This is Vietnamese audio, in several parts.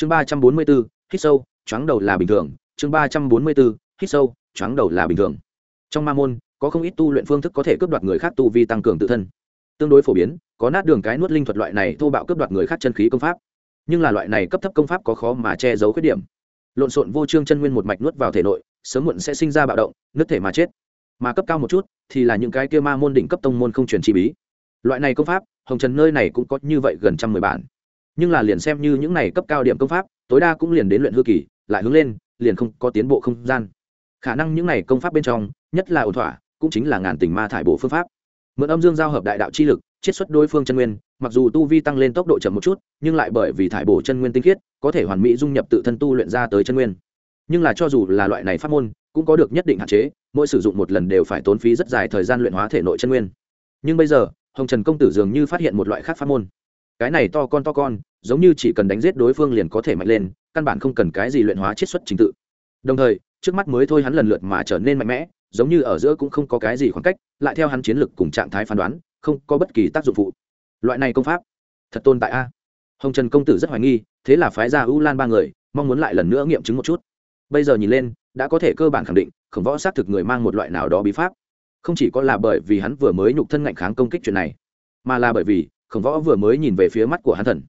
chương ba trăm bốn mươi bốn, hít sâu, choáng đầu là bình thường. Chương ba trăm bốn mươi bốn, hít sâu, choáng đầu là bình thường. Trong ma môn, có không ít tu luyện phương thức có thể cướp đoạt người khác tu vi tăng cường tự thân. Tương đối phổ biến, có nát đường cái nuốt linh thuật loại này thô bạo cướp đoạt người khác chân khí công pháp. Nhưng là loại này cấp thấp công pháp có khó mà che giấu khuyết điểm. Lộn xộn vô trương chân nguyên một mạch nuốt vào thể nội, sớm muộn sẽ sinh ra bạo động, nứt thể mà chết. Mà cấp cao một chút, thì là những cái kia ma môn đỉnh cấp tông môn không truyền chi bí. Loại này công pháp, hồng trần nơi này cũng có như vậy gần trăm mười bản nhưng là liền xem như những này cấp cao điểm công pháp, tối đa cũng liền đến luyện hư kỳ, lại hướng lên, liền không có tiến bộ không gian. Khả năng những này công pháp bên trong, nhất là ổn thỏa, cũng chính là ngàn tình ma thải bổ phương pháp. Mượn âm dương giao hợp đại đạo chi lực, chiết xuất đối phương chân nguyên, mặc dù tu vi tăng lên tốc độ chậm một chút, nhưng lại bởi vì thải bổ chân nguyên tinh khiết, có thể hoàn mỹ dung nhập tự thân tu luyện ra tới chân nguyên. Nhưng là cho dù là loại này pháp môn, cũng có được nhất định hạn chế, mỗi sử dụng một lần đều phải tốn phí rất dài thời gian luyện hóa thể nội chân nguyên. Nhưng bây giờ, hồng trần công tử dường như phát hiện một loại khác pháp môn cái này to con to con, giống như chỉ cần đánh giết đối phương liền có thể mạnh lên, căn bản không cần cái gì luyện hóa chiết xuất trình tự. Đồng thời, trước mắt mới thôi hắn lần lượt mà trở nên mạnh mẽ, giống như ở giữa cũng không có cái gì khoảng cách, lại theo hắn chiến lược cùng trạng thái phán đoán, không có bất kỳ tác dụng phụ. Loại này công pháp, thật tồn tại a. Hồng trần công tử rất hoài nghi, thế là phái ra u lan ba người, mong muốn lại lần nữa nghiệm chứng một chút. Bây giờ nhìn lên, đã có thể cơ bản khẳng định, khổng võ xác thực người mang một loại nào đó bí pháp. Không chỉ có là bởi vì hắn vừa mới nhục thân ngạnh kháng công kích chuyện này, mà là bởi vì khổng võ vừa mới nhìn về phía mắt của hắn thần.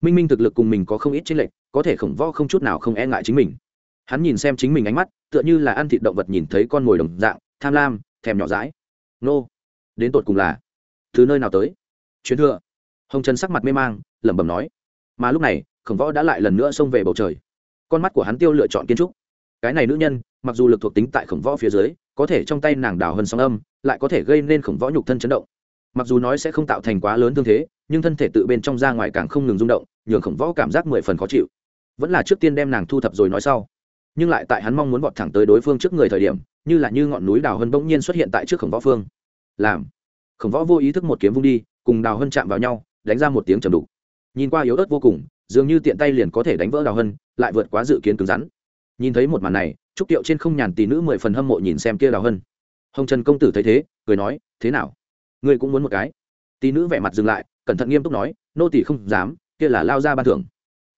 Minh minh thực lực cùng mình có không ít chênh lệch, có thể khổng võ không chút nào không e ngại chính mình. Hắn nhìn xem chính mình ánh mắt, tựa như là ăn thịt động vật nhìn thấy con mồi đồng dạng, tham lam, thèm nhỏ rãi nô, đến tột cùng là từ nơi nào tới? Chuyến thừa. Hồng trần sắc mặt mê mang, lẩm bẩm nói. Mà lúc này, khổng võ đã lại lần nữa xông về bầu trời. Con mắt của hắn tiêu lựa chọn kiến trúc. Cái này nữ nhân, mặc dù lực thuộc tính tại khổng võ phía dưới, có thể trong tay nàng đào hơn sóng âm, lại có thể gây nên khổng võ nhục thân chấn động mặc dù nói sẽ không tạo thành quá lớn thương thế, nhưng thân thể tự bên trong ra ngoài càng không ngừng rung động, nhường khổng võ cảm giác mười phần khó chịu. Vẫn là trước tiên đem nàng thu thập rồi nói sau. Nhưng lại tại hắn mong muốn vọt thẳng tới đối phương trước người thời điểm, như là như ngọn núi đào hân bỗng nhiên xuất hiện tại trước khổng võ phương. Làm. Khổng võ vô ý thức một kiếm vung đi, cùng đào hân chạm vào nhau, đánh ra một tiếng trầm đục. Nhìn qua yếu ớt vô cùng, dường như tiện tay liền có thể đánh vỡ đào hân, lại vượt quá dự kiến cứng rắn. Nhìn thấy một màn này, trúc tiệu trên không nhàn tỷ nữ mười phần hâm mộ nhìn xem kia đào hân. Hồng trần công tử thấy thế, cười nói, thế nào? Ngươi cũng muốn một cái. Tỷ nữ vẻ mặt dừng lại, cẩn thận nghiêm túc nói, nô tỷ không dám, kia là lao ra ban thưởng.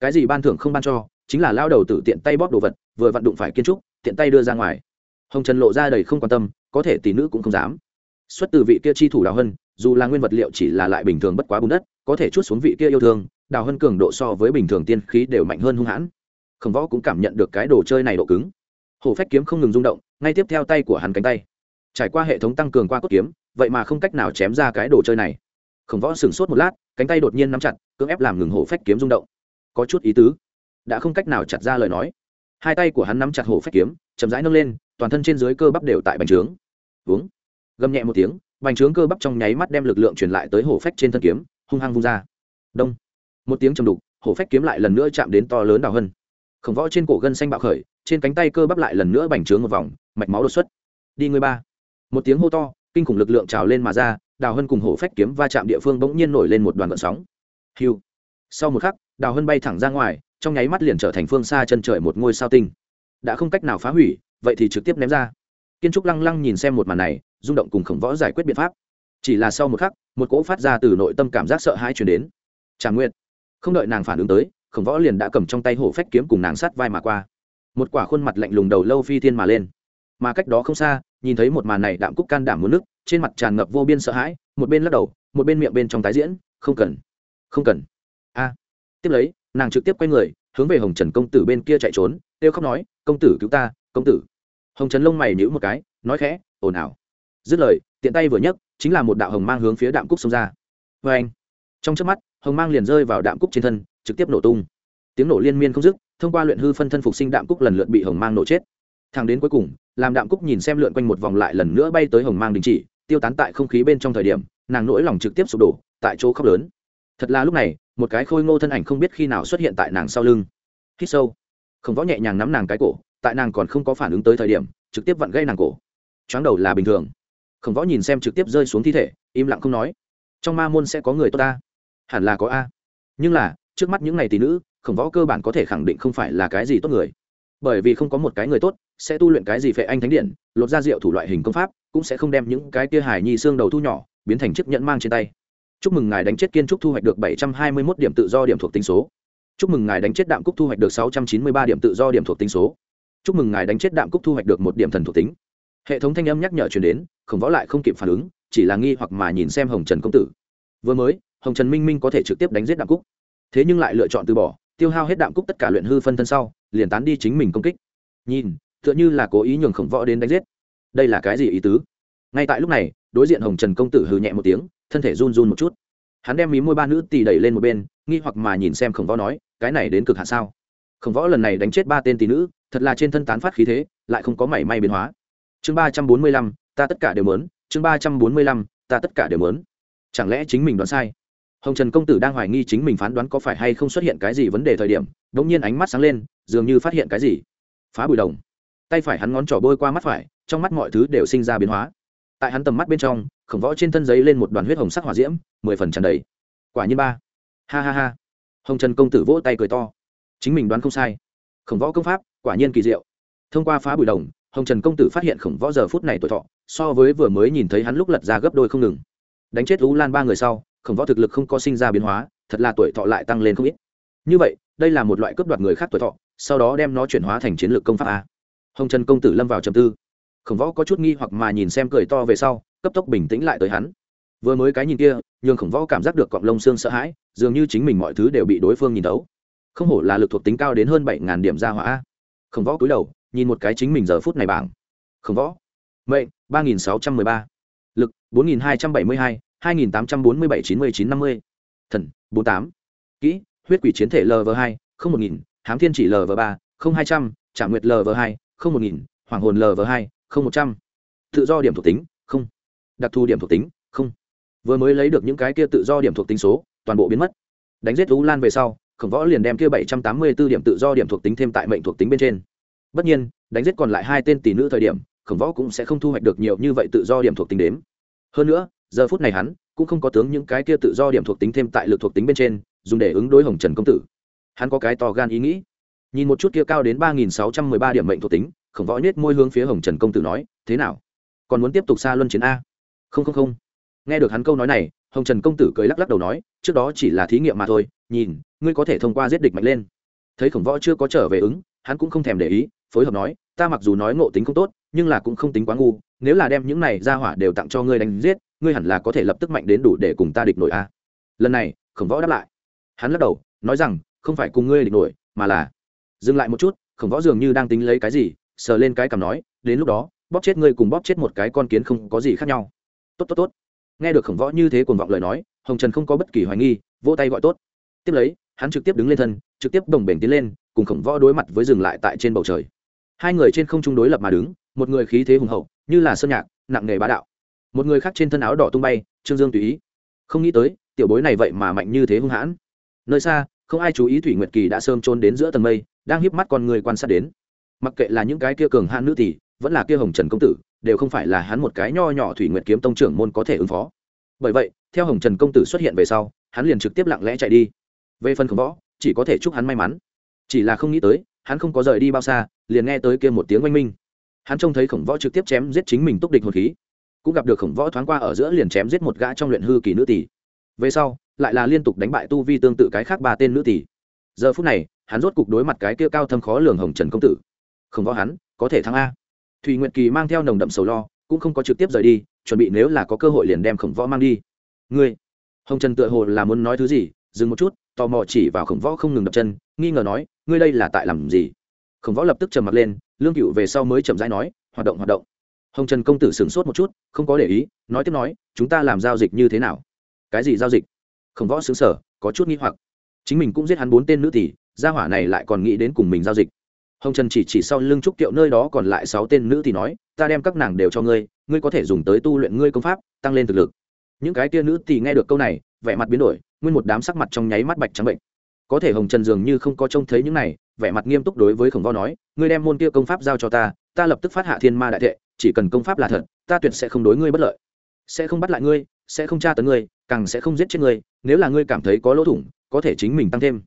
Cái gì ban thưởng không ban cho, chính là lao đầu tử tiện tay bóp đồ vật, vừa vặn đụng phải kiến trúc, tiện tay đưa ra ngoài. Hồng trần lộ ra đầy không quan tâm, có thể tỷ nữ cũng không dám. Xuất từ vị kia chi thủ đào hân, dù là nguyên vật liệu chỉ là lại bình thường bất quá bùn đất, có thể chút xuống vị kia yêu thương, đào hân cường độ so với bình thường tiên khí đều mạnh hơn hung hãn. Khổng võ cũng cảm nhận được cái đồ chơi này độ cứng. Hổ phách kiếm không ngừng rung động, ngay tiếp theo tay của hắn cánh tay. Trải qua hệ thống tăng cường qua cốt kiếm vậy mà không cách nào chém ra cái đồ chơi này. Khổng võ sửng sốt một lát, cánh tay đột nhiên nắm chặt, cưỡng ép làm ngừng hổ phách kiếm rung động. Có chút ý tứ. Đã không cách nào chặt ra lời nói. Hai tay của hắn nắm chặt hổ phách kiếm, chậm rãi nâng lên, toàn thân trên dưới cơ bắp đều tại bành trướng. Uống gầm nhẹ một tiếng, bành trướng cơ bắp trong nháy mắt đem lực lượng truyền lại tới hổ phách trên thân kiếm, hung hăng vung ra. Đông. Một tiếng trầm đục, hổ phách kiếm lại lần nữa chạm đến to lớn đào hơn. khổng võ trên cổ gân xanh bạo khởi, trên cánh tay cơ bắp lại lần nữa bành trướng một vòng, mạch máu đột xuất. Đi người ba. Một tiếng hô to kinh khủng lực lượng trào lên mà ra, đào hân cùng hổ phách kiếm va chạm địa phương bỗng nhiên nổi lên một đoàn vận sóng. Hiu. Sau một khắc, đào hân bay thẳng ra ngoài, trong nháy mắt liền trở thành phương xa chân trời một ngôi sao tinh. Đã không cách nào phá hủy, vậy thì trực tiếp ném ra. Kiên trúc lăng lăng nhìn xem một màn này, rung động cùng khổng võ giải quyết biện pháp. Chỉ là sau một khắc, một cỗ phát ra từ nội tâm cảm giác sợ hãi chuyển đến. Tràng nguyện không đợi nàng phản ứng tới khổng võ liền đã cầm trong tay hổ phách kiếm cùng nàng sát vai mà qua. Một quả khuôn mặt lạnh lùng đầu lâu phi thiên mà lên. Mà cách đó không xa nhìn thấy một màn này đạm cúc can đảm muốn nước, trên mặt tràn ngập vô biên sợ hãi, một bên lắc đầu, một bên miệng bên trong tái diễn, không cần không cần. A. Tiếp lấy, nàng trực tiếp quay người, hướng về hồng trần công tử bên kia chạy trốn têu khóc nói, công tử cứu ta, công tử. Hồng trần lông mày nhíu một cái, nói khẽ, ồn ào. Dứt lời, tiện tay vừa nhấc, chính là một đạo hồng mang hướng phía đạm cúc xông ra. Vê anh. Trong trước mắt, hồng mang liền rơi vào đạm cúc trên thân, trực tiếp nổ tung. Tiếng nổ liên miên không dứt, thông qua luyện hư phân thân phục sinh đạm cúc lần lượt bị hồng mang nổ chết. Thang đến cuối cùng làm đạm cúc nhìn xem lượn quanh một vòng lại lần nữa bay tới hồng mang đình chỉ, tiêu tán tại không khí bên trong thời điểm, nàng nỗi lòng trực tiếp sụp đổ, tại chỗ khóc lớn. Thật là lúc này, một cái khôi ngô thân ảnh không biết khi nào xuất hiện tại nàng sau lưng. Hít sâu. Không võ nhẹ nhàng nắm nàng cái cổ, tại nàng còn không có phản ứng tới thời điểm, trực tiếp vặn gây nàng cổ. Choáng đầu là bình thường. Khổng võ nhìn xem trực tiếp rơi xuống thi thể, im lặng không nói. Trong ma môn sẽ có người tốt ta? Hẳn là có a. Nhưng là, trước mắt những ngày tỷ nữ khổng võ cơ bản có thể khẳng định không phải là cái gì tốt người bởi vì không có một cái người tốt, sẽ tu luyện cái gì phệ anh thánh điện, lột ra rượu thủ loại hình công pháp, cũng sẽ không đem những cái kia hài nhi xương đầu thu nhỏ, biến thành chiếc nhẫn mang trên tay. Chúc mừng ngài đánh chết kiên trúc thu hoạch được bảy trăm hai mươi mốt điểm tự do điểm thuộc tính số. Chúc mừng ngài đánh chết đạm cúc thu hoạch được sáu trăm chín mươi ba điểm tự do điểm thuộc tính số. Chúc mừng ngài đánh chết đạm cúc thu hoạch được một điểm thần thuộc tính. Hệ thống thanh âm nhắc nhở chuyển đến, khổng võ lại không kịp phản ứng, chỉ là nghi hoặc mà nhìn xem hồng trần công tử. Vừa mới, hồng trần minh minh có thể trực tiếp đánh giết đạm cúc. Thế nhưng lại lựa chọn từ bỏ, tiêu hao hết đạm cúc tất cả luyện hư phân thân sau liền tán đi chính mình công kích. Nhìn, tựa như là cố ý nhường khổng võ đến đánh giết. Đây là cái gì ý tứ? Ngay tại lúc này, đối diện hồng trần công tử hừ nhẹ một tiếng, thân thể run run một chút. Hắn đem mí môi ba nữ tì đẩy lên một bên, nghi hoặc mà nhìn xem khổng võ nói, cái này đến cực hạ sao? Khổng võ lần này đánh chết ba tên tỷ nữ, thật là trên thân tán phát khí thế, lại không có mảy may biến hóa. Chương ba trăm bốn mươi lăm, ta tất cả đều mớn chương ba trăm bốn mươi lăm, ta tất cả đều mớn chẳng lẽ chính mình đoán sai? Hồng trần công tử đang hoài nghi chính mình phán đoán có phải hay không xuất hiện cái gì vấn đề thời điểm đ ỗ n g nhiên ánh mắt sáng lên, dường như phát hiện cái gì. Phá bụi đồng. Tay phải hắn ngón trỏ bôi qua mắt phải, trong mắt mọi thứ đều sinh ra biến hóa. Tại hắn tầm mắt bên trong, khổng võ trên thân giấy lên một đoàn huyết hồng sắc hỏa diễm, mười phần tràn đầy. Quả nhiên ba. Ha ha ha. Hồng trần công tử vỗ tay cười to. Chính mình đoán không sai. Khổng võ công pháp, quả nhiên kỳ diệu. Thông qua phá bụi đồng, hồng trần công tử phát hiện khổng võ giờ phút này tuổi thọ, so với vừa mới nhìn thấy hắn lúc lật ra gấp đôi không ngừng. Đánh chết lũ lan ba người sau, khổng võ thực lực không có sinh ra biến hóa, thật là tuổi thọ lại tăng lên không ít. Như vậy đây là một loại cướp đoạt người khác tuổi thọ, sau đó đem nó chuyển hóa thành chiến lược công pháp a. Hồng trần công tử lâm vào trầm tư. Khổng võ có chút nghi hoặc mà nhìn xem cười to về sau, cấp tốc bình tĩnh lại tới hắn. Vừa mới cái nhìn kia, nhường khổng võ cảm giác được cọng lông xương sợ hãi, dường như chính mình mọi thứ đều bị đối phương nhìn tấu không hổ là lực thuộc tính cao đến hơn bảy ngàn điểm ra hỏa khổng võ cúi đầu, nhìn một cái chính mình giờ phút này bảng. Khổng võ. Mệnh, ba nghìn sáu trăm mười ba. Lực, bốn nghìn hai trăm bảy mươi hai hai nghìn tám trăm bốn mươi bảy chín mươi chín năm mươi. Thần, bốn tám. Kỹ huyết quỷ chiến thể lv hai, không một nghìn, hám thiên chỉ lv ba, không hai trăm trả nguyệt lv hai, không một nghìn, hoàng hồn lv hai, không một trăm. Tự do điểm thuộc tính, không. Đặc thù điểm thuộc tính, không. Vừa mới lấy được những cái kia tự do điểm thuộc tính số, toàn bộ biến mất. Đánh giết u lan về sau, khổng võ liền đem kia bảy trăm tám mươi b ố điểm tự do điểm thuộc tính thêm tại mệnh thuộc tính bên trên. Bất nhiên, đánh giết còn lại hai tên tỷ nữ thời điểm, khổng võ cũng sẽ không thu hoạch được nhiều như vậy tự do điểm thuộc tính đếm. Hơn nữa, giờ phút này hắn cũng không có tướng những cái kia tự do điểm thuộc tính thêm tại lực thuộc tính bên trên dùng để ứng đối hồng trần công tử. Hắn có cái to gan ý nghĩ. Nhìn một chút kia cao đến ba nghìn sáu trăm mười ba điểm mệnh thuộc tính, khổng võ nhét môi hướng phía hồng trần công tử nói, thế nào? Còn muốn tiếp tục xa luân chiến a? Không không không. Nghe được hắn câu nói này, hồng trần công tử cười lắc lắc đầu nói, trước đó chỉ là thí nghiệm mà thôi, nhìn, ngươi có thể thông qua giết địch mạnh lên. Thấy khổng võ chưa có trở về ứng, hắn cũng không thèm để ý, phối hợp nói, ta mặc dù nói ngộ tính không tốt, nhưng là cũng không tính quá ngu, nếu là đem những này ra hỏa đều tặng cho ngươi đánh giết, ngươi hẳn là có thể lập tức mạnh đến đủ để cùng ta địch nổi a. Lần này, khổng võ đáp lại hắn lắc đầu, nói rằng, không phải cùng ngươi địch nổi, mà là, dừng lại một chút, khổng võ dường như đang tính lấy cái gì, sờ lên cái cằm nói, đến lúc đó, bóp chết ngươi cùng bóp chết một cái con kiến không có gì khác nhau. Tốt tốt tốt. Nghe được khổng võ như thế cuồng vọng lời nói, hồng trần không có bất kỳ hoài nghi, vỗ tay gọi tốt. Tiếp lấy, hắn trực tiếp đứng lên thân, trực tiếp đồng bể tiến lên, cùng khổng võ đối mặt với dừng lại tại trên bầu trời. Hai người trên không trung đối lập mà đứng, một người khí thế hùng hậu, như là sơn nhạc, nặng nề bá đạo. Một người khác trên thân áo đỏ tung bay, trương dương tùy ý. Không nghĩ tới, tiểu bối này vậy mà mạnh như thế hung hãn nơi xa, không ai chú ý thủy nguyệt kỳ đã sơm trôn đến giữa tầng mây, đang híp mắt con người quan sát đến. Mặc kệ là những cái kia cường hạn nữ tỷ vẫn là kia hồng trần công tử, đều không phải là hắn một cái nho nhỏ thủy nguyệt kiếm tông trưởng môn có thể ứng phó. Bởi vậy, theo hồng trần công tử xuất hiện về sau, hắn liền trực tiếp lặng lẽ chạy đi. Về phần khổng võ, chỉ có thể chúc hắn may mắn. Chỉ là không nghĩ tới, hắn không có rời đi bao xa, liền nghe tới kia một tiếng oanh minh. Hắn trông thấy khổng võ trực tiếp chém giết chính mình túc địch hồn khí. Cũng gặp được khổng võ thoáng qua ở giữa liền chém giết một gã trong luyện hư kỳ nữ tỷ về sau, lại là liên tục đánh bại tu vi tương tự cái khác ba tên nữ tỷ. Giờ phút này, hắn rốt cục đối mặt cái kia cao thâm khó lường hồng trần công tử. Không võ hắn, có thể thắng a. Thùy nguyệt kỳ mang theo nồng đậm sầu lo, cũng không có trực tiếp rời đi, chuẩn bị nếu là có cơ hội liền đem khổng võ mang đi. Ngươi, hồng trần tựa hồ là muốn nói thứ gì, dừng một chút, tò mò chỉ vào khổng võ không ngừng đập chân, nghi ngờ nói, ngươi đây là tại làm gì? Khổng võ lập tức trầm mặt lên, lương cựu về sau mới chậm rãi nói, hoạt động hoạt động. Hồng trần công tử sửng sốt một chút, không có để ý, nói tiếp nói, chúng ta làm giao dịch như thế nào? Cái gì giao dịch? Khổng võ xứng sở có chút nghi hoặc. Chính mình cũng giết hắn bốn tên nữ tỷ, gia hỏa này lại còn nghĩ đến cùng mình giao dịch. Hồng trần chỉ chỉ sau lưng trúc kiệu nơi đó còn lại sáu tên nữ tỷ nói, ta đem các nàng đều cho ngươi ngươi có thể dùng tới tu luyện ngươi công pháp, tăng lên thực lực. Những cái tia nữ tỷ nghe được câu này, vẻ mặt biến đổi, nguyên một đám sắc mặt trong nháy mắt bạch trắng bệnh. Có thể hồng trần dường như không có trông thấy những này, vẻ mặt nghiêm túc đối với khổng võ nói, ngươi đem môn kia công pháp giao cho ta ta lập tức phát hạ thiên ma đại thệ, chỉ cần công pháp là thật, ta tuyệt sẽ không đối ngươi bất lợi, sẽ không bắt lại ngươi, sẽ không tra tấn ngươi càng sẽ không giết chết ngươi, nếu là ngươi cảm thấy có lỗ thủng, có thể chính mình tăng thêm.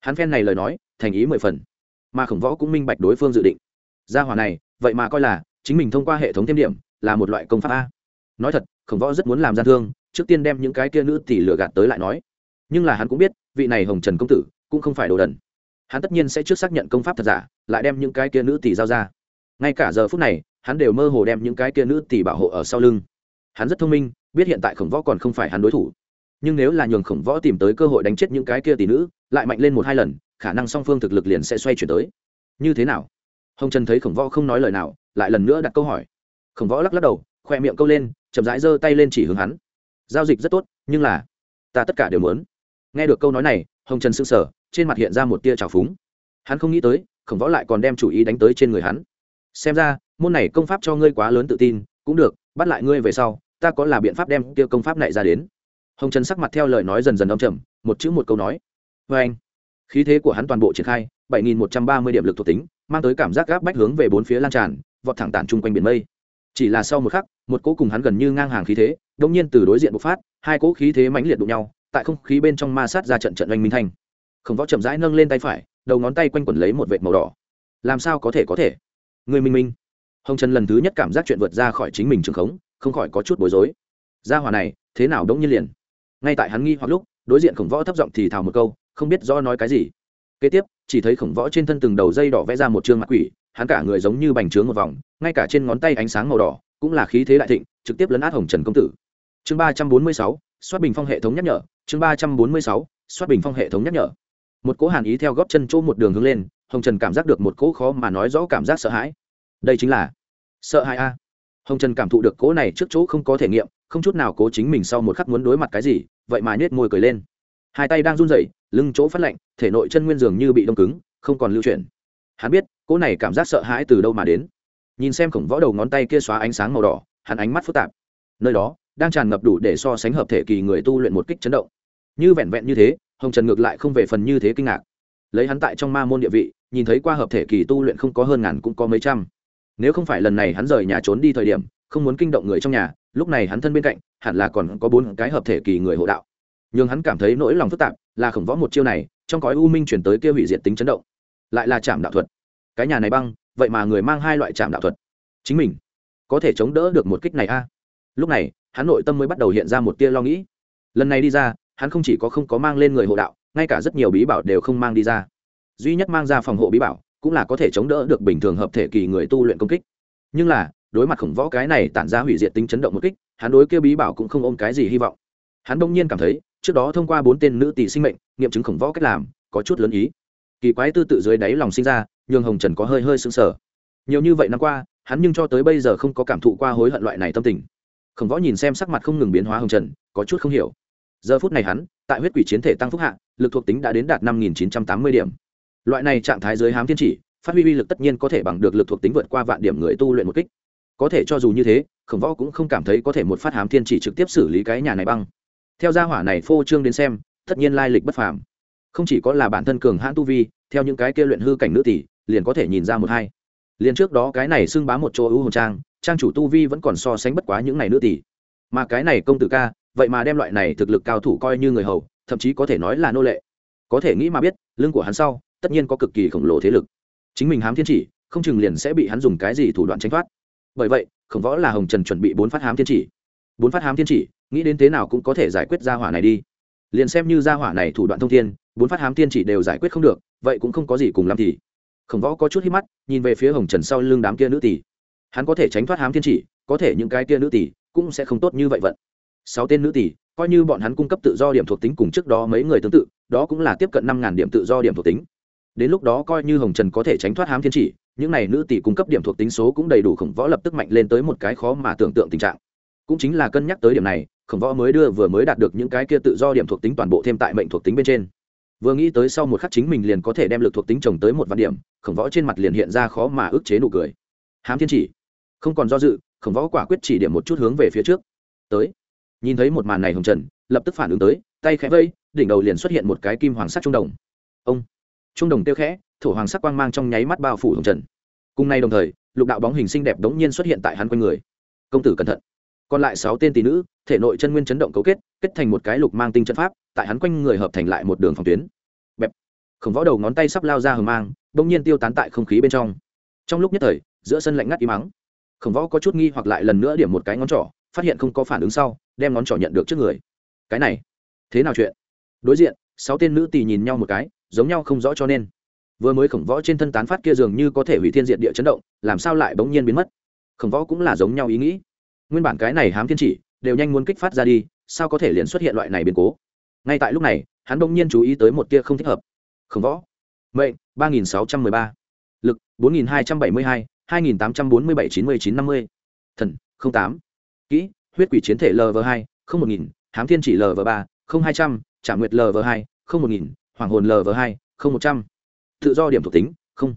Hắn phen này lời nói, thành ý mười phần. Mà khổng võ cũng minh bạch đối phương dự định. Gia hòa này, vậy mà coi là chính mình thông qua hệ thống thêm điểm, là một loại công pháp a. Nói thật, khổng võ rất muốn làm gian thương, trước tiên đem những cái kia nữ tỷ lừa gạt tới lại nói. Nhưng là hắn cũng biết, vị này hồng trần công tử cũng không phải đồ đần. Hắn tất nhiên sẽ trước xác nhận công pháp thật giả, lại đem những cái kia nữ tỷ giao ra. Ngay cả giờ phút này, hắn đều mơ hồ đem những cái kia nữ tỷ bảo hộ ở sau lưng. Hắn rất thông minh biết hiện tại khổng võ còn không phải hắn đối thủ. Nhưng nếu là nhường khổng võ tìm tới cơ hội đánh chết những cái kia tỷ nữ, lại mạnh lên một hai lần, khả năng song phương thực lực liền sẽ xoay chuyển tới. Như thế nào? Hồng trần thấy khổng võ không nói lời nào, lại lần nữa đặt câu hỏi. Khổng võ lắc lắc đầu, khoe miệng câu lên, chậm rãi giơ tay lên chỉ hướng hắn. Giao dịch rất tốt, nhưng là, ta tất cả đều muốn. Nghe được câu nói này, hồng trần sững sờ, trên mặt hiện ra một tia trào phúng. Hắn không nghĩ tới, khổng võ lại còn đem chủ ý đánh tới trên người hắn. Xem ra, môn này công pháp cho ngươi quá lớn tự tin, cũng được, bắt lại ngươi về sau ta có là biện pháp đem kia công pháp này ra đến. Hồng trần sắc mặt theo lời nói dần dần âm trầm, một chữ một câu nói. Vê anh, khí thế của hắn toàn bộ triển khai, bảy nghìn một trăm ba mươi điểm lực thuộc tính, mang tới cảm giác gáp bách hướng về bốn phía lan tràn, vọt thẳng tản chung quanh biển mây. Chỉ là sau một khắc, một cỗ cùng hắn gần như ngang hàng khí thế đông nhiên từ đối diện bộc phát, hai cỗ khí thế mãnh liệt đụng nhau, tại không khí bên trong ma sát ra trận trận oanh minh thanh. Khổng võ chậm rãi nâng lên tay phải, đầu ngón tay quanh quẩn lấy một vệt màu đỏ. Làm sao có thể có thể? Người minh minh. Hồng trần lần thứ nhất cảm giác chuyện vượt ra khỏi chính mình trường khống không khỏi có chút bối rối. Gia hòa này, thế nào đống nhiên liền? Ngay tại hắn nghi hoặc lúc, đối diện khổng võ thấp giọng thì thào một câu, không biết do nói cái gì. Kế tiếp, chỉ thấy khổng võ trên thân từng đầu dây đỏ vẽ ra một chương mặt quỷ, hắn cả người giống như bành trướng một vòng, ngay cả trên ngón tay ánh sáng màu đỏ, cũng là khí thế đại thịnh, trực tiếp lấn át hồng trần công tử. Chương ba trăm bốn mươi sáu xoát bình phong hệ thống nhắc nhở, chương ba trăm bốn mươi sáu xoát bình phong hệ thống nhắc nhở. Một cỗ hàn ý theo góp chân chỗ một đường hướng lên, hồng trần cảm giác được một cỗ khó mà nói rõ cảm giác sợ hãi. Đây chính là sợ hãi a hồng trần cảm thụ được cố này trước chỗ không có thể nghiệm, không chút nào cố chính mình sau một khắc muốn đối mặt cái gì, vậy mà nhét môi cười lên. Hai tay đang run rẩy, lưng chỗ phát lạnh, thể nội chân nguyên dường như bị đông cứng, không còn lưu chuyển. Hắn biết, cố này cảm giác sợ hãi từ đâu mà đến. Nhìn xem khổng võ đầu ngón tay kia xóa ánh sáng màu đỏ, hắn ánh mắt phức tạp. Nơi đó, đang tràn ngập đủ để so sánh hợp thể kỳ người tu luyện một kích chấn động. Như vẹn vẹn như thế, hồng trần ngược lại không về phần như thế kinh ngạc. Lấy hắn tại trong ma môn địa vị, nhìn thấy qua hợp thể kỳ tu luyện không có hơn ngàn cũng có mấy trăm nếu không phải lần này hắn rời nhà trốn đi thời điểm, không muốn kinh động người trong nhà, lúc này hắn thân bên cạnh, hẳn là còn có bốn cái hợp thể kỳ người hộ đạo. Nhưng hắn cảm thấy nỗi lòng phức tạp, là khổng võ một chiêu này, trong cõi u minh chuyển tới kia hủy diệt tính chấn động. Lại là chạm đạo thuật. Cái nhà này băng, vậy mà người mang hai loại chạm đạo thuật. Chính mình, có thể chống đỡ được một kích này a? Lúc này, hắn nội tâm mới bắt đầu hiện ra một tia lo nghĩ. Lần này đi ra, hắn không chỉ có không có mang lên người hộ đạo, ngay cả rất nhiều bí bảo đều không mang đi ra. Duy nhất mang ra phòng hộ bí bảo cũng là có thể chống đỡ được bình thường hợp thể kỳ người tu luyện công kích. Nhưng là, đối mặt khổng võ cái này tản ra hủy diệt tính chấn động một kích, hắn đối kia bí bảo cũng không ôm cái gì hy vọng. Hắn đông nhiên cảm thấy, trước đó thông qua bốn tên nữ tỷ sinh mệnh, nghiệm chứng khổng võ cách làm, có chút lớn ý. Kỳ quái tư tự dưới đáy lòng sinh ra, nhường hồng trần có hơi hơi sững sờ. Nhiều như vậy năm qua, hắn nhưng cho tới bây giờ không có cảm thụ qua hối hận loại này tâm tình. Khổng võ nhìn xem sắc mặt không ngừng biến hóa hồng trần, có chút không hiểu. Giờ phút này hắn, tại huyết quỷ chiến thể tăng phúc hạ, lực thuộc tính đã đến đạt năm nghìn chín trăm tám mươi điểm loại này trạng thái dưới hám thiên chỉ, phát huy uy lực tất nhiên có thể bằng được lực thuộc tính vượt qua vạn điểm người tu luyện một kích. Có thể cho dù như thế, khổng võ cũng không cảm thấy có thể một phát hám thiên chỉ trực tiếp xử lý cái nhà này băng. Theo gia hỏa này phô trương đến xem, tất nhiên lai lịch bất phàm. Không chỉ có là bản thân cường hãn tu vi, theo những cái kia luyện hư cảnh nữ tỷ, liền có thể nhìn ra một hai. Liền trước đó cái này xưng bá một chỗ ưu hồn trang trang chủ tu vi vẫn còn so sánh bất quá những này nữ tỷ. Mà cái này công tử ca, vậy mà đem loại này thực lực cao thủ coi như người hầu, thậm chí có thể nói là nô lệ. Có thể nghĩ mà biết, lưng của hắn sau tất nhiên có cực kỳ khổng lồ thế lực. Chính mình hám thiên chỉ, không chừng liền sẽ bị hắn dùng cái gì thủ đoạn tránh thoát. Bởi vậy, khổng võ là hồng trần chuẩn bị bốn phát hám thiên chỉ. Bốn phát hám thiên chỉ, nghĩ đến thế nào cũng có thể giải quyết gia hỏa này đi. Liền xem như gia hỏa này thủ đoạn thông thiên, bốn phát hám thiên chỉ đều giải quyết không được, vậy cũng không có gì cùng làm thì. Khổng võ có chút hít mắt, nhìn về phía hồng trần sau lưng đám kia nữ tỷ. Hắn có thể tránh thoát hám thiên chỉ, có thể những cái kia nữ tỷ cũng sẽ không tốt như vậy vận. Sáu tên nữ tỷ, coi như bọn hắn cung cấp tự do điểm thuộc tính cùng trước đó mấy người tương tự, đó cũng là tiếp cận năm ngàn điểm tự do điểm thuộc tính đến lúc đó coi như hồng trần có thể tránh thoát hám thiên chỉ, những này nữ tỷ cung cấp điểm thuộc tính số cũng đầy đủ khổng võ lập tức mạnh lên tới một cái khó mà tưởng tượng tình trạng. Cũng chính là cân nhắc tới điểm này, khổng võ mới đưa vừa mới đạt được những cái kia tự do điểm thuộc tính toàn bộ thêm tại mệnh thuộc tính bên trên. Vừa nghĩ tới sau một khắc chính mình liền có thể đem lực thuộc tính trồng tới một vạn điểm, khổng võ trên mặt liền hiện ra khó mà ức chế nụ cười. Hám thiên chỉ. Không còn do dự, khổng võ quả quyết chỉ điểm một chút hướng về phía trước. Tới. Nhìn thấy một màn này hồng trần, lập tức phản ứng tới, tay khẽ vây, đỉnh đầu liền xuất hiện một cái kim hoàng sắt trung đồng. Ông trung đồng tiêu khẽ, thổ hoàng sắc quang mang trong nháy mắt bao phủ hồng trần. Cùng nay đồng thời, lục đạo bóng hình xinh đẹp đống nhiên xuất hiện tại hắn quanh người. Công tử cẩn thận. Còn lại sáu tên tỷ nữ, thể nội chân nguyên chấn động cấu kết kết thành một cái lục mang tinh trận pháp, tại hắn quanh người hợp thành lại một đường phòng tuyến. Bẹp. Khổng võ đầu ngón tay sắp lao ra hờ mang bỗng nhiên tiêu tán tại không khí bên trong. Trong lúc nhất thời, giữa sân lạnh ngắt im mắng. Khổng võ có chút nghi hoặc lại lần nữa điểm một cái ngón trỏ, phát hiện không có phản ứng sau, đem ngón trỏ nhận được trước người. Cái này, thế nào chuyện? Đối diện, sáu tên nữ tỳ nhìn nhau một cái giống nhau không rõ cho nên. Vừa mới khổng võ trên thân tán phát kia dường như có thể hủy thiên diện địa chấn động, làm sao lại bỗng nhiên biến mất? Khổng võ cũng là giống nhau ý nghĩ. Nguyên bản cái này hám thiên chỉ, đều nhanh muốn kích phát ra đi, sao có thể liền xuất hiện loại này biến cố? Ngay tại lúc này, hắn bỗng nhiên chú ý tới một tia không thích hợp. Khổng võ. Mệnh, ba nghìn sáu trăm mười ba. Lực, bốn nghìn hai trăm bảy mươi hai hai nghìn tám trăm bốn mươi bảy chín mươi chín năm mươi. Thần, không tám. Kỹ, huyết quỷ chiến thể lv hai, không một nghìn. Hám thiên chỉ lv ba, không hai trăm. Trả nguyệt lv hai, không một nghìn hoàng hồn lv hai, không một trăm. Tự do điểm thuộc tính, không.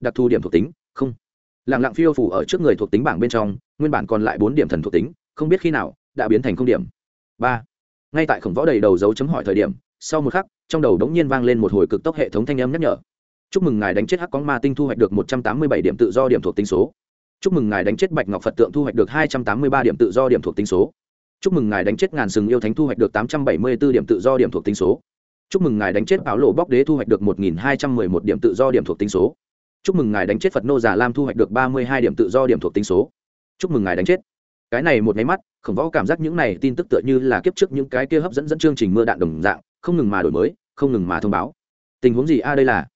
Đặc thù điểm thuộc tính, không. Lẳng lặng phiêu phủ ở trước người thuộc tính bảng bên trong, nguyên bản còn lại bốn điểm thần thuộc tính, không biết khi nào, đã biến thành không điểm. Ba. Ngay tại khổng võ đầy đầu dấu chấm hỏi thời điểm, sau một khắc, trong đầu đống nhiên vang lên một hồi cực tốc hệ thống thanh âm nhắc nhở. Chúc mừng ngài đánh chết hắc quang ma tinh thu hoạch được một trăm tám mươi bảy điểm tự do điểm thuộc tính số. Chúc mừng ngài đánh chết bạch ngọc phật tượng thu hoạch được hai trăm tám mươi ba điểm tự do điểm thuộc tính số. Chúc mừng ngài đánh chết ngàn sừng yêu thánh thu hoạch được tám trăm bảy mươi b ố điểm tự do điểm thuộc tính số chúc mừng ngài đánh chết áo lộ bóc đế thu hoạch được một nghìn hai trăm mười một điểm tự do điểm thuộc tính số. Chúc mừng ngài đánh chết phật nô già lam thu hoạch được ba mươi hai điểm tự do điểm thuộc tính số. Chúc mừng ngài đánh chết. Cái này một máy mắt, khổng võ cảm giác những này tin tức tựa như là kiếp trước những cái kia hấp dẫn dẫn chương trình mưa đạn đồng dạng, không ngừng mà đổi mới, không ngừng mà thông báo. Tình huống gì a, đây là?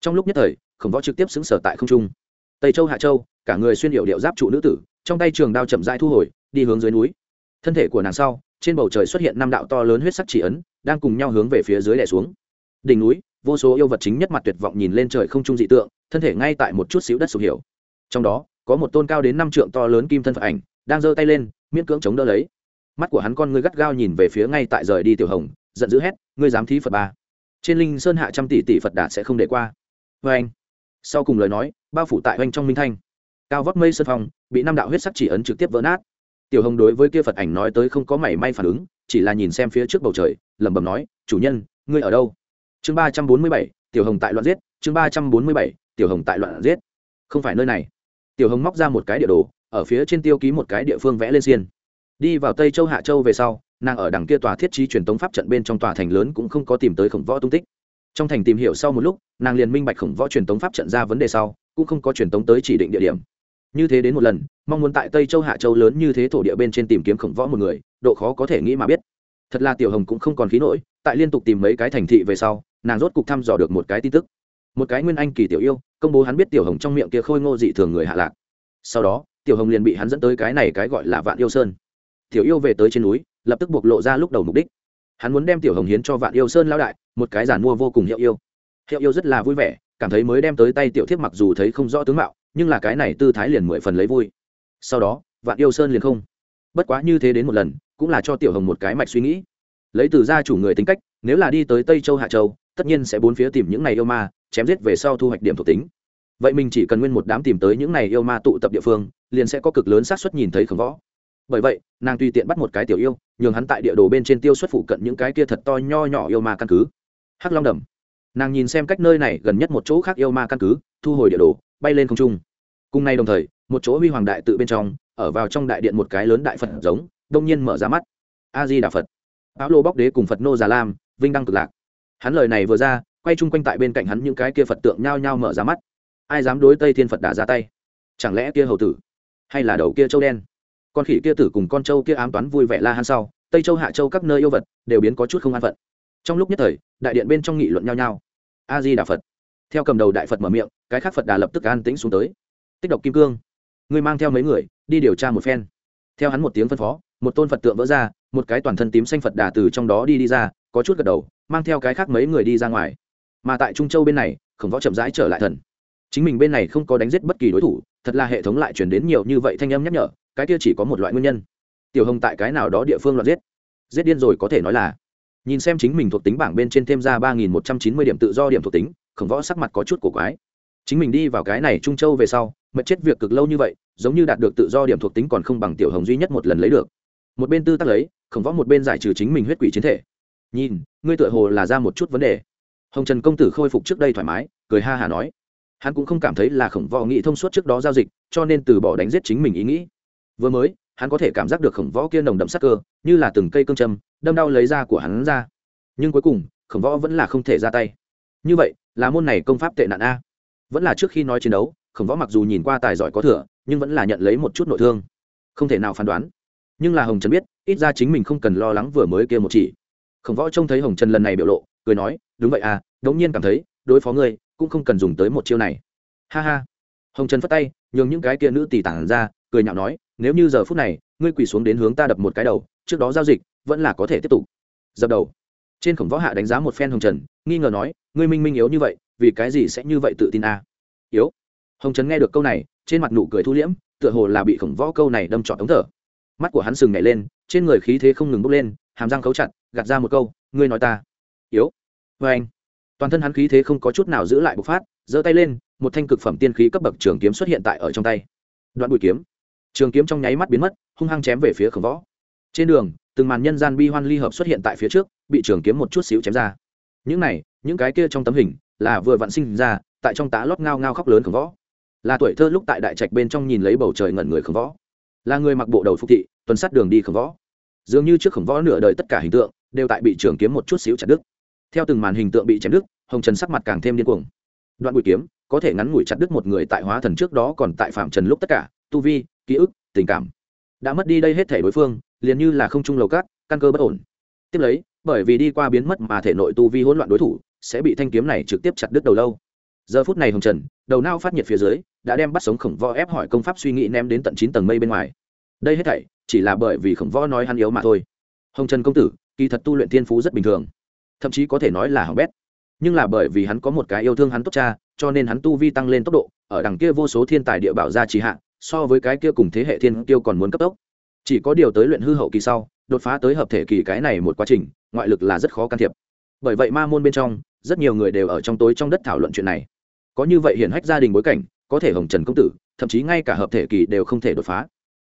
Trong lúc nhất thời, khổng võ trực tiếp xứng sở tại không trung. Tây châu, hạ châu, cả người xuyên điệu điệu giáp trụ nữ tử, trong tay trường đao chậm rãi thu hồi, đi hướng dưới núi. Thân thể của nàng sau, trên bầu trời xuất hiện năm đạo to lớn huyết sắc chỉ ấn đang cùng nhau hướng về phía dưới đè xuống. Đỉnh núi, vô số yêu vật chính nhất mặt tuyệt vọng nhìn lên trời không trung dị tượng, thân thể ngay tại một chút xíu đất sụp hiểu trong đó, có một tôn cao đến năm trượng to lớn kim thân phật ảnh, đang giơ tay lên, miễn cưỡng chống đỡ lấy. Mắt của hắn con ngươi gắt gao nhìn về phía ngay tại rời đi tiểu hồng, giận dữ hét, ngươi dám thí phật ba? Trên linh sơn hạ trăm tỷ tỷ phật đạt sẽ không để qua. Vê anh, sau cùng lời nói, bao phủ tại oanh trong minh thanh. Cao vóc mây sơn phong, bị năm đạo huyết sắc chỉ ấn trực tiếp vỡ nát tiểu hồng đối với kia phật ảnh nói tới không có mảy may phản ứng, chỉ là nhìn xem phía trước bầu trời, lẩm bẩm nói, chủ nhân, ngươi ở đâu? Chương ba trăm bốn mươi bảy, tiểu hồng tại loạn giết, chương ba trăm bốn mươi bảy, tiểu hồng tại loạn giết. Không phải nơi này. Tiểu hồng móc ra một cái địa đồ, ở phía trên tiêu ký một cái địa phương vẽ lên xiên. Đi vào tây châu hạ châu về sau, nàng ở đằng kia tòa thiết trí truyền tống pháp trận bên trong tòa thành lớn cũng không có tìm tới khổng võ tung tích. Trong thành tìm hiểu sau một lúc, nàng liền minh bạch khổng võ truyền tống pháp trận ra vấn đề sau, cũng không có truyền tống tới chỉ định địa điểm như thế đến một lần, mong muốn tại tây châu hạ châu lớn như thế thổ địa bên trên tìm kiếm khổng võ một người, độ khó có thể nghĩ mà biết. Thật là tiểu hồng cũng không còn khí nỗi tại liên tục tìm mấy cái thành thị về sau, nàng rốt cục thăm dò được một cái tin tức. Một cái nguyên anh kỳ tiểu yêu, công bố hắn biết tiểu hồng trong miệng kia khôi ngô dị thường người hạ lạc. Sau đó, tiểu hồng liền bị hắn dẫn tới cái này cái gọi là vạn yêu sơn. Tiểu yêu về tới trên núi, lập tức bộc lộ ra lúc đầu mục đích. Hắn muốn đem tiểu hồng hiến cho vạn yêu sơn lão đại, một cái giản mua vô cùng hiệu yêu. Hiệu yêu rất là vui vẻ, cảm thấy mới đem tới tay tiểu thiếp mặc dù thấy không rõ tướng mạo nhưng là cái này tư thái liền mười phần lấy vui. Sau đó, vạn yêu sơn liền không. Bất quá như thế đến một lần, cũng là cho tiểu hồng một cái mạch suy nghĩ. Lấy từ gia chủ người tính cách, nếu là đi tới tây châu, hạ châu, tất nhiên sẽ bốn phía tìm những này yêu ma, chém giết về sau thu hoạch điểm thuộc tính. Vậy mình chỉ cần nguyên một đám tìm tới những này yêu ma tụ tập địa phương, liền sẽ có cực lớn xác suất nhìn thấy khổng võ. Bởi vậy, nàng tùy tiện bắt một cái tiểu yêu, nhường hắn tại địa đồ bên trên tiêu xuất phụ cận những cái kia thật to nho nhỏ yêu ma căn cứ. Hắc long đầm. Nàng nhìn xem cách nơi này gần nhất một chỗ khác yêu ma căn cứ, thu hồi địa đồ bay lên không trung. Cùng nay đồng thời, một chỗ huy hoàng đại tự bên trong, ở vào trong đại điện một cái lớn đại phật giống, đông nhiên mở ra mắt. A di đà phật. Áo lô bóc đế cùng phật nô già lam vinh đăng cực lạc. Hắn lời này vừa ra, quay chung quanh tại bên cạnh hắn những cái kia phật tượng nhao nhao mở ra mắt. Ai dám đối tây thiên phật đà ra tay? Chẳng lẽ kia hầu tử hay là đầu kia châu đen? Con khỉ kia tử cùng con châu kia ám toán vui vẻ la han sau, tây châu, hạ châu các nơi yêu vật đều biến có chút không an phận. Trong lúc nhất thời, đại điện bên trong nghị luận nhau nhau a di đà phật. Theo cầm đầu đại phật mở miệng cái khác phật đà lập tức an tĩnh xuống tới. Tích độc kim cương. Ngươi mang theo mấy người, đi điều tra một phen. Theo hắn một tiếng phân phó, một tôn phật tượng vỡ ra, một cái toàn thân tím xanh phật đà từ trong đó đi đi ra, có chút gật đầu, mang theo cái khác mấy người đi ra ngoài. Mà tại trung châu bên này, khổng võ chậm rãi trở lại thần. Chính mình bên này không có đánh giết bất kỳ đối thủ, thật là hệ thống lại chuyển đến nhiều như vậy thanh âm nhắc nhở, cái kia chỉ có một loại nguyên nhân. Tiểu hồng tại cái nào đó địa phương loạn giết? Giết điên rồi có thể nói là. Nhìn xem chính mình thuộc tính bảng bên trên thêm ra ba nghìn một trăm chín mươi điểm tự do điểm thuộc tính, khổng võ sắc mặt có chút cổ quái chính mình đi vào cái này trung châu về sau mật chết việc cực lâu như vậy, giống như đạt được tự do điểm thuộc tính còn không bằng tiểu hồng duy nhất một lần lấy được. Một bên tư tắc lấy, khổng võ một bên giải trừ chính mình huyết quỷ chiến thể. Nhìn, ngươi tựa hồ là ra một chút vấn đề. Hồng trần công tử khôi phục trước đây thoải mái, cười ha hà nói. Hắn cũng không cảm thấy là khổng võ nghĩ thông suốt trước đó giao dịch, cho nên từ bỏ đánh giết chính mình ý nghĩ. Vừa mới, hắn có thể cảm giác được khổng võ kia nồng đậm sắc cơ, như là từng cây cương châm, đâm đau lấy ra của hắn ra. Nhưng cuối cùng, khổng võ vẫn là không thể ra tay. Như vậy, là môn này công pháp tệ nạn a vẫn là trước khi nói chiến đấu, khổng võ mặc dù nhìn qua tài giỏi có thừa, nhưng vẫn là nhận lấy một chút nội thương. Không thể nào phán đoán. Nhưng là hồng trần biết, ít ra chính mình không cần lo lắng vừa mới kia một chỉ. Khổng võ trông thấy hồng trần lần này biểu lộ, cười nói, đúng vậy à đống nhiên cảm thấy, đối phó ngươi, cũng không cần dùng tới một chiêu này. Ha ha. Hồng trần phất tay, nhường những cái kia nữ tỷ tản ra, cười nhạo nói, nếu như giờ phút này, ngươi quỳ xuống đến hướng ta đập một cái đầu, trước đó giao dịch, vẫn là có thể tiếp tục. Dập đầu. Trên khổng võ hạ đánh giá một phen hồng trần, nghi ngờ nói, ngươi minh minh yếu như vậy vì cái gì sẽ như vậy tự tin a à? yếu. Hồng trấn nghe được câu này, trên mặt nụ cười thu liễm, tựa hồ là bị khổng võ câu này đâm trọn ống thở. Mắt của hắn sừng nhảy lên, trên người khí thế không ngừng bốc lên, hàm răng khấu chặt, gạt ra một câu, ngươi nói ta. Yếu. Vê anh, toàn thân hắn khí thế không có chút nào giữ lại bộc phát, giơ tay lên, một thanh cực phẩm tiên khí cấp bậc trường kiếm xuất hiện tại ở trong tay. Đoạn bụi kiếm. Trường kiếm trong nháy mắt biến mất, hung hăng chém về phía khổng võ. Trên đường, từng màn nhân gian bi hoan ly hợp xuất hiện tại phía trước, bị trường kiếm một chút xíu chém ra. Những này, những cái kia trong tấm hình là vừa vặn sinh ra, tại trong tá lót ngao ngao khóc lớn khổng võ. Là tuổi thơ lúc tại đại trạch bên trong nhìn lấy bầu trời ngẩn người khổng võ. Là người mặc bộ đầu phục thị, tuần sát đường đi khổng võ. Dường như trước khổng võ nửa đời tất cả hình tượng đều tại bị trường kiếm một chút xíu chặt đứt. Theo từng màn hình tượng bị chém đứt, hồng trần sắc mặt càng thêm điên cuồng. Đoạn bụi kiếm có thể ngắn ngủi chặt đứt một người tại hóa thần trước đó còn tại phạm trần lúc tất cả, tu vi, ký ức, tình cảm. Đã mất đi đây hết thể đối phương, liền như là không trung lầu cát, căn cơ bất ổn. Tiếp lấy, bởi vì đi qua biến mất mà thể nội tu vi hỗn loạn đối thủ sẽ bị thanh kiếm này trực tiếp chặt đứt đầu lâu. Giờ phút này hồng trần, đầu nao phát nhiệt phía dưới, đã đem bắt sống khổng võ ép hỏi công pháp suy nghĩ ném đến tận chín tầng mây bên ngoài. Đây hết thảy, chỉ là bởi vì khổng võ nói hắn yếu mà thôi. Hồng trần công tử, kỳ thật tu luyện thiên phú rất bình thường. Thậm chí có thể nói là hỏng bét. Nhưng là bởi vì hắn có một cái yêu thương hắn tốt cha, cho nên hắn tu vi tăng lên tốc độ, ở đằng kia vô số thiên tài địa bảo ra trì hạ, so với cái kia cùng thế hệ thiên tiêu còn muốn cấp tốc. Chỉ có điều tới luyện hư hậu kỳ sau, đột phá tới hợp thể kỳ cái này một quá trình, ngoại lực là rất khó can thiệp. Bởi vậy ma môn bên trong rất nhiều người đều ở trong tối trong đất thảo luận chuyện này. Có như vậy hiển hách gia đình bối cảnh, có thể hồng trần công tử, thậm chí ngay cả hợp thể kỳ đều không thể đột phá.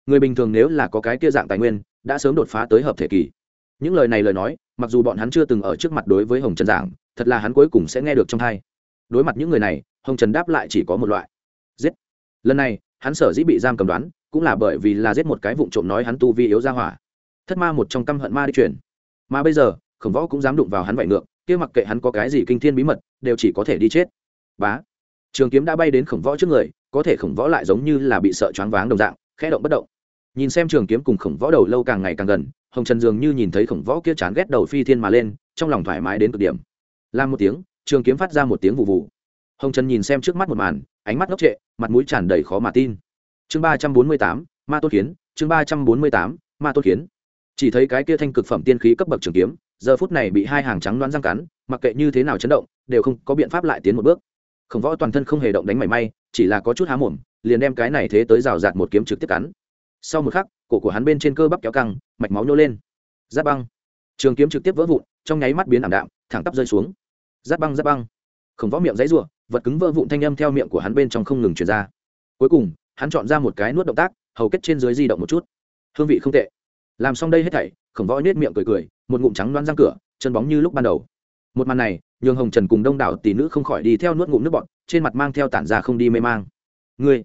Người bình thường nếu là có cái kia dạng tài nguyên, đã sớm đột phá tới hợp thể kỳ. Những lời này lời nói, mặc dù bọn hắn chưa từng ở trước mặt đối với hồng trần giảng, thật là hắn cuối cùng sẽ nghe được trong hai đối mặt những người này, hồng trần đáp lại chỉ có một loại. Giết. Lần này, hắn sở dĩ bị giam cầm đoán, cũng là bởi vì là giết một cái vụn trộm nói hắn tu vi yếu ra hỏa. Thất ma một trong căm hận ma đi chuyển mà bây giờ, khổng võ cũng dám đụng vào hắn vải ngược kia mặc kệ hắn có cái gì kinh thiên bí mật, đều chỉ có thể đi chết. Bá. Trường kiếm đã bay đến khổng võ trước người, có thể khổng võ lại giống như là bị sợ choáng váng đồng dạng, khẽ động bất động. Nhìn xem trường kiếm cùng khổng võ đầu lâu càng ngày càng gần, hồng trần dường như nhìn thấy khổng võ kia chán ghét đầu phi thiên mà lên, trong lòng thoải mái đến cực điểm. Làm một tiếng, trường kiếm phát ra một tiếng vụ vụ. Hồng trần nhìn xem trước mắt một màn, ánh mắt ngốc trệ, mặt mũi tràn đầy khó mà tin. Chương ba trăm bốn mươi tám, ma tốt kiến, chương ba trăm bốn mươi tám, ma tốt kiến. Chỉ thấy cái kia thanh cực phẩm tiên khí cấp bậc trường kiếm giờ phút này bị hai hàng trắng đoán răng cắn, mặc kệ như thế nào chấn động, đều không có biện pháp lại tiến một bước. Khổng võ toàn thân không hề động đánh mảy may, chỉ là có chút há mồm, liền đem cái này thế tới rào rạt một kiếm trực tiếp cắn. Sau một khắc, cổ của hắn bên trên cơ bắp kéo căng, mạch máu nhô lên. Giáp băng. Trường kiếm trực tiếp vỡ vụn, trong nháy mắt biến ảm đạm, thẳng tắp rơi xuống. Giáp băng giáp băng. Khổng võ miệng dãy rụa vật cứng vỡ vụn thanh âm theo miệng của hắn bên trong không ngừng chuyển ra. Cuối cùng, hắn chọn ra một cái nuốt động tác, hầu kết trên dưới di động một chút. Hương vị không tệ. Làm xong đây hết thảy, khổng võ nết miệng cười cười một ngụm trắng đoán răng cửa, chân bóng như lúc ban đầu. Một màn này, nhường hồng trần cùng đông đảo tỷ nữ không khỏi đi theo nuốt ngụm nước bọn trên mặt mang theo tản ra không đi mê mang. Ngươi,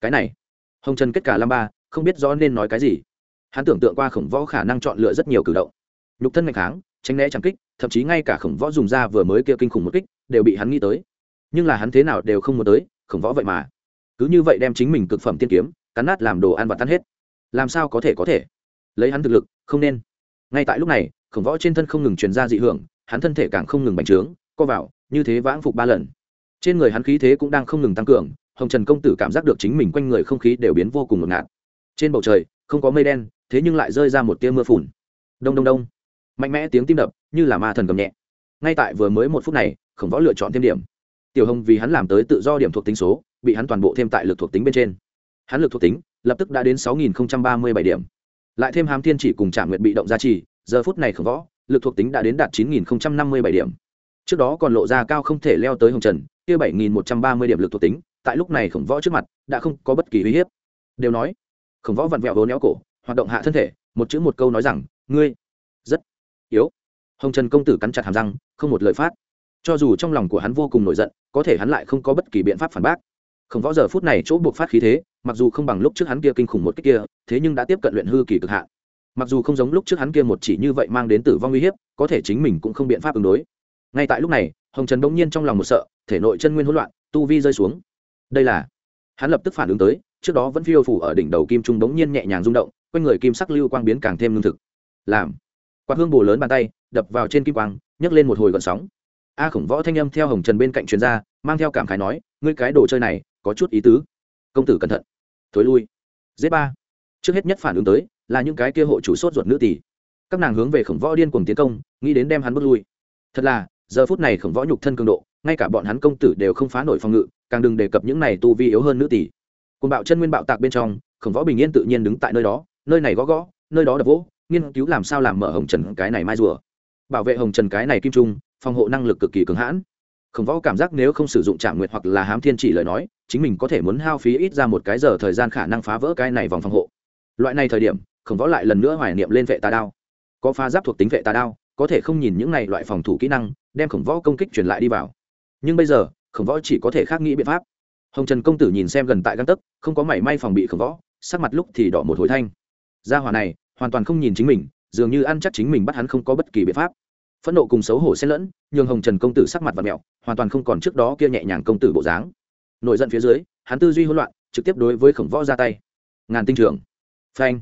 cái này. Hồng trần kết cả lam ba, không biết rõ nên nói cái gì. Hắn tưởng tượng qua khổng võ khả năng chọn lựa rất nhiều cử động. Nhục thân ngày kháng, tránh né trắng kích, thậm chí ngay cả khổng võ dùng ra vừa mới kia kinh khủng một kích, đều bị hắn nghĩ tới. Nhưng là hắn thế nào đều không muốn tới, khổng võ vậy mà. Cứ như vậy đem chính mình cực phẩm tiên kiếm, cắn nát làm đồ ăn và tan hết. Làm sao có thể có thể? Lấy hắn thực lực, không nên. Ngay tại lúc này khổng võ trên thân không ngừng truyền ra dị hưởng, hắn thân thể càng không ngừng bành trướng, co vào, như thế vãng phục ba lần. Trên người hắn khí thế cũng đang không ngừng tăng cường, hồng trần công tử cảm giác được chính mình quanh người không khí đều biến vô cùng ngột ngạt. Trên bầu trời, không có mây đen, thế nhưng lại rơi ra một tia mưa phùn. Đông đông đông. Mạnh mẽ tiếng tim đập, như là ma thần cầm nhẹ. Ngay tại vừa mới một phút này, khổng võ lựa chọn thêm điểm. Tiểu hồng vì hắn làm tới tự do điểm thuộc tính số, bị hắn toàn bộ thêm tại lực thuộc tính bên trên. Hắn lực thuộc tính, lập tức đã đến sáu nghìn ba mươi bảy điểm. Lại thêm hám thiên chỉ cùng trả nguyện bị động gia trì giờ phút này khổng võ, lực thuộc tính đã đến đạt chín nghìn năm mươi bảy điểm. Trước đó còn lộ ra cao không thể leo tới hồng trần, kia bảy nghìn một trăm ba mươi điểm lực thuộc tính, tại lúc này khổng võ trước mặt đã không có bất kỳ uy hiếp. Đều nói, khổng võ vặn vẹo vốn éo cổ, hoạt động hạ thân thể, một chữ một câu nói rằng, ngươi, rất yếu. Hồng trần công tử cắn chặt hàm răng, không một lời phát. Cho dù trong lòng của hắn vô cùng nổi giận, có thể hắn lại không có bất kỳ biện pháp phản bác. Khổng võ giờ phút này chỗ buộc phát khí thế, mặc dù không bằng lúc trước hắn kia kinh khủng một cách kia, thế nhưng đã tiếp cận luyện hư kỳ cực hạn mặc dù không giống lúc trước hắn kia một chỉ như vậy mang đến tử vong uy hiếp, có thể chính mình cũng không biện pháp ứng đối. Ngay tại lúc này, hồng trần bỗng nhiên trong lòng một sợ, thể nội chân nguyên hỗn loạn, tu vi rơi xuống. Đây là, hắn lập tức phản ứng tới, trước đó vẫn phiêu phủ ở đỉnh đầu kim trung bỗng nhiên nhẹ nhàng rung động, quanh người kim sắc lưu quang biến càng thêm lương thực. Làm, quạt hương bồ lớn bàn tay, đập vào trên kim quang, nhấc lên một hồi gọn sóng. A khổng võ thanh âm theo hồng trần bên cạnh chuyên gia mang theo cảm khái nói, ngươi cái đồ chơi này, có chút ý tứ. Công tử cẩn thận. Thối lui. Dễ ba. Trước hết nhất phản ứng tới là những cái kia hộ chủ sốt ruột nữ tỷ các nàng hướng về khổng võ điên cuồng tiến công, nghĩ đến đem hắn bước lui. Thật là, giờ phút này khổng võ nhục thân cường độ, ngay cả bọn hắn công tử đều không phá nổi phòng ngự, càng đừng đề cập những này tu vi yếu hơn nữ tỷ cùng bạo chân nguyên bạo tạc bên trong, khổng võ bình yên tự nhiên đứng tại nơi đó, nơi này gõ gõ, nơi đó đập vỗ, nghiên cứu làm sao làm mở hồng trần cái này mai rùa. Bảo vệ hồng trần cái này kim trung, phòng hộ năng lực cực kỳ cứng hãn. Khổng võ cảm giác nếu không sử dụng trạm nguyệt hoặc là hám thiên chỉ lời nói, chính mình có thể muốn hao phí ít ra một cái giờ thời gian khả năng phá vỡ cái này vòng phòng hộ loại này thời điểm, khổng võ lại lần nữa hoài niệm lên vệ tà đao. Có pha giáp thuộc tính vệ tà đao, có thể không nhìn những này loại phòng thủ kỹ năng, đem khổng võ công kích truyền lại đi vào. Nhưng bây giờ, khổng võ chỉ có thể khác nghĩ biện pháp. Hồng trần công tử nhìn xem gần tại găng tấc, không có mảy may phòng bị khổng võ, sắc mặt lúc thì đỏ một hồi thanh. Gia hỏa này, hoàn toàn không nhìn chính mình, dường như ăn chắc chính mình bắt hắn không có bất kỳ biện pháp. Phẫn nộ cùng xấu hổ xen lẫn, nhường hồng trần công tử sắc mặt và mẹo hoàn toàn không còn trước đó kia nhẹ nhàng công tử bộ dáng. Nội giận phía dưới, hắn tư duy hỗn loạn, trực tiếp đối với khổng võ ra tay. Ngàn tinh trưởng phanh.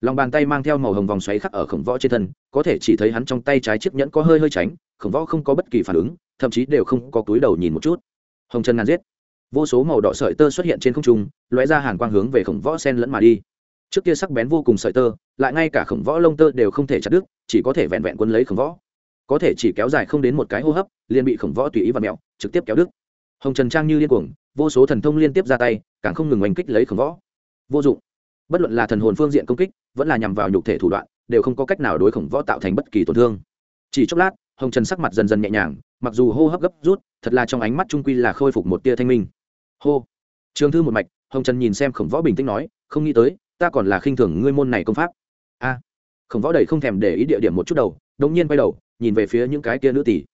Lòng bàn tay mang theo màu hồng vòng xoáy khắc ở khổng võ trên thân, có thể chỉ thấy hắn trong tay trái chiếc nhẫn có hơi hơi tránh, khổng võ không có bất kỳ phản ứng, thậm chí đều không có túi đầu nhìn một chút. Hồng chân ngàn giết. Vô số màu đỏ sợi tơ xuất hiện trên không trung, lóe ra hàn quang hướng về khổng võ sen lẫn mà đi. Trước kia sắc bén vô cùng sợi tơ, lại ngay cả khổng võ lông tơ đều không thể chặt đứt, chỉ có thể vẹn vẹn quân lấy khổng võ. Có thể chỉ kéo dài không đến một cái hô hấp, liền bị khổng võ tùy ý và mẹo, trực tiếp kéo đứt. Hồng trần trang như liên cuồng, vô số thần thông liên tiếp ra tay, càng không ngừng oanh kích lấy khổng võ. Vô dụng bất luận là thần hồn phương diện công kích, vẫn là nhằm vào nhục thể thủ đoạn, đều không có cách nào đối khổng võ tạo thành bất kỳ tổn thương. Chỉ chốc lát, hồng trần sắc mặt dần dần nhẹ nhàng, mặc dù hô hấp gấp rút, thật là trong ánh mắt trung quy là khôi phục một tia thanh minh. Hô. Trường thư một mạch, hồng trần nhìn xem khổng võ bình tĩnh nói, không nghĩ tới, ta còn là khinh thường ngươi môn này công pháp. A. Khổng võ đầy không thèm để ý địa điểm một chút đầu đống nhiên quay đầu, nhìn về phía những cái kia nữ tỷ.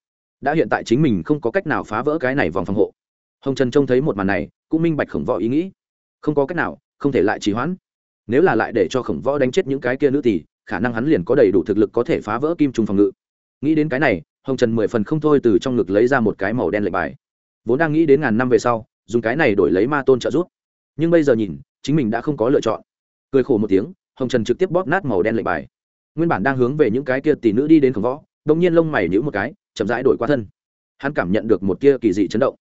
Đã hiện tại chính mình không có cách nào phá vỡ cái này vòng phòng hộ. Hồng trần trông thấy một màn này, cũng minh bạch khổng võ ý nghĩ. Không có cách nào, không thể lại trì hoãn nếu là lại để cho khổng võ đánh chết những cái kia nữ tỷ khả năng hắn liền có đầy đủ thực lực có thể phá vỡ kim trùng phòng ngự. Nghĩ đến cái này, hồng trần mười phần không thôi từ trong ngực lấy ra một cái màu đen lệnh bài. Vốn đang nghĩ đến ngàn năm về sau, dùng cái này đổi lấy ma tôn trợ giúp. Nhưng bây giờ nhìn, chính mình đã không có lựa chọn. Cười khổ một tiếng, hồng trần trực tiếp bóp nát màu đen lệnh bài. Nguyên bản đang hướng về những cái kia tỷ nữ đi đến khổng võ đông nhiên lông mày nhữ một cái, chậm rãi đổi qua thân. Hắn cảm nhận được một kia kỳ dị chấn động.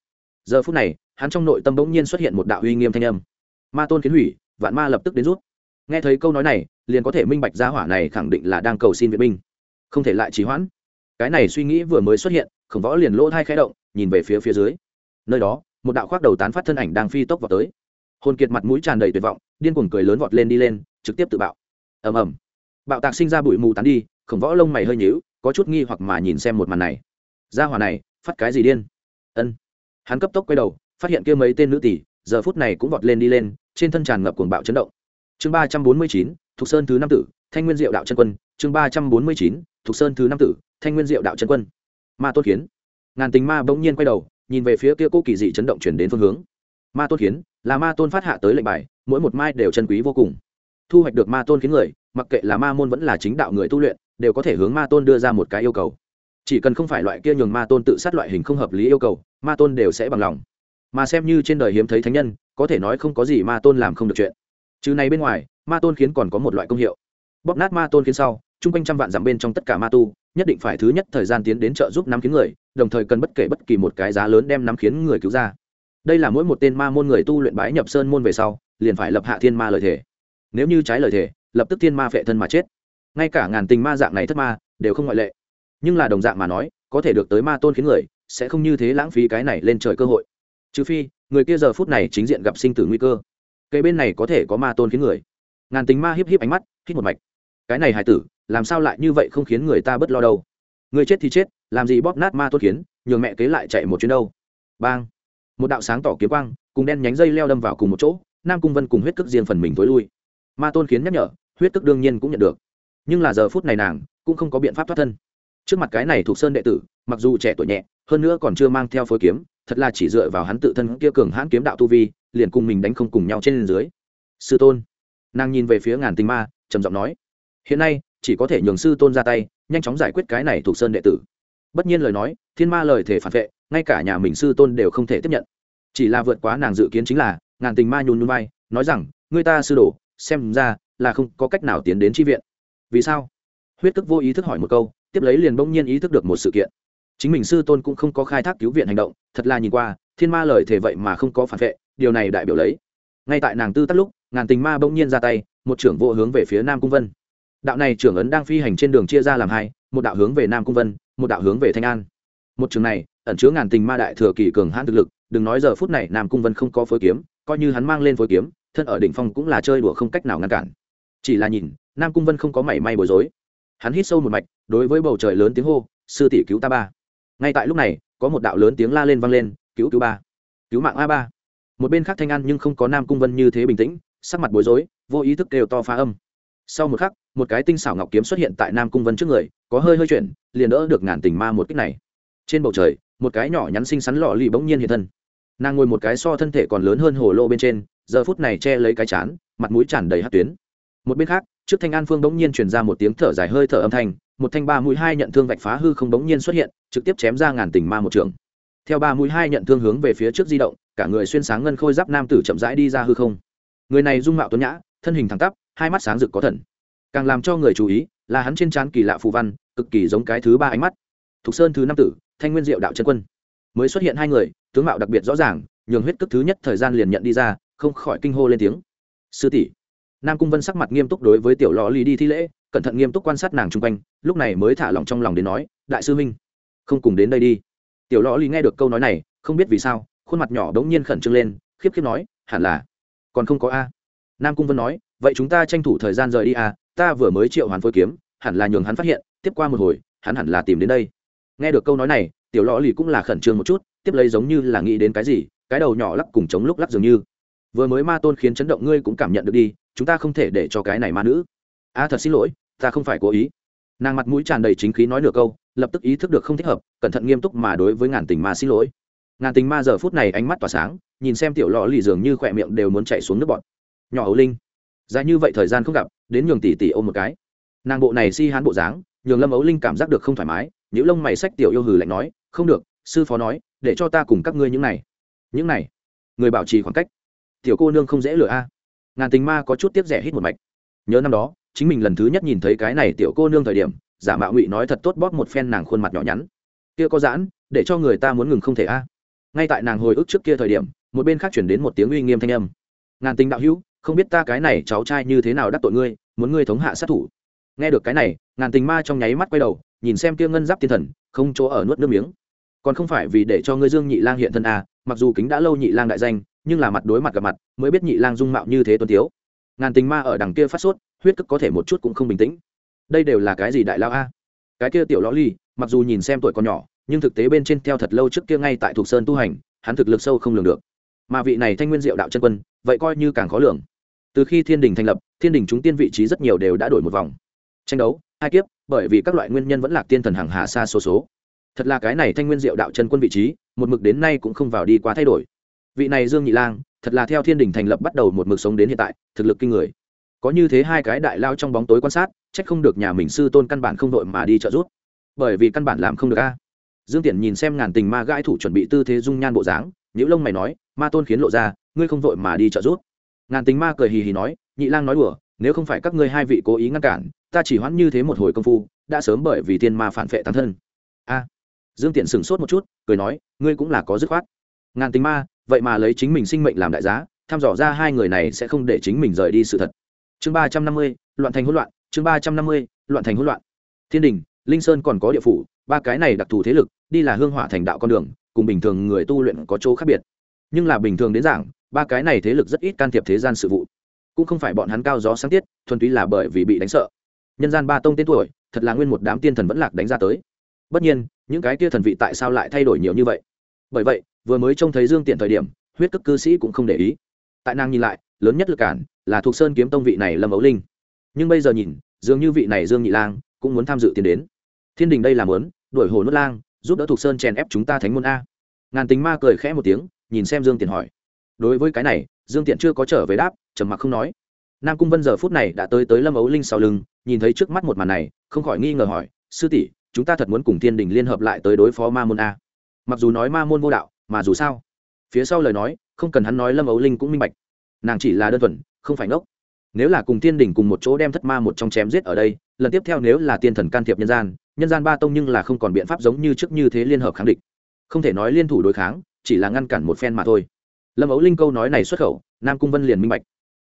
Giờ phút này, hắn trong nội tâm bỗng nhiên xuất hiện một đạo uy nghiêm thanh âm. Ma tôn kiến hủy, vạn ma lập tức đến rút nghe thấy câu nói này, liền có thể minh bạch gia hỏa này khẳng định là đang cầu xin viện binh. Không thể lại trì hoãn. Cái này suy nghĩ vừa mới xuất hiện, khổng võ liền lỗ thai khẽ động, nhìn về phía phía dưới. Nơi đó, một đạo khoác đầu tán phát thân ảnh đang phi tốc vào tới. Hồn kiệt mặt mũi tràn đầy tuyệt vọng, điên cuồng cười lớn vọt lên đi lên, trực tiếp tự bạo. Ầm ầm. Bạo tạc sinh ra bụi mù tán đi, khổng võ lông mày hơi nhíu, có chút nghi hoặc mà nhìn xem một màn này. Gia hỏa này, phát cái gì điên? Ân. Hắn cấp tốc quay đầu, phát hiện kia mấy tên nữ tỷ, giờ phút này cũng vọt lên đi lên, trên thân tràn ngập cuồng bạo chấn động chương ba trăm bốn mươi chín thuộc sơn thứ năm tử, thanh nguyên diệu đạo chân quân. Chương ba trăm bốn mươi chín thuộc sơn thứ năm tử, thanh nguyên diệu đạo chân quân. Ma tôn kiến. Ngàn tình ma bỗng nhiên quay đầu, nhìn về phía kia cô kỳ dị chấn động chuyển đến phương hướng. Ma tôn kiến, là ma tôn phát hạ tới lệnh bài, mỗi một mai đều chân quý vô cùng. Thu hoạch được ma tôn kiến người, mặc kệ là ma môn vẫn là chính đạo người tu luyện, đều có thể hướng ma tôn đưa ra một cái yêu cầu. Chỉ cần không phải loại kia nhường ma tôn tự sát loại hình không hợp lý yêu cầu, ma tôn đều sẽ bằng lòng. Mà xem như trên đời hiếm thấy thánh nhân, có thể nói không có gì ma tôn làm không được chuyện chứ này bên ngoài, ma tôn khiến còn có một loại công hiệu. Bóp nát ma tôn khiến sau, chung quanh trăm vạn dặm bên trong tất cả ma tu, nhất định phải thứ nhất thời gian tiến đến trợ giúp nắm khiến người, đồng thời cần bất kể bất kỳ một cái giá lớn đem nắm khiến người cứu ra. Đây là mỗi một tên ma môn người tu luyện bái nhập sơn môn về sau, liền phải lập hạ thiên ma lời thể nếu như trái lời thể lập tức thiên ma phệ thân mà chết. Ngay cả ngàn tình ma dạng này thất ma, đều không ngoại lệ. Nhưng là đồng dạng mà nói, có thể được tới ma tôn khiến người, sẽ không như thế lãng phí cái này lên trời cơ hội. Trừ phi, người kia giờ phút này chính diện gặp sinh tử nguy cơ cây bên này có thể có ma tôn khiến người. Ngàn tính ma hiếp hiếp ánh mắt, hít một mạch. Cái này hài tử, làm sao lại như vậy không khiến người ta bất lo đâu? Người chết thì chết, làm gì bóp nát ma tôn khiến, nhường mẹ kế lại chạy một chuyến đâu? Bang. Một đạo sáng tỏ kiếm quang, cùng đen nhánh dây leo đâm vào cùng một chỗ, nam cung vân cùng huyết cước riêng phần mình t ố i lui. Ma tôn khiến nhắc nhở, huyết cước đương nhiên cũng nhận được. Nhưng là giờ phút này nàng, cũng không có biện pháp thoát thân. Trước mặt cái này thuộc sơn đệ tử, mặc dù trẻ tuổi nhẹ, hơn nữa còn chưa mang theo phối kiếm, thật là chỉ dựa vào hắn tự thân kia cường hãn kiếm đạo tu vi liền cùng mình đánh không cùng nhau trên dưới. Sư tôn. Nàng nhìn về phía ngàn tinh ma, trầm giọng nói. Hiện nay, chỉ có thể nhường sư tôn ra tay, nhanh chóng giải quyết cái này thuộc sơn đệ tử. Bất nhiên lời nói, thiên ma lời thể phản vệ, ngay cả nhà mình sư tôn đều không thể tiếp nhận. Chỉ là vượt quá nàng dự kiến chính là, ngàn tình ma nhún nhún vai, nói rằng người ta sư đồ, xem ra là không có cách nào tiến đến tri viện. Vì sao? Huyết tức vô ý thức hỏi một câu, tiếp lấy liền bỗng nhiên ý thức được một sự kiện. Chính mình sư tôn cũng không có khai thác cứu viện hành động, thật là nhìn qua, thiên ma lời thể vậy mà không có phản vệ điều này đại biểu lấy. Ngay tại nàng tư tắt lúc, ngàn tình ma bỗng nhiên ra tay, một trưởng vô hướng về phía nam cung vân. Đạo này trưởng ấn đang phi hành trên đường chia ra làm hai, một đạo hướng về nam cung vân, một đạo hướng về thanh an. Một trường này, ẩn chứa ngàn tình ma đại thừa kỳ cường hãn thực lực, đừng nói giờ phút này nam cung vân không có phối kiếm, coi như hắn mang lên phối kiếm, thân ở đỉnh phong cũng là chơi đùa không cách nào ngăn cản. Chỉ là nhìn, nam cung vân không có mảy may bối rối. Hắn hít sâu một mạch, đối với bầu trời lớn tiếng hô, sư tỷ cứu ta ba. Ngay tại lúc này, có một đạo lớn tiếng la lên vang lên, cứu cứu ba, cứu mạng a ba một bên khác thanh an nhưng không có nam cung vân như thế bình tĩnh, sắc mặt bối rối, vô ý thức đều to phá âm. Sau một khắc, một cái tinh xảo ngọc kiếm xuất hiện tại nam cung vân trước người, có hơi hơi chuyển, liền đỡ được ngàn tình ma một cách này. Trên bầu trời, một cái nhỏ nhắn xinh xắn lọ lì bỗng nhiên hiện thân. Nàng ngồi một cái so thân thể còn lớn hơn hồ lô bên trên, giờ phút này che lấy cái chán, mặt mũi tràn đầy hát tuyến. Một bên khác, trước thanh an phương bỗng nhiên truyền ra một tiếng thở dài hơi thở âm thanh, một thanh ba mũi hai nhận thương vạch phá hư không bỗng nhiên xuất hiện, trực tiếp chém ra ngàn tình ma một trường. Theo ba mũi hai nhận thương hướng về phía trước di động cả người xuyên sáng ngân khôi giáp nam tử chậm rãi đi ra hư không. Người này dung mạo tuấn nhã, thân hình thẳng tắp, hai mắt sáng rực có thần. Càng làm cho người chú ý là hắn trên trán kỳ lạ phù văn, cực kỳ giống cái thứ ba ánh mắt. Thục sơn thứ năm tử, thanh nguyên diệu đạo chân quân. Mới xuất hiện hai người, tướng mạo đặc biệt rõ ràng, nhường huyết cước thứ nhất thời gian liền nhận đi ra, không khỏi kinh hô lên tiếng. Sư tỷ. Nam cung vân sắc mặt nghiêm túc đối với tiểu lò lì đi thi lễ, cẩn thận nghiêm túc quan sát nàng chung quanh, lúc này mới thả lòng trong lòng đến nói, đại sư huynh không cùng đến đây đi. Tiểu lò lì nghe được câu nói này, không biết vì sao khuôn mặt nhỏ đống nhiên khẩn trương lên, khiếp khiếp nói, hẳn là. Còn không có a. Nam cung vân nói, vậy chúng ta tranh thủ thời gian rời đi a, ta vừa mới triệu hoàn phôi kiếm, hẳn là nhường hắn phát hiện, tiếp qua một hồi, hắn hẳn là tìm đến đây. Nghe được câu nói này, tiểu lò lì cũng là khẩn trương một chút, tiếp lấy giống như là nghĩ đến cái gì, cái đầu nhỏ lắc cùng chống lúc lắc dường như. Vừa mới ma tôn khiến chấn động ngươi cũng cảm nhận được đi, chúng ta không thể để cho cái này ma nữ. A, thật xin lỗi, ta không phải cố ý. Nàng mặt mũi tràn đầy chính khí nói nửa câu, lập tức ý thức được không thích hợp, cẩn thận nghiêm túc mà đối với ngàn tình ma xin lỗi ngàn tình ma giờ phút này ánh mắt tỏa sáng, nhìn xem tiểu lò lì dường như khỏe miệng đều muốn chạy xuống nước bọt. Nhỏ ấu linh, dài như vậy thời gian không gặp, đến nhường tỷ tỷ ôm một cái. Nàng bộ này si hán bộ dáng, nhường lâm ấu linh cảm giác được không thoải mái những lông mày sách tiểu yêu hừ lạnh nói, không được, sư phó nói, để cho ta cùng các ngươi những này những này, người bảo trì khoảng cách. Tiểu cô nương không dễ lừa a. Ngàn tình ma có chút tiếp rẻ hít một mạch. Nhớ năm đó, chính mình lần thứ nhất nhìn thấy cái này tiểu cô nương thời điểm, giả mạo ngụy nói thật tốt bóp một phen nàng khuôn mặt nhỏ nhắn. Kia có giãn, để cho người ta muốn ngừng không thể a ngay tại nàng hồi ức trước kia thời điểm, một bên khác chuyển đến một tiếng uy nghiêm thanh âm ngàn tính đạo hữu, không biết ta cái này cháu trai như thế nào đắc tội ngươi, muốn ngươi thống hạ sát thủ nghe được cái này, ngàn tình ma trong nháy mắt quay đầu, nhìn xem kia ngân giáp thiên thần, không chỗ ở nuốt nước miếng còn không phải vì để cho ngươi dương nhị lang hiện thân à? mặc dù kính đã lâu nhị lang đại danh, nhưng là mặt đối mặt gặp mặt, mới biết nhị lang dung mạo như thế tuân thiếu. ngàn tình ma ở đằng kia phát sốt, huyết cức có thể một chút cũng không bình tĩnh đây đều là cái gì đại lao a cái kia tiểu lõ ly, mặc dù nhìn xem tuổi còn nhỏ nhưng thực tế bên trên theo thật lâu trước kia ngay tại thuộc sơn tu hành, hắn thực lực sâu không lường được. Mà vị này thanh nguyên diệu đạo chân quân, vậy coi như càng khó lường. Từ khi thiên đình thành lập, thiên đình chúng tiên vị trí rất nhiều đều đã đổi một vòng. Tranh đấu, hai kiếp, bởi vì các loại nguyên nhân vẫn là tiên thần hàng hà xa số số. Thật là cái này thanh nguyên diệu đạo chân quân vị trí, một mực đến nay cũng không vào đi qua thay đổi. Vị này dương nhị lang, thật là theo thiên đình thành lập bắt đầu một mực sống đến hiện tại, thực lực kinh người. Có như thế hai cái đại lao trong bóng tối quan sát trách không được nhà mình sư tôn căn bản không đội mà đi trợ giúp. Bởi vì căn bản làm không được a dương tiện nhìn xem ngàn tình ma gãi thủ chuẩn bị tư thế dung nhan bộ dáng nhữ lông mày nói, ma tôn khiến lộ ra, ngươi không vội mà đi trợ giúp. Ngàn tình ma cười hì hì nói, nhị lang nói đùa, nếu không phải các ngươi hai vị cố ý ngăn cản, ta chỉ hoãn như thế một hồi công phu, đã sớm bởi vì tiên ma phản vệ tán thân. A. Dương tiện sửng sốt một chút, cười nói, ngươi cũng là có dứt khoát. Ngàn tình ma, vậy mà lấy chính mình sinh mệnh làm đại giá thăm dò ra hai người này sẽ không để chính mình rời đi sự thật. Chương ba trăm năm mươi, loạn thành hỗn loạn, chương ba trăm năm mươi, loạn thành hỗn loạn. Thiên đình, linh sơn còn có địa phủ, ba cái này đặc thù thế lực đi là hương hỏa thành đạo con đường, cùng bình thường người tu luyện có chỗ khác biệt. Nhưng là bình thường đến giảng, ba cái này thế lực rất ít can thiệp thế gian sự vụ. Cũng không phải bọn hắn cao gió sáng tiết, thuần túy là bởi vì bị đánh sợ. Nhân gian ba tông tên tuổi, thật là nguyên một đám tiên thần vẫn lạc đánh ra tới. Bất nhiên, những cái kia thần vị tại sao lại thay đổi nhiều như vậy? Bởi vậy, vừa mới trông thấy dương tiện thời điểm, huyết cức cư sĩ cũng không để ý. Tại nàng nhìn lại, lớn nhất lực cản là thuộc sơn kiếm tông vị này lâm ấu linh. Nhưng bây giờ nhìn, dường như vị này dương nhị lang cũng muốn tham dự tiến đến. Thiên đình đây làm lớn đuổi hồ nốt lang giúp đỡ thuộc sơn chèn ép chúng ta thánh môn a ngàn tính ma cười khẽ một tiếng nhìn xem dương tiện hỏi đối với cái này dương tiện chưa có trở về đáp trầm mặc không nói nam cung vân giờ phút này đã tới tới lâm ấu linh sau lưng nhìn thấy trước mắt một màn này không khỏi nghi ngờ hỏi sư tỷ chúng ta thật muốn cùng thiên đình liên hợp lại tới đối phó ma môn a mặc dù nói ma môn vô đạo mà dù sao phía sau lời nói không cần hắn nói lâm ấu linh cũng minh bạch nàng chỉ là đơn thuần không phải ngốc nếu là cùng tiên đình cùng một chỗ đem thất ma một trong chém giết ở đây lần tiếp theo nếu là tiên thần can thiệp nhân gian nhân gian ba tông nhưng là không còn biện pháp giống như trước như thế liên hợp kháng địch. Không thể nói liên thủ đối kháng, chỉ là ngăn cản một phen mà thôi. Lâm ấu linh câu nói này xuất khẩu, nam cung vân liền minh bạch.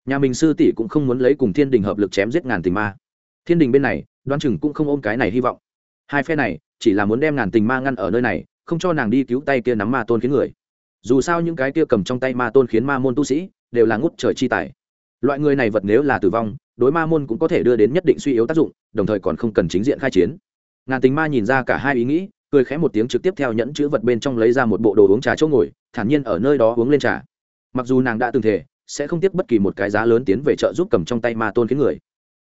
Nhà mình sư tỷ cũng không muốn lấy cùng thiên đình hợp lực chém giết ngàn tình ma. Thiên đình bên này đoan chừng cũng không ôm cái này hy vọng. Hai phe này, chỉ là muốn đem ngàn tình ma ngăn ở nơi này, không cho nàng đi cứu tay kia nắm ma tôn khiến người. Dù sao những cái kia cầm trong tay ma tôn khiến ma môn tu sĩ, đều là ngút trời chi tài. Loại người này vật nếu là tử vong, đối ma môn cũng có thể đưa đến nhất định suy yếu tác dụng, đồng thời còn không cần chính diện khai chiến ngàn tình ma nhìn ra cả hai ý nghĩ, cười khẽ một tiếng trực tiếp theo nhẫn chữ vật bên trong lấy ra một bộ đồ uống trà chỗ ngồi, thản nhiên ở nơi đó uống lên trà. Mặc dù nàng đã từng thể sẽ không tiếc bất kỳ một cái giá lớn tiến về chợ giúp cầm trong tay ma tôn khiến người.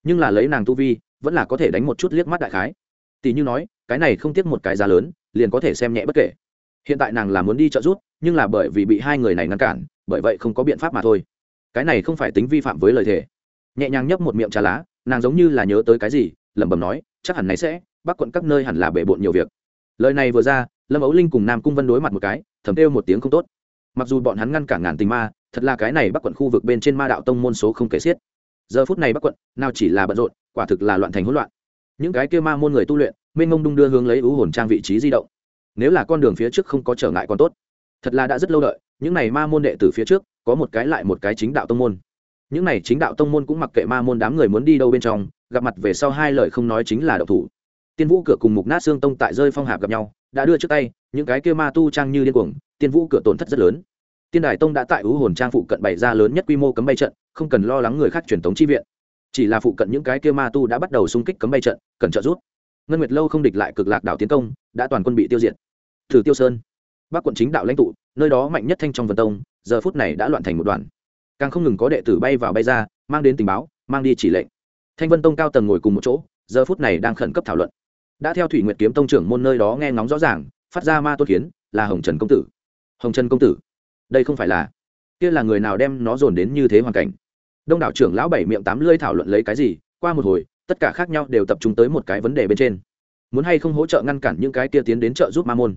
Nhưng là lấy nàng tu vi, vẫn là có thể đánh một chút liếc mắt đại khái. Tỷ như nói, cái này không tiếc một cái giá lớn, liền có thể xem nhẹ bất kể. Hiện tại nàng là muốn đi trợ giúp, nhưng là bởi vì bị hai người này ngăn cản, bởi vậy không có biện pháp mà thôi. Cái này không phải tính vi phạm với lời thề. Nhẹ nhàng nhấp một miệng trà lá, nàng giống như là nhớ tới cái gì, lẩm bẩm nói, chắc hẳn này sẽ bắc quận các nơi hẳn là bể bộn nhiều việc. Lời này vừa ra, lâm ấu linh cùng nam cung vân đối mặt một cái, thầm kêu một tiếng không tốt. Mặc dù bọn hắn ngăn cản ngàn tình ma, thật là cái này bắc quận khu vực bên trên ma đạo tông môn số không kể xiết. Giờ phút này bắc quận, nào chỉ là bận rộn, quả thực là loạn thành hỗn loạn. Những cái kia ma môn người tu luyện, mênh mông đung đưa hướng lấy ưu hồn trang vị trí di động. Nếu là con đường phía trước không có trở ngại còn tốt. Thật là đã rất lâu đợi, những này ma môn đệ từ phía trước, có một cái lại một cái chính đạo tông môn. Những này chính đạo tông môn cũng mặc kệ ma môn đám người muốn đi đâu bên trong, gặp mặt về sau hai lời không nói chính là độc thủ tiên vũ cửa cùng mục nát xương tông tại rơi phong hạp gặp nhau, đã đưa trước tay, những cái kia ma tu trang như điên cuồng, tiên vũ cửa tổn thất rất lớn. Tiên đài tông đã tại ứ hồn trang phụ cận bày ra lớn nhất quy mô cấm bay trận, không cần lo lắng người khác truyền thống chi viện. Chỉ là phụ cận những cái kia ma tu đã bắt đầu xung kích cấm bay trận, cần trợ giúp. Ngân nguyệt lâu không địch lại cực lạc đảo tiến công, đã toàn quân bị tiêu diệt. Thử tiêu sơn, bắc quận chính đạo lãnh tụ, nơi đó mạnh nhất thanh trong vân tông, giờ phút này đã loạn thành một đoàn. Càng không ngừng có đệ tử bay vào bay ra, mang đến tình báo, mang đi chỉ lệnh. Thanh vân tông cao tầng ngồi cùng một chỗ, giờ phút này đang khẩn cấp thảo luận đã theo thủy nguyệt kiếm tông trưởng môn nơi đó nghe ngóng rõ ràng, phát ra ma tôn kiến, là hồng trần công tử. Hồng trần công tử? Đây không phải là, kia là người nào đem nó dồn đến như thế hoàn cảnh? Đông đảo trưởng lão bảy miệng tám lưỡi thảo luận lấy cái gì, qua một hồi, tất cả khác nhau đều tập trung tới một cái vấn đề bên trên. Muốn hay không hỗ trợ ngăn cản những cái kia tiến đến trợ giúp ma môn?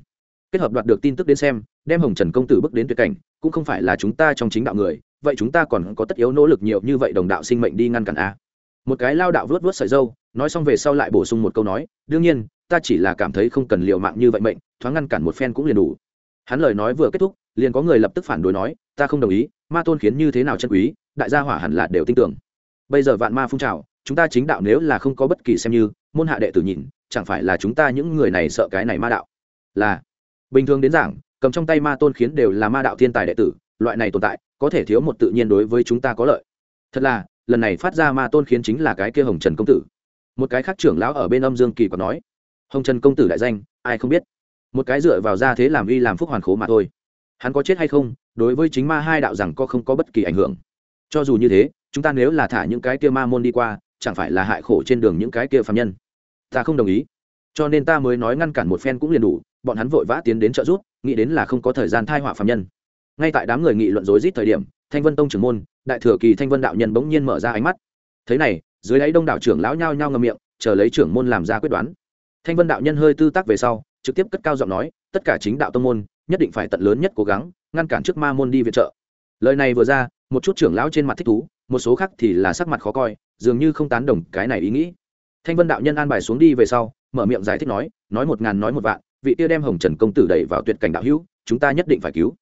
Kết hợp đoạt được tin tức đến xem, đem hồng trần công tử bước đến tuyệt cảnh, cũng không phải là chúng ta trong chính đạo người, vậy chúng ta còn có tất yếu nỗ lực nhiều như vậy đồng đạo sinh mệnh đi ngăn cản a? Một cái lao đạo vớt vớt sợi dâu, nói xong về sau lại bổ sung một câu nói, đương nhiên, ta chỉ là cảm thấy không cần liều mạng như vậy mệnh, thoáng ngăn cản một phen cũng liền đủ. Hắn lời nói vừa kết thúc, liền có người lập tức phản đối nói, ta không đồng ý, ma tôn khiến như thế nào chân quý, đại gia hỏa hẳn là đều tin tưởng. Bây giờ vạn ma phun trào, chúng ta chính đạo nếu là không có bất kỳ xem như, môn hạ đệ tử nhìn, chẳng phải là chúng ta những người này sợ cái này ma đạo? Là, bình thường đến giảng, cầm trong tay ma tôn khiến đều là ma đạo thiên tài đệ tử, loại này tồn tại, có thể thiếu một tự nhiên đối với chúng ta có lợi. Thật là lần này phát ra ma tôn khiến chính là cái kia hồng trần công tử. Một cái khác trưởng lão ở bên âm dương kỳ còn nói, hồng trần công tử đại danh, ai không biết? Một cái dựa vào ra thế làm uy làm phúc hoàn khố mà thôi. Hắn có chết hay không, đối với chính ma hai đạo rằng có không có bất kỳ ảnh hưởng. Cho dù như thế, chúng ta nếu là thả những cái kia ma môn đi qua, chẳng phải là hại khổ trên đường những cái kia phạm nhân? Ta không đồng ý. Cho nên ta mới nói ngăn cản một phen cũng liền đủ, bọn hắn vội vã tiến đến trợ giúp, nghĩ đến là không có thời gian thai họa phạm nhân ngay tại đám người nghị luận rối rít thời điểm, thanh vân tông trưởng môn, đại thừa kỳ thanh vân đạo nhân bỗng nhiên mở ra ánh mắt. Thế này, dưới đáy đông đảo trưởng lão nhao nhao ngầm miệng, chờ lấy trưởng môn làm ra quyết đoán. Thanh vân đạo nhân hơi tư tác về sau, trực tiếp cất cao giọng nói, tất cả chính đạo tông môn, nhất định phải tận lớn nhất cố gắng, ngăn cản trước ma môn đi viện trợ. Lời này vừa ra, một chút trưởng lão trên mặt thích thú, một số khác thì là sắc mặt khó coi, dường như không tán đồng cái này ý nghĩ. Thanh vân đạo nhân an bài xuống đi về sau, mở miệng giải thích nói nói một ngàn nói một vạn, vị tiêu đem hồng trần công tử đẩy vào tuyệt cảnh đạo hữu, chúng ta nhất định phải cứu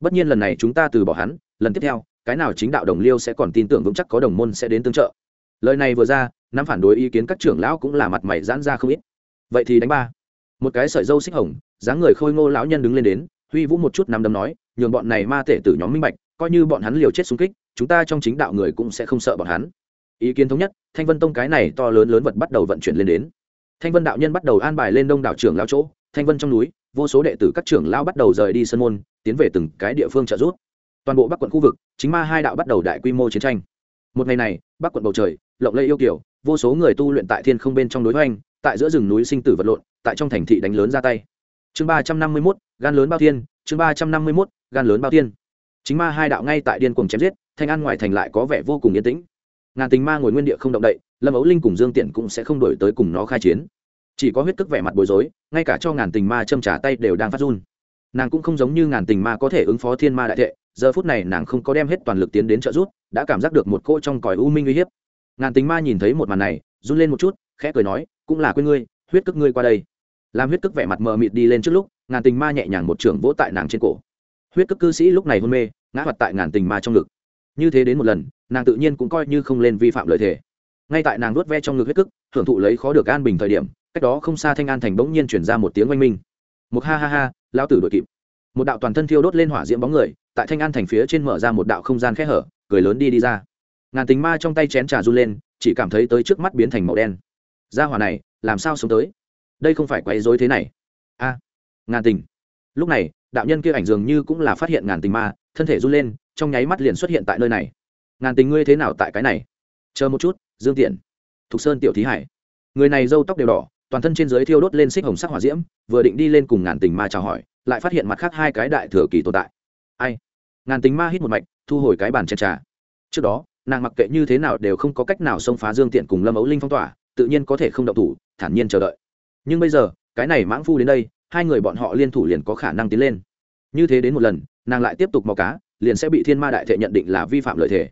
bất nhiên lần này chúng ta từ bỏ hắn, lần tiếp theo, cái nào chính đạo đồng liêu sẽ còn tin tưởng vững chắc có đồng môn sẽ đến tương trợ. Lời này vừa ra, nắm phản đối ý kiến các trưởng lão cũng là mặt mày giãn ra không ít. Vậy thì đánh ba. Một cái sợi dâu xích hồng, dáng người khôi ngô lão nhân đứng lên đến, huy vũ một chút nắm đấm nói, nhường bọn này ma tể tử nhóm minh bạch, coi như bọn hắn liều chết xung kích, chúng ta trong chính đạo người cũng sẽ không sợ bọn hắn. Ý kiến thống nhất, thanh vân tông cái này to lớn lớn vật bắt đầu vận chuyển lên đến. Thanh vân đạo nhân bắt đầu an bài lên đông đảo trưởng lao chỗ, thanh vân trong núi vô số đệ tử các trưởng lao bắt đầu rời đi sân môn, tiến về từng cái địa phương trợ giúp. Toàn bộ bắc quận khu vực, chính ma hai đạo bắt đầu đại quy mô chiến tranh. Một ngày này, bắc quận bầu trời, lộng lây yêu kiểu vô số người tu luyện tại thiên không bên trong đối hoành, tại giữa rừng núi sinh tử vật lộn, tại trong thành thị đánh lớn ra tay. Chương ba trăm năm mươi mốt, gan lớn bao thiên, chương ba trăm năm mươi mốt, gan lớn bao thiên. Chính ma hai đạo ngay tại điên cuồng chém giết, thanh an ngoài thành lại có vẻ vô cùng yên tĩnh. Ngàn tình ma ngồi nguyên địa không động đậy, lâm ấu linh cùng dương tiện cũng sẽ không đổi tới cùng nó khai chiến chỉ có huyết tức vẻ mặt bối rối, ngay cả cho ngàn tình ma châm trả tay đều đang phát run. Nàng cũng không giống như ngàn tình ma có thể ứng phó thiên ma đại thệ, giờ phút này nàng không có đem hết toàn lực tiến đến trợ giúp, đã cảm giác được một cô trong còi u minh uy hiếp. Ngàn tình ma nhìn thấy một màn này, run lên một chút, khẽ cười nói, cũng là quên ngươi, huyết cức ngươi qua đây. Làm huyết cức vẻ mặt mờ mịt đi lên trước lúc, ngàn tình ma nhẹ nhàng một trường vỗ tại nàng trên cổ. Huyết cức cư sĩ lúc này hôn mê, ngã hoạt tại ngàn tình ma trong ngực. Như thế đến một lần, nàng tự nhiên cũng coi như không lên vi phạm lời thề. Ngay tại nàng nuốt ve trong ngực huyết cức, hưởng thụ lấy khó được an bình thời điểm cách đó không xa thanh an thành bỗng nhiên chuyển ra một tiếng oanh minh. Một ha ha ha, lão tử đội kịp. Một đạo toàn thân thiêu đốt lên hỏa diễm bóng người, tại thanh an thành phía trên mở ra một đạo không gian khẽ hở, cười lớn đi đi ra. Ngàn tình ma trong tay chén trà run lên, chỉ cảm thấy tới trước mắt biến thành màu đen. Ra hỏa này, làm sao sống tới? Đây không phải quấy dối thế này. A, ngàn tình. Lúc này, đạo nhân kia ảnh dường như cũng là phát hiện ngàn tình ma, thân thể run lên, trong nháy mắt liền xuất hiện tại nơi này. Ngàn tình ngươi thế nào tại cái này? Chờ một chút, dương tiện. Thục sơn tiểu thí hải. Người này râu tóc đều đỏ toàn thân trên dưới thiêu đốt lên xích hồng sắc hỏa diễm, vừa định đi lên cùng ngàn tình ma chào hỏi, lại phát hiện mặt khác hai cái đại thừa kỳ tồn tại. Ai? Ngàn tình ma hít một mạch, thu hồi cái bàn chén trà. Trước đó, nàng mặc kệ như thế nào đều không có cách nào xông phá dương tiện cùng lâm ấu linh phong tỏa, tự nhiên có thể không động thủ, thản nhiên chờ đợi. Nhưng bây giờ, cái này mãng phu đến đây, hai người bọn họ liên thủ liền có khả năng tiến lên. Như thế đến một lần, nàng lại tiếp tục mò cá, liền sẽ bị thiên ma đại thệ nhận định là vi phạm lợi thể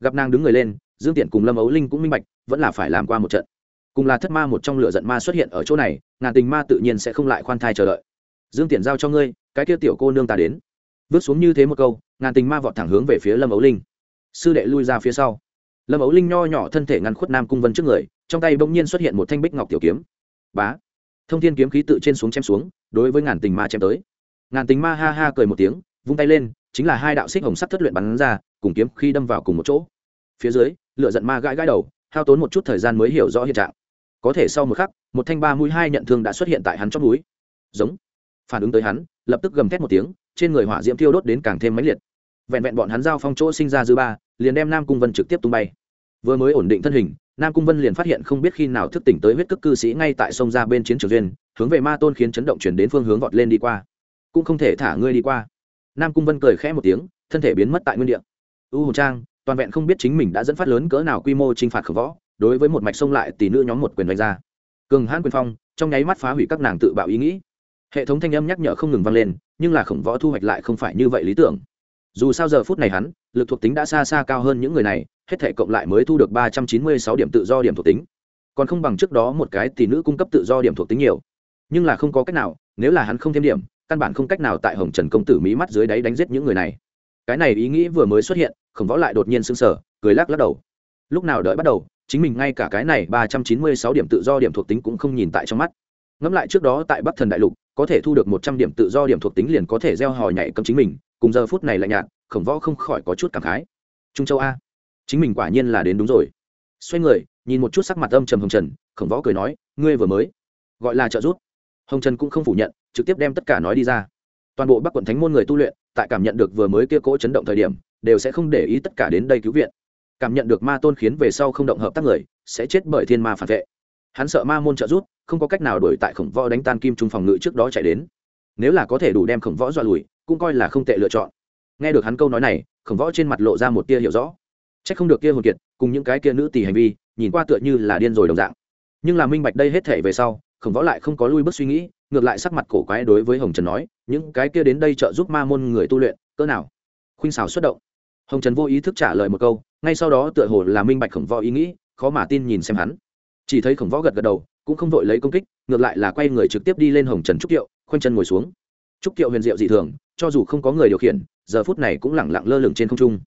gặp nàng đứng người lên, dương tiện cùng lâm ấu linh cũng minh bạch, vẫn là phải làm qua một trận cùng là thất ma một trong lửa giận ma xuất hiện ở chỗ này, ngàn tình ma tự nhiên sẽ không lại khoan thai chờ đợi. Dương tiện giao cho ngươi, cái kia tiểu cô nương ta đến. Vứt xuống như thế một câu, ngàn tình ma vọt thẳng hướng về phía lâm ấu linh. Sư đệ lui ra phía sau. Lâm ấu linh nho nhỏ thân thể ngăn khuất nam cung vân trước người, trong tay bỗng nhiên xuất hiện một thanh bích ngọc tiểu kiếm. Bá. Thông thiên kiếm khí tự trên xuống chém xuống, đối với ngàn tình ma chém tới. Ngàn tình ma ha ha cười một tiếng, vung tay lên, chính là hai đạo xích hồng sắt thất luyện bắn ra, cùng kiếm khi đâm vào cùng một chỗ. Phía dưới lựa giận ma gãi gãi đầu, hao tốn một chút thời gian mới hiểu rõ hiện trạng có thể sau một khắc, một thanh ba mũi hai nhận thương đã xuất hiện tại hắn chót núi giống. Phản ứng tới hắn, lập tức gầm thét một tiếng, trên người hỏa diễm thiêu đốt đến càng thêm mãnh liệt. Vẹn vẹn bọn hắn giao phong chỗ sinh ra dư ba, liền đem nam cung vân trực tiếp tung bay. Vừa mới ổn định thân hình, nam cung vân liền phát hiện không biết khi nào thức tỉnh tới huyết cức cư sĩ ngay tại sông ra bên chiến trường duyên, hướng về ma tôn khiến chấn động chuyển đến phương hướng vọt lên đi qua. Cũng không thể thả ngươi đi qua. Nam cung vân cười khẽ một tiếng, thân thể biến mất tại nguyên địa. U hồ trang, toàn vẹn không biết chính mình đã dẫn phát lớn cỡ nào quy mô t r i n h phạt khẩu võ đối với một mạch sông lại tỷ nữ nhóm một quyền đánh ra. Cường hãn quyền phong, trong nháy mắt phá hủy các nàng tự bạo ý nghĩ. Hệ thống thanh âm nhắc nhở không ngừng vang lên, nhưng là khổng võ thu hoạch lại không phải như vậy lý tưởng. Dù sao giờ phút này hắn, lực thuộc tính đã xa xa cao hơn những người này, hết thể cộng lại mới thu được ba trăm chín mươi sáu điểm tự do điểm thuộc tính. Còn không bằng trước đó một cái tỷ nữ cung cấp tự do điểm thuộc tính nhiều. Nhưng là không có cách nào, nếu là hắn không thêm điểm, căn bản không cách nào tại hồng trần công tử mỹ mắt dưới đáy đánh giết những người này. Cái này ý nghĩ vừa mới xuất hiện, khổng võ lại đột nhiên sưng sở cười lắc lắc đầu. Lúc nào đợi bắt đầu chính mình ngay cả cái này ba trăm chín mươi sáu điểm tự do điểm thuộc tính cũng không nhìn tại trong mắt. Ngẫm lại trước đó tại bắc thần đại lục, có thể thu được một trăm điểm tự do điểm thuộc tính liền có thể gieo hò nhảy cầm chính mình, cùng giờ phút này lạnh nhạt, khổng võ không khỏi có chút cảm khái. Trung châu a. Chính mình quả nhiên là đến đúng rồi. Xoay người, nhìn một chút sắc mặt âm trầm hồng trần, khổng võ cười nói, ngươi vừa mới gọi là trợ giúp. Hồng trần cũng không phủ nhận, trực tiếp đem tất cả nói đi ra. Toàn bộ bắc quận thánh môn người tu luyện, tại cảm nhận được vừa mới kia cỗ chấn động thời điểm, đều sẽ không để ý tất cả đến đây cứu viện cảm nhận được ma tôn khiến về sau không động hợp tác người, sẽ chết bởi thiên ma phản vệ. Hắn sợ ma môn trợ rút không có cách nào đuổi tại khổng võ đánh tan kim trung phòng ngự trước đó chạy đến. Nếu là có thể đủ đem khổng võ dọa lùi, cũng coi là không tệ lựa chọn. Nghe được hắn câu nói này, khổng võ trên mặt lộ ra một tia hiểu rõ. C h ắ c không được kia hồn kiệt, cùng những cái kia nữ tì hành vi, nhìn qua tựa như là điên rồi đồng dạng. Nhưng là minh bạch đây hết thể về sau, khổng võ lại không có lui bước suy nghĩ, ngược lại sắc mặt cổ quái đối với hồng trần nói, những cái kia đến đây trợ giúp ma môn người tu luyện, cỡ nào? Khuynh xảo xuất động hồng trần vô ý thức trả lời một câu, ngay sau đó tựa hồ là minh bạch khổng võ ý nghĩ, khó mà tin nhìn xem hắn. Chỉ thấy khổng võ gật gật đầu, cũng không vội lấy công kích, ngược lại là quay người trực tiếp đi lên hồng trần trúc kiệu, khoanh chân ngồi xuống. Trúc kiệu huyền diệu dị thường, cho dù không có người điều khiển, giờ phút này cũng lẳng lặng lơ lửng trên không trung.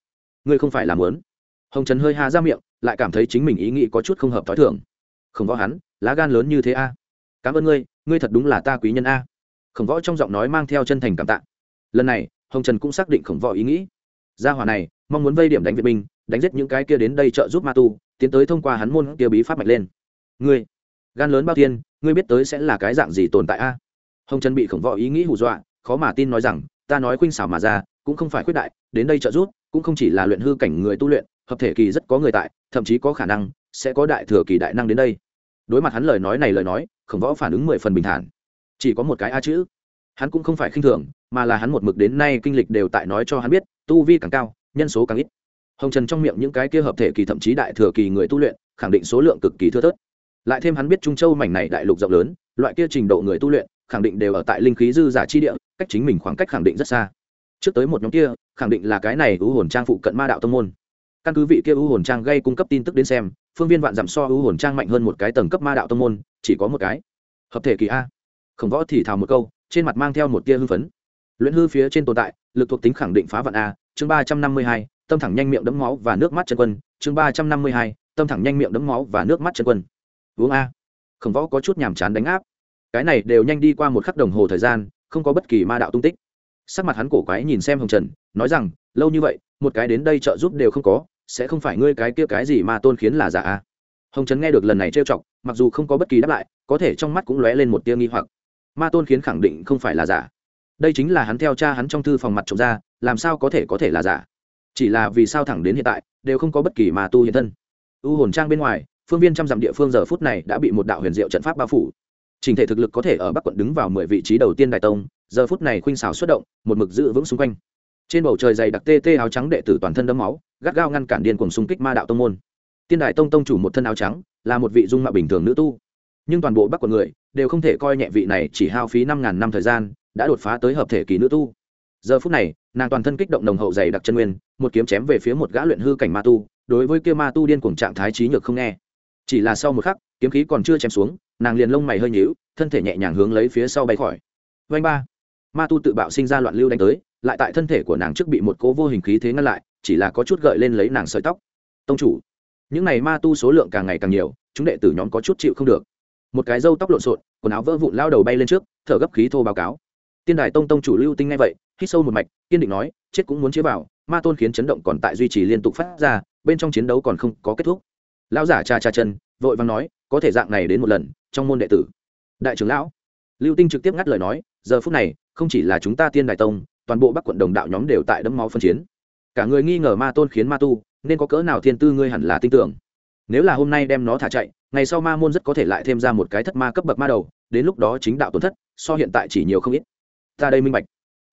Ngươi không phải làm lớn hồng trần hơi ha ra miệng, lại cảm thấy chính mình ý nghĩ có chút không hợp t h ó i thường. Khổng võ hắn, lá gan lớn như thế a. Cảm ơn ngươi ngươi thật đúng là ta quý nhân a. Khổng võ trong giọng nói mang theo chân thành cảm tạ. Lần này, hồng trần cũng xác định khổng võ ý nghĩ gia hỏa này, mong muốn vây điểm đánh việt binh đánh giết những cái kia đến đây trợ giúp ma tu, tiến tới thông qua hắn môn kia bí pháp mạch lên. Ngươi, gan lớn bao thiên ngươi biết tới sẽ là cái dạng gì tồn tại a? Hồng trần bị khổng võ ý nghĩ hù dọa, khó mà tin nói rằng, ta nói khuynh xảo mà ra, cũng không phải khuyết đại, đến đây trợ giúp, cũng không chỉ là luyện hư cảnh người tu luyện, hợp thể kỳ rất có người tại, thậm chí có khả năng sẽ có đại thừa kỳ đại năng đến đây. Đối mặt hắn lời nói này lời nói, khổng võ phản ứng mười phần bình thản. Chỉ có một cái a chữ. Hắn cũng không phải khinh thường, mà là hắn một mực đến nay kinh lịch đều tại nói cho hắn biết tu vi càng cao, nhân số càng ít. Hồng trần trong miệng những cái kia hợp thể kỳ thậm chí đại thừa kỳ người tu luyện, khẳng định số lượng cực kỳ thưa thớt. Lại thêm hắn biết trung châu mảnh này đại lục rộng lớn, loại kia trình độ người tu luyện, khẳng định đều ở tại linh khí dư giả chi địa, cách chính mình khoảng cách khẳng định rất xa. Trước tới một nhóm kia, khẳng định là cái này ưu hồn trang phụ cận ma đạo tông môn. Căn cứ vị kia ưu hồn trang gây cung cấp tin tức đến xem, phương viên vạn giảm so ưu hồn trang mạnh hơn một cái tầng cấp ma đạo tông môn, chỉ có một cái. Hợp thể kỳ a. Khổng võ thì thào một câu, trên mặt mang theo một tia hưng phấn luyện hư phía trên tồn tại, lực thuộc tính khẳng định phá vạn a, chương ba trăm năm mươi hai, tâm thẳng nhanh miệng đấm máu và nước mắt chân quân, chương ba trăm năm mươi hai, tâm thẳng nhanh miệng đấm máu và nước mắt chân quân. Uống a. Khổng võ có chút nhàm chán đánh áp. Cái này đều nhanh đi qua một khắc đồng hồ thời gian, không có bất kỳ ma đạo tung tích. Sắc mặt hắn cổ quái nhìn xem hồng trần, nói rằng, lâu như vậy, một cái đến đây trợ giúp đều không có, sẽ không phải ngươi cái kia cái gì mà tôn khiến là giả a. Hồng trần nghe được lần này trêu chọc, mặc dù không có bất kỳ đáp lại, có thể trong mắt cũng lóe lên một tia nghi hoặc. Ma tôn khiến khẳng định không phải là giả đây chính là hắn theo cha hắn trong thư phòng mặt trộm ra, làm sao có thể có thể là giả? Chỉ là vì sao thẳng đến hiện tại, đều không có bất kỳ mà tu hiện thân. U hồn trang bên ngoài, phương viên trăm dặm địa phương giờ phút này đã bị một đạo huyền diệu trận pháp bao phủ. Trình thể thực lực có thể ở bắc quận đứng vào mười vị trí đầu tiên đại tông, giờ phút này khuynh xào xuất động, một mực giữ vững xung quanh. Trên bầu trời dày đặc tê tê áo trắng đệ tử toàn thân đấm máu, gắt gao ngăn cản điên cùng xung kích ma đạo tông môn. Tiên đại tông tông chủ một thân áo trắng, là một vị dung mạo bình thường nữ tu. Nhưng toàn bộ bắc quận người, đều không thể coi nhẹ vị này chỉ hao phí năm ngàn năm thời gian đã đột phá tới hợp thể kỳ nữ tu. Giờ phút này, nàng toàn thân kích động đồng hậu dày đặc chân nguyên, một kiếm chém về phía một gã luyện hư cảnh ma tu, đối với kia ma tu điên cuồng trạng thái trí nhược không nghe. Chỉ là sau một khắc, kiếm khí còn chưa chém xuống, nàng liền lông mày hơi nhíu, thân thể nhẹ nhàng hướng lấy phía sau bay khỏi. Vanh ba. Ma tu tự bạo sinh ra loạn lưu đánh tới, lại tại thân thể của nàng trước bị một cố vô hình khí thế ngăn lại, chỉ là có chút gợi lên lấy nàng sợi tóc. Tông chủ. Những này ma tu số lượng càng ngày càng nhiều, chúng đệ tử nhóm có chút chịu không được. Một cái râu tóc lộn xộn, quần áo vỡ vụn lao đầu bay lên trước, thở gấp khí thô báo cáo tiên đài tông tông chủ lưu tinh ngay vậy, hít sâu một mạch, kiên định nói, chết cũng muốn chế vào, ma tôn khiến chấn động còn tại duy trì liên tục phát ra, bên trong chiến đấu còn không có kết thúc. Lão giả cha cha chân, vội vàng nói, có thể dạng này đến một lần, trong môn đệ tử. Đại trưởng lão, lưu tinh trực tiếp ngắt lời nói, giờ phút này, không chỉ là chúng ta tiên đại tông, toàn bộ bắc quận đồng đạo nhóm đều tại đấm máu phân chiến. Cả người nghi ngờ ma tôn khiến ma tu, nên có cỡ nào thiên tư ngươi hẳn là tin tưởng. Nếu là hôm nay đem nó thả chạy, ngày sau ma môn rất có thể lại thêm ra một cái thất ma cấp bậc ma đầu, đến lúc đó chính đạo tổn thất, so hiện tại chỉ nhiều không ít ta đây minh bạch.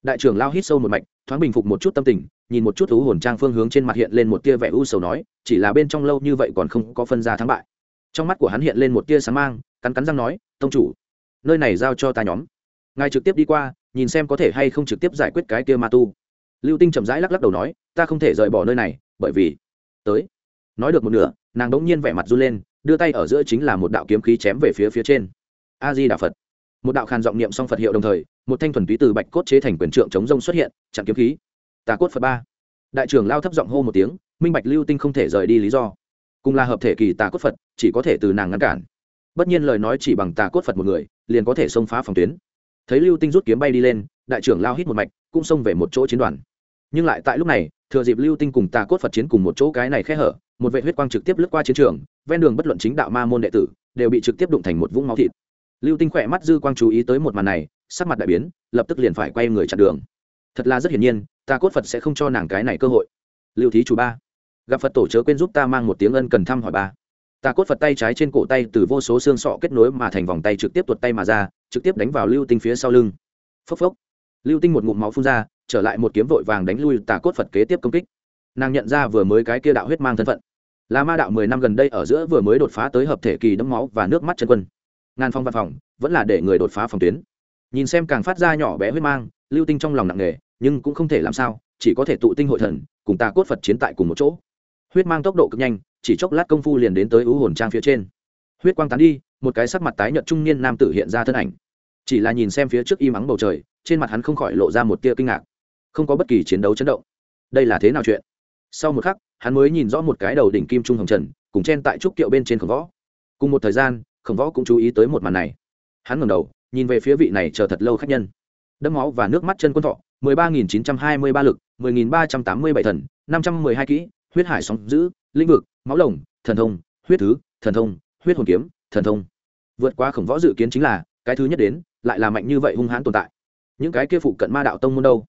Đại trưởng lao hít sâu một mạch, thoáng bình phục một chút tâm tình, nhìn một chút thú hồn trang phương hướng trên mặt hiện lên một tia vẻ u sầu nói, chỉ là bên trong lâu như vậy còn không có phân ra thắng bại. Trong mắt của hắn hiện lên một tia sáng mang, cắn cắn răng nói, tông chủ, nơi này giao cho ta nhóm. Ngài trực tiếp đi qua, nhìn xem có thể hay không trực tiếp giải quyết cái tia ma tu. Lưu tinh chậm rãi lắc lắc đầu nói, ta không thể rời bỏ nơi này, bởi vì tới. Nói được một nửa, nàng đống nhiên vẻ mặt run lên, đưa tay ở giữa chính là một đạo kiếm khí chém về phía phía trên. A di đà phật một đạo khàn giọng niệm song phật hiệu đồng thời, một thanh thuần túy từ bạch cốt chế thành quyền trượng chống rông xuất hiện, chặn kiếm khí. Tà cốt phật ba. Đại trưởng lao thấp giọng hô một tiếng, minh bạch lưu tinh không thể rời đi lý do. Cùng là hợp thể kỳ tà cốt phật, chỉ có thể từ nàng ngăn cản. Bất nhiên lời nói chỉ bằng tà cốt phật một người, liền có thể xông phá phòng tuyến. Thấy lưu tinh rút kiếm bay đi lên, đại trưởng lao hít một mạch, cũng xông về một chỗ chiến đoàn. Nhưng lại tại lúc này, thừa dịp lưu tinh cùng tà cốt phật chiến cùng một chỗ cái này khe hở, một vệ huyết quang trực tiếp lướt qua chiến trường, ven đường bất luận chính đạo ma môn đệ tử, đều bị trực tiếp đụng thành một vũng máu thịt lưu tinh khỏe mắt dư quang chú ý tới một màn này, sắc mặt đại biến, lập tức liền phải quay người chặn đường. Thật là rất hiển nhiên, ta cốt phật sẽ không cho nàng cái này cơ hội. Lưu thí chủ ba, gặp phật tổ chớ quên giúp ta mang một tiếng ân cần thăm hỏi ba. Ta cốt phật tay trái trên cổ tay từ vô số xương sọ kết nối mà thành vòng tay trực tiếp tuột tay mà ra, trực tiếp đánh vào lưu tinh phía sau lưng. Phốc phốc. Lưu tinh một ngụm máu phun ra, trở lại một kiếm vội vàng đánh lui tà cốt phật kế tiếp công kích. Nàng nhận ra vừa mới cái kia đạo huyết mang thân phận. Là ma đạo mười năm gần đây ở giữa vừa mới đột phá tới hợp thể kỳ đấm máu và nước mắt chân quân ngàn phong văn phòng, vẫn là để người đột phá phòng tuyến. Nhìn xem càng phát ra nhỏ bé huyết mang, lưu tinh trong lòng nặng nề, nhưng cũng không thể làm sao, chỉ có thể tụ tinh hội thần, cùng ta cốt phật chiến tại cùng một chỗ. Huyết mang tốc độ cực nhanh, chỉ chốc lát công phu liền đến tới ưu hồn trang phía trên. Huyết quang tán đi, một cái sắc mặt tái nhợt trung niên nam tử hiện ra thân ảnh. Chỉ là nhìn xem phía trước im ắng bầu trời, trên mặt hắn không khỏi lộ ra một tia kinh ngạc. Không có bất kỳ chiến đấu chấn động. Đây là thế nào chuyện? Sau một khắc, hắn mới nhìn rõ một cái đầu đỉnh kim trung hồng trần, cùng chen tại trúc kiệu bên trên khổng võ. Cùng một thời gian khổng võ cũng chú ý tới một màn này. Hắn ngẩng đầu, nhìn về phía vị này chờ thật lâu khách nhân. Đẫm máu và nước mắt chân quân thọ, mười ba nghìn chín trăm hai mươi ba lực, mười nghìn ba trăm tám mươi bảy thần, năm trăm mười hai kỹ, huyết hải sóng giữ lĩnh vực, máu lồng, thần thông, huyết thứ, thần thông, huyết hồn kiếm, thần thông. Vượt qua khổng võ dự kiến chính là, cái thứ nhất đến, lại là mạnh như vậy hung hãn tồn tại. Những cái kia phụ cận ma đạo tông môn đâu?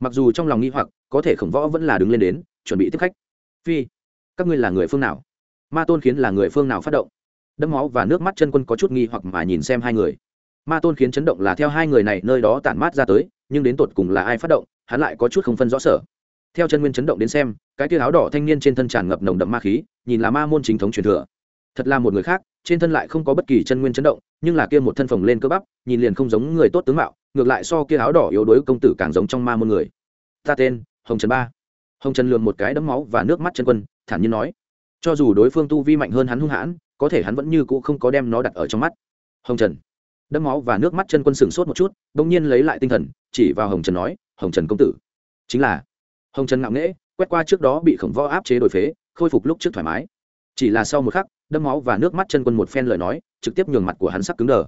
Mặc dù trong lòng nghi hoặc, có thể khổng võ vẫn là đứng lên đến, chuẩn bị tiếp khách. Phi, các ngươi là người phương nào? Ma tôn khiến là người phương nào phát động? Đẫm máu và nước mắt chân quân có chút nghi hoặc mà nhìn xem hai người. Ma tôn khiến chấn động là theo hai người này nơi đó tản mát ra tới, nhưng đến tột cùng là ai phát động, hắn lại có chút không phân rõ sở. Theo chân nguyên chấn động đến xem, cái tia áo đỏ thanh niên trên thân tràn ngập nồng đậm ma khí, nhìn là ma môn chính thống truyền thừa. Thật là một người khác, trên thân lại không có bất kỳ chân nguyên chấn động, nhưng là kia một thân phồng lên cơ bắp, nhìn liền không giống người tốt tướng mạo, ngược lại so kia áo đỏ yếu đuối công tử càng giống trong ma môn người. Ta tên, hồng trần ba. Hồng trần lường một cái đấm máu và nước mắt chân quân, thản nhiên nói. Cho dù đối phương tu vi mạnh hơn hắn hung hãn có thể hắn vẫn như cũ không có đem nó đặt ở trong mắt. Hồng trần. Đẫm máu và nước mắt chân quân sừng sốt một chút, bỗng nhiên lấy lại tinh thần, chỉ vào hồng trần nói, hồng trần công tử. Chính là, hồng trần ngạo nghễ, quét qua trước đó bị khổng võ áp chế đổi phế, khôi phục lúc trước thoải mái. Chỉ là sau một khắc, đẫm máu và nước mắt chân quân một phen lời nói, trực tiếp nhường mặt của hắn sắc cứng đờ.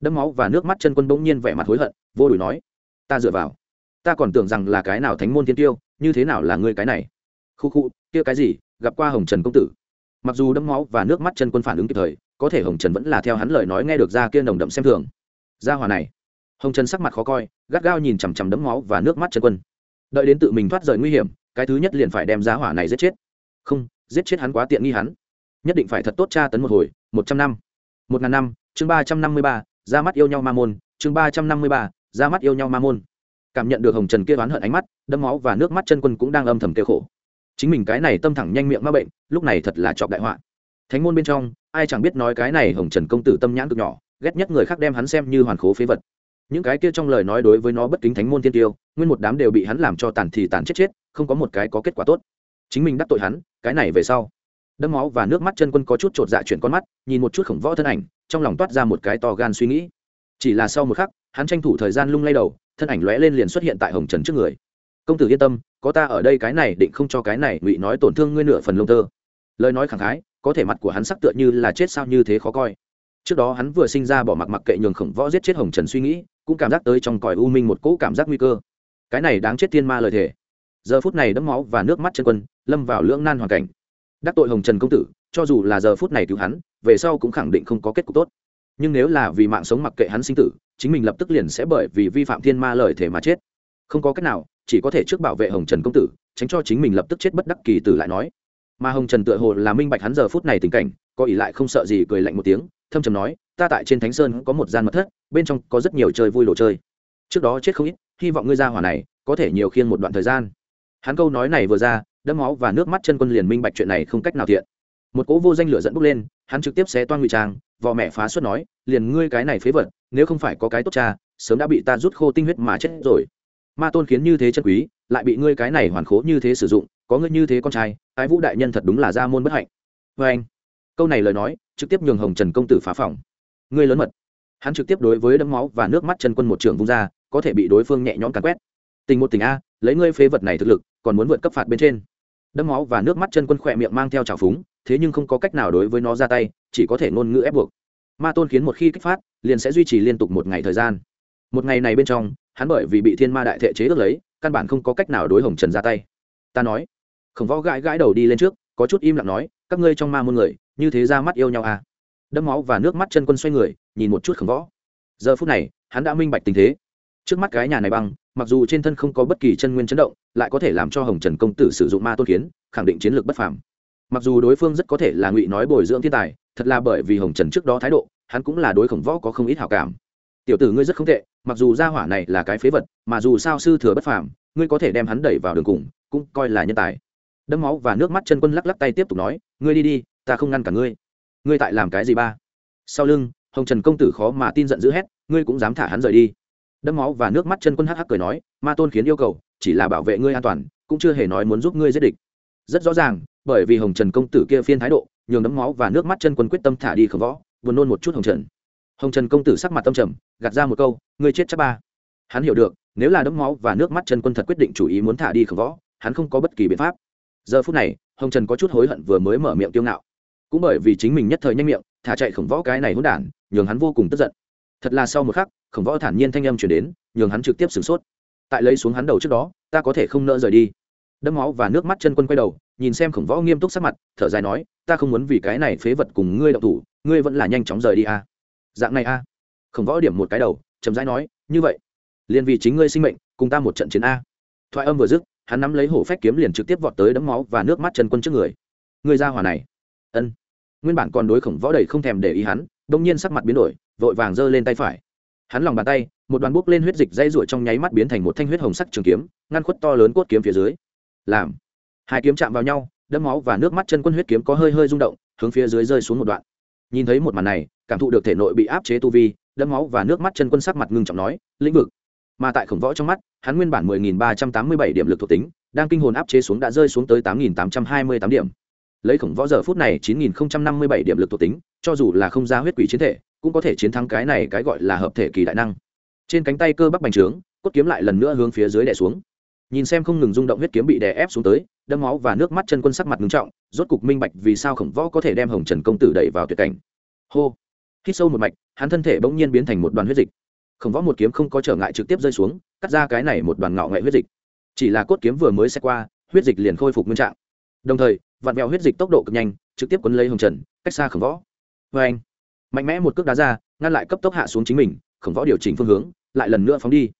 Đẫm máu và nước mắt chân quân bỗng nhiên vẻ mặt hối hận, vô đùi nói, ta dựa vào, ta còn tưởng rằng là cái nào thánh môn thiên tiêu, như thế nào là ngươi cái này? Khu khu, kia cái gì, gặp qua hồng trần công tử? Mặc dù đẫm máu và nước mắt chân quân phản ứng kịp thời, có thể hồng trần vẫn là theo hắn lời nói nghe được ra kia nồng đậm xem thường. Ra hòa này. Hồng trần sắc mặt khó coi, gắt gao nhìn chằm chằm đấm máu và nước mắt chân quân. Đợi đến tự mình thoát rời nguy hiểm, cái thứ nhất liền phải đem giá hỏa này giết chết. Không, giết chết hắn quá tiện nghi hắn. Nhất định phải thật tốt tra tấn một hồi, một trăm năm. Một ngàn năm, chương ba trăm năm mươi ba, ra mắt yêu nhau ma môn, chương ba trăm năm mươi ba, ra mắt yêu nhau ma môn. Cảm nhận được hồng trần kia oán hận ánh mắt, đẫm máu và nước mắt chân quân cũng đang âm thầm kêu khổ chính mình cái này tâm thẳng nhanh miệng ma bệnh, lúc này thật là chọc đại họa. Thánh môn bên trong, ai chẳng biết nói cái này hồng trần công tử tâm nhãn cực nhỏ, ghét nhất người khác đem hắn xem như hoàn khố phế vật. Những cái kia trong lời nói đối với nó bất kính thánh môn tiên tiêu, nguyên một đám đều bị hắn làm cho tàn thì tàn chết chết, không có một cái có kết quả tốt. Chính mình đắc tội hắn, cái này về sau. Đấm máu và nước mắt chân quân có chút chột dạ chuyển con mắt, nhìn một chút khổng võ thân ảnh, trong lòng toát ra một cái to gan suy nghĩ. Chỉ là sau một khắc, hắn tranh thủ thời gian lung lay đầu, thân ảnh lóe lên liền xuất hiện tại hồng trần trước người. Công tử yên tâm có ta ở đây cái này định không cho cái này ngụy nói tổn thương ngươi nửa phần lông tơ. Lời nói khẳng khái, có thể mặt của hắn sắc tựa như là chết sao như thế khó coi. Trước đó hắn vừa sinh ra bỏ mặc mặc kệ nhường khổng võ giết chết hồng trần suy nghĩ, cũng cảm giác tới trong còi u minh một cỗ cảm giác nguy cơ. Cái này đáng chết thiên ma lời thề. Giờ phút này đẫm máu và nước mắt chân quân lâm vào lưỡng nan hoàn cảnh. Đắc tội hồng trần công tử, cho dù là giờ phút này cứu hắn, về sau cũng khẳng định không có kết cục tốt. Nhưng nếu là vì mạng sống mặc kệ hắn sinh tử, chính mình lập tức liền sẽ bởi vì vi phạm thiên ma lời thể mà chết. Không có cách nào chỉ có thể trước bảo vệ hồng trần công tử, tránh cho chính mình lập tức chết bất đắc kỳ tử lại nói. Mà hồng trần tựa hồ là minh bạch hắn giờ phút này tình cảnh, có ỷ lại không sợ gì cười lạnh một tiếng, thâm trầm nói, ta tại trên thánh sơn có một gian mật thất, bên trong có rất nhiều chơi vui đồ chơi. Trước đó chết không ít, hy vọng ngươi ra hỏa này có thể nhiều khiên một đoạn thời gian. Hắn câu nói này vừa ra, đẫm máu và nước mắt chân quân liền minh bạch chuyện này không cách nào thiện. Một cỗ vô danh lửa dẫn bốc lên, hắn trực tiếp xé toan ngụy trang, vò mẹ phá suất nói, liền ngươi cái này phế vật, nếu không phải có cái tốt cha, sớm đã bị ta rút khô tinh huyết mà chết rồi ma tôn khiến như thế chân quý, lại bị ngươi cái này hoàn khố như thế sử dụng, có ngươi như thế con trai, ái vũ đại nhân thật đúng là gia môn bất hạnh. Vê anh, câu này lời nói, trực tiếp nhường hồng trần công tử phá phòng. Ngươi lớn mật. Hắn trực tiếp đối với đấm máu và nước mắt chân quân một trường vung ra, có thể bị đối phương nhẹ nhõm cắn quét. Tình một tình a, lấy ngươi phế vật này thực lực, còn muốn vượt cấp phạt bên trên. Đấm máu và nước mắt chân quân khỏe miệng mang theo trào phúng, thế nhưng không có cách nào đối với nó ra tay, chỉ có thể ngôn ngữ ép buộc. Ma tôn khiến một khi kích phát, liền sẽ duy trì liên tục một ngày thời gian một ngày này bên trong, hắn bởi vì bị thiên ma đại thệ chế ước lấy, căn bản không có cách nào đối hồng trần ra tay. Ta nói, khổng võ gãi gãi đầu đi lên trước, có chút im lặng nói, các ngươi trong ma môn người, như thế ra mắt yêu nhau à? Đẫm máu và nước mắt chân quân xoay người, nhìn một chút khổng võ. Giờ phút này, hắn đã minh bạch tình thế. Trước mắt cái nhà này băng, mặc dù trên thân không có bất kỳ chân nguyên chấn động, lại có thể làm cho hồng trần công tử sử dụng ma tôn kiến, khẳng định chiến lược bất phàm. Mặc dù đối phương rất có thể là ngụy nói bồi dưỡng thiên tài, thật là bởi vì hồng trần trước đó thái độ, hắn cũng là đối khổng võ có không ít hảo cảm. Tiểu tử ngươi rất không tệ mặc dù gia hỏa này là cái phế vật, mà dù sao sư thừa bất phàm, ngươi có thể đem hắn đẩy vào đường cùng, cũng coi là nhân tài. Đấm máu và nước mắt chân quân lắc lắc tay tiếp tục nói, ngươi đi đi, ta không ngăn cả ngươi. Ngươi tại làm cái gì ba? Sau lưng, hồng trần công tử khó mà tin giận dữ hét, ngươi cũng dám thả hắn rời đi. Đấm máu và nước mắt chân quân hắc hắc cười nói, ma tôn khiến yêu cầu, chỉ là bảo vệ ngươi an toàn, cũng chưa hề nói muốn giúp ngươi giết địch. Rất rõ ràng, bởi vì hồng trần công tử kia phiên thái độ, nhường đấm máu và nước mắt chân quân quyết tâm thả đi khổng võ, buồn nôn một chút hồng trần. Hồng trần công tử sắc mặt tâm trầm gạt ra một câu, ngươi chết chắc ba. Hắn hiểu được, nếu là đấm máu và nước mắt chân quân thật quyết định chủ ý muốn thả đi khổng võ, hắn không có bất kỳ biện pháp. Giờ phút này, hồng trần có chút hối hận vừa mới mở miệng tiêu ngạo. Cũng bởi vì chính mình nhất thời nhanh miệng, thả chạy khổng võ cái này hỗn đản, nhường hắn vô cùng tức giận. Thật là sau một khắc, khổng võ thản nhiên thanh âm chuyển đến, nhường hắn trực tiếp sửng sốt. Tại lấy xuống hắn đầu trước đó, ta có thể không nỡ rời đi. Đấm máu và nước mắt chân quân quay đầu, nhìn xem khổng võ nghiêm túc sắc mặt, thở dài nói, ta không muốn vì cái này phế vật cùng ngươi đậu thủ, ngươi vẫn là nhanh chóng rời đi a. À. dạng này a. à khổng võ điểm một cái đầu chấm rãi nói, như vậy, liền vì chính ngươi sinh mệnh, cùng ta một trận chiến a. Thoại âm vừa dứt, hắn nắm lấy hổ phách kiếm liền trực tiếp vọt tới đấm máu và nước mắt chân quân trước người. Người ra hỏa này. Ân. Nguyên bản còn đối khổng võ đầy không thèm để ý hắn đông nhiên sắc mặt biến đổi, vội vàng giơ lên tay phải. Hắn lòng bàn tay, một đoàn bút lên huyết dịch dây ruổi trong nháy mắt biến thành một thanh huyết hồng sắc trường kiếm, ngăn khuất to lớn cốt kiếm phía dưới. Làm. Hai kiếm chạm vào nhau đẫm máu và nước mắt chân quân huyết kiếm có hơi hơi rung động, hướng phía dưới rơi xuống một đoạn. Nhìn thấy một màn này, cảm thụ được thể nội bị áp chế tu vi đẫm máu và nước mắt chân quân sắc mặt ngưng trọng nói, lĩnh vực. Mà tại khổng võ trong mắt, hắn nguyên bản 10.387 điểm lực thuộc tính, đang kinh hồn áp chế xuống đã rơi xuống tới 8.828 điểm. Lấy khổng võ giờ phút này 9.057 điểm lực thuộc tính, cho dù là không ra huyết quỷ chiến thể, cũng có thể chiến thắng cái này cái gọi là hợp thể kỳ đại năng. Trên cánh tay cơ bắp bành trướng, cốt kiếm lại lần nữa hướng phía dưới đè xuống. Nhìn xem không ngừng rung động huyết kiếm bị đè ép xuống tới đâm máu và nước mắt chân quân sắc mặt ngưng trọng, rốt cục minh bạch vì sao khổng võ có thể đem hồng trần công tử đẩy vào tuyệt cảnh. Hô hít sâu một mạch, hắn thân thể bỗng nhiên biến thành một đoàn huyết dịch. Khổng võ một kiếm không có trở ngại trực tiếp rơi xuống, cắt ra cái này một đoàn ngạo nghệ huyết dịch. Chỉ là cốt kiếm vừa mới xe qua, huyết dịch liền khôi phục nguyên trạng. Đồng thời, vặn vẹo huyết dịch tốc độ cực nhanh, trực tiếp quấn lấy hồng trần, cách xa khổng võ. Vê anh, mạnh mẽ một cước đá ra, ngăn lại cấp tốc hạ xuống chính mình, khổng võ điều chỉnh phương hướng, lại lần nữa phóng đi.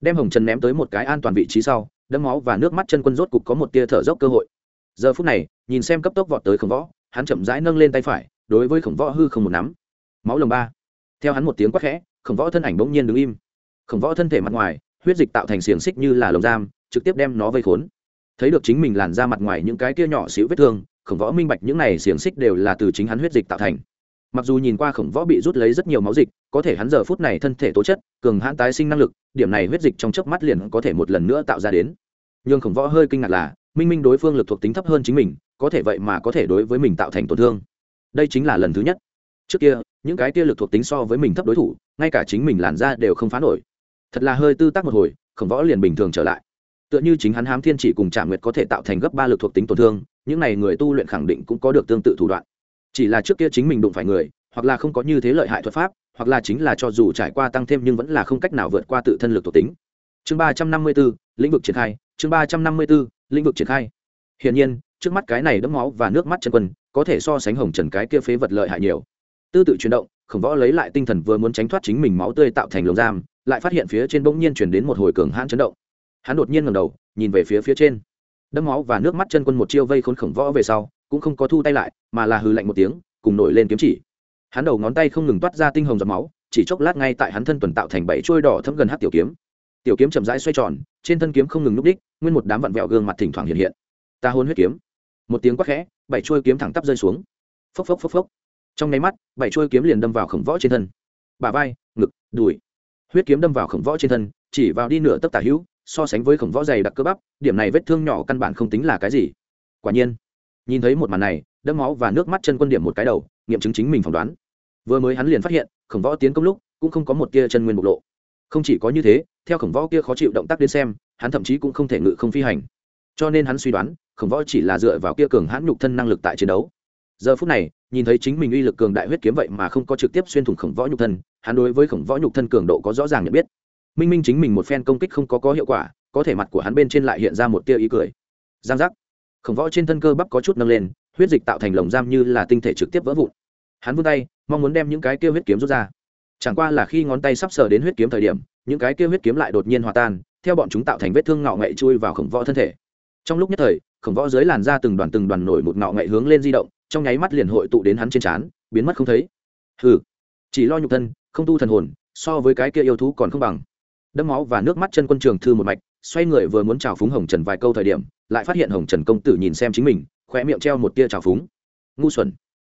Đem hồng trần ném tới một cái an toàn vị trí sau, đấm máu và nước mắt chân quân rốt cục có một tia thở dốc cơ hội. Giờ phút này, nhìn xem cấp tốc vọt tới khổng võ, hắn chậm rãi nâng lên tay phải, đối với khổng võ hư không một nắm máu lồng ba. Theo hắn một tiếng quát khẽ, khổng võ thân ảnh bỗng nhiên đứng im. Khổng võ thân thể mặt ngoài, huyết dịch tạo thành xiềng xích như là lồng giam, trực tiếp đem nó vây khốn. Thấy được chính mình làn ra mặt ngoài những cái kia nhỏ xíu vết thương, khổng võ minh bạch những này xiềng xích đều là từ chính hắn huyết dịch tạo thành. Mặc dù nhìn qua khổng võ bị rút lấy rất nhiều máu dịch, có thể hắn giờ phút này thân thể tố chất, cường hãn tái sinh năng lực, điểm này huyết dịch trong chớp mắt liền có thể một lần nữa tạo ra đến. Nhưng khổng võ hơi kinh ngạc là, minh minh đối phương lực thuộc tính thấp hơn chính mình, có thể vậy mà có thể đối với mình tạo thành tổn thương. Đây chính là lần thứ nhất. Trước kia những cái kia lực thuộc tính so với mình thấp đối thủ, ngay cả chính mình làn ra đều không phá nổi. Thật là hơi tư tác một hồi, khổng võ liền bình thường trở lại. Tựa như chính hắn hám thiên chỉ cùng trả nguyệt có thể tạo thành gấp ba lực thuộc tính tổn thương, những n à y người tu luyện khẳng định cũng có được tương tự thủ đoạn. Chỉ là trước kia chính mình đụng phải người, hoặc là không có như thế lợi hại thuật pháp, hoặc là chính là cho dù trải qua tăng thêm nhưng vẫn là không cách nào vượt qua tự thân lực thuộc tính. Chương ba trăm năm mươi b ố lĩnh vực triển khai, chương ba trăm năm mươi b ố lĩnh vực triển khai. Hiển nhiên, trước mắt cái này đẫm máu và nước mắt chân quân, có thể so sánh hồng trần cái kia phế vật lợi hại nhiều tư tự chuyển động, khổng võ lấy lại tinh thần vừa muốn tránh thoát chính mình máu tươi tạo thành lồng giam, lại phát hiện phía trên bỗng nhiên chuyển đến một hồi cường hãn chấn động. Hắn đột nhiên ngầm đầu, nhìn về phía phía trên. Đẫm máu và nước mắt chân quân một chiêu vây khốn khổng võ về sau, cũng không có thu tay lại, mà là hư lạnh một tiếng, cùng nổi lên kiếm chỉ. Hắn đầu ngón tay không ngừng toát ra tinh hồng giọt máu, chỉ chốc lát ngay tại hắn thân tuần tạo thành bảy trôi đỏ thấm gần hát tiểu kiếm. Tiểu kiếm chậm rãi xoay tròn, trên thân kiếm không ngừng núp đích, nguyên một đám vặn vẹo gương mặt thỉnh thoảng hiện hiện. Ta hôn huyết kiếm. Một tiếng quát khẽ, bảy trôi kiếm thẳng tắp rơi xuống. Phốc phốc phốc phốc trong nháy mắt, bảy chuôi kiếm liền đâm vào khổng võ trên thân. Bà vai, ngực, đùi. Huyết kiếm đâm vào khổng võ trên thân, chỉ vào đi nửa tấc tả hữu, so sánh với khổng võ dày đặc cơ bắp, điểm này vết thương nhỏ căn bản không tính là cái gì. Quả nhiên, nhìn thấy một màn này, đẫm máu và nước mắt chân quân điểm một cái đầu, nghiệm chứng chính mình phỏng đoán. Vừa mới hắn liền phát hiện, khổng võ tiến công lúc, cũng không có một tia chân nguyên bộc lộ. Không chỉ có như thế, theo khổng võ kia khó chịu động tác đến xem, hắn thậm chí cũng không thể ngự không phi hành. Cho nên hắn suy đoán, khổng võ chỉ là dựa vào kia cường hãn nhục thân năng lực tại chiến đấu giờ phút này, nhìn thấy chính mình uy lực cường đại huyết kiếm vậy mà không có trực tiếp xuyên thủng khổng võ nhục thân, hắn đối với khổng võ nhục thân cường độ có rõ ràng nhận biết. Minh minh chính mình một phen công kích không có có hiệu quả, có thể mặt của hắn bên trên lại hiện ra một tia ý cười. Giang giác. Khổng võ trên thân cơ bắp có chút nâng lên, huyết dịch tạo thành lồng giam như là tinh thể trực tiếp vỡ vụn. Hắn vươn tay, mong muốn đem những cái kia huyết kiếm rút ra. Chẳng qua là khi ngón tay sắp sờ đến huyết kiếm thời điểm, những cái kia huyết kiếm lại đột nhiên hòa tan, theo bọn chúng tạo thành vết thương ngạo ngậy chui vào khổng võ thân thể. Trong lúc nhất thời, khổng võ dưới làn da từng đoàn từng đoàn nổi một ngạo ngậy hướng lên di động trong nháy mắt liền hội tụ đến hắn trên trán, biến mất không thấy. Hừ, chỉ lo nhục thân, không tu thần hồn, so với cái kia yêu thú còn không bằng. Đâm máu và nước mắt chân quân trường thư một mạch, xoay người vừa muốn chào phúng hồng trần vài câu thời điểm, lại phát hiện hồng trần công tử nhìn xem chính mình khoe miệng treo một tia chào phúng. Ngu xuẩn.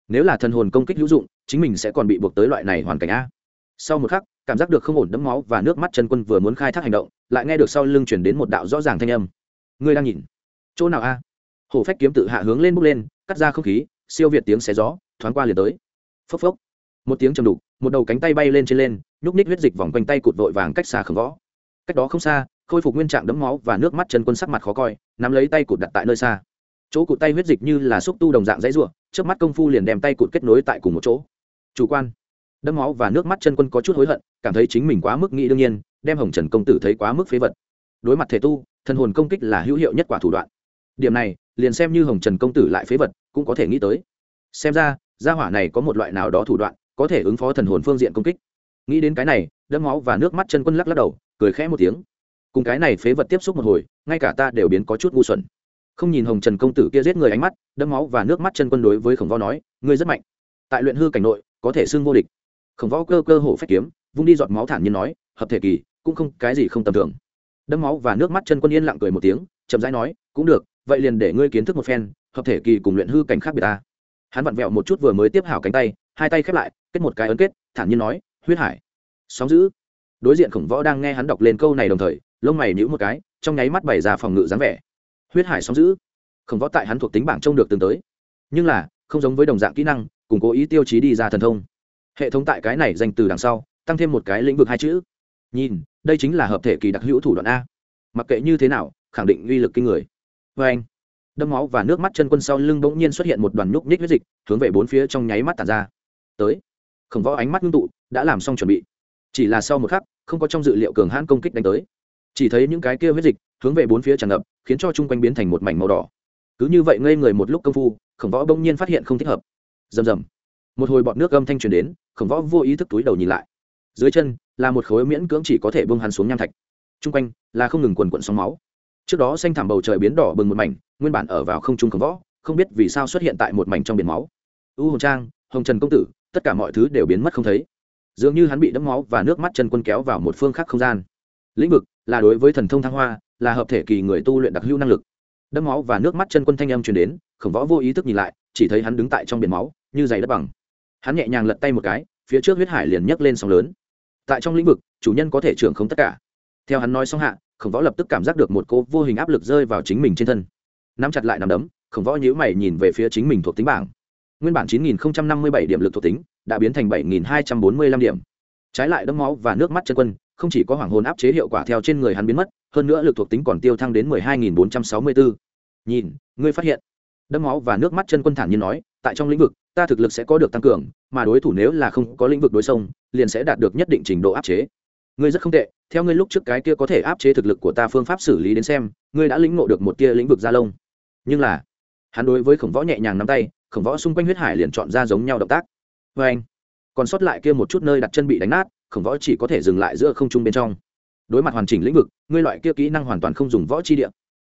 Nếu là thần hồn công kích hữu dụng, chính mình sẽ còn bị buộc tới loại này hoàn cảnh a. Sau một khắc, cảm giác được không ổn đẫm máu và nước mắt chân quân vừa muốn khai thác hành động, lại nghe được sau lưng chuyển đến một đạo rõ ràng thanh âm. Ngươi đang nhìn. Chỗ nào a? Hổ phách kiếm tự hạ hướng lên bốc lên, cắt ra không khí siêu việt tiếng xé gió, thoáng qua liền tới. Phốc phốc. Một tiếng chầm đục, một đầu cánh tay bay lên trên lên, nhúc ních huyết dịch vòng quanh tay cụt vội vàng cách xa khẩn võ. Cách đó không xa, khôi phục nguyên trạng đấm máu và nước mắt chân quân sắc mặt khó coi, nắm lấy tay cụt đặt tại nơi xa. Chỗ cụt tay huyết dịch như là xúc tu đồng dạng dãy ruộng trước mắt công phu liền đem tay cụt kết nối tại cùng một chỗ. Chủ quan. Đấm máu và nước mắt chân quân có chút hối hận, cảm thấy chính mình quá mức nghĩ đương nhiên, đem hồng trần công tử thấy quá mức phế vật. Đối mặt thể tu, thần hồn công kích là hữu hiệu nhất quả thủ đoạn. Điểm này, liền xem như hồng trần công tử lại phế vật cũng có thể nghĩ tới. Xem ra, gia hỏa này có một loại nào đó thủ đoạn, có thể ứng phó thần hồn phương diện công kích. Nghĩ đến cái này, đẫm máu và nước mắt chân quân lắc lắc đầu, cười khẽ một tiếng. Cùng cái này phế vật tiếp xúc một hồi, ngay cả ta đều biến có chút ngu xuẩn. Không nhìn hồng trần công tử kia giết người ánh mắt, đẫm máu và nước mắt chân quân đối với khổng võ nói, ngươi rất mạnh. Tại luyện hư cảnh nội, có thể xưng vô địch. Khổng võ cơ cơ hổ phách kiếm, vung đi giọt máu thản nhiên nói, hợp thể kỳ, cũng không, cái gì không tầm thường. Đẫm máu và nước mắt chân quân yên lặng cười một tiếng, chậm rãi nói, cũng được, vậy liền để ngươi kiến thức một phen hợp thể kỳ cùng luyện hư cảnh khác biệt ta. Hắn vặn vẹo một chút vừa mới tiếp hảo cánh tay, hai tay khép lại, kết một cái ấn kết, thản nhiên nói, huyết hải. Sóng giữ đối diện khổng võ đang nghe hắn đọc lên câu này đồng thời, lông mày nhữ một cái, trong nháy mắt bày ra phòng ngự dáng vẻ. Huyết hải sóng giữ khổng võ tại hắn thuộc tính bảng trông được từng tới. Nhưng là, không giống với đồng dạng kỹ năng, cùng cố ý tiêu chí đi ra thần thông. Hệ thống tại cái này dành từ đằng sau, tăng thêm một cái lĩnh vực hai chữ. Nhìn, đây chính là hợp thể kỳ đặc hữu thủ đoạn a. Mặc kệ như thế nào, khẳng định uy lực kinh người. Vê anh đâm máu và nước mắt chân quân sau lưng bỗng nhiên xuất hiện một đoàn nhúc nhích huyết dịch, hướng về bốn phía trong nháy mắt tàn ra. Tới. Khổng võ ánh mắt ngưng tụ, đã làm xong chuẩn bị. Chỉ là sau một khắc, không có trong dự liệu cường hãn công kích đánh tới. Chỉ thấy những cái kia huyết dịch, hướng về bốn phía tràn ngập, khiến cho chung quanh biến thành một mảnh màu đỏ. Cứ như vậy ngây người một lúc công phu, khổng võ bỗng nhiên phát hiện không thích hợp. Rầm rầm. Một hồi bọt nước âm thanh truyền đến, khổng võ vô ý thức túi đầu nhìn lại. Dưới chân, là một khối miễn cưỡng chỉ có thể bông hắn xuống nham thạch. Chung quanh, là không ngừng quần quận sóng máu. Trước đó xanh thảm bầu trời biến đỏ bừng một mảnh nguyên bản ở vào không trung khổng võ, không biết vì sao xuất hiện tại một mảnh trong biển máu. U hồng trang, hồng trần công tử, tất cả mọi thứ đều biến mất không thấy. Dường như hắn bị đẫm máu và nước mắt chân quân kéo vào một phương khác không gian. Lĩnh vực là đối với thần thông thăng hoa, là hợp thể kỳ người tu luyện đặc hữu năng lực. Đẫm máu và nước mắt chân quân thanh âm truyền đến, khổng võ vô ý thức nhìn lại, chỉ thấy hắn đứng tại trong biển máu, như giày đất bằng. Hắn nhẹ nhàng lật tay một cái, phía trước huyết hải liền nhấc lên sóng lớn. Tại trong lĩnh vực, chủ nhân có thể trưởng không tất cả. Theo hắn nói xong hạ, khổng võ lập tức cảm giác được một cô vô hình áp lực rơi vào chính mình trên thân nắm chặt lại nắm đấm, khổng võ nhíu mày nhìn về phía chính mình thuộc tính bảng. Nguyên bản 9057 điểm lực thuộc tính, đã biến thành 7245 điểm. Trái lại đấm máu và nước mắt chân quân, không chỉ có hoàng hồn áp chế hiệu quả theo trên người hắn biến mất, hơn nữa lực thuộc tính còn tiêu thăng đến 12464. nhìn, ngươi phát hiện. Đấm máu và nước mắt chân quân thản nhiên nói, tại trong lĩnh vực, ta thực lực sẽ có được tăng cường, mà đối thủ nếu là không có lĩnh vực đối sông, liền sẽ đạt được nhất định trình độ áp chế. Ngươi rất không tệ, theo ngươi lúc trước cái kia có thể áp chế thực lực của ta phương pháp xử lý đến xem, ngươi đã lĩnh ngộ được một tia lĩnh vực gia lông nhưng là, hắn đối với khổng võ nhẹ nhàng nắm tay, khổng võ xung quanh huyết hải liền chọn ra giống nhau động tác. Vê anh, còn sót lại kia một chút nơi đặt chân bị đánh nát, khổng võ chỉ có thể dừng lại giữa không trung bên trong. Đối mặt hoàn chỉnh lĩnh vực, ngươi loại kia kỹ năng hoàn toàn không dùng võ chi địa.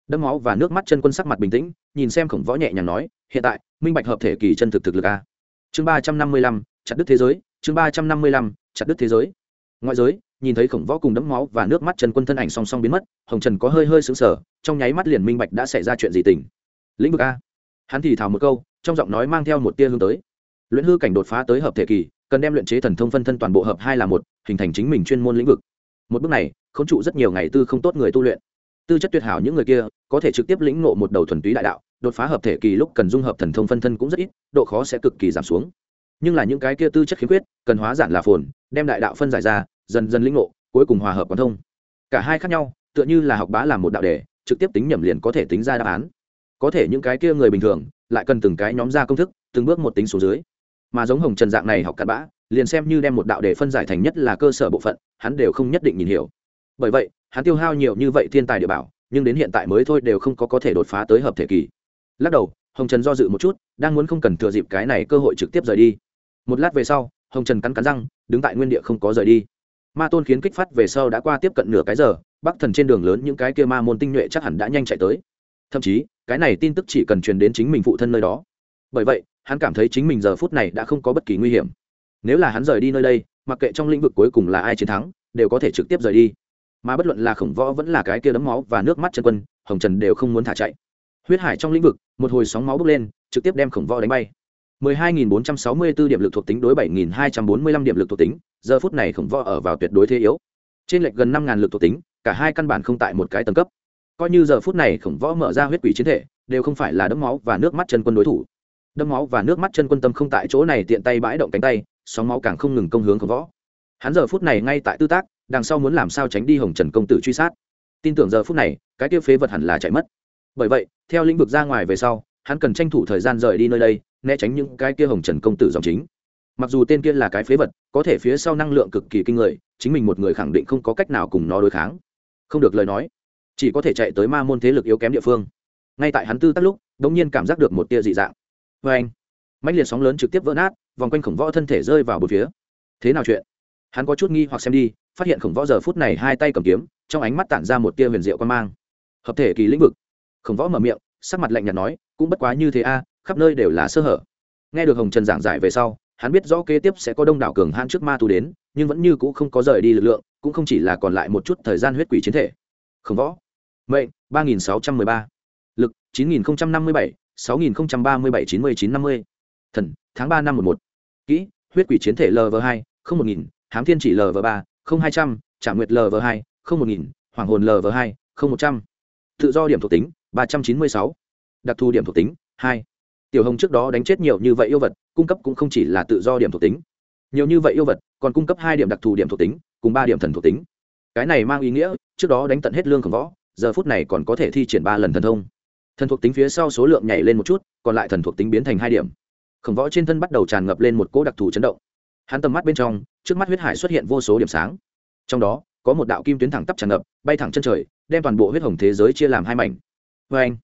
Đâm máu và nước mắt chân quân sắc mặt bình tĩnh, nhìn xem khổng võ nhẹ nhàng nói, hiện tại, minh bạch hợp thể kỳ chân thực thực lực a. Chương ba trăm năm mươi lăm, chặt đứt thế giới, chương ba trăm năm mươi lăm, chặt đứt thế giới. Ngoại giới, nhìn thấy khổng võ cùng đẫm máu và nước mắt trần quân thân ảnh song song biến mất, hồng trần có hơi hơi sững sờ, trong nháy mắt liền minh bạch đã xảy ra chuyện gì tình lĩnh vực a. Hắn thì thào một câu, trong giọng nói mang theo một tia hướng tới. Luyện hư cảnh đột phá tới hợp thể kỳ, cần đem luyện chế thần thông phân thân toàn bộ hợp hai là một, hình thành chính mình chuyên môn lĩnh vực. Một bước này, không trụ rất nhiều ngày tư không tốt người tu luyện. Tư chất tuyệt hảo những người kia, có thể trực tiếp lĩnh ngộ một đầu thuần túy đại đạo, đột phá hợp thể kỳ lúc cần dung hợp thần thông phân thân cũng rất ít, độ khó sẽ cực kỳ giảm xuống. Nhưng là những cái kia tư chất khiếm khuyết, cần hóa giản là phồn, đem đại đạo phân giải ra, dần dần lĩnh ngộ, cuối cùng hòa hợp quan thông. Cả hai khác nhau, tựa như là học bá làm một đạo đề, trực tiếp tính nhẩm liền có thể tính ra đáp án có thể những cái kia người bình thường lại cần từng cái nhóm ra công thức, từng bước một tính số dưới. Mà giống hồng trần dạng này học cặn bã, liền xem như đem một đạo để phân giải thành nhất là cơ sở bộ phận, hắn đều không nhất định nhìn hiểu. Bởi vậy, hắn tiêu hao nhiều như vậy thiên tài địa bảo, nhưng đến hiện tại mới thôi đều không có có thể đột phá tới hợp thể kỳ. Lắc đầu, hồng trần do dự một chút, đang muốn không cần thừa dịp cái này cơ hội trực tiếp rời đi. Một lát về sau, hồng trần cắn cắn răng, đứng tại nguyên địa không có rời đi. Ma tôn khiến kích phát về sau đã qua tiếp cận nửa cái giờ, bắc thần trên đường lớn những cái kia ma môn tinh nhuệ chắc hẳn đã nhanh chạy tới thậm chí, cái này tin tức chỉ cần truyền đến chính mình phụ thân nơi đó. Bởi vậy, hắn cảm thấy chính mình giờ phút này đã không có bất kỳ nguy hiểm. Nếu là hắn rời đi nơi đây, mặc kệ trong lĩnh vực cuối cùng là ai chiến thắng, đều có thể trực tiếp rời đi. Mà bất luận là khổng võ vẫn là cái kia đấm máu và nước mắt chân quân, hồng trần đều không muốn thả chạy. Huyết hải trong lĩnh vực, một hồi sóng máu bốc lên, trực tiếp đem khổng võ đánh bay. 12.464 điểm lực thuộc tính đối 7.245 điểm lực thuộc tính, giờ phút này khổng võ ở vào tuyệt đối thế yếu. Trên lệch gần 5.000 lực thuộc tính, cả hai căn bản không tại một cái tầng cấp coi như giờ phút này khổng võ mở ra huyết quỷ chiến thể, đều không phải là đấm máu và nước mắt chân quân đối thủ. Đấm máu và nước mắt chân quân tâm không tại chỗ này tiện tay bãi động cánh tay, sóng máu càng không ngừng công hướng khổng võ. Hắn giờ phút này ngay tại tư tác, đằng sau muốn làm sao tránh đi hồng trần công tử truy sát. Tin tưởng giờ phút này, cái tiêu phế vật hẳn là chạy mất. Bởi vậy, theo lĩnh vực ra ngoài về sau, hắn cần tranh thủ thời gian rời đi nơi đây, né tránh những cái kia hồng trần công tử dòng chính. Mặc dù tên kia là cái phế vật, có thể phía sau năng lượng cực kỳ kinh người, chính mình một người khẳng định không có cách nào cùng nó đối kháng. Không được lời nói chỉ có thể chạy tới ma môn thế lực yếu kém địa phương. Ngay tại hắn tư tắt lúc đ ỗ n g nhiên cảm giác được một tia dị dạng. Vê anh mạnh liệt sóng lớn trực tiếp vỡ nát, vòng quanh khổng võ thân thể rơi vào bờ phía. Thế nào chuyện? Hắn có chút nghi hoặc xem đi, phát hiện khổng võ giờ phút này hai tay cầm kiếm, trong ánh mắt tản ra một tia huyền diệu quan mang. Hợp thể kỳ lĩnh vực. Khổng võ mở miệng, sắc mặt lạnh nhạt nói, cũng bất quá như thế a, khắp nơi đều là sơ hở. Nghe được hồng trần giảng giải về sau, hắn biết rõ kế tiếp sẽ có đông đảo cường han trước ma tu đến, nhưng vẫn như cũ không có rời đi lực lượng, cũng không chỉ là còn lại một chút thời gian huyết quỷ chiến thể. Khổng võ mệnh, ba nghìn sáu trăm mười ba. Lực, chín nghìn năm mươi bảy, sáu nghìn ba mươi bảy, chín mươi chín năm mươi. Thần, tháng ba năm một một. Kỹ, huyết quỷ chiến thể lv hai, không một nghìn, hám thiên chỉ lv ba, không hai trăm trả nguyệt lv hai, không một nghìn, hoàng hồn lv hai, không một trăm. Tự do điểm thuộc tính, ba trăm chín mươi sáu. Đặc thù điểm thuộc tính, hai. Tiểu hồng trước đó đánh chết nhiều như vậy yêu vật, cung cấp cũng không chỉ là tự do điểm thuộc tính. Nhiều như vậy yêu vật, còn cung cấp hai điểm đặc thù điểm thuộc tính, cùng ba điểm thần thuộc tính. Cái này mang ý nghĩa, trước đó đánh tận hết lương khổng võ giờ phút này còn có thể thi triển ba lần thần thông. Thần thuộc tính phía sau số lượng nhảy lên một chút, còn lại thần thuộc tính biến thành hai điểm. Khổng võ trên thân bắt đầu tràn ngập lên một cỗ đặc thù chấn động. Hắn tầm mắt bên trong, trước mắt huyết hải xuất hiện vô số điểm sáng. Trong đó, có một đạo kim tuyến thẳng tắp tràn ngập, bay thẳng chân trời, đem toàn bộ huyết hồng thế giới chia làm hai mảnh. Vê anh,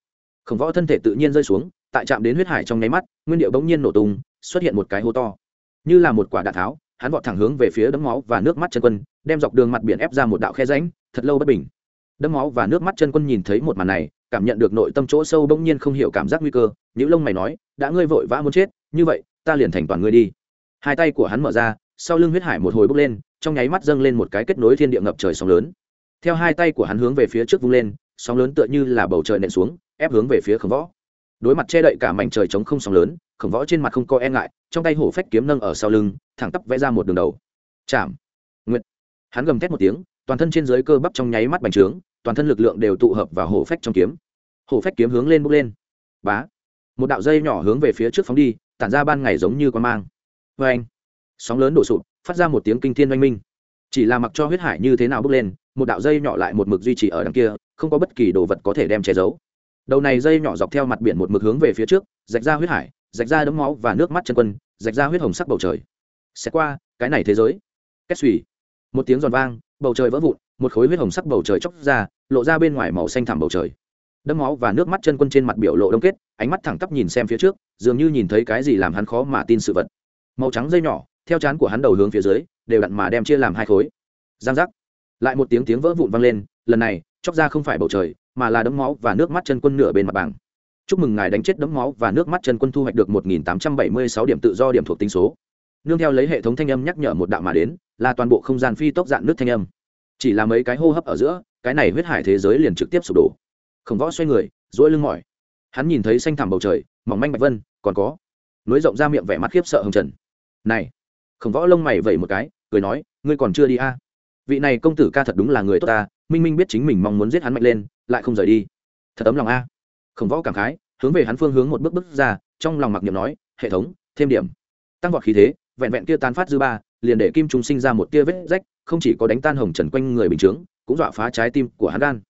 khổng võ thân thể tự nhiên rơi xuống, tại chạm đến huyết hải trong nháy mắt, nguyên điệu bỗng nhiên nổ tung, xuất hiện một cái hố to. Như là một quả đạn tháo, hắn vọt thẳng hướng về phía đấm máu và nước mắt chân quân, đem dọc đường mặt biển ép ra một đạo khe ránh thật lâu bất bình đấm máu và nước mắt chân quân nhìn thấy một màn này, cảm nhận được nội tâm chỗ sâu bỗng nhiên không hiểu cảm giác nguy cơ những lông mày nói, đã ngươi vội vã muốn chết, như vậy, ta liền thành toàn ngươi đi. Hai tay của hắn mở ra, sau lưng huyết hải một hồi bốc lên, trong nháy mắt dâng lên một cái kết nối thiên địa ngập trời sóng lớn. Theo hai tay của hắn hướng về phía trước vung lên, sóng lớn tựa như là bầu trời nện xuống, ép hướng về phía khổng võ. Đối mặt che đậy cả mảnh trời trống không sóng lớn, khổng võ trên mặt không có e ngại, trong tay hổ phách kiếm nâng ở sau lưng, thẳng tắp vẽ ra một đường đầu. Chạm. Nguyệt. Hắn gầm thét một tiếng, toàn thân trên dưới cơ bắp trong nháy mắt bành trướng toàn thân lực lượng đều tụ hợp vào hổ phách trong kiếm. Hổ phách kiếm hướng lên bốc lên. Bá. Một đạo dây nhỏ hướng về phía trước phóng đi, tản ra ban ngày giống như con mang. Vê anh sóng lớn đổ sụp, phát ra một tiếng kinh thiên oanh minh. Chỉ là mặc cho huyết hải như thế nào bước lên, một đạo dây nhỏ lại một mực duy trì ở đằng kia, không có bất kỳ đồ vật có thể đem che giấu. Đầu này dây nhỏ dọc theo mặt biển một mực hướng về phía trước, rạch ra huyết hải, rạch ra đấm máu và nước mắt chân quân, rạch ra huyết hồng sắc bầu trời. Xét qua, cái này thế giới. Kết xùy một tiếng giòn vang, bầu trời vỡ vụn một khối huyết hồng sắc bầu trời chóc ra, lộ ra bên ngoài màu xanh thẳm bầu trời. Đấm máu và nước mắt chân quân trên mặt biểu lộ đông kết, ánh mắt thẳng tắp nhìn xem phía trước, dường như nhìn thấy cái gì làm hắn khó mà tin sự vật. Màu trắng dây nhỏ, theo chán của hắn đầu hướng phía dưới, đều đặn mà đem chia làm hai khối. Giang giác. Lại một tiếng tiếng vỡ vụn vang lên, lần này, chóc ra không phải bầu trời, mà là đấm máu và nước mắt chân quân nửa bên mặt bảng. Chúc mừng ngài đánh chết đấm máu và nước mắt chân quân thu hoạch được một nghìn tám trăm bảy mươi sáu điểm tự do điểm thuộc tính số. Nương theo lấy hệ thống thanh âm nhắc nhở một đạo mà đến, là toàn bộ không gian phi tốc dạn nước thanh âm chỉ là mấy cái hô hấp ở giữa, cái này huyết hải thế giới liền trực tiếp sụp đổ. Khổng võ xoay người dỗi lưng mỏi. Hắn nhìn thấy xanh thẳm bầu trời, mỏng manh bạch vân, còn có. Nối rộng ra miệng vẻ mắt khiếp sợ hồng trần. Này! Khổng võ lông mày vẩy một cái, cười nói, ngươi còn chưa đi a? À? vị này công tử ca thật đúng là người tốt ta, minh minh biết chính mình mong muốn giết hắn mạnh lên, lại không rời đi. Thật ấm lòng a? Khổng võ cảm khái, hướng về hắn phương hướng một bước bước ra, trong lòng mặc niệm nói, hệ thống, thêm điểm. Tăng vọt khí thế, vẹn vẹn kia tan phát dư ba liền để kim trung sinh ra một tia vết rách, không chỉ có đánh tan hồng trần quanh người bình chướng, cũng dọa phá trái tim của hắn gan.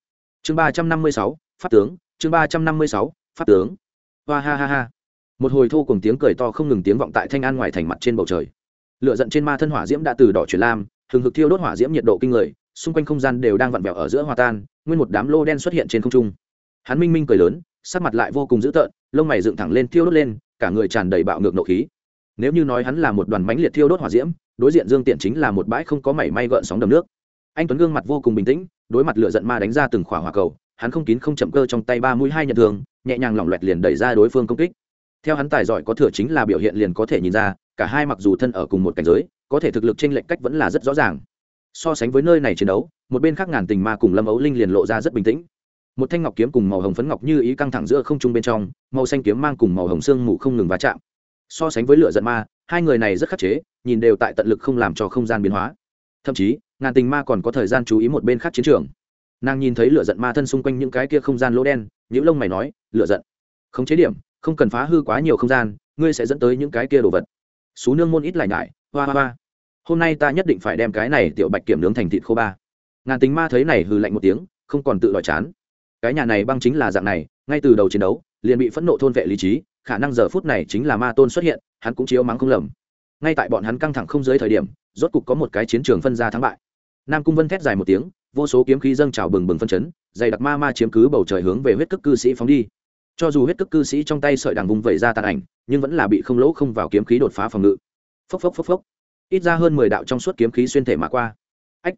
Chương ba trăm năm mươi sáu, pháp tướng. Chương ba trăm năm mươi sáu, pháp tướng. Hoa ha ha ha. Một hồi thô cùng tiếng cười to không ngừng tiếng vọng tại thanh an ngoài thành mặt trên bầu trời. Lựa giận trên ma thân hỏa diễm đã từ đỏ chuyển lam, hừng hực thiêu đốt hỏa diễm nhiệt độ kinh người, xung quanh không gian đều đang vặn vẹo ở giữa hòa tan, nguyên một đám lô đen xuất hiện trên không trung. Hắn minh minh cười lớn, sắc mặt lại vô cùng dữ tợn, lông mày dựng thẳng lên thiêu đốt lên, cả người tràn đầy bạo ngược nộ khí. Nếu như nói hắn là một đoàn mánh liệt thiêu đốt hỏa diễm đối diện dương tiện chính là một bãi không có mảy may gợn sóng đầm nước. Anh tuấn gương mặt vô cùng bình tĩnh, đối mặt lửa giận ma đánh ra từng khỏa hỏa cầu, hắn không kín không chậm cơ trong tay ba mũi hai nhận thường nhẹ nhàng lỏng loẹt liền đẩy ra đối phương công kích. Theo hắn tài giỏi có thừa chính là biểu hiện liền có thể nhìn ra, cả hai mặc dù thân ở cùng một cảnh giới, có thể thực lực trên lệnh cách vẫn là rất rõ ràng. So sánh với nơi này chiến đấu, một bên khác ngàn tình ma cùng lâm ấu linh liền lộ ra rất bình tĩnh. Một thanh ngọc kiếm cùng màu hồng phấn ngọc như ý căng thẳng giữa không trung bên trong, màu xanh kiếm mang cùng màu hồng sương mù không ngừng va chạm. So sánh với lửa giận ma hai người này rất khắc chế, nhìn đều tại tận lực không làm cho không gian biến hóa. Thậm chí, ngàn tình ma còn có thời gian chú ý một bên khác chiến trường. Nàng nhìn thấy lửa giận ma thân xung quanh những cái kia không gian lỗ đen những lông mày nói, lửa giận. Không chế điểm, không cần phá hư quá nhiều không gian, ngươi sẽ dẫn tới những cái kia đồ vật. Xú nương môn ít lại nhải hoa hoa hoa. Hôm nay ta nhất định phải đem cái này tiểu bạch kiểm nướng thành thịt khô ba. Ngàn tính ma thấy này hừ lạnh một tiếng, không còn tự đòi chán. Cái nhà này băng chính là dạng này, ngay từ đầu chiến đấu, liền bị phẫn nộ thôn vệ lý trí khả năng giờ phút này chính là ma tôn xuất hiện, hắn cũng chiếu mắng không lầm. Ngay tại bọn hắn căng thẳng không dưới thời điểm, rốt cục có một cái chiến trường phân ra thắng bại. Nam cung vân thét dài một tiếng, vô số kiếm khí dâng trào bừng bừng phân chấn, dày đặc ma ma chiếm cứ bầu trời hướng về huyết cước cư sĩ phóng đi. Cho dù huyết cước cư sĩ trong tay sợi đằng vùng vẩy ra tàn ảnh, nhưng vẫn là bị không lỗ không vào kiếm khí đột phá phòng ngự. Phốc phốc phốc phốc. Ít ra hơn mười đạo trong suốt kiếm khí xuyên thể mà qua. Ách.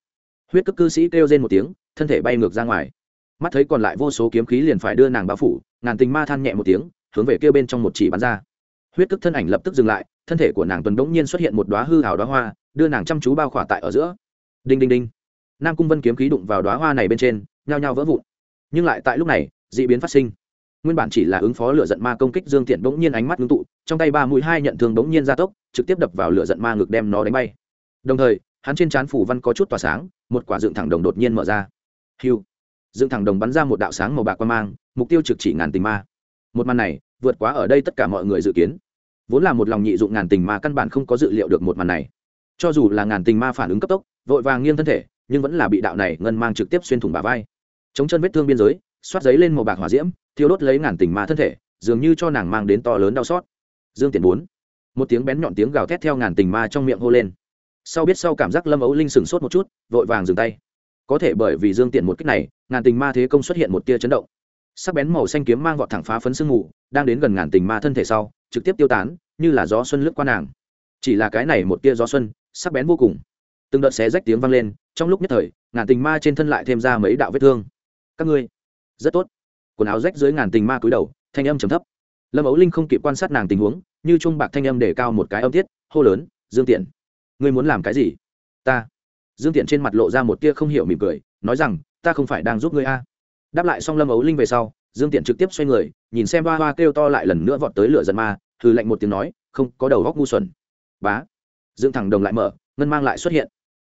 Huyết cước cư sĩ kêu lên một tiếng, thân thể bay ngược ra ngoài. Mắt thấy còn lại vô số kiếm khí liền phải đưa nàng bao phủ, ngàn tình ma than nhẹ một tiếng hướng về kia bên trong một chỉ bắn ra. Huyết cức thân ảnh lập tức dừng lại, thân thể của nàng tuần đống nhiên xuất hiện một đoá hư hào đoá hoa, đưa nàng chăm chú bao khỏa tại ở giữa. Đinh đinh đinh. Nam cung vân kiếm khí đụng vào đoá hoa này bên trên, nhao nhao vỡ vụn. Nhưng lại tại lúc này d ị biến phát sinh. Nguyên bản chỉ là ứng phó lửa giận ma công kích dương tiện bỗng nhiên ánh mắt ngưng tụ, trong tay ba mũi hai nhận thương bỗng nhiên gia tốc, trực tiếp đập vào lửa giận ma ngực đem nó đánh bay. Đồng thời, hắn trên trán phủ văn có chút tỏa sáng, một quả dựng thẳng đồng đột nhiên mở ra. Hiu dựng thẳng đồng bắn ra một đạo sáng màu bạc qua mang, mục tiêu trực chỉ ngàn tình ma một màn này vượt quá ở đây tất cả mọi người dự kiến. Vốn là một lòng nhị dụng ngàn tình ma căn bản không có dự liệu được một màn này. Cho dù là ngàn tình ma phản ứng cấp tốc, vội vàng nghiêng thân thể, nhưng vẫn là bị đạo này ngân mang trực tiếp xuyên thủng bả vai. Chống chân vết thương biên giới, xoát giấy lên màu bạc hỏa diễm, thiêu đốt lấy ngàn tình ma thân thể, dường như cho nàng mang đến to lớn đau xót. Dương tiện bốn. Một tiếng bén nhọn tiếng gào thét theo ngàn tình ma trong miệng hô lên. Sau biết sau cảm giác lâm ấu linh sừng sốt một chút, vội vàng dừng tay. Có thể bởi vì dương tiện một cách này, ngàn tình ma thế công xuất hiện một tia chấn động sắc bén màu xanh kiếm mang vọt thẳng phá phấn sương mù, đang đến gần ngàn tình ma thân thể sau, trực tiếp tiêu tán, như là gió xuân lướt qua nàng. Chỉ là cái này một tia gió xuân, sắc bén vô cùng. Từng đợt xé rách tiếng vang lên, trong lúc nhất thời, ngàn tình ma trên thân lại thêm ra mấy đạo vết thương. Các ngươi, rất tốt. Quần áo rách dưới ngàn tình ma cúi đầu, thanh âm trầm thấp. Lâm ấu linh không kịp quan sát nàng tình huống, như chuông bạc thanh âm để cao một cái âm tiết, hô lớn, dương tiện, ngươi muốn làm cái gì? Ta. Dương tiện trên mặt lộ ra một tia không hiểu mỉm cười, nói rằng, ta không phải đang giúp ngươi a đáp lại xong lâm ấu linh về sau, dương tiện trực tiếp xoay người, nhìn xem hoa hoa kêu to lại lần nữa vọt tới lửa giận ma thư lạnh một tiếng nói, không, có đầu góc ngu xuẩn. Bá. Dương thẳng đồng lại mở, ngân mang lại xuất hiện.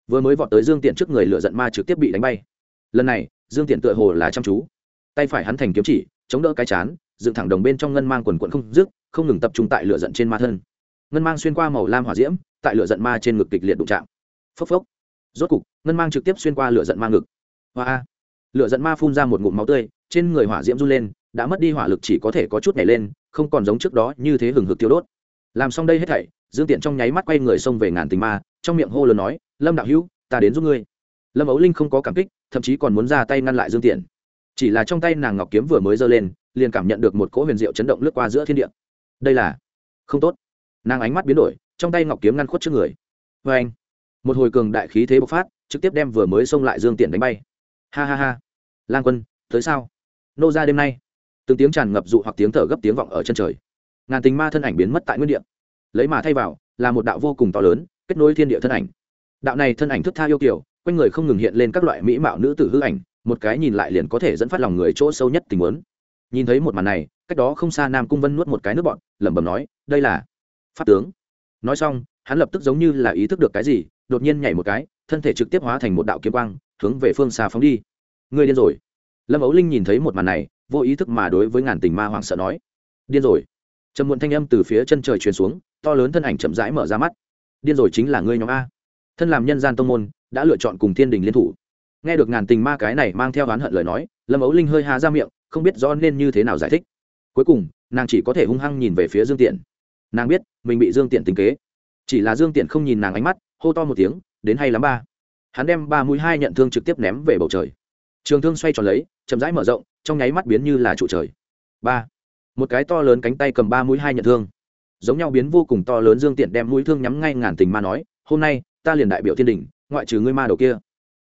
Vừa mới vọt tới dương tiện trước người lửa giận ma trực tiếp bị đánh bay. Lần này, dương tiện tựa hồ là chăm chú. Tay phải hắn thành kiếm chỉ, chống đỡ cái chán dựng thẳng đồng bên trong ngân mang quần quận không dứt, không ngừng tập trung tại lửa giận trên ma thân. Ngân mang xuyên qua màu lam hỏa diễm, tại lửa giận ma trên ngực kịch liệt đụng chạm. Phốc phốc. Rốt cục, ngân mang trực tiếp xuyên qua lửa giận ma ngực. Hoa lửa giận ma phun ra một ngụm máu tươi, trên người hỏa diễm run lên, đã mất đi hỏa lực chỉ có thể có chút nhảy lên, không còn giống trước đó như thế hừng hực tiêu đốt. Làm xong đây hết thảy, dương tiện trong nháy mắt quay người xông về ngàn tình ma, trong miệng hô lớn nói, lâm đạo hữu, ta đến giúp ngươi. Lâm ấu linh không có cảm kích, thậm chí còn muốn ra tay ngăn lại dương tiện. Chỉ là trong tay nàng ngọc kiếm vừa mới giơ lên, liền cảm nhận được một cỗ huyền diệu chấn động lướt qua giữa thiên địa. Đây là không tốt. Nàng ánh mắt biến đổi, trong tay ngọc kiếm ngăn khuất trước người. Vê anh một hồi cường đại khí thế bộc phát, trực tiếp đem vừa mới xông lại dương tiện đánh bay ha ha ha. Lang quân, tới sao? Nô ra đêm nay. Từng tiếng tràn ngập dụ hoặc tiếng thở gấp tiếng vọng ở chân trời. Ngàn tình ma thân ảnh biến mất tại nguyên địa. Lấy mà thay vào, là một đạo vô cùng to lớn, kết nối thiên địa thân ảnh. Đạo này thân ảnh thức tha yêu kiểu quanh người không ngừng hiện lên các loại mỹ mạo nữ tử hư ảnh, một cái nhìn lại liền có thể dẫn phát lòng người chỗ sâu nhất tình huống. Nhìn thấy một màn này, cách đó không xa nam cung vân nuốt một cái nước bọn lẩm bẩm nói, đây là pháp tướng. Nói xong, hắn lập tức giống như là ý thức được cái gì, đột nhiên nhảy một cái, thân thể trực tiếp hóa thành một đạo kiếm quang hướng về phương xa phóng đi. Ngươi điên rồi. Lâm ấu linh nhìn thấy một màn này, vô ý thức mà đối với ngàn tình ma hoảng sợ nói. Điên rồi. Trầm muộn thanh âm từ phía chân trời truyền xuống, to lớn thân ảnh chậm rãi mở ra mắt. Điên rồi chính là ngươi nhóm a. Thân làm nhân gian tông môn, đã lựa chọn cùng thiên đình liên thủ. Nghe được ngàn tình ma cái này mang theo oán hận lời nói, lâm ấu linh hơi hà ra miệng, không biết rõ nên như thế nào giải thích. Cuối cùng, nàng chỉ có thể hung hăng nhìn về phía dương tiện. Nàng biết, mình bị dương tiện tính kế. Chỉ là dương tiện không nhìn nàng ánh mắt, hô to một tiếng, đến hay lắm ba hắn đem ba mũi hai nhận thương trực tiếp ném về bầu trời. Trường thương xoay tròn lấy, chậm rãi mở rộng, trong nháy mắt biến như là trụ trời. Ba. Một cái to lớn cánh tay cầm ba mũi hai nhận thương. Giống nhau biến vô cùng to lớn dương tiện đem mũi thương nhắm ngay ngàn tình ma nói, hôm nay, ta liền đại biểu thiên đình, ngoại trừ ngươi ma đầu kia.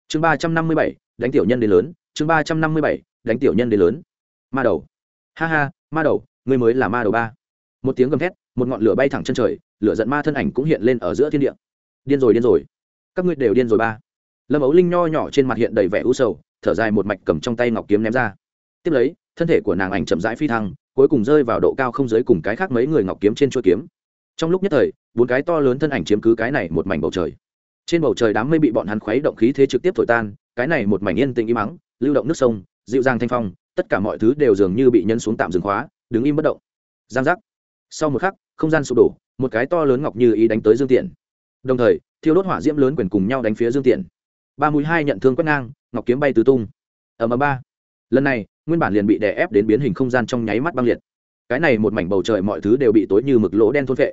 Chương ba trăm năm mươi bảy, đánh tiểu nhân đến lớn, chương ba trăm năm mươi bảy, đánh tiểu nhân đến lớn. Ma đầu. Ha ha, ma đầu, ngươi mới là ma đầu ba. Một tiếng gầm thét, một ngọn lửa bay thẳng chân trời, lửa giận ma thân ảnh cũng hiện lên ở giữa thiên địa. Điên rồi điên rồi. Các ngươi đều điên rồi ba lâm ấu linh nho nhỏ trên mặt hiện đầy vẻ u sầu, thở dài một mạch cầm trong tay ngọc kiếm ném ra. Tiếp lấy, thân thể của nàng ảnh chậm rãi phi thăng, cuối cùng rơi vào độ cao không giới cùng cái khác mấy người ngọc kiếm trên chuôi kiếm. Trong lúc nhất thời, bốn cái to lớn thân ảnh chiếm cứ cái này một mảnh bầu trời. Trên bầu trời đám mây bị bọn hắn khuấy động khí thế trực tiếp thổi tan, cái này một mảnh yên tĩnh im mắng lưu động nước sông, dịu dàng thanh phong, tất cả mọi thứ đều dường như bị nhân xuống tạm dừng khóa, đứng im bất động. Giang giác. Sau một khắc, không gian sụp đổ, một cái to lớn ngọc như ý đánh tới dương tiện. Đồng thời, thiêu đốt hỏa diễm lớn quyền cùng nhau đánh phía dương tiện ba mũi hai nhận thương quét ngang, ngọc kiếm bay tứ tung. Ở mờ ba. Lần này, nguyên bản liền bị đè ép đến biến hình không gian trong nháy mắt băng liệt. Cái này một mảnh bầu trời mọi thứ đều bị tối như mực lỗ đen thôn vệ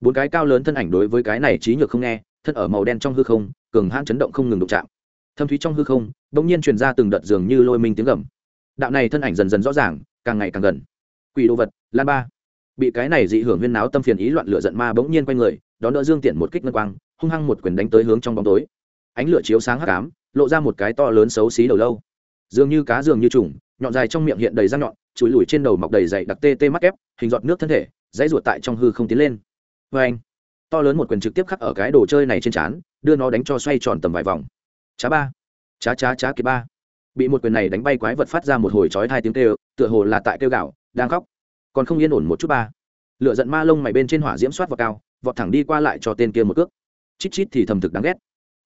bốn cái cao lớn thân ảnh đối với cái này trí nhược không nghe, thân ở màu đen trong hư không, cường hãn chấn động không ngừng đụng chạm. Thâm thúy trong hư không, bỗng nhiên truyền ra từng đợt dường như lôi minh tiếng gầm. Đạo này thân ảnh dần dần rõ ràng, càng ngày càng gần. Quỷ đồ vật, lan ba. Bị cái này dị hưởng huyên náo tâm phiền ý loạn lửa giận ma bỗng nhiên quay người, đón đỡ dương tiện một kích ngân quang, hung hăng một quyền đánh tới hướng trong bóng tối ánh lửa chiếu sáng hắc ám, lộ ra một cái to lớn xấu xí đầu lâu. Dường như cá, dường như trùng, nhọn dài trong miệng hiện đầy răng nhọn, chùi lùi trên đầu mọc đầy dày đặc tê tê mắc ép, hình giọt nước thân thể, dãy ruột tại trong hư không tiến lên. Vê anh, to lớn một quyền trực tiếp khắc ở cái đồ chơi này trên trán, đưa nó đánh cho xoay tròn tầm vài vòng. Chá ba, chá chá chá kỳ ba. Bị một quyền này đánh bay quái vật phát ra một hồi chói hai tiếng kêu, tựa hồ là tại kêu gạo đang khóc. Còn không yên ổn một chút ba. Lựa giận ma lông mày bên trên hỏa diễm soát vào cao, vọt thẳng đi qua lại cho tên kia một cước. Chít chít thì thầm thực đáng ghét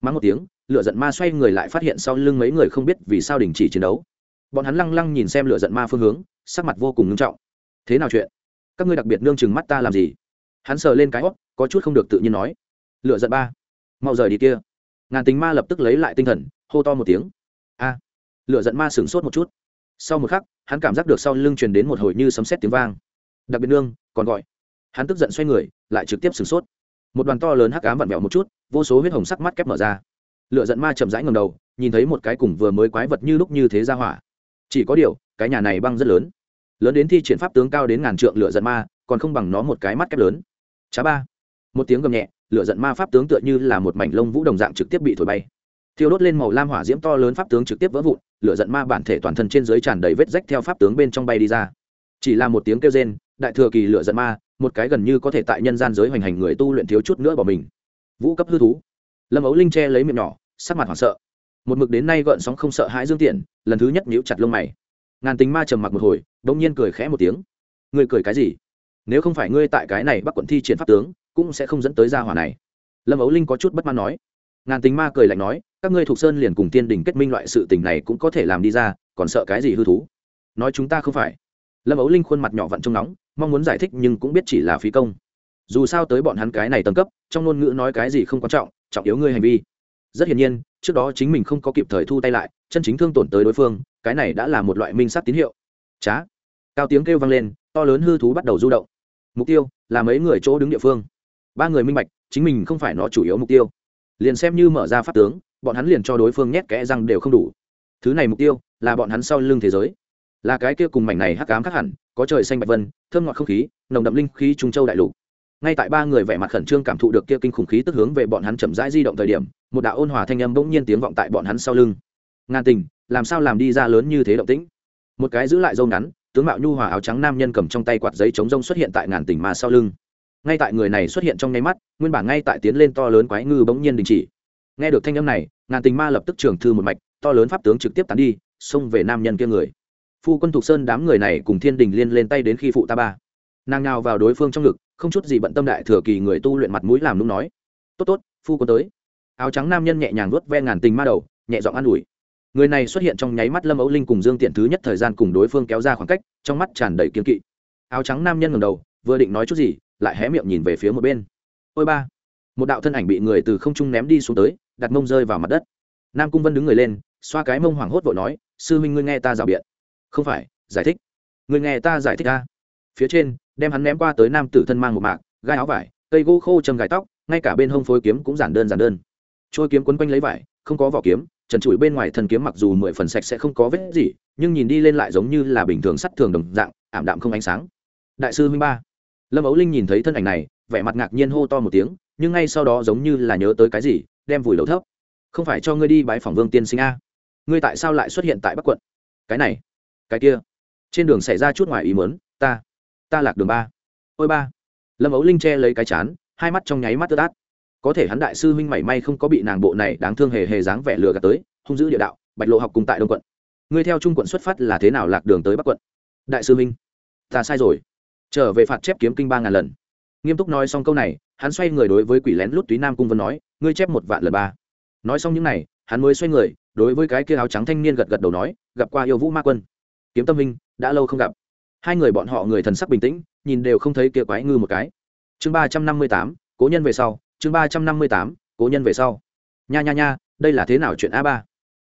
mắng một tiếng lựa giận ma xoay người lại phát hiện sau lưng mấy người không biết vì sao đình chỉ chiến đấu. Bọn hắn lăng lăng nhìn xem lựa giận ma phương hướng, sắc mặt vô cùng nghiêm trọng. Thế nào chuyện? Các ngươi đặc biệt nương chừng mắt ta làm gì? Hắn sờ lên cái hót có chút không được tự nhiên nói. Lựa giận ba. Mau rời đi kia. Ngàn tính ma lập tức lấy lại tinh thần, hô to một tiếng. A. Lựa giận ma sửng sốt một chút. Sau một khắc, hắn cảm giác được sau lưng truyền đến một hồi như sấm sét tiếng vang. Đặc biệt nương, còn gọi. Hắn tức giận xoay người, lại trực tiếp sửng sốt. Một đoàn to lớn hắc ám vặn vẹo một chút vô số huyết hồng sắc mắt kép mở ra. Lựa giận ma chậm rãi ngầm đầu, nhìn thấy một cái cùng vừa mới quái vật như lúc như thế ra hỏa. Chỉ có điều, cái nhà này băng rất lớn. Lớn đến thi triển pháp tướng cao đến ngàn trượng lựa giận ma, còn không bằng nó một cái mắt kép lớn. Chá ba. Một tiếng gầm nhẹ lựa giận ma pháp tướng tựa như là một mảnh lông vũ đồng dạng trực tiếp bị thổi bay. Thiêu đốt lên màu lam hỏa diễm to lớn pháp tướng trực tiếp vỡ vụn lựa giận ma bản thể toàn thân trên dưới tràn đầy vết rách theo pháp tướng bên trong bay đi ra. Chỉ là một tiếng kêu rên, đại thừa kỳ lựa giận ma, một cái gần như có thể tại nhân gian giới hoành hành người tu luyện thiếu chút nữa bỏ mình vũ cấp hư thú. Lâm ấu linh che lấy miệng nhỏ, sắc mặt hoảng sợ. Một mực đến nay gợn sóng không sợ hãi dương tiện lần thứ nhất nhíu chặt lông mày. Ngàn tính ma trầm mặc một hồi, bỗng nhiên cười khẽ một tiếng. Ngươi cười cái gì? Nếu không phải ngươi tại cái này bắc quận thi triển pháp tướng, cũng sẽ không dẫn tới gia hỏa này. Lâm ấu linh có chút bất mãn nói. Ngàn tính ma cười lạnh nói, các ngươi thuộc sơn liền cùng tiên đình kết minh loại sự tình này cũng có thể làm đi ra, còn sợ cái gì hư thú? Nói chúng ta không phải. Lâm ấu linh khuôn mặt nhỏ vặn trong nóng, mong muốn giải thích nhưng cũng biết chỉ là phí công dù sao tới bọn hắn cái này tầng cấp, trong ngôn ngữ nói cái gì không quan trọng trọng yếu ngươi hành vi. Rất hiển nhiên, trước đó chính mình không có kịp thời thu tay lại, chân chính thương tổn tới đối phương, cái này đã là một loại minh sát tín hiệu. Trá cao tiếng kêu vang lên, to lớn hư thú bắt đầu du động. Mục tiêu là mấy người chỗ đứng địa phương. Ba người minh bạch, chính mình không phải nó chủ yếu mục tiêu. Liền xem như mở ra pháp tướng, bọn hắn liền cho đối phương nhét kẽ răng đều không đủ. Thứ này mục tiêu là bọn hắn sau lưng thế giới. Là cái kia cùng mảnh này hắc cám khác hẳn, có trời xanh bạch vân, thơm ngọt không khí, nồng đậm linh khí trung châu đại lục ngay tại ba người vẻ mặt khẩn trương cảm thụ được kia kinh khủng khí tức hướng về bọn hắn chậm rãi di động thời điểm, một đạo ôn hòa thanh âm bỗng nhiên tiếng vọng tại bọn hắn sau lưng. Ngàn tình, làm sao làm đi ra lớn như thế động tĩnh? Một cái giữ lại dâu ngắn, tướng mạo nhu hòa áo trắng nam nhân cầm trong tay quạt giấy chống rông xuất hiện tại ngàn tình mà sau lưng. Ngay tại người này xuất hiện trong nháy mắt, nguyên bản ngay tại tiến lên to lớn quái ngư bỗng nhiên đình chỉ. Nghe được thanh âm này, ngàn tình ma lập tức trường thư một mạch, to lớn pháp tướng trực tiếp tán đi, xông về nam nhân kia người. Phu quân thục sơn đám người này cùng thiên đình liên lên tay đến khi phụ ta ba. Nàng nào vào đối phương trong ngực không chút gì bận tâm đại thừa kỳ người tu luyện mặt mũi làm lúc nói. Tốt tốt, phu quân tới. Áo trắng nam nhân nhẹ nhàng vuốt ve ngàn tình ma đầu, nhẹ giọng an ủi. Người này xuất hiện trong nháy mắt lâm ấu linh cùng dương tiện thứ nhất thời gian cùng đối phương kéo ra khoảng cách, trong mắt tràn đầy kiên kỵ. Áo trắng nam nhân ngầm đầu, vừa định nói chút gì, lại hé miệng nhìn về phía một bên. Ôi ba. Một đạo thân ảnh bị người từ không trung ném đi xuống tới, đặt mông rơi vào mặt đất. Nam cung vân đứng người lên, xoa cái mông hoảng hốt vội nói, sư huynh ngươi nghe ta rào biện. Không phải, giải thích. Ngươi nghe ta giải thích ta phía trên đem hắn ném qua tới nam tử thân mang một mạc, gai áo vải, cây gỗ khô châm gài tóc, ngay cả bên hông phối kiếm cũng giản đơn giản đơn. Trôi kiếm quấn quanh lấy vải, không có vỏ kiếm, trần trụi bên ngoài thần kiếm mặc dù mười phần sạch sẽ không có vết gì, nhưng nhìn đi lên lại giống như là bình thường sắt thường đồng dạng, ảm đạm không ánh sáng. Đại sư minh ba. Lâm ấu linh nhìn thấy thân ảnh này, vẻ mặt ngạc nhiên hô to một tiếng, nhưng ngay sau đó giống như là nhớ tới cái gì, đem vùi đầu thấp. Không phải cho ngươi đi bãi phòng vương tiên sinh a? Ngươi tại sao lại xuất hiện tại bắc quận? Cái này, cái kia. Trên đường xảy ra chút ngoài ý mớn ta ta lạc đường ba. Ôi ba. Lâm ấu linh che lấy cái chán, hai mắt trong nháy mắt tơ tát. Có thể hắn đại sư huynh mảy may không có bị nàng bộ này đáng thương hề hề dáng vẻ lừa gạt tới, hung dữ địa đạo, bạch lộ học cùng tại đông quận. Ngươi theo trung quận xuất phát là thế nào lạc đường tới bắc quận? Đại sư huynh, ta sai rồi. Trở về phạt chép kiếm kinh ba ngàn lần. Nghiêm túc nói xong câu này, hắn xoay người đối với quỷ lén lút túy nam cung vân nói, ngươi chép một vạn lần ba. Nói xong những này, hắn mới xoay người, đối với cái kia áo trắng thanh niên gật gật đầu nói, gặp qua yêu vũ ma quân. Kiếm tâm minh, đã lâu không gặp hai người bọn họ người thần sắc bình tĩnh, nhìn đều không thấy kia quái ngư một cái. Chương ba trăm năm mươi tám, cố nhân về sau. Chương ba trăm năm mươi tám, cố nhân về sau. Nha nha nha, đây là thế nào chuyện a ba?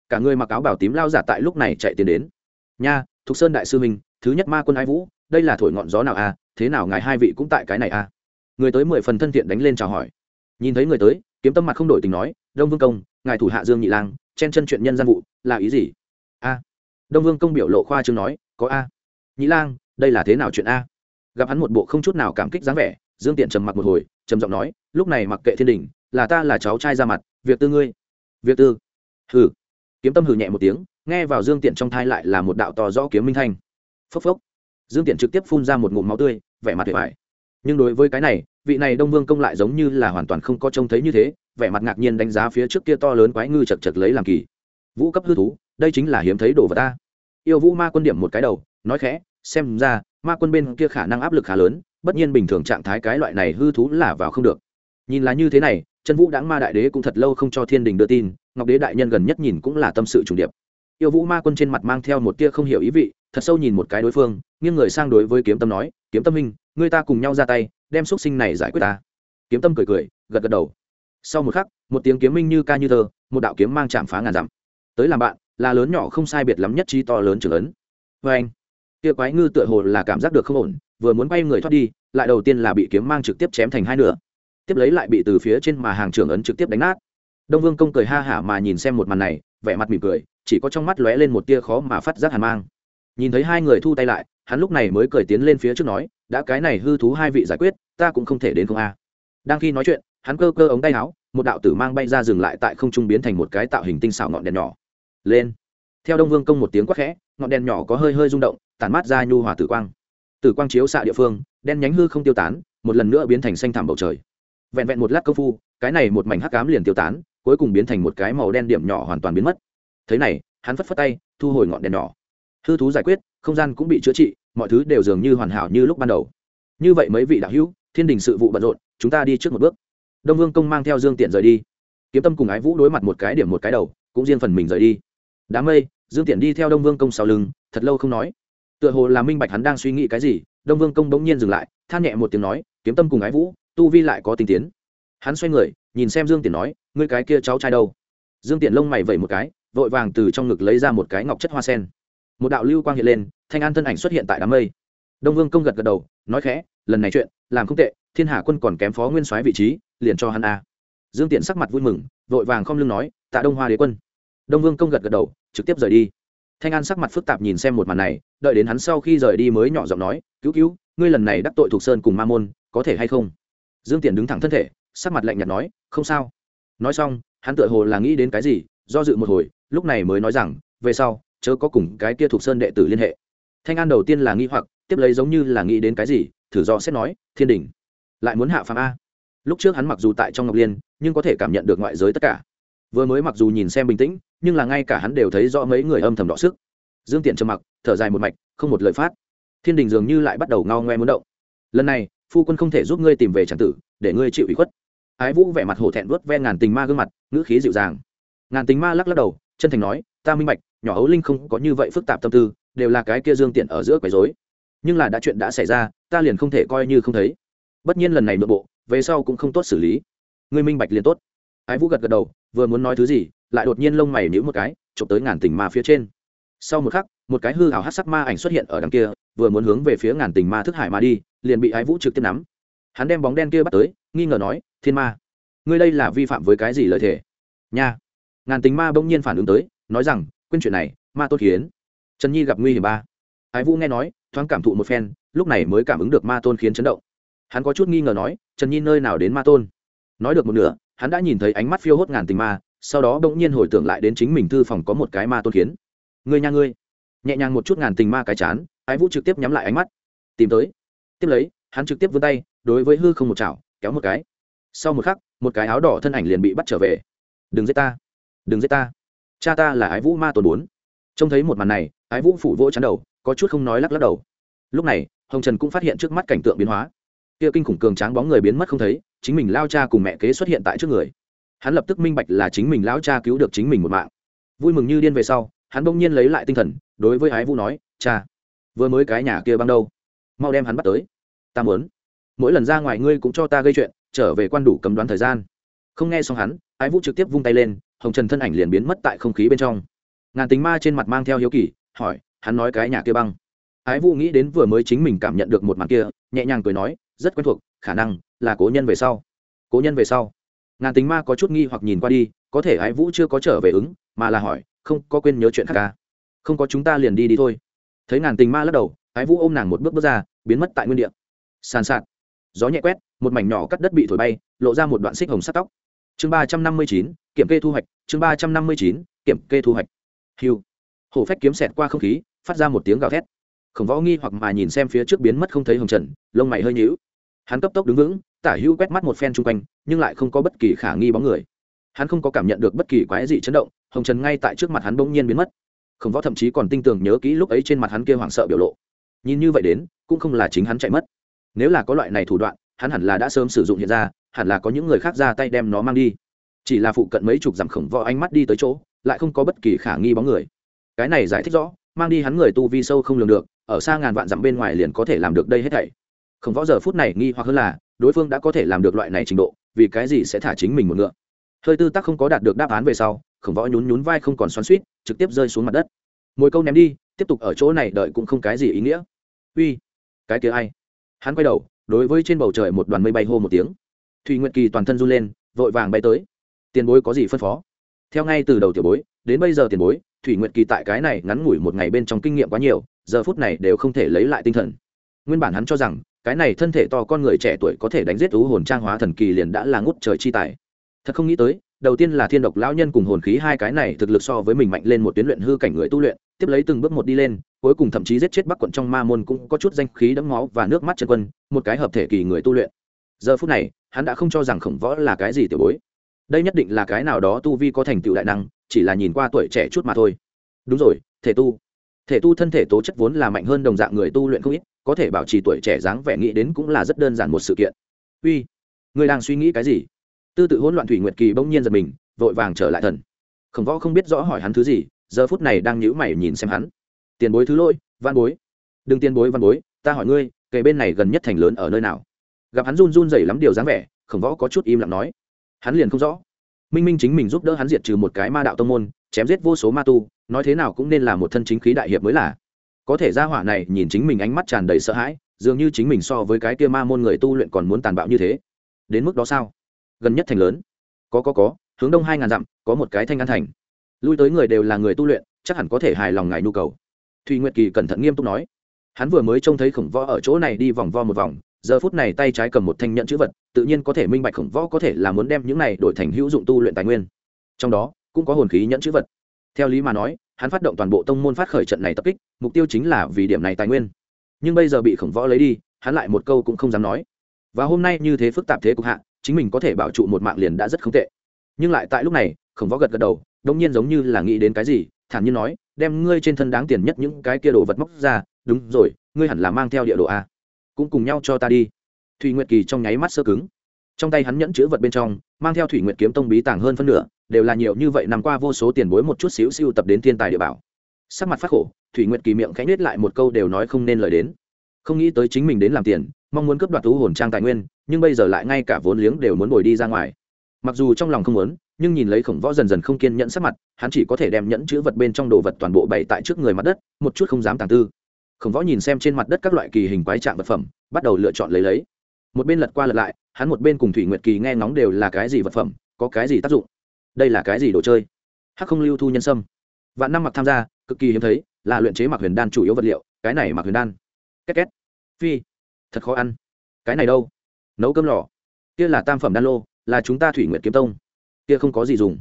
Cả người mặc áo bảo tím lao giả tại lúc này chạy tiến đến. Nha, thục sơn đại sư minh thứ nhất ma quân ái vũ, đây là thổi ngọn gió nào a? Thế nào ngài hai vị cũng tại cái này a? Người tới mười phần thân thiện đánh lên chào hỏi. Nhìn thấy người tới, kiếm tâm mặt không đổi tình nói, đông vương công, ngài thủ hạ dương nhị lang, chen chân chuyện nhân gian vụ, là ý gì? A. Đông vương công biểu lộ khoa chương nói, có a. Nhị lang đây là thế nào chuyện a? Gặp hắn một bộ không chút nào cảm kích dáng vẻ, dương tiện trầm mặc một hồi, trầm giọng nói, lúc này mặc kệ thiên đình, là ta là cháu trai ra mặt, việc tư ngươi. Việc tư? Hừ. Kiếm tâm hừ nhẹ một tiếng, nghe vào dương tiện trong thai lại là một đạo to rõ kiếm minh thanh. Phốc phốc. Dương tiện trực tiếp phun ra một ngụm máu tươi, vẻ mặt tuyệt vải nhưng đối với cái này, vị này đông vương công lại giống như là hoàn toàn không có trông thấy như thế, vẻ mặt ngạc nhiên đánh giá phía trước kia to lớn quái ngư chật chật lấy làm kỳ. Vũ cấp hư thú, đây chính là hiếm thấy đồ vật ta. Yêu vũ ma quân điểm một cái đầu, nói khẽ xem ra, ma quân bên kia khả năng áp lực khá lớn, bất nhiên bình thường trạng thái cái loại này hư thú là vào không được. Nhìn là như thế này chân vũ đáng ma đại đế cũng thật lâu không cho thiên đình đưa tin, ngọc đế đại nhân gần nhất nhìn cũng là tâm sự chủ điệp. Yêu vũ ma quân trên mặt mang theo một tia không hiểu ý vị, thật sâu nhìn một cái đối phương, nghiêng người sang đối với kiếm tâm nói, kiếm tâm minh người ta cùng nhau ra tay, đem x sinh này giải quyết ta. Kiếm tâm cười cười, gật gật đầu. Sau một khắc, một tiếng kiếm minh như ca như thơ, một đạo kiếm mang chạm phá ngàn dặm. Tới làm bạn, là lớn nhỏ không sai biệt lắm nhất trí to lớn trưởng lớn. vê anh kia quái ngư tựa hồ là cảm giác được không ổn, vừa muốn bay người thoát đi, lại đầu tiên là bị kiếm mang trực tiếp chém thành hai nửa. Tiếp lấy lại bị từ phía trên mà hàng trưởng ấn trực tiếp đánh nát. Đông vương công cười ha hả mà nhìn xem một màn này, vẻ mặt mỉm cười, chỉ có trong mắt lóe lên một tia khó mà phát giác hàn mang. Nhìn thấy hai người thu tay lại, hắn lúc này mới cười tiến lên phía trước nói, đã cái này hư thú hai vị giải quyết, ta cũng không thể đến không a. Đang khi nói chuyện, hắn cơ cơ ống tay áo, một đạo tử mang bay ra dừng lại tại không trung biến thành một cái tạo hình tinh xảo ngọn đèn nhỏ. Lên! Theo đông vương công một tiếng quát khẽ, ngọn đèn nhỏ có hơi hơi rung động, tản mát ra nhu hòa tử quang. Tử quang chiếu xạ địa phương, đen nhánh hư không tiêu tán, một lần nữa biến thành xanh thảm bầu trời. Vẹn vẹn một lát công phu, cái này một mảnh hắc cám liền tiêu tán, cuối cùng biến thành một cái màu đen điểm nhỏ hoàn toàn biến mất. Thế này, hắn phất phất tay, thu hồi ngọn đèn nhỏ. Hư thú giải quyết, không gian cũng bị chữa trị, mọi thứ đều dường như hoàn hảo như lúc ban đầu. Như vậy mấy vị đạo hữu, thiên đình sự vụ bận rộn, chúng ta đi trước một bước. Đông vương công mang theo dương tiện rời đi. Kiếm tâm cùng ái vũ đối mặt một cái điểm một cái đầu, cũng riêng phần mình rời đi. Đám mây dương tiện đi theo đông vương công sau lưng, thật lâu không nói. Tựa hồ là minh bạch hắn đang suy nghĩ cái gì, đông vương công bỗng nhiên dừng lại, than nhẹ một tiếng nói, kiếm tâm cùng ái vũ, tu vi lại có tinh tiến. Hắn xoay người, nhìn xem dương tiện nói, ngươi cái kia cháu trai đâu? Dương tiện lông mày vẩy một cái, vội vàng từ trong ngực lấy ra một cái ngọc chất hoa sen. Một đạo lưu quang hiện lên, thanh an thân ảnh xuất hiện tại đám mây. Đông vương công gật gật đầu, nói khẽ, lần này chuyện, làm không tệ, thiên hà quân còn kém phó nguyên soái vị trí, liền cho hắn a. Dương tiện sắc mặt vui mừng, vội vàng không lưng nói, tạ đông hoa đế quân đông vương công gật gật đầu, trực tiếp rời đi. Thanh an sắc mặt phức tạp nhìn xem một màn này, đợi đến hắn sau khi rời đi mới nhỏ giọng nói, cứu cứu, ngươi lần này đắc tội thuộc sơn cùng ma môn, có thể hay không? Dương tiện đứng thẳng thân thể, sắc mặt lạnh nhạt nói, không sao. Nói xong, hắn tựa hồ là nghĩ đến cái gì, do dự một hồi, lúc này mới nói rằng, về sau, chớ có cùng cái kia thuộc sơn đệ tử liên hệ. Thanh an đầu tiên là nghi hoặc, tiếp lấy giống như là nghĩ đến cái gì, thử do xét nói, thiên đình, lại muốn hạ phàm a. Lúc trước hắn mặc dù tại trong ngọc liên, nhưng có thể cảm nhận được ngoại giới tất cả. Vừa mới mặc dù nhìn xem bình tĩnh nhưng là ngay cả hắn đều thấy rõ mấy người âm thầm đọ sức. Dương tiện trầm mặc, thở dài một mạch, không một lời phát. Thiên đình dường như lại bắt đầu ngao ngoe muốn động. Lần này, phu quân không thể giúp ngươi tìm về tràng tử, để ngươi chịu ủy khuất. Ái vũ vẻ mặt hổ thẹn vớt ve ngàn tình ma gương mặt, ngữ khí dịu dàng. Ngàn tình ma lắc lắc đầu, chân thành nói, ta minh bạch, nhỏ ấu linh không có như vậy phức tạp tâm tư, đều là cái kia dương tiện ở giữa quấy rối. Nhưng là đã chuyện đã xảy ra, ta liền không thể coi như không thấy. Bất nhiên lần này nội bộ, về sau cũng không tốt xử lý. Ngươi minh bạch liền tốt. Ái vũ gật gật đầu, vừa muốn nói thứ gì lại đột nhiên lông mày nhíu một cái, chụp tới ngàn tình ma phía trên. Sau một khắc, một cái hư hào hát sắc ma ảnh xuất hiện ở đằng kia, vừa muốn hướng về phía ngàn tình ma thức hải ma đi, liền bị ái vũ trực tiếp nắm. Hắn đem bóng đen kia bắt tới, nghi ngờ nói, thiên ma, ngươi đây là vi phạm với cái gì lời thề? Nha. Ngàn tình ma bỗng nhiên phản ứng tới, nói rằng, quên chuyện này, ma tôn khiến trần nhi gặp nguy hiểm ba. Ái vũ nghe nói, thoáng cảm thụ một phen, lúc này mới cảm ứng được ma tôn khiến chấn động. Hắn có chút nghi ngờ nói, trần nhi nơi nào đến ma tôn? Nói được một nửa, hắn đã nhìn thấy ánh mắt phiêu hốt ngàn tình ma sau đó bỗng nhiên hồi tưởng lại đến chính mình thư phòng có một cái ma tôn kiến. Ngươi nha ngươi. Nhẹ nhàng một chút ngàn tình ma cái chán, ái vũ trực tiếp nhắm lại ánh mắt. Tìm tới. Tiếp lấy, hắn trực tiếp vươn tay, đối với hư không một chảo, kéo một cái. Sau một khắc, một cái áo đỏ thân ảnh liền bị bắt trở về. Đừng giết ta. Đừng giết ta. Cha ta là ái vũ ma tôn bốn. Trông thấy một màn này, ái vũ phủ vỗ chắn đầu, có chút không nói lắc lắc đầu. Lúc này, hồng trần cũng phát hiện trước mắt cảnh tượng biến hóa. Kia kinh khủng cường tráng bóng người biến mất không thấy, chính mình lao cha cùng mẹ kế xuất hiện tại trước người hắn lập tức minh bạch là chính mình lão cha cứu được chính mình một mạng. Vui mừng như điên về sau, hắn bỗng nhiên lấy lại tinh thần, đối với ái vũ nói, cha, vừa mới cái nhà kia băng đâu? Mau đem hắn bắt tới. Ta muốn. Mỗi lần ra ngoài ngươi cũng cho ta gây chuyện, trở về quan đủ cấm đoán thời gian. Không nghe xong hắn, ái vũ trực tiếp vung tay lên, hồng trần thân ảnh liền biến mất tại không khí bên trong. Ngàn tính ma trên mặt mang theo hiếu kỳ, hỏi, hắn nói cái nhà kia băng? Ái vũ nghĩ đến vừa mới chính mình cảm nhận được một mặt kia, nhẹ nhàng cười nói, rất quen thuộc, khả năng là cố nhân về sau. Cố nhân về sau ngàn tính ma có chút nghi hoặc nhìn qua đi, có thể ái vũ chưa có trở về ứng, mà là hỏi, không, có quên nhớ chuyện khác ca à? không có chúng ta liền đi đi thôi. Thấy ngàn tình ma lắc đầu, ái vũ ôm nàng một bước bước ra, biến mất tại nguyên địa. Sàn sạt. Gió nhẹ quét, một mảnh nhỏ cắt đất bị thổi bay, lộ ra một đoạn xích hồng sắt tóc. Chương ba trăm năm mươi chín, kiểm kê thu hoạch, chương ba trăm năm mươi chín, kiểm kê thu hoạch. Hiu hổ phách kiếm sẹt qua không khí, phát ra một tiếng gào thét. Khổng võ nghi hoặc mà nhìn xem phía trước biến mất không thấy hồng trần, lông mày hơi nhíu hắn cấp tốc đứng vững, tả hữu quét mắt một phen chung quanh, nhưng lại không có bất kỳ khả nghi bóng người. Hắn không có cảm nhận được bất kỳ quái gì chấn động, hồng trần ngay tại trước mặt hắn bỗng nhiên biến mất. Khổng võ thậm chí còn tinh tường nhớ kỹ lúc ấy trên mặt hắn kia hoảng sợ biểu lộ. Nhìn như vậy đến, cũng không là chính hắn chạy mất. Nếu là có loại này thủ đoạn, hắn hẳn là đã sớm sử dụng hiện ra, hẳn là có những người khác ra tay đem nó mang đi. Chỉ là phụ cận mấy chục dặm khổng võ ánh mắt đi tới chỗ, lại không có bất kỳ khả nghi bóng người. Cái này giải thích rõ, mang đi hắn người tu vi sâu không lường được, ở xa ngàn vạn dặm bên ngoài liền có thể làm được đây hết thảy khổng võ giờ phút này nghi hoặc hơn là, đối phương đã có thể làm được loại này trình độ, vì cái gì sẽ thả chính mình một ngựa? Hơi tư tắc không có đạt được đáp án về sau, khổng võ nhún nhún vai không còn xoắn suýt trực tiếp rơi xuống mặt đất. Mỗi câu ném đi, tiếp tục ở chỗ này đợi cũng không cái gì ý nghĩa. Uy, cái kia ai? Hắn quay đầu, đối với trên bầu trời một đoàn mây bay hô một tiếng. Thùy nguyệt kỳ toàn thân run lên, vội vàng bay tới. Tiền bối có gì phân phó? Theo ngay từ đầu tiểu bối, đến bây giờ tiền bối, thủy nguyệt kỳ tại cái này ngắn ngủi một ngày bên trong kinh nghiệm quá nhiều, giờ phút này đều không thể lấy lại tinh thần. Nguyên bản hắn cho rằng cái này thân thể to con người trẻ tuổi có thể đánh giết thú hồn trang hóa thần kỳ liền đã là ngút trời chi tài. Thật không nghĩ tới, đầu tiên là thiên độc lão nhân cùng hồn khí hai cái này thực lực so với mình mạnh lên một tuyến luyện hư cảnh người tu luyện, tiếp lấy từng bước một đi lên, cuối cùng thậm chí giết chết bắc quận trong ma môn cũng có chút danh khí đẫm máu và nước mắt chân quân, một cái hợp thể kỳ người tu luyện. Giờ phút này, hắn đã không cho rằng khổng võ là cái gì tiểu bối. Đây nhất định là cái nào đó tu vi có thành tựu đại năng, chỉ là nhìn qua tuổi trẻ chút mà thôi. Đúng rồi, thể tu. Thể tu thân thể tố chất vốn là mạnh hơn đồng dạng người tu luyện không ít có thể bảo trì tuổi trẻ dáng vẻ nghĩ đến cũng là rất đơn giản một sự kiện. Uy, người đang suy nghĩ cái gì? Tư tự hỗn loạn thủy nguyệt kỳ bỗng nhiên giật mình, vội vàng trở lại thần. Khổng võ không biết rõ hỏi hắn thứ gì, giờ phút này đang nhíu mày nhìn xem hắn. Tiền bối thứ lỗi, văn bối. Đừng tiền bối, văn bối, ta hỏi ngươi kề bên này gần nhất thành lớn ở nơi nào? Gặp hắn run run rẩy lắm điều dáng vẻ, khổng võ có chút im lặng nói. Hắn liền không rõ. Minh minh chính mình giúp đỡ hắn diệt trừ một cái ma đạo tông môn, chém giết vô số ma tu, nói thế nào cũng nên là một thân chính khí đại hiệp mới là có thể ra hỏa này nhìn chính mình ánh mắt tràn đầy sợ hãi, dường như chính mình so với cái kia ma môn người tu luyện còn muốn tàn bạo như thế. Đến mức đó sao? Gần nhất thành lớn. Có có có, hướng đông hai ngàn dặm, có một cái thanh an thành. Lui tới người đều là người tu luyện, chắc hẳn có thể hài lòng ngài nhu cầu. Thùy nguyệt kỳ cẩn thận nghiêm túc nói. Hắn vừa mới trông thấy khổng võ ở chỗ này đi vòng vo một vòng, giờ phút này tay trái cầm một thanh nhận chữ vật, tự nhiên có thể minh bạch khổng võ có thể là muốn đem những này đổi thành hữu dụng tu luyện tài nguyên. Trong đó, cũng có hồn khí nhẫn chữ vật. Theo lý mà nói hắn phát động toàn bộ tông môn phát khởi trận này tập kích, mục tiêu chính là vì điểm này tài nguyên. Nhưng bây giờ bị khổng võ lấy đi, hắn lại một câu cũng không dám nói. Và hôm nay như thế phức tạp thế cục hạ, chính mình có thể bảo trụ một mạng liền đã rất không tệ. Nhưng lại tại lúc này, khổng võ gật gật đầu đông nhiên giống như là nghĩ đến cái gì, thản nhiên nói, đem ngươi trên thân đáng tiền nhất những cái kia đồ vật móc ra, đúng rồi, ngươi hẳn là mang theo địa đồ a. Cũng cùng nhau cho ta đi. Thủy nguyệt kỳ trong nháy mắt sơ cứng trong tay hắn nhẫn chữ vật bên trong, mang theo thủy nguyệt kiếm tông bí tàng hơn phân nửa, đều là nhiều như vậy nằm qua vô số tiền bối một chút xíu siêu tập đến thiên tài địa bảo. Sắc mặt phát khổ, thủy nguyệt kỳ miệng khẽ nết lại một câu đều nói không nên lời đến. Không nghĩ tới chính mình đến làm tiền, mong muốn cướp đoạt thú hồn trang tài nguyên, nhưng bây giờ lại ngay cả vốn liếng đều muốn bồi đi ra ngoài. Mặc dù trong lòng không muốn, nhưng nhìn lấy khổng võ dần dần không kiên nhẫn sắc mặt, hắn chỉ có thể đem nhẫn chữ vật bên trong đồ vật toàn bộ bày tại trước người mặt đất, một chút không dám tàng tư. Khổng võ nhìn xem trên mặt đất các loại kỳ hình quái trạng vật phẩm, bắt đầu lựa chọn lấy lấy. Một bên lật qua lật lại hắn một bên cùng thủy nguyệt kỳ nghe ngóng đều là cái gì vật phẩm, có cái gì tác dụng? Đây là cái gì đồ chơi? Hắc không lưu thu nhân sâm. Vạn năm mặc tham gia, cực kỳ hiếm thấy, là luyện chế mặc huyền đan chủ yếu vật liệu, cái này mặc huyền đan. Két két. Phi. Thật khó ăn. Cái này đâu? Nấu cơm lò. Kia là tam phẩm đan lô, là chúng ta thủy nguyệt kiếm tông. Kia không có gì dùng.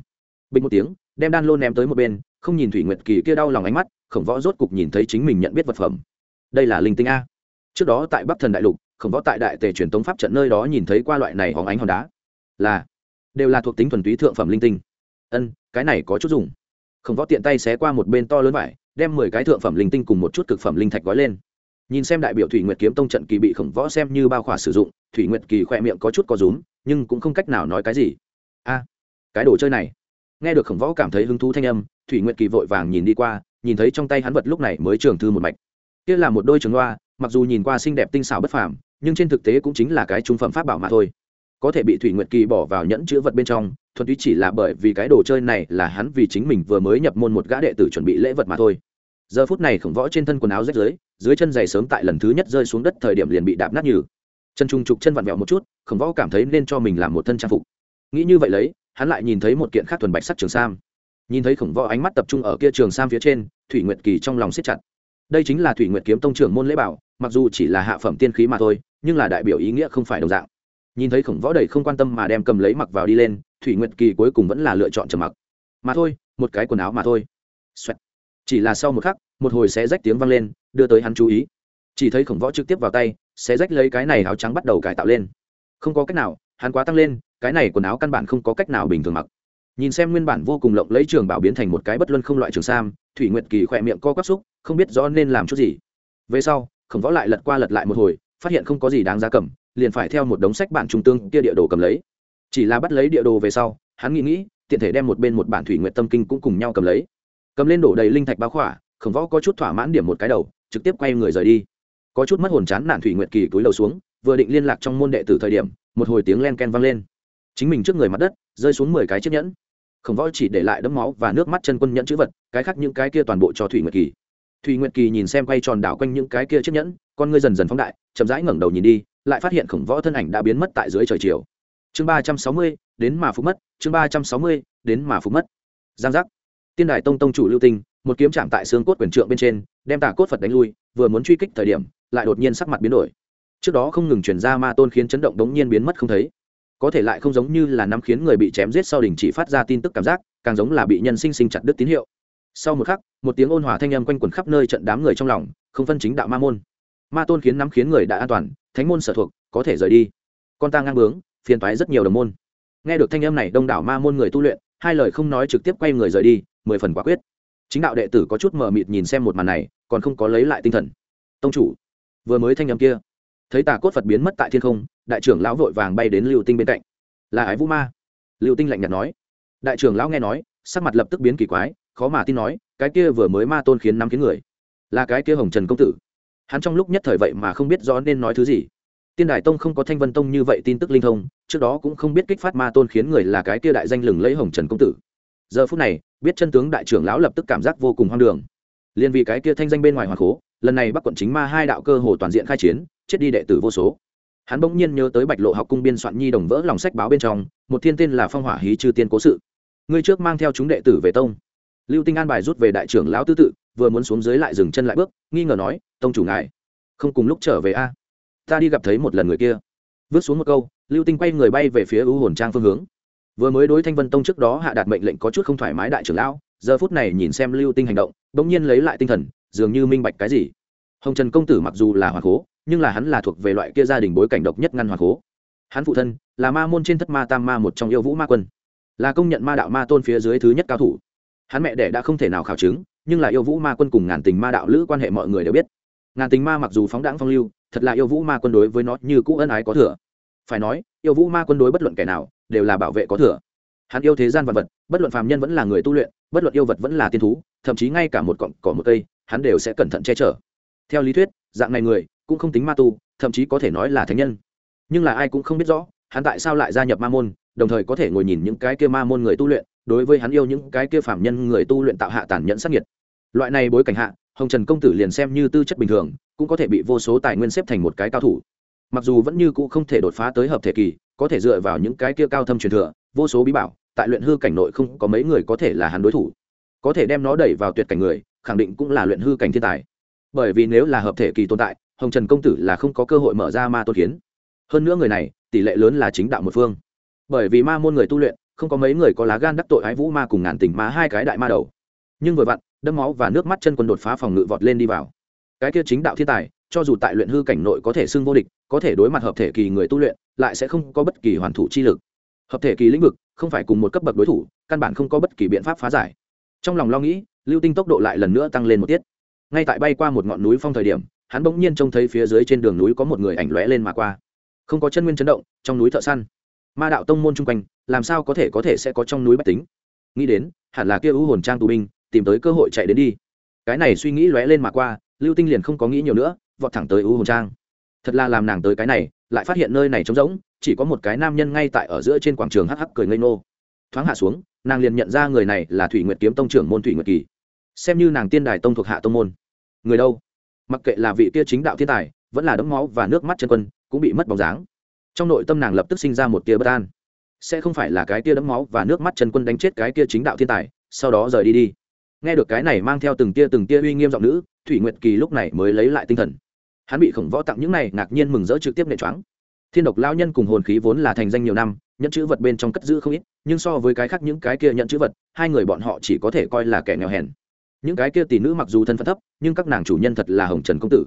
Bình một tiếng, đem đan lô ném tới một bên, không nhìn thủy nguyệt kỳ kia đau lòng ánh mắt, khổng võ rốt cục nhìn thấy chính mình nhận biết vật phẩm. Đây là linh tinh a. Trước đó tại bắc thần đại lục khổng võ tại đại tề truyền tống pháp trận nơi đó nhìn thấy qua loại này hóng ánh hòn đá. Là, đều là thuộc tính thuần túy thượng phẩm linh tinh. Ân, cái này có chút dùng. Khổng võ tiện tay xé qua một bên to lớn vải, đem mười cái thượng phẩm linh tinh cùng một chút cực phẩm linh thạch gói lên. Nhìn xem đại biểu thủy nguyệt kiếm tông trận kỳ bị khổng võ xem như bao khỏa sử dụng, thủy nguyệt kỳ khỏe miệng có chút có rúm, nhưng cũng không cách nào nói cái gì. A, cái đồ chơi này. Nghe được khổng võ cảm thấy hứng thú thanh âm, thủy nguyệt kỳ vội vàng nhìn đi qua, nhìn thấy trong tay hắn vật lúc này mới trường thư một mạch. Kia là một đôi trường loa mặc dù nhìn qua xinh đẹp tinh xảo bất phàm nhưng trên thực tế cũng chính là cái trung phẩm pháp bảo mà thôi. Có thể bị thủy nguyệt kỳ bỏ vào nhẫn chữ vật bên trong, thuần túy chỉ là bởi vì cái đồ chơi này là hắn vì chính mình vừa mới nhập môn một gã đệ tử chuẩn bị lễ vật mà thôi. Giờ phút này khổng võ trên thân quần áo rách dưới dưới chân giày sớm tại lần thứ nhất rơi xuống đất thời điểm liền bị đạp nát như chân trung trục chân vặn vẹo một chút, khổng võ cảm thấy nên cho mình làm một thân trang phục. Nghĩ như vậy lấy, hắn lại nhìn thấy một kiện khác thuần bạch sắc trường sam. Nhìn thấy khổng võ ánh mắt tập trung ở kia trường sam phía trên, thủy nguyệt kỳ trong lòng siết chặt. Đây chính là thủy nguyệt kiếm tông trưởng môn lễ bảo, mặc dù chỉ là hạ phẩm tiên khí mà thôi nhưng là đại biểu ý nghĩa không phải đồng dạng. Nhìn thấy khổng võ đầy không quan tâm mà đem cầm lấy mặc vào đi lên, thủy nguyệt kỳ cuối cùng vẫn là lựa chọn trầm mặc. Mà thôi, một cái quần áo mà thôi、Xoẹt. Chỉ là sau một khắc, một hồi xé rách tiếng vang lên, đưa tới hắn chú ý. Chỉ thấy khổng võ trực tiếp vào tay, xé rách lấy cái này áo trắng bắt đầu cải tạo lên. Không có cách nào, hắn quá tăng lên, cái này quần áo căn bản không có cách nào bình thường mặc. Nhìn xem nguyên bản vô cùng lộng lấy trường bảo biến thành một cái bất luân không loại trường sam, thủy nguyệt kỳ khỏe miệng co quắp xúc, không biết rõ nên làm chút gì. Về sau, khổng võ lại lật qua lật lại một hồi phát hiện không có gì đáng giá cầm, liền phải theo một đống sách bản trung tương kia địa đồ cầm lấy. Chỉ là bắt lấy địa đồ về sau, hắn nghĩ nghĩ, tiện thể đem một bên một bản thủy nguyệt tâm kinh cũng cùng nhau cầm lấy. Cầm lên đổ đầy linh thạch báo khỏa, khổng võ có chút thỏa mãn điểm một cái đầu, trực tiếp quay người rời đi. Có chút mất hồn chán nản thủy nguyệt kỳ túi đầu xuống, vừa định liên lạc trong môn đệ tử thời điểm, một hồi tiếng len ken vang lên. Chính mình trước người mặt đất, rơi xuống mười cái chiếc nhẫn. Khổng võ chỉ để lại đấm máu và nước mắt chân quân nhẫn chữ vật, cái khác những cái kia toàn bộ cho thủy nguyệt kỳ thủy nguyệt kỳ nhìn xem quay tròn đảo quanh những cái kia chiếc nhẫn, con ngươi dần dần phóng đại, chậm rãi ngẩng đầu nhìn đi, lại phát hiện khổng võ thân ảnh đã biến mất tại dưới trời chiều. Chương ba trăm sáu mươi, đến mà phục mất, chương ba trăm sáu mươi, đến mà phục mất. Giang giác. Tiên đài tông tông chủ lưu tinh, một kiếm chạm tại xương cốt quyền trượng bên trên, đem tà cốt phật đánh lui, vừa muốn truy kích thời điểm, lại đột nhiên sắc mặt biến đổi. Trước đó không ngừng chuyển ra ma tôn khiến chấn động đống nhiên biến mất không thấy. Có thể lại không giống như là năm khiến người bị chém giết sau đình chỉ phát ra tin tức cảm giác, càng giống là bị nhân sinh sinh chặt đứt tín hiệu sau một khắc, một tiếng ôn hòa thanh âm quanh quẩn khắp nơi trận đám người trong lòng, không phân chính đạo ma môn. Ma tôn khiến nắm khiến người đã an toàn, thánh môn sở thuộc, có thể rời đi. Con ta ngang bướng, phiền toái rất nhiều đồng môn. Nghe được thanh âm này, đông đảo ma môn người tu luyện, hai lời không nói trực tiếp quay người rời đi, mười phần quả quyết. Chính đạo đệ tử có chút mờ mịt nhìn xem một màn này, còn không có lấy lại tinh thần. Tông chủ, vừa mới thanh âm kia, thấy tà cốt phật biến mất tại thiên không, đại trưởng lão vội vàng bay đến lưu tinh bên cạnh. Là ái vũ ma. Lưu tinh lạnh nhạt nói. Đại trưởng lão nghe nói, sắc mặt lập tức biến kỳ quái khó mà tin nói, cái kia vừa mới ma tôn khiến năm kiến người. Là cái kia hồng trần công tử. Hắn trong lúc nhất thời vậy mà không biết rõ nên nói thứ gì. Tiên đại tông không có thanh vân tông như vậy tin tức linh thông, trước đó cũng không biết kích phát ma tôn khiến người là cái kia đại danh lừng lấy hồng trần công tử. Giờ phút này, biết chân tướng đại trưởng lão lập tức cảm giác vô cùng hoang đường. Liên vì cái kia thanh danh bên ngoài hoàng khố, lần này bắc quận chính ma hai đạo cơ hồ toàn diện khai chiến, chết đi đệ tử vô số. Hắn bỗng nhiên nhớ tới bạch lộ học cung biên soạn nhi đồng vỡ lòng sách báo bên trong, một thiên tên là phong hỏa hí chư tiên cố sự. Ngươi trước mang theo chúng đệ tử về tông lưu tinh an bài rút về đại trưởng lão tư tự, vừa muốn xuống dưới lại dừng chân lại bước, nghi ngờ nói, tông chủ ngài, không cùng lúc trở về a? Ta đi gặp thấy một lần người kia. Vứt xuống một câu, lưu tinh quay người bay về phía ưu hồn trang phương hướng. Vừa mới đối thanh vân tông trước đó hạ đạt mệnh lệnh có chút không thoải mái đại trưởng lão, giờ phút này nhìn xem lưu tinh hành động đ ỗ n g nhiên lấy lại tinh thần, dường như minh bạch cái gì. Hồng trần công tử mặc dù là hoàng cố nhưng là hắn là thuộc về loại kia gia đình bối cảnh độc nhất ngăn hoàng cố hắn phụ thân là ma môn trên thất ma tam ma một trong yêu vũ ma quân, là công nhận ma đạo ma tôn phía dưới thứ nhất cao thủ hắn mẹ đẻ đã không thể nào khảo chứng, nhưng là yêu vũ ma quân cùng ngàn tình ma đạo lữ quan hệ mọi người đều biết. Ngàn tình ma mặc dù phóng đãng phong lưu, thật là yêu vũ ma quân đối với nó như cũ ân ái có thừa. Phải nói, yêu vũ ma quân đối bất luận kẻ nào, đều là bảo vệ có thừa. Hắn yêu thế gian vật vật, bất luận phàm nhân vẫn là người tu luyện, bất luận yêu vật vẫn là tiên thú, thậm chí ngay cả một cọng cỏ một cây, hắn đều sẽ cẩn thận che chở. Theo lý thuyết, dạng này người, cũng không tính ma tu, thậm chí có thể nói là thánh nhân. Nhưng là ai cũng không biết rõ, hắn tại sao lại gia nhập ma môn, đồng thời có thể ngồi nhìn những cái kia ma môn người tu luyện đối với hắn yêu những cái kia phạm nhân người tu luyện tạo hạ tàn nhẫn sát nhiệt loại này bối cảnh hạ, hồng trần công tử liền xem như tư chất bình thường, cũng có thể bị vô số tài nguyên xếp thành một cái cao thủ. Mặc dù vẫn như cũ không thể đột phá tới hợp thể kỳ, có thể dựa vào những cái kia cao thâm truyền thừa, vô số bí bảo, tại luyện hư cảnh nội không có mấy người có thể là hắn đối thủ. Có thể đem nó đẩy vào tuyệt cảnh người, khẳng định cũng là luyện hư cảnh thiên tài. Bởi vì nếu là hợp thể kỳ tồn tại, hồng trần công tử là không có cơ hội mở ra ma tôn kiến. Hơn nữa người này, tỷ lệ lớn là chính đạo một phương. Bởi vì ma môn người tu luyện không có mấy người có lá gan đắc tội ái vũ ma cùng ngàn tình ma hai cái đại ma đầu. Nhưng vừa vặn đâm máu và nước mắt chân quân đột phá phòng ngự vọt lên đi vào. Cái kia chính đạo thiên tài, cho dù tại luyện hư cảnh nội có thể xưng vô địch, có thể đối mặt hợp thể kỳ người tu luyện, lại sẽ không có bất kỳ hoàn thủ chi lực. Hợp thể kỳ lĩnh vực, không phải cùng một cấp bậc đối thủ, căn bản không có bất kỳ biện pháp phá giải. Trong lòng lo nghĩ, lưu tinh tốc độ lại lần nữa tăng lên một tiết. Ngay tại bay qua một ngọn núi phong thời điểm, hắn bỗng nhiên trông thấy phía dưới trên đường núi có một người ảnh lóe lên mà qua. Không có chân nguyên chấn động, trong núi thợ săn ma đạo tông môn chung quanh, làm sao có thể có thể sẽ có trong núi bách tính? Nghĩ đến, hẳn là kia ưu hồn trang tù binh, tìm tới cơ hội chạy đến đi. Cái này suy nghĩ lóe lên mà qua, lưu tinh liền không có nghĩ nhiều nữa, vọt thẳng tới ưu hồn trang. Thật là làm nàng tới cái này, lại phát hiện nơi này trống rỗng, chỉ có một cái nam nhân ngay tại ở giữa trên quảng trường hắc hắc cười ngây nô thoáng hạ xuống, nàng liền nhận ra người này là thủy nguyệt kiếm tông trưởng môn thủy nguyệt kỳ. Xem như nàng tiên đài tông thuộc hạ tông môn. Người đâu? Mặc kệ là vị kia chính đạo thiên tài, vẫn là đấm máu và nước mắt chân quân, cũng bị mất bóng dáng trong nội tâm nàng lập tức sinh ra một tia bất an. Sẽ không phải là cái tia đấm máu và nước mắt Trần quân đánh chết cái tia chính đạo thiên tài, sau đó rời đi đi. Nghe được cái này mang theo từng tia từng tia uy nghiêm giọng nữ, thủy nguyệt kỳ lúc này mới lấy lại tinh thần. Hắn bị khổng võ tặng những này, ngạc nhiên mừng rỡ trực tiếp nệ choáng. Thiên độc lao nhân cùng hồn khí vốn là thành danh nhiều năm, nhận chữ vật bên trong cất giữ không ít, nhưng so với cái khác những cái kia nhận chữ vật, hai người bọn họ chỉ có thể coi là kẻ nghèo hèn. Những cái kia tỷ nữ mặc dù thân phận thấp, nhưng các nàng chủ nhân thật là hồng trần công tử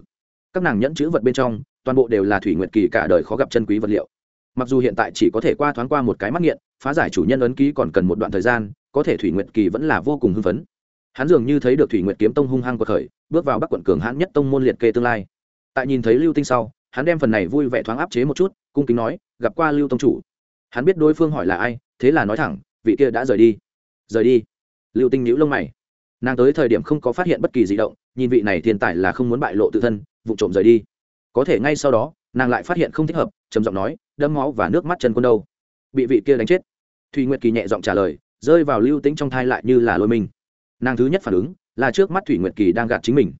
các nàng nhẫn chữ vật bên trong, toàn bộ đều là thủy nguyệt kỳ cả đời khó gặp chân quý vật liệu. Mặc dù hiện tại chỉ có thể qua thoáng qua một cái mắt nghiện, phá giải chủ nhân ấn ký còn cần một đoạn thời gian, có thể thủy nguyệt kỳ vẫn là vô cùng hưng phấn. Hắn dường như thấy được thủy nguyệt kiếm tông hung hăng của khởi, bước vào bắc quận cường hãn nhất tông môn liệt kê tương lai. Tại nhìn thấy lưu tinh sau, hắn đem phần này vui vẻ thoáng áp chế một chút, cung kính nói, gặp qua lưu tông chủ. Hắn biết đối phương hỏi là ai, thế là nói thẳng, vị kia đã rời đi. Rời đi? Lưu tinh nhíu lông mày. Nàng tới thời điểm không có phát hiện bất kỳ di động, nhìn vị này thiên tài là không muốn bại lộ tự thân vụ trộm rời đi. Có thể ngay sau đó, nàng lại phát hiện không thích hợp, trầm giọng nói đâm máu và nước mắt chân quân đâu? Bị vị kia đánh chết. Thùy nguyệt kỳ nhẹ giọng trả lời, rơi vào lưu tĩnh trong thai lại như là lôi mình. Nàng thứ nhất phản ứng là trước mắt thủy nguyệt kỳ đang gạt chính mình.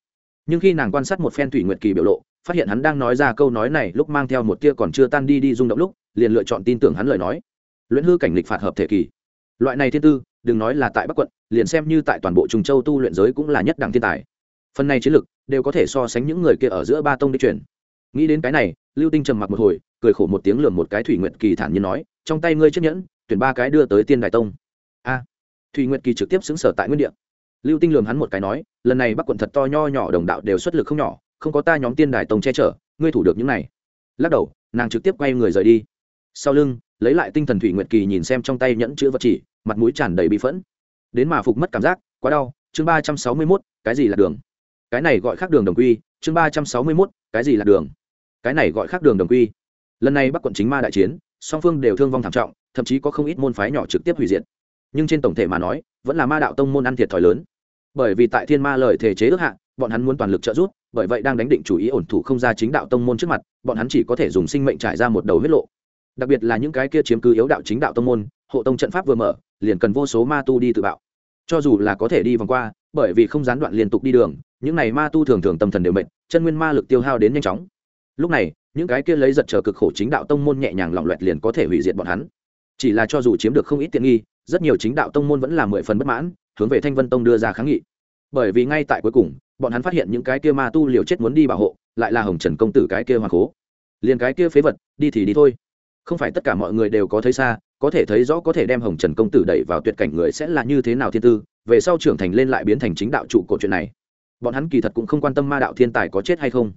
Nhưng khi nàng quan sát một phen thủy nguyệt kỳ biểu lộ, phát hiện hắn đang nói ra câu nói này lúc mang theo một tia còn chưa tan đi đi rung động lúc, liền lựa chọn tin tưởng hắn lời nói. Luyện hư cảnh lịch phạt hợp thể kỳ. Loại này thiên tư, đừng nói là tại bắc quận, liền xem như tại toàn bộ trùng châu tu luyện giới cũng là nhất đẳng thiên tài. Phần này chiến lực đều có thể so sánh những người kia ở giữa ba tông đi chuyển. Nghĩ đến cái này, lưu tinh trầm mặc một hồi, cười khổ một tiếng lườm một cái thủy nguyệt kỳ thản nhiên nói, trong tay ngươi chiếc nhẫn, tuyển ba cái đưa tới tiên đại tông. A, thủy nguyệt kỳ trực tiếp xứng sở tại nguyên địa. Lưu tinh lườm hắn một cái nói, lần này bắc quận thật to nho nhỏ đồng đạo đều xuất lực không nhỏ, không có ta nhóm tiên đài tông che chở, ngươi thủ được những này. Lắc đầu, nàng trực tiếp quay người rời đi. Sau lưng, lấy lại tinh thần thủy nguyệt kỳ nhìn xem trong tay nhẫn chữ vật chỉ, mặt mũi tràn đầy bị phẫn. Đến mà phục mất cảm giác, quá đau, chương ba trăm sáu mươi mốt, cái gì là đường? Cái này gọi khác đường đồng quy, chương ba trăm sáu mươi mốt, cái gì là đường? Cái này gọi khác đường đồng quy. Lần này bắc quận chính ma đại chiến, song phương đều thương vong thảm trọng, thậm chí có không ít môn phái nhỏ trực tiếp hủy diệt. Nhưng trên tổng thể mà nói, vẫn là ma đạo tông môn ăn thiệt thòi lớn. Bởi vì tại thiên ma lời thể chế ước hạ, bọn hắn muốn toàn lực trợ giúp, bởi vậy đang đánh định chủ ý ổn thủ không ra chính đạo tông môn trước mặt, bọn hắn chỉ có thể dùng sinh mệnh trải ra một đầu huyết lộ. Đặc biệt là những cái kia chiếm cứ yếu đạo chính đạo tông môn, hộ tông trận pháp vừa mở, liền cần vô số ma tu đi tự bạo. Cho dù là có thể đi vòng qua, bởi vì không gián đoạn liên tục đi đường những này ma tu thường thường tâm thần đều mệt, chân nguyên ma lực tiêu hao đến nhanh chóng. Lúc này, những cái kia lấy giật trở cực khổ chính đạo tông môn nhẹ nhàng lỏng loẹt liền có thể hủy diệt bọn hắn. Chỉ là cho dù chiếm được không ít tiện nghi, rất nhiều chính đạo tông môn vẫn là mười phần bất mãn, hướng về thanh vân tông đưa ra kháng nghị. Bởi vì ngay tại cuối cùng, bọn hắn phát hiện những cái kia ma tu liều chết muốn đi bảo hộ, lại là hồng trần công tử cái kia hoàng cố. Liền cái kia phế vật, đi thì đi thôi. Không phải tất cả mọi người đều có thấy xa, có thể thấy rõ có thể đem hồng trần công tử đẩy vào tuyệt cảnh người sẽ là như thế nào thiên tư, về sau trưởng thành lên lại biến thành chính đạo trụ cột chuyện này bọn hắn kỳ thật cũng không quan tâm ma đạo thiên tài có chết hay không.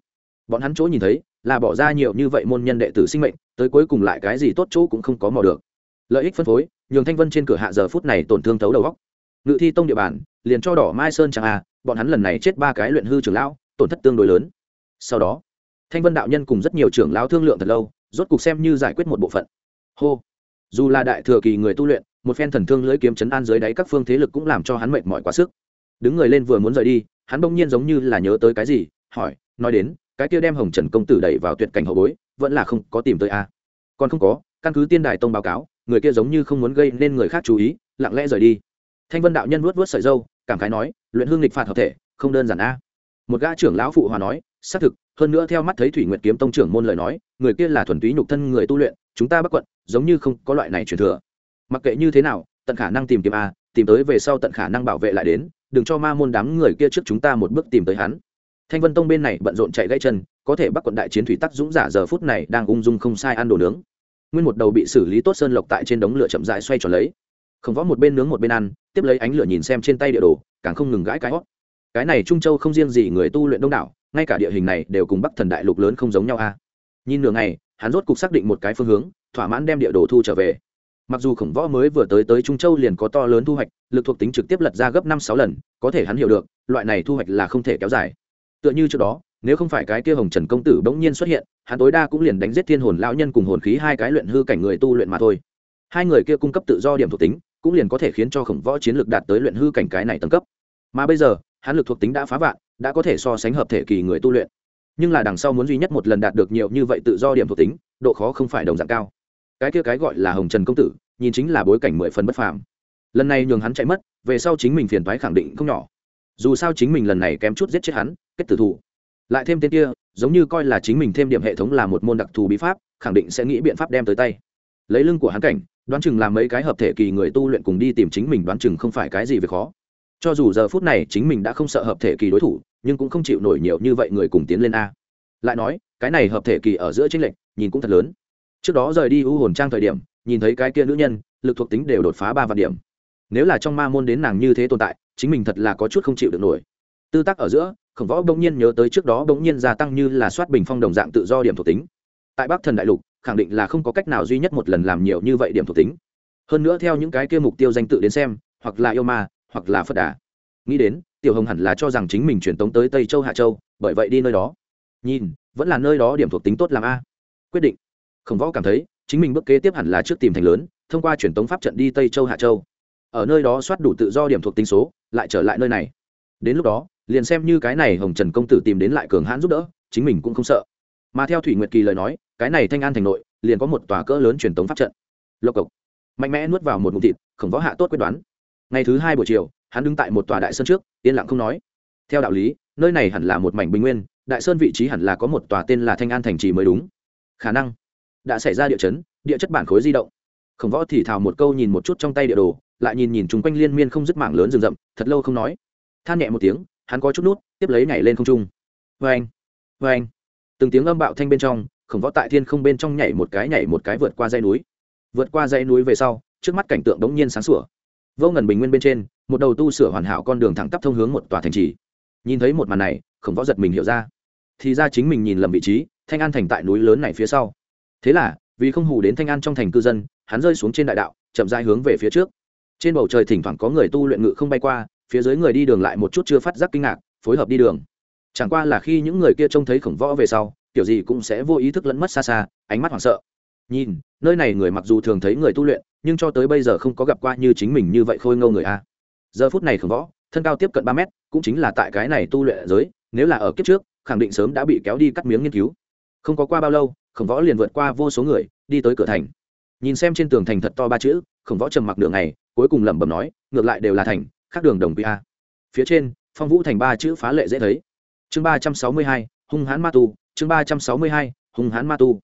Bọn hắn chỗ nhìn thấy, là bỏ ra nhiều như vậy môn nhân đệ tử sinh mệnh, tới cuối cùng lại cái gì tốt chỗ cũng không có mò được. Lợi ích phân phối, nhường thanh vân trên cửa hạ giờ phút này tổn thương thấu đầu góc ngự thi tông địa bàn, liền cho đỏ mai sơn chẳng à bọn hắn lần này chết ba cái luyện hư trưởng lão, tổn thất tương đối lớn. Sau đó, thanh vân đạo nhân cùng rất nhiều trưởng lão thương lượng thật lâu, rốt cục xem như giải quyết một bộ phận. Hô! Dù là đại thừa kỳ người tu luyện, một phen thần thương lưỡi kiếm chấn an dưới đáy các phương thế lực cũng làm cho hắn mệt mỏi quá sức. Đứng người lên vừa muốn rời đi hắn bỗng nhiên giống như là nhớ tới cái gì, hỏi, nói đến, cái kia đem hồng trần công tử đẩy vào tuyệt cảnh hậu bối, vẫn là không có tìm tới a. À? còn không có, căn cứ tiên đài tông báo cáo, người kia giống như không muốn gây nên người khác chú ý, lặng lẽ rời đi. Thanh vân đạo nhân vuốt vuốt sợi dâu cảm khái nói, luyện hương lịch phạt hợp thể, không đơn giản a. Một gã trưởng lão phụ hòa nói, xác thực, hơn nữa theo mắt thấy thủy nguyệt kiếm tông trưởng môn lời nói, người kia là thuần túy nhục thân người tu luyện, chúng ta bắc quận, giống như không có loại này truyền thừa. Mặc kệ như thế nào, tận khả năng tìm kiếm a, tìm tới về sau tận khả năng bảo vệ lại đến đừng cho ma môn đám người kia trước chúng ta một bước tìm tới hắn. Thanh vân tông bên này bận rộn chạy gãy chân, có thể bắc quận đại chiến thủy tắc dũng giả giờ phút này đang ung dung không sai ăn đồ nướng. Nguyên một đầu bị xử lý tốt sơn lộc tại trên đống lửa chậm dại xoay tròn lấy. Không võ một bên nướng một bên ăn, tiếp lấy ánh lửa nhìn xem trên tay địa đồ, càng không ngừng gãi cái hót. Cái này trung châu không riêng gì người tu luyện đông đảo, ngay cả địa hình này đều cùng bắc thần đại lục lớn không giống nhau a. Nhìn nửa ngày, hắn rốt cục xác định một cái phương hướng, thỏa mãn đem địa đồ thu trở về mặc dù khổng võ mới vừa tới tới trung châu liền có to lớn thu hoạch, lực thuộc tính trực tiếp lật ra gấp năm sáu lần, có thể hắn hiểu được, loại này thu hoạch là không thể kéo dài. Tựa như trước đó, nếu không phải cái kia hồng trần công tử bỗng nhiên xuất hiện, hắn tối đa cũng liền đánh giết thiên hồn lão nhân cùng hồn khí hai cái luyện hư cảnh người tu luyện mà thôi. Hai người kia cung cấp tự do điểm thuộc tính, cũng liền có thể khiến cho khổng võ chiến lược đạt tới luyện hư cảnh cái này tầng cấp. Mà bây giờ, hắn lực thuộc tính đã phá vạn, đã có thể so sánh hợp thể kỳ người tu luyện. Nhưng là đằng sau muốn duy nhất một lần đạt được nhiều như vậy tự do điểm thuộc tính, độ khó không phải đồng dạng cao cái kia cái gọi là hồng trần công tử, nhìn chính là bối cảnh mười phần bất phàm. Lần này nhường hắn chạy mất, về sau chính mình phiền toái khẳng định không nhỏ. Dù sao chính mình lần này kém chút giết chết hắn, kết tử thủ. Lại thêm tên kia, giống như coi là chính mình thêm điểm hệ thống là một môn đặc thù bí pháp, khẳng định sẽ nghĩ biện pháp đem tới tay. Lấy lưng của hắn cảnh, đoán chừng làm mấy cái hợp thể kỳ người tu luyện cùng đi tìm chính mình đoán chừng không phải cái gì về khó. Cho dù giờ phút này chính mình đã không sợ hợp thể kỳ đối thủ, nhưng cũng không chịu nổi nhiều như vậy người cùng tiến lên a. Lại nói, cái này hợp thể kỳ ở giữa chính lệnh nhìn cũng thật lớn trước đó rời đi u hồn trang thời điểm, nhìn thấy cái kia nữ nhân, lực thuộc tính đều đột phá ba vạn điểm. Nếu là trong ma môn đến nàng như thế tồn tại, chính mình thật là có chút không chịu được nổi. Tư tác ở giữa, khổng võ bỗng nhiên nhớ tới trước đó bỗng nhiên gia tăng như là soát bình phong đồng dạng tự do điểm thuộc tính. Tại bắc thần đại lục, khẳng định là không có cách nào duy nhất một lần làm nhiều như vậy điểm thuộc tính. Hơn nữa theo những cái kia mục tiêu danh tự đến xem, hoặc là yêu ma, hoặc là phật đà. Nghĩ đến, tiểu hồng hẳn là cho rằng chính mình truyền tống tới tây châu, hạ châu, bởi vậy đi nơi đó. Nhìn, vẫn là nơi đó điểm thuộc tính tốt làm a. Quyết định khổng võ cảm thấy, chính mình bước kế tiếp hẳn là trước tìm thành lớn, thông qua truyền tống pháp trận đi tây châu hạ châu. Ở nơi đó soát đủ tự do điểm thuộc tính số, lại trở lại nơi này. Đến lúc đó, liền xem như cái này hồng trần công tử tìm đến lại cường hãn giúp đỡ, chính mình cũng không sợ. Mà theo thủy nguyệt kỳ lời nói, cái này thanh an thành nội, liền có một tòa cỡ lớn truyền tống pháp trận. Lộc cộc. Mạnh mẽ nuốt vào một ngụm thịt, khổng võ hạ tốt quyết đoán. Ngày thứ hai buổi chiều, hắn đứng tại một tòa đại sơn trước, yên lặng không nói. Theo đạo lý, nơi này hẳn là một mảnh bình nguyên, đại sơn vị trí hẳn là có một tòa tên là thanh an thành trì mới đúng. Khả năng đã xảy ra địa chấn, địa chất bản khối di động. Khổng võ thì thào một câu nhìn một chút trong tay địa đồ, lại nhìn nhìn chung quanh liên miên không dứt mảng lớn rừng rậm, thật lâu không nói. Than nhẹ một tiếng, hắn có chút nút, tiếp lấy nhảy lên không trung. Vê anh vê anh từng tiếng âm bạo thanh bên trong, khổng võ tại thiên không bên trong nhảy một cái, nhảy một cái vượt qua dãy núi. Vượt qua dãy núi về sau, trước mắt cảnh tượng đống nhiên sáng sủa. Vô ngần bình nguyên bên trên, một đầu tu sửa hoàn hảo con đường thẳng tắp thông hướng một tòa thành trì. Nhìn thấy một màn này, khổng võ giật mình hiểu ra. Thì ra chính mình nhìn lầm vị trí, thanh an thành tại núi lớn này phía sau thế là, vì không hù đến thanh an trong thành cư dân, hắn rơi xuống trên đại đạo, chậm rãi hướng về phía trước. Trên bầu trời thỉnh thoảng có người tu luyện ngự không bay qua, phía dưới người đi đường lại một chút chưa phát giác kinh ngạc, phối hợp đi đường. Chẳng qua là khi những người kia trông thấy khổng võ về sau, kiểu gì cũng sẽ vô ý thức lẫn mất xa xa, ánh mắt hoảng sợ. Nhìn, nơi này người mặc dù thường thấy người tu luyện, nhưng cho tới bây giờ không có gặp qua như chính mình như vậy khôi ngâu người a. Giờ phút này khổng võ, thân cao tiếp cận ba mét, cũng chính là tại cái này tu luyện giới, nếu là ở kiếp trước, khẳng định sớm đã bị kéo đi cắt miếng nghiên cứu không có qua bao lâu, khổng võ liền vượt qua vô số người, đi tới cửa thành. Nhìn xem trên tường thành thật to ba chữ, khổng võ trầm mặc đường này cuối cùng lẩm bẩm nói, ngược lại đều là thành, khác đường đồng a. Phía trên, phong vũ thành ba chữ phá lệ dễ thấy. Chương ba trăm sáu mươi hai, hung hãn ma tu, chương ba trăm sáu mươi hai, hung hãn ma tu.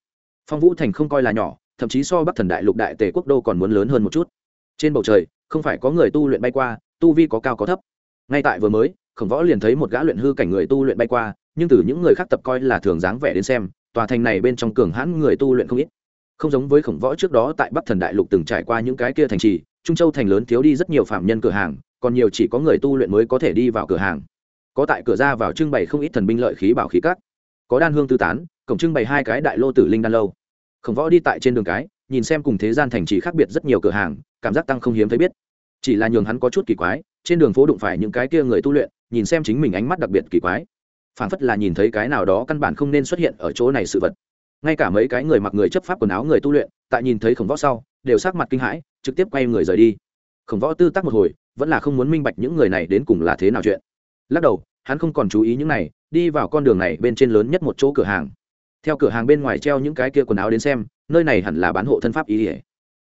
Phong vũ thành không coi là nhỏ, thậm chí so bắc thần đại lục đại tề quốc đô còn muốn lớn hơn một chút. Trên bầu trời, không phải có người tu luyện bay qua, tu vi có cao có thấp. Ngay tại vừa mới, khổng võ liền thấy một gã luyện hư cảnh người tu luyện bay qua, nhưng từ những người khác tập coi là thường dáng vẻ đến xem tòa thành này bên trong cường hãn người tu luyện không ít. Không giống với khổng võ trước đó tại bắc thần đại lục từng trải qua những cái kia thành trì, trung châu thành lớn thiếu đi rất nhiều phạm nhân cửa hàng, còn nhiều chỉ có người tu luyện mới có thể đi vào cửa hàng. Có tại cửa ra vào trưng bày không ít thần binh lợi khí bảo khí cát có đan hương tư tán, cổng trưng bày hai cái đại lô tử linh đan lâu. Khổng võ đi tại trên đường cái, nhìn xem cùng thế gian thành trì khác biệt rất nhiều cửa hàng, cảm giác tăng không hiếm thấy biết. Chỉ là nhường hắn có chút kỳ quái, trên đường phố đụng phải những cái kia người tu luyện, nhìn xem chính mình ánh mắt đặc biệt kỳ quái phảng phất là nhìn thấy cái nào đó căn bản không nên xuất hiện ở chỗ này sự vật. Ngay cả mấy cái người mặc người chấp pháp quần áo người tu luyện, tại nhìn thấy khổng võ sau, đều sắc mặt kinh hãi, trực tiếp quay người rời đi. Khổng võ tư tác một hồi, vẫn là không muốn minh bạch những người này đến cùng là thế nào chuyện. Lắc đầu, hắn không còn chú ý những này, đi vào con đường này bên trên lớn nhất một chỗ cửa hàng. Theo cửa hàng bên ngoài treo những cái kia quần áo đến xem, nơi này hẳn là bán hộ thân pháp ý ỉa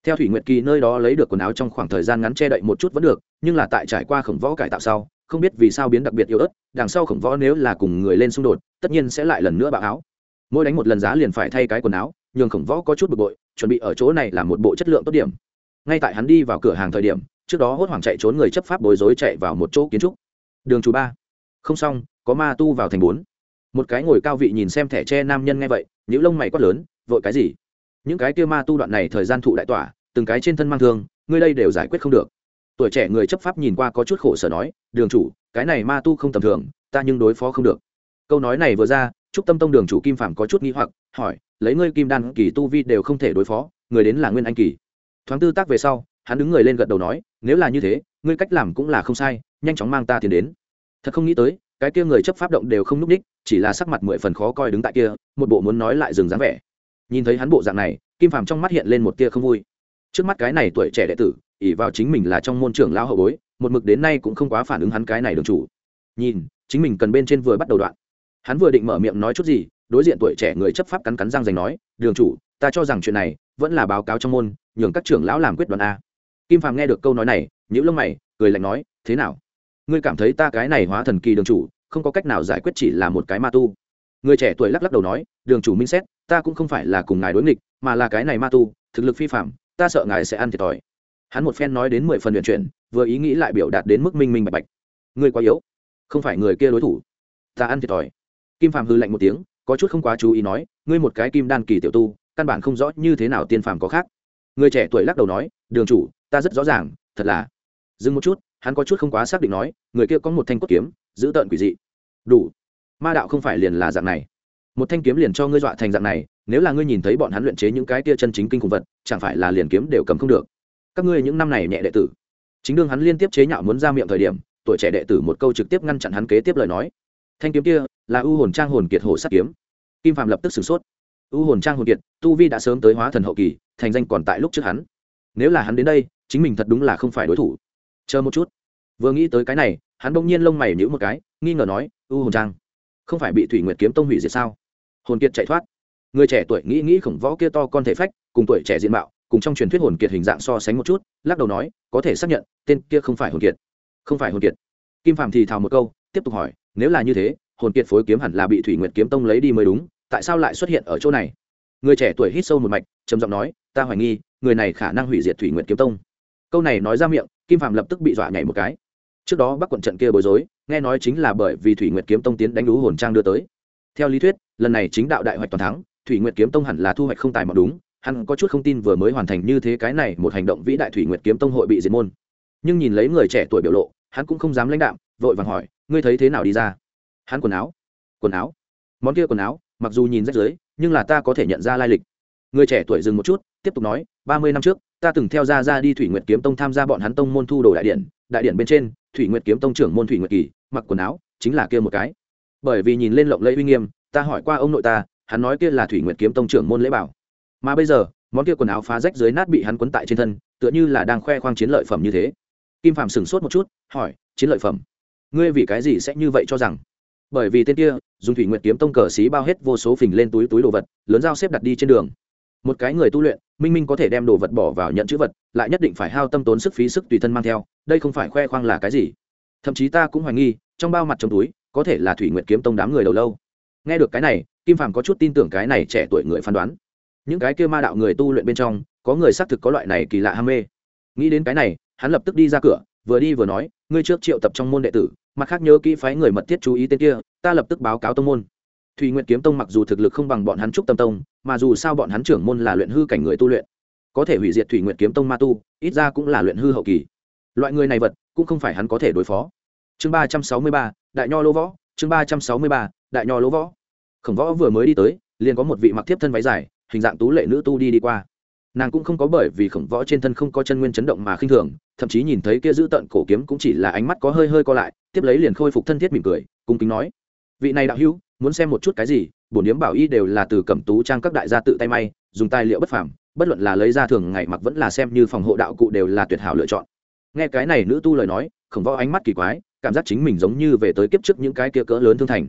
theo thủy nguyệt kỳ nơi đó lấy được quần áo trong khoảng thời gian ngắn che đậy một chút vẫn được, nhưng là tại trải qua khổng võ cải tạo sau, không biết vì sao biến đặc biệt yếu ớt, đằng sau khổng võ nếu là cùng người lên xung đột, tất nhiên sẽ lại lần nữa bạo áo. Mỗi đánh một lần giá liền phải thay cái quần áo, nhường khổng võ có chút bực bội, chuẩn bị ở chỗ này là một bộ chất lượng tốt điểm. Ngay tại hắn đi vào cửa hàng thời điểm, trước đó hốt hoảng chạy trốn người chấp pháp bối rối chạy vào một chỗ kiến trúc. Đường chú ba. Không xong, có ma tu vào thành bốn. Một cái ngồi cao vị nhìn xem thẻ tre nam nhân nghe vậy những lông mày quát lớn, vội cái gì? Những cái kia ma tu đoạn này thời gian thụ đại tỏa, từng cái trên thân mang thương, ngươi đây đều giải quyết không được. Tuổi trẻ người chấp pháp nhìn qua có chút khổ sở nói, đường chủ, cái này ma tu không tầm thường, ta nhưng đối phó không được. Câu nói này vừa ra chúc tâm tông đường chủ kim phạm có chút nghi hoặc, hỏi, lấy ngươi kim đan kỳ tu vi đều không thể đối phó, người đến là nguyên anh kỳ. Thoáng tư tác về sau, hắn đứng người lên gật đầu nói, nếu là như thế, ngươi cách làm cũng là không sai, nhanh chóng mang ta tiền đến. Thật không nghĩ tới, cái kia người chấp pháp động đều không núp ních, chỉ là sắc mặt mười phần khó coi đứng tại kia, một bộ muốn nói lại dừng dáng vẻ nhìn thấy hắn bộ dạng này, kim phàm trong mắt hiện lên một tia không vui. Trước mắt cái này tuổi trẻ đệ tử ỉ vào chính mình là trong môn trưởng lao hậu bối, một mực đến nay cũng không quá phản ứng hắn cái này đường chủ. Nhìn, chính mình cần bên trên vừa bắt đầu đoạn. Hắn vừa định mở miệng nói chút gì, đối diện tuổi trẻ người chấp pháp cắn cắn răng giành nói, đường chủ, ta cho rằng chuyện này vẫn là báo cáo trong môn, nhường các trưởng lão làm quyết đoán a. Kim phàm nghe được câu nói này những lông mày, cười lạnh nói, thế nào? Ngươi cảm thấy ta cái này hóa thần kỳ đường chủ, không có cách nào giải quyết chỉ là một cái ma tu người trẻ tuổi lắc lắc đầu nói, đường chủ minh xét, ta cũng không phải là cùng ngài đối nghịch, mà là cái này ma tu, thực lực phi phạm, ta sợ ngài sẽ ăn thiệt thòi. Hắn một phen nói đến mười phần luyện chuyển, vừa ý nghĩ lại biểu đạt đến mức minh minh bạch bạch. Ngươi quá yếu, không phải người kia đối thủ, ta ăn thiệt thòi. Kim phàm hư lạnh một tiếng, có chút không quá chú ý nói, ngươi một cái kim đan kỳ tiểu tu, căn bản không rõ như thế nào tiên phàm có khác. Người trẻ tuổi lắc đầu nói, đường chủ, ta rất rõ ràng, thật là. Dừng một chút, hắn có chút không quá xác định nói, người kia có một thanh cốt kiếm, giữ tợn quỷ dị. Đủ ma đạo không phải liền là dạng này. Một thanh kiếm liền cho ngươi dọa thành dạng này, nếu là ngươi nhìn thấy bọn hắn luyện chế những cái kia chân chính kinh khủng vật, chẳng phải là liền kiếm đều cầm không được. Các ngươi những năm này nhẹ đệ tử. Chính đương hắn liên tiếp chế nhạo muốn ra miệng thời điểm, tuổi trẻ đệ tử một câu trực tiếp ngăn chặn hắn kế tiếp lời nói. Thanh kiếm kia là u hồn trang hồn kiệt hồ sắt kiếm. Kim phạm lập tức sửng sốt. U hồn trang hồn kiệt, tu vi đã sớm tới hóa thần hậu kỳ, thành danh còn tại lúc trước hắn. Nếu là hắn đến đây, chính mình thật đúng là không phải đối thủ. Chờ một chút. Vừa nghĩ tới cái này, hắn bỗng nhiên lông mày nhữ một cái, nghi ngờ nói u hồn trang không phải bị thủy nguyệt kiếm tông hủy diệt sao? Hồn kiệt chạy thoát. Người trẻ tuổi nghĩ nghĩ khổng võ kia to con thể phách, cùng tuổi trẻ diện mạo, cùng trong truyền thuyết hồn kiệt hình dạng so sánh một chút, lắc đầu nói, có thể xác nhận, tên kia không phải hồn kiệt. Không phải hồn kiệt. Kim phạm thì thào một câu, tiếp tục hỏi, nếu là như thế, hồn kiệt phối kiếm hẳn là bị thủy nguyệt kiếm tông lấy đi mới đúng, tại sao lại xuất hiện ở chỗ này? Người trẻ tuổi hít sâu một mạch, trầm giọng nói, ta hoài nghi, người này khả năng hủy diệt thủy nguyệt kiếm tông. Câu này nói ra miệng, kim phạm lập tức bị dọa nhảy một cái. Trước đó bắc quận trận kia bối rối nghe nói chính là bởi vì thủy nguyệt kiếm tông tiến đánh đú hồn trang đưa tới. Theo lý thuyết lần này chính đạo đại hoạch toàn thắng thủy nguyệt kiếm tông hẳn là thu hoạch không tài mọc đúng hắn có chút không tin vừa mới hoàn thành như thế cái này một hành động vĩ đại thủy nguyệt kiếm tông hội bị diệt môn. Nhưng nhìn lấy người trẻ tuổi biểu lộ hắn cũng không dám lãnh đạm vội vàng hỏi ngươi thấy thế nào đi ra? Hắn quần áo quần áo món kia quần áo mặc dù nhìn rách dưới, nhưng là ta có thể nhận ra lai lịch. Người trẻ tuổi dừng một chút tiếp tục nói ba mươi năm trước ta từng theo ra ra đi thủy nguyệt kiếm tông tham gia bọn hắn tông môn thu đồ đại điện đại điện bên trên, thủy nguyệt kiếm tông trưởng môn thủy nguyệt kỳ, mặc quần áo, chính là kia một cái. Bởi vì nhìn lên lộng lẫy uy nghiêm, ta hỏi qua ông nội ta, hắn nói kia là thủy nguyệt kiếm tông trưởng môn lễ bảo. Mà bây giờ, món kia quần áo phá rách dưới nát bị hắn quấn tại trên thân, tựa như là đang khoe khoang chiến lợi phẩm như thế. Kim phạm sửng sốt một chút, hỏi, chiến lợi phẩm? Ngươi vì cái gì sẽ như vậy cho rằng? Bởi vì tên kia, dùng thủy nguyệt kiếm tông cờ xí bao hết vô số phình lên túi túi đồ vật, lớn dao xếp đặt đi trên đường một cái người tu luyện, minh minh có thể đem đồ vật bỏ vào nhận chữ vật, lại nhất định phải hao tâm tốn sức phí sức tùy thân mang theo, đây không phải khoe khoang là cái gì? Thậm chí ta cũng hoài nghi, trong bao mặt trong túi, có thể là thủy nguyệt kiếm tông đám người đầu lâu. Nghe được cái này, kim phàm có chút tin tưởng cái này trẻ tuổi người phán đoán. Những cái kia ma đạo người tu luyện bên trong, có người xác thực có loại này kỳ lạ ham mê. Nghĩ đến cái này, hắn lập tức đi ra cửa, vừa đi vừa nói, ngươi trước triệu tập trong môn đệ tử, mặt khác nhớ kỹ phái người mật thiết chú ý tên kia, ta lập tức báo cáo tông môn thùy nguyện kiếm tông mặc dù thực lực không bằng bọn hắn trúc tâm tông, mà dù sao bọn hắn trưởng môn là luyện hư cảnh người tu luyện. Có thể hủy diệt thủy nguyện kiếm tông ma tu, ít ra cũng là luyện hư hậu kỳ. Loại người này vật, cũng không phải hắn có thể đối phó. Chương ba trăm sáu mươi ba, đại nho lỗ võ. Chương ba trăm sáu mươi ba, đại nho lỗ võ. Khổng võ vừa mới đi tới, liền có một vị mặc thiếp thân váy dài, hình dạng tú lệ nữ tu đi đi qua. Nàng cũng không có bởi vì khổng võ trên thân không có chân nguyên chấn động mà khinh thường, thậm chí nhìn thấy kia giữ tận cổ kiếm cũng chỉ là ánh mắt có hơi hơi co lại, tiếp lấy liền khôi phục thân thiết mỉm cười, cung kính nói, vị này đạo hữu muốn xem một chút cái gì bổn điếm bảo y đều là từ cẩm tú trang các đại gia tự tay may, dùng tài liệu bất phàm, bất luận là lấy ra thường ngày mặc vẫn là xem như phòng hộ đạo cụ đều là tuyệt hảo lựa chọn. Nghe cái này nữ tu lời nói, khổng võ ánh mắt kỳ quái, cảm giác chính mình giống như về tới kiếp trước những cái kia cỡ lớn thương thành.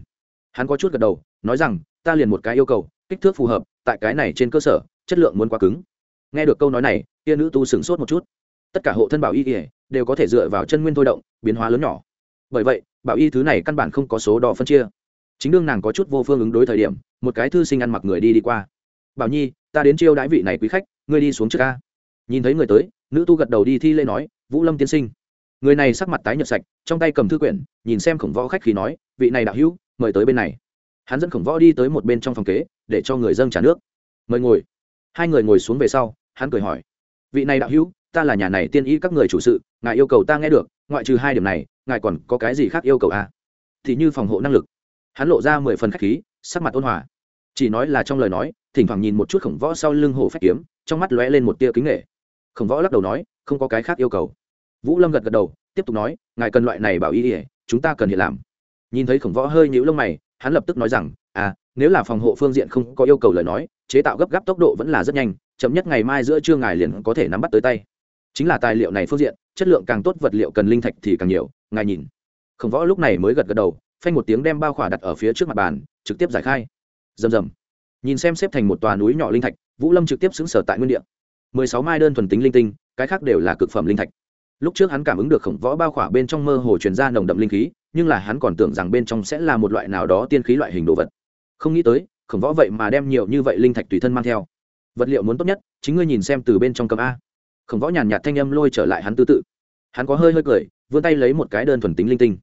Hắn có chút gật đầu, nói rằng, ta liền một cái yêu cầu, kích thước phù hợp, tại cái này trên cơ sở, chất lượng muốn quá cứng. Nghe được câu nói này, kia nữ tu sửng sốt một chút. Tất cả hộ thân bảo y ỉa đều có thể dựa vào chân nguyên thôi động, biến hóa lớn nhỏ. Bởi vậy, bảo y thứ này căn bản không có số đo phân chia chính đương nàng có chút vô phương ứng đối thời điểm, một cái thư sinh ăn mặc người đi đi qua. Bảo nhi, ta đến chiêu đãi vị này quý khách, ngươi đi xuống trước ca. Nhìn thấy người tới, nữ tu gật đầu đi thi lễ nói, vũ lâm tiên sinh. Người này sắc mặt tái nhợt sạch, trong tay cầm thư quyển, nhìn xem khổng võ khách khi nói, vị này đạo hữu, mời tới bên này. Hắn dẫn khổng võ đi tới một bên trong phòng kế, để cho người dâng trả nước. Mời ngồi. Hai người ngồi xuống về sau, hắn cười hỏi, vị này đạo hữu, ta là nhà này tiên ý các người chủ sự, ngài yêu cầu ta nghe được, ngoại trừ hai điểm này, ngài còn có cái gì khác yêu cầu à? thì như phòng hộ năng lực hắn lộ ra mười phần khách khí, sắc mặt ôn hòa. Chỉ nói là trong lời nói, thỉnh thoảng nhìn một chút khổng võ sau lưng hồ phách kiếm, trong mắt lóe lên một tia kính nghệ khổng võ lắc đầu nói, không có cái khác yêu cầu. Vũ lâm gật gật đầu, tiếp tục nói, ngài cần loại này bảo y ỉa chúng ta cần hiện làm. Nhìn thấy khổng võ hơi nhũ lông mày, hắn lập tức nói rằng à nếu là phòng hộ phương diện không có yêu cầu lời nói, chế tạo gấp gáp tốc độ vẫn là rất nhanh, chậm nhất ngày mai giữa trưa ngài liền có thể nắm bắt tới tay. Chính là tài liệu này phương diện, chất lượng càng tốt, vật liệu cần linh thạch thì càng nhiều. Ngài nhìn. Khổng võ lúc này mới gật gật đầu phanh một tiếng đem bao khỏa đặt ở phía trước mặt bàn, trực tiếp giải khai. Rầm rầm. Nhìn xem xếp thành một tòa núi nhỏ linh thạch, vũ lâm trực tiếp xứng sở tại nguyên địa. Mười sáu mai đơn thuần tính linh tinh, cái khác đều là cực phẩm linh thạch. Lúc trước hắn cảm ứng được khổng võ bao khỏa bên trong mơ hồ truyền ra nồng đậm linh khí, nhưng là hắn còn tưởng rằng bên trong sẽ là một loại nào đó tiên khí loại hình đồ vật. Không nghĩ tới, khổng võ vậy mà đem nhiều như vậy linh thạch tùy thân mang theo. Vật liệu muốn tốt nhất, chính ngươi nhìn xem từ bên trong cầm a. Khổng võ nhàn nhạt thanh âm lôi trở lại hắn tư tự. Hắn có hơi hơi cười, vươn tay lấy một cái đơn thuần tính linh tinh.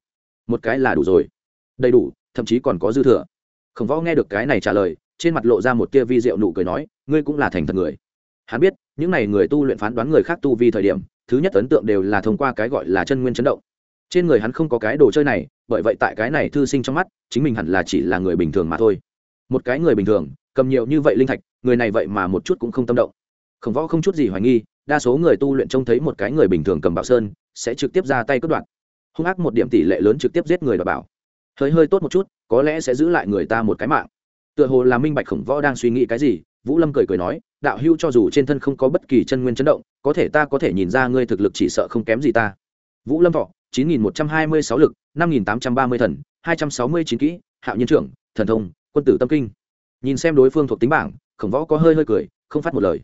Một cái là đủ rồi đầy đủ, thậm chí còn có dư thừa. Khổng võ nghe được cái này trả lời, trên mặt lộ ra một tia vi diệu nụ cười nói, ngươi cũng là thành thật người. Hắn biết, những n à y người tu luyện phán đoán người khác tu vi thời điểm, thứ nhất ấn tượng đều là thông qua cái gọi là chân nguyên chấn động. Trên người hắn không có cái đồ chơi này, bởi vậy tại cái này thư sinh trong mắt, chính mình hẳn là chỉ là người bình thường mà thôi. Một cái người bình thường, cầm nhiều như vậy linh thạch, người này vậy mà một chút cũng không tâm động. Khổng võ không chút gì hoài nghi, đa số người tu luyện trông thấy một cái người bình thường cầm bảo sơn, sẽ trực tiếp ra tay cướp đoạt. Hung ác một điểm tỷ lệ lớn trực tiếp giết người đ bảo hơi hơi tốt một chút, có lẽ sẽ giữ lại người ta một cái mạng. Tựa hồ là minh bạch khổng võ đang suy nghĩ cái gì, vũ lâm cười cười nói, đạo hưu cho dù trên thân không có bất kỳ chân nguyên chấn động, có thể ta có thể nhìn ra ngươi thực lực chỉ sợ không kém gì ta. Vũ lâm thọ, chín nghìn một trăm hai mươi sáu lực, năm nghìn tám trăm ba mươi thần, hai trăm sáu mươi chín kỹ, hạo nhiên trưởng, thần thông, quân tử tâm kinh. Nhìn xem đối phương thuộc tính bảng, khổng võ có hơi hơi cười, không phát một lời.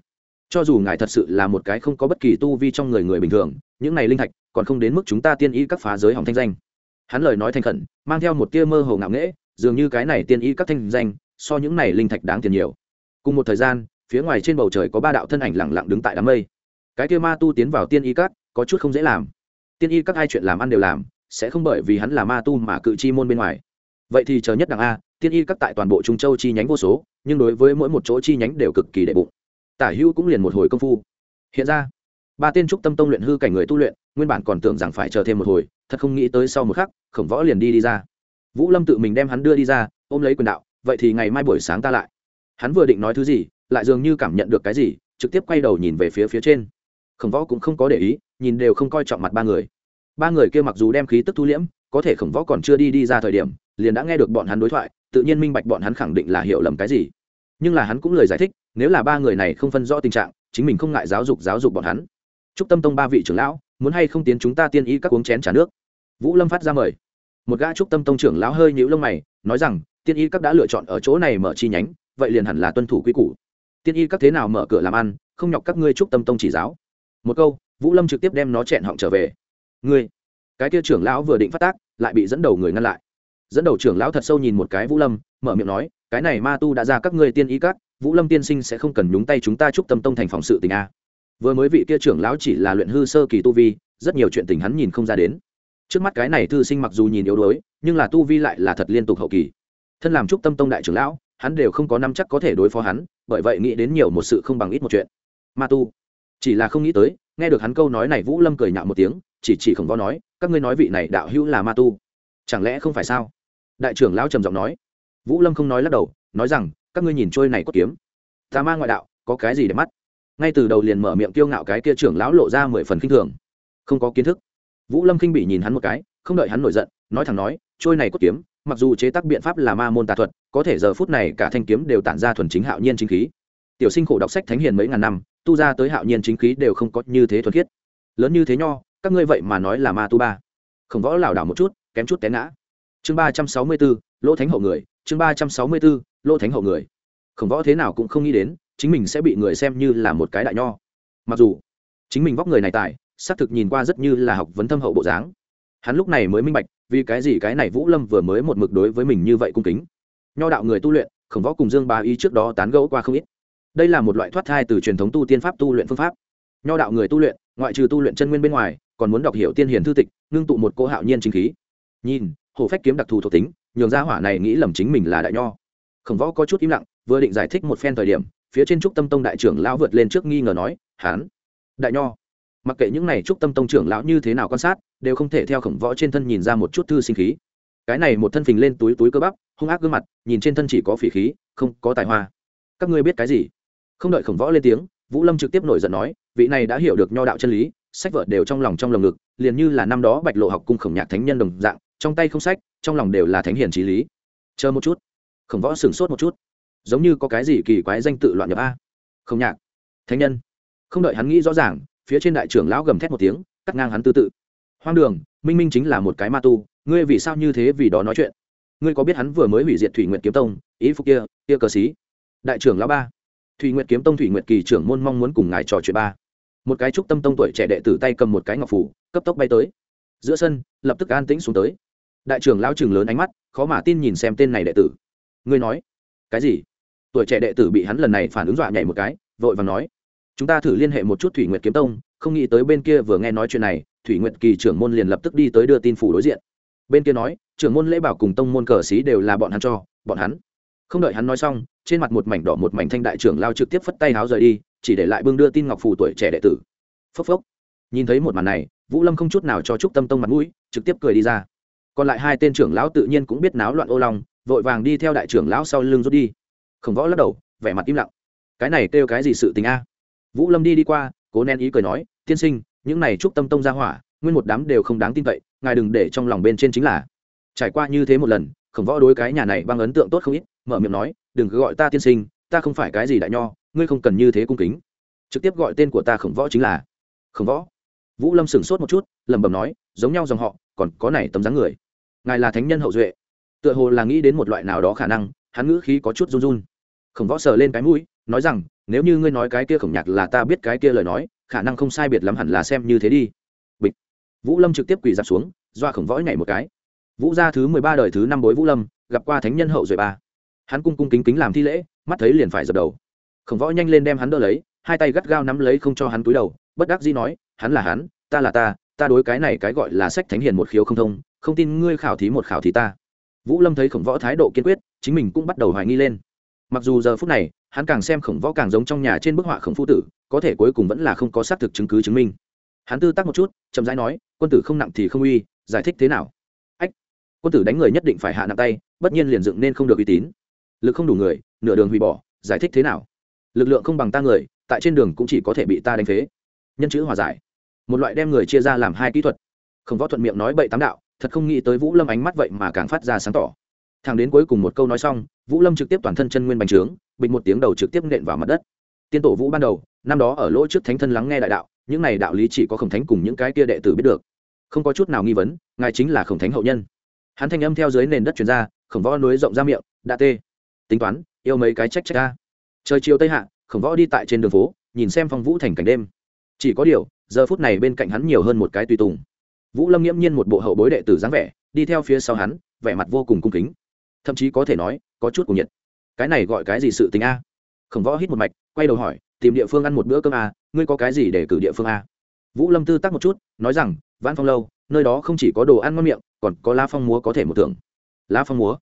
Cho dù ngài thật sự là một cái không có bất kỳ tu vi trong người người bình thường, những này linh thạch còn không đến mức chúng ta tiên y các phá giới hỏng thanh danh hắn lời nói thành khẩn, mang theo một tia mơ hồ ngạo nghễ, dường như cái này tiên y các thanh danh, so những này linh thạch đáng tiền nhiều. Cùng một thời gian, phía ngoài trên bầu trời có ba đạo thân ảnh lẳng lặng đứng tại đám mây. Cái kia ma tu tiến vào tiên y các, có chút không dễ làm. Tiên y các ai chuyện làm ăn đều làm, sẽ không bởi vì hắn là ma tu mà cự chi môn bên ngoài. Vậy thì chờ nhất đẳng a, tiên y các tại toàn bộ trung châu chi nhánh vô số, nhưng đối với mỗi một chỗ chi nhánh đều cực kỳ đệ bụng. Tả hữu cũng liền một hồi công phu. Hiện ra, ba tiên trúc tâm tông luyện hư cảnh người tu luyện, nguyên bản còn tưởng rằng phải chờ thêm một hồi thật không nghĩ tới sau một khắc, khổng võ liền đi đi ra. Vũ lâm tự mình đem hắn đưa đi ra, ôm lấy quyền đạo, vậy thì ngày mai buổi sáng ta lại. Hắn vừa định nói thứ gì, lại dường như cảm nhận được cái gì, trực tiếp quay đầu nhìn về phía phía trên. Khổng võ cũng không có để ý, nhìn đều không coi trọng mặt ba người. Ba người kia mặc dù đem khí tức thu liễm, có thể khổng võ còn chưa đi đi ra thời điểm, liền đã nghe được bọn hắn đối thoại, tự nhiên minh bạch bọn hắn khẳng định là hiểu lầm cái gì. Nhưng là hắn cũng lời giải thích, nếu là ba người này không phân rõ tình trạng, chính mình không ngại giáo dục giáo dục bọn hắn. Chúc tâm tông ba vị trưởng lão muốn hay không tiến chúng ta tiên y các uống chén t nước? Vũ lâm phát ra mời. Một gã trúc tâm tông trưởng lão hơi nhũ lông mày, nói rằng, tiên y các đã lựa chọn ở chỗ này mở chi nhánh, vậy liền hẳn là tuân thủ quy củ. Tiên y các thế nào mở cửa làm ăn, không nhọc các ngươi trúc tâm tông chỉ giáo. Một câu, vũ lâm trực tiếp đem nó chẹn họng trở về. Ngươi, cái kia trưởng lão vừa định phát tác, lại bị dẫn đầu người ngăn lại. Dẫn đầu trưởng lão thật sâu nhìn một cái vũ lâm, mở miệng nói, cái này ma tu đã ra các ngươi tiên y các, vũ lâm tiên sinh sẽ không cần nhúng tay chúng ta chúc tâm tông thành phòng sự tình a vừa mới vị kia trưởng lão chỉ là luyện hư sơ kỳ tu vi, rất nhiều chuyện tình hắn nhìn không ra đến. Trước mắt cái này thư sinh mặc dù nhìn yếu đuối, nhưng là tu vi lại là thật liên tục hậu kỳ. Thân làm trúc tâm tông đại trưởng lão, hắn đều không có năm chắc có thể đối phó hắn, bởi vậy nghĩ đến nhiều một sự không bằng ít một chuyện. Ma tu, chỉ là không nghĩ tới, nghe được hắn câu nói này vũ lâm cười nhạo một tiếng, chỉ chỉ khổng võ nói, các ngươi nói vị này đạo hữu là ma tu. Chẳng lẽ không phải sao? Đại trưởng lão trầm giọng nói. Vũ lâm không nói lắc đầu, nói rằng, các ngươi nhìn trôi này cốt kiếm. Tà ma ngoại đạo, có cái gì để mắt? Ngay từ đầu liền mở miệng kiêu ngạo cái kia trưởng lão lộ ra mười phần khinh thường. Không có kiến thức. Vũ lâm khinh bị nhìn hắn một cái, không đợi hắn nổi giận, nói thẳng nói, trôi này cốt kiếm, mặc dù chế tác biện pháp là ma môn tà thuật, có thể giờ phút này cả thanh kiếm đều tản ra thuần chính hạo nhiên chính khí. Tiểu sinh khổ đọc sách thánh hiền mấy ngàn năm, tu ra tới hạo nhiên chính khí đều không có như thế thuần khiết. Lớn như thế nho, các ngươi vậy mà nói là ma tu ba. Khổng võ lảo đảo một chút, kém chút té ngã. Chương ba trăm sáu mươi bốn lỗ thánh hậu người, chương ba trăm sáu mươi bốn lỗ thánh hậu người. Khổng võ thế nào cũng không nghĩ đến chính mình sẽ bị người xem như là một cái đại nho. Mặc dù, chính mình vóc người này tài, xác thực nhìn qua rất như là học vấn thâm hậu bộ dáng. Hắn lúc này mới minh bạch, vì cái gì cái này vũ lâm vừa mới một mực đối với mình như vậy cung kính. Nho đạo người tu luyện, khổng võ cùng dương ba y trước đó tán gẫu qua không ít. Đây là một loại thoát thai từ truyền thống tu tiên pháp tu luyện phương pháp. Nho đạo người tu luyện, ngoại trừ tu luyện chân nguyên bên ngoài, còn muốn đọc hiểu tiên hiền thư tịch, ngưng tụ một cô hạo nhiên chính khí. Nhìn hồ phách kiếm đặc thù thuộc tính, nhường ra hỏa này nghĩ lầm chính mình là đại nho. Khổng võ có chút im lặng, vừa định giải thích một phen thời điểm phía trên trúc tâm tông đại trưởng lão vượt lên trước nghi ngờ nói, hán, đại nho. Mặc kệ những này trúc tâm tông trưởng lão như thế nào quan sát, đều không thể theo khổng võ trên thân nhìn ra một chút thư sinh khí. Cái này một thân phình lên túi túi cơ bắp, hung ác gương mặt, nhìn trên thân chỉ có phỉ khí, không có tài hoa. Các ngươi biết cái gì? Không đợi khổng võ lên tiếng, vũ lâm trực tiếp nổi giận nói, vị này đã hiểu được nho đạo chân lý, sách vợ đều trong lòng trong lồng ngực, liền như là năm đó bạch lộ học cung khổng nhạc thánh nhân đồng dạng, trong tay không sách, trong lòng đều là thánh hiền trí lý. Chờ một chút. Khổng võ sửng sốt một chút giống như có cái gì kỳ quái danh tự loạn nhập a. Không nhạc. Thánh nhân. Không đợi hắn nghĩ rõ ràng, phía trên đại trưởng lão gầm thét một tiếng, cắt ngang hắn tư tự. Hoang đường, minh minh chính là một cái ma tu, ngươi vì sao như thế vì đó nói chuyện? Ngươi có biết hắn vừa mới hủy diệt thủy nguyệt kiếm tông, ý phục kia kia cờ xí? Đại trưởng lão ba. Thủy nguyệt kiếm tông thủy nguyệt kỳ trưởng môn mong muốn cùng ngài trò chuyện ba. Một cái trúc tâm tông tuổi trẻ đệ tử tay cầm một cái ngọc phủ, cấp tốc bay tới. Giữa sân, lập tức an tĩnh xuống tới. Đại trưởng lão chừng lớn ánh mắt, khó mà tin nhìn xem tên này đệ tử. Ngươi nói, cái gì? Tuổi trẻ đệ tử bị hắn lần này phản ứng dọa nhảy một cái, vội và nói, chúng ta thử liên hệ một chút thủy nguyệt kiếm tông, không nghĩ tới bên kia vừa nghe nói chuyện này, thủy nguyệt kỳ trưởng môn liền lập tức đi tới đưa tin phủ đối diện. Bên kia nói, trưởng môn lễ bảo cùng tông môn cờ xí đều là bọn hắn cho, bọn hắn. Không đợi hắn nói xong, trên mặt một mảnh đỏ một mảnh thanh đại trưởng lao trực tiếp phất tay háo rời đi, chỉ để lại bưng đưa tin ngọc phủ tuổi trẻ đệ tử. Phốc phốc. Nhìn thấy một màn này, vũ lâm không chút nào cho trúc tâm tông mặt mũi, trực tiếp cười đi ra. Còn lại hai tên trưởng lão tự nhiên cũng biết náo loạn ô long, vội vàng đi theo đại trưởng lão sau lưng rút đi khổng võ lắc đầu, vẻ mặt im lặng. Cái này kêu cái gì sự tình a? Vũ lâm đi đi qua, cố nén ý cười nói, tiên sinh, những này chúc tâm tông ra hỏa, nguyên một đám đều không đáng tin cậy, ngài đừng để trong lòng bên trên chính là. Trải qua như thế một lần, khổng võ đối cái nhà này băng ấn tượng tốt không ít, mở miệng nói, đừng cứ gọi ta tiên sinh, ta không phải cái gì đại nho, ngươi không cần như thế cung kính. Trực tiếp gọi tên của ta khổng võ chính là khổng võ. Vũ lâm sửng sốt một chút, lẩm bẩm nói, giống nhau dòng họ, còn có này tấm dáng người. Ngài là thánh nhân hậu duệ. Tựa hồ là nghĩ đến một loại nào đó khả năng, hắn ngữ khí có chút run run khổng võ sờ lên cái mũi, nói rằng, nếu như ngươi nói cái kia khổng nhạc là ta biết cái kia lời nói, khả năng không sai biệt lắm hẳn là xem như thế đi. Bịch. Vũ lâm trực tiếp quỳ dạp xuống, doa khổng võ nhảy một cái. Vũ gia thứ mười ba đời thứ năm bối vũ lâm, gặp qua thánh nhân hậu duệ ba. Hắn cung cung kính kính làm thi lễ, mắt thấy liền phải dập đầu. Khổng võ nhanh lên đem hắn đỡ lấy, hai tay gắt gao nắm lấy không cho hắn túi đầu, bất đắc dĩ nói, hắn là hắn, ta là ta ta đối cái này cái gọi là sách thánh hiền một khiếu không thông, không tin ngươi khảo thí một khảo thí ta. Vũ lâm thấy khổng võ thái độ kiên quyết, chính mình cũng bắt đầu hoài nghi lên mặc dù giờ phút này, hắn càng xem khổng võ càng giống trong nhà trên bức họa khổng phu tử, có thể cuối cùng vẫn là không có xác thực chứng cứ chứng minh. Hắn tư tắc một chút, chậm rãi nói, quân tử không nặng thì không uy, giải thích thế nào? Ách, quân tử đánh người nhất định phải hạ nặng tay, bất nhiên liền dựng nên không được uy tín. Lực không đủ người, nửa đường hủy bỏ, giải thích thế nào? Lực lượng không bằng ta người, tại trên đường cũng chỉ có thể bị ta đánh phế. Nhân chữ hòa giải. Một loại đem người chia ra làm hai kỹ thuật. Khổng võ thuận miệng nói bậy tám đạo, thật không nghĩ tới vũ lâm ánh mắt vậy mà càng phát ra sáng tỏ thằng đến cuối cùng một câu nói xong, vũ lâm trực tiếp toàn thân chân nguyên bành trướng, bịch một tiếng đầu trực tiếp nện vào mặt đất. Tiên tổ vũ ban đầu, năm đó ở lỗ trước thánh thân lắng nghe đại đạo, những này đạo lý chỉ có khổng thánh cùng những cái kia đệ tử biết được. Không có chút nào nghi vấn, ngài chính là khổng thánh hậu nhân. Hắn thanh âm theo dưới nền đất chuyển ra, khổng võ núi rộng ra miệng, đã tê. Tính toán, yêu mấy cái trách trách ra trời chiều tây hạ, khổng võ đi tại trên đường phố, nhìn xem phong vũ thành cảnh đêm. Chỉ có điều, giờ phút này bên cạnh hắn nhiều hơn một cái tùy tùng. Vũ lâm nghiễm nhiên một bộ hậu bối đệ tử dáng vẻ, đi theo phía sau hắn, vẻ mặt vô cùng cung kính thậm chí có thể nói, có chút cùng nhiệt. Cái này gọi cái gì sự tình a? Khổng võ hít một mạch, quay đầu hỏi, tìm địa phương ăn một bữa cơm a ngươi có cái gì để cử địa phương a vũ lâm tư tắc một chút, nói rằng, vãn phong lâu, nơi đó không chỉ có đồ ăn ngon miệng, còn có lá phong múa có thể một thưởng. Lá phong múa?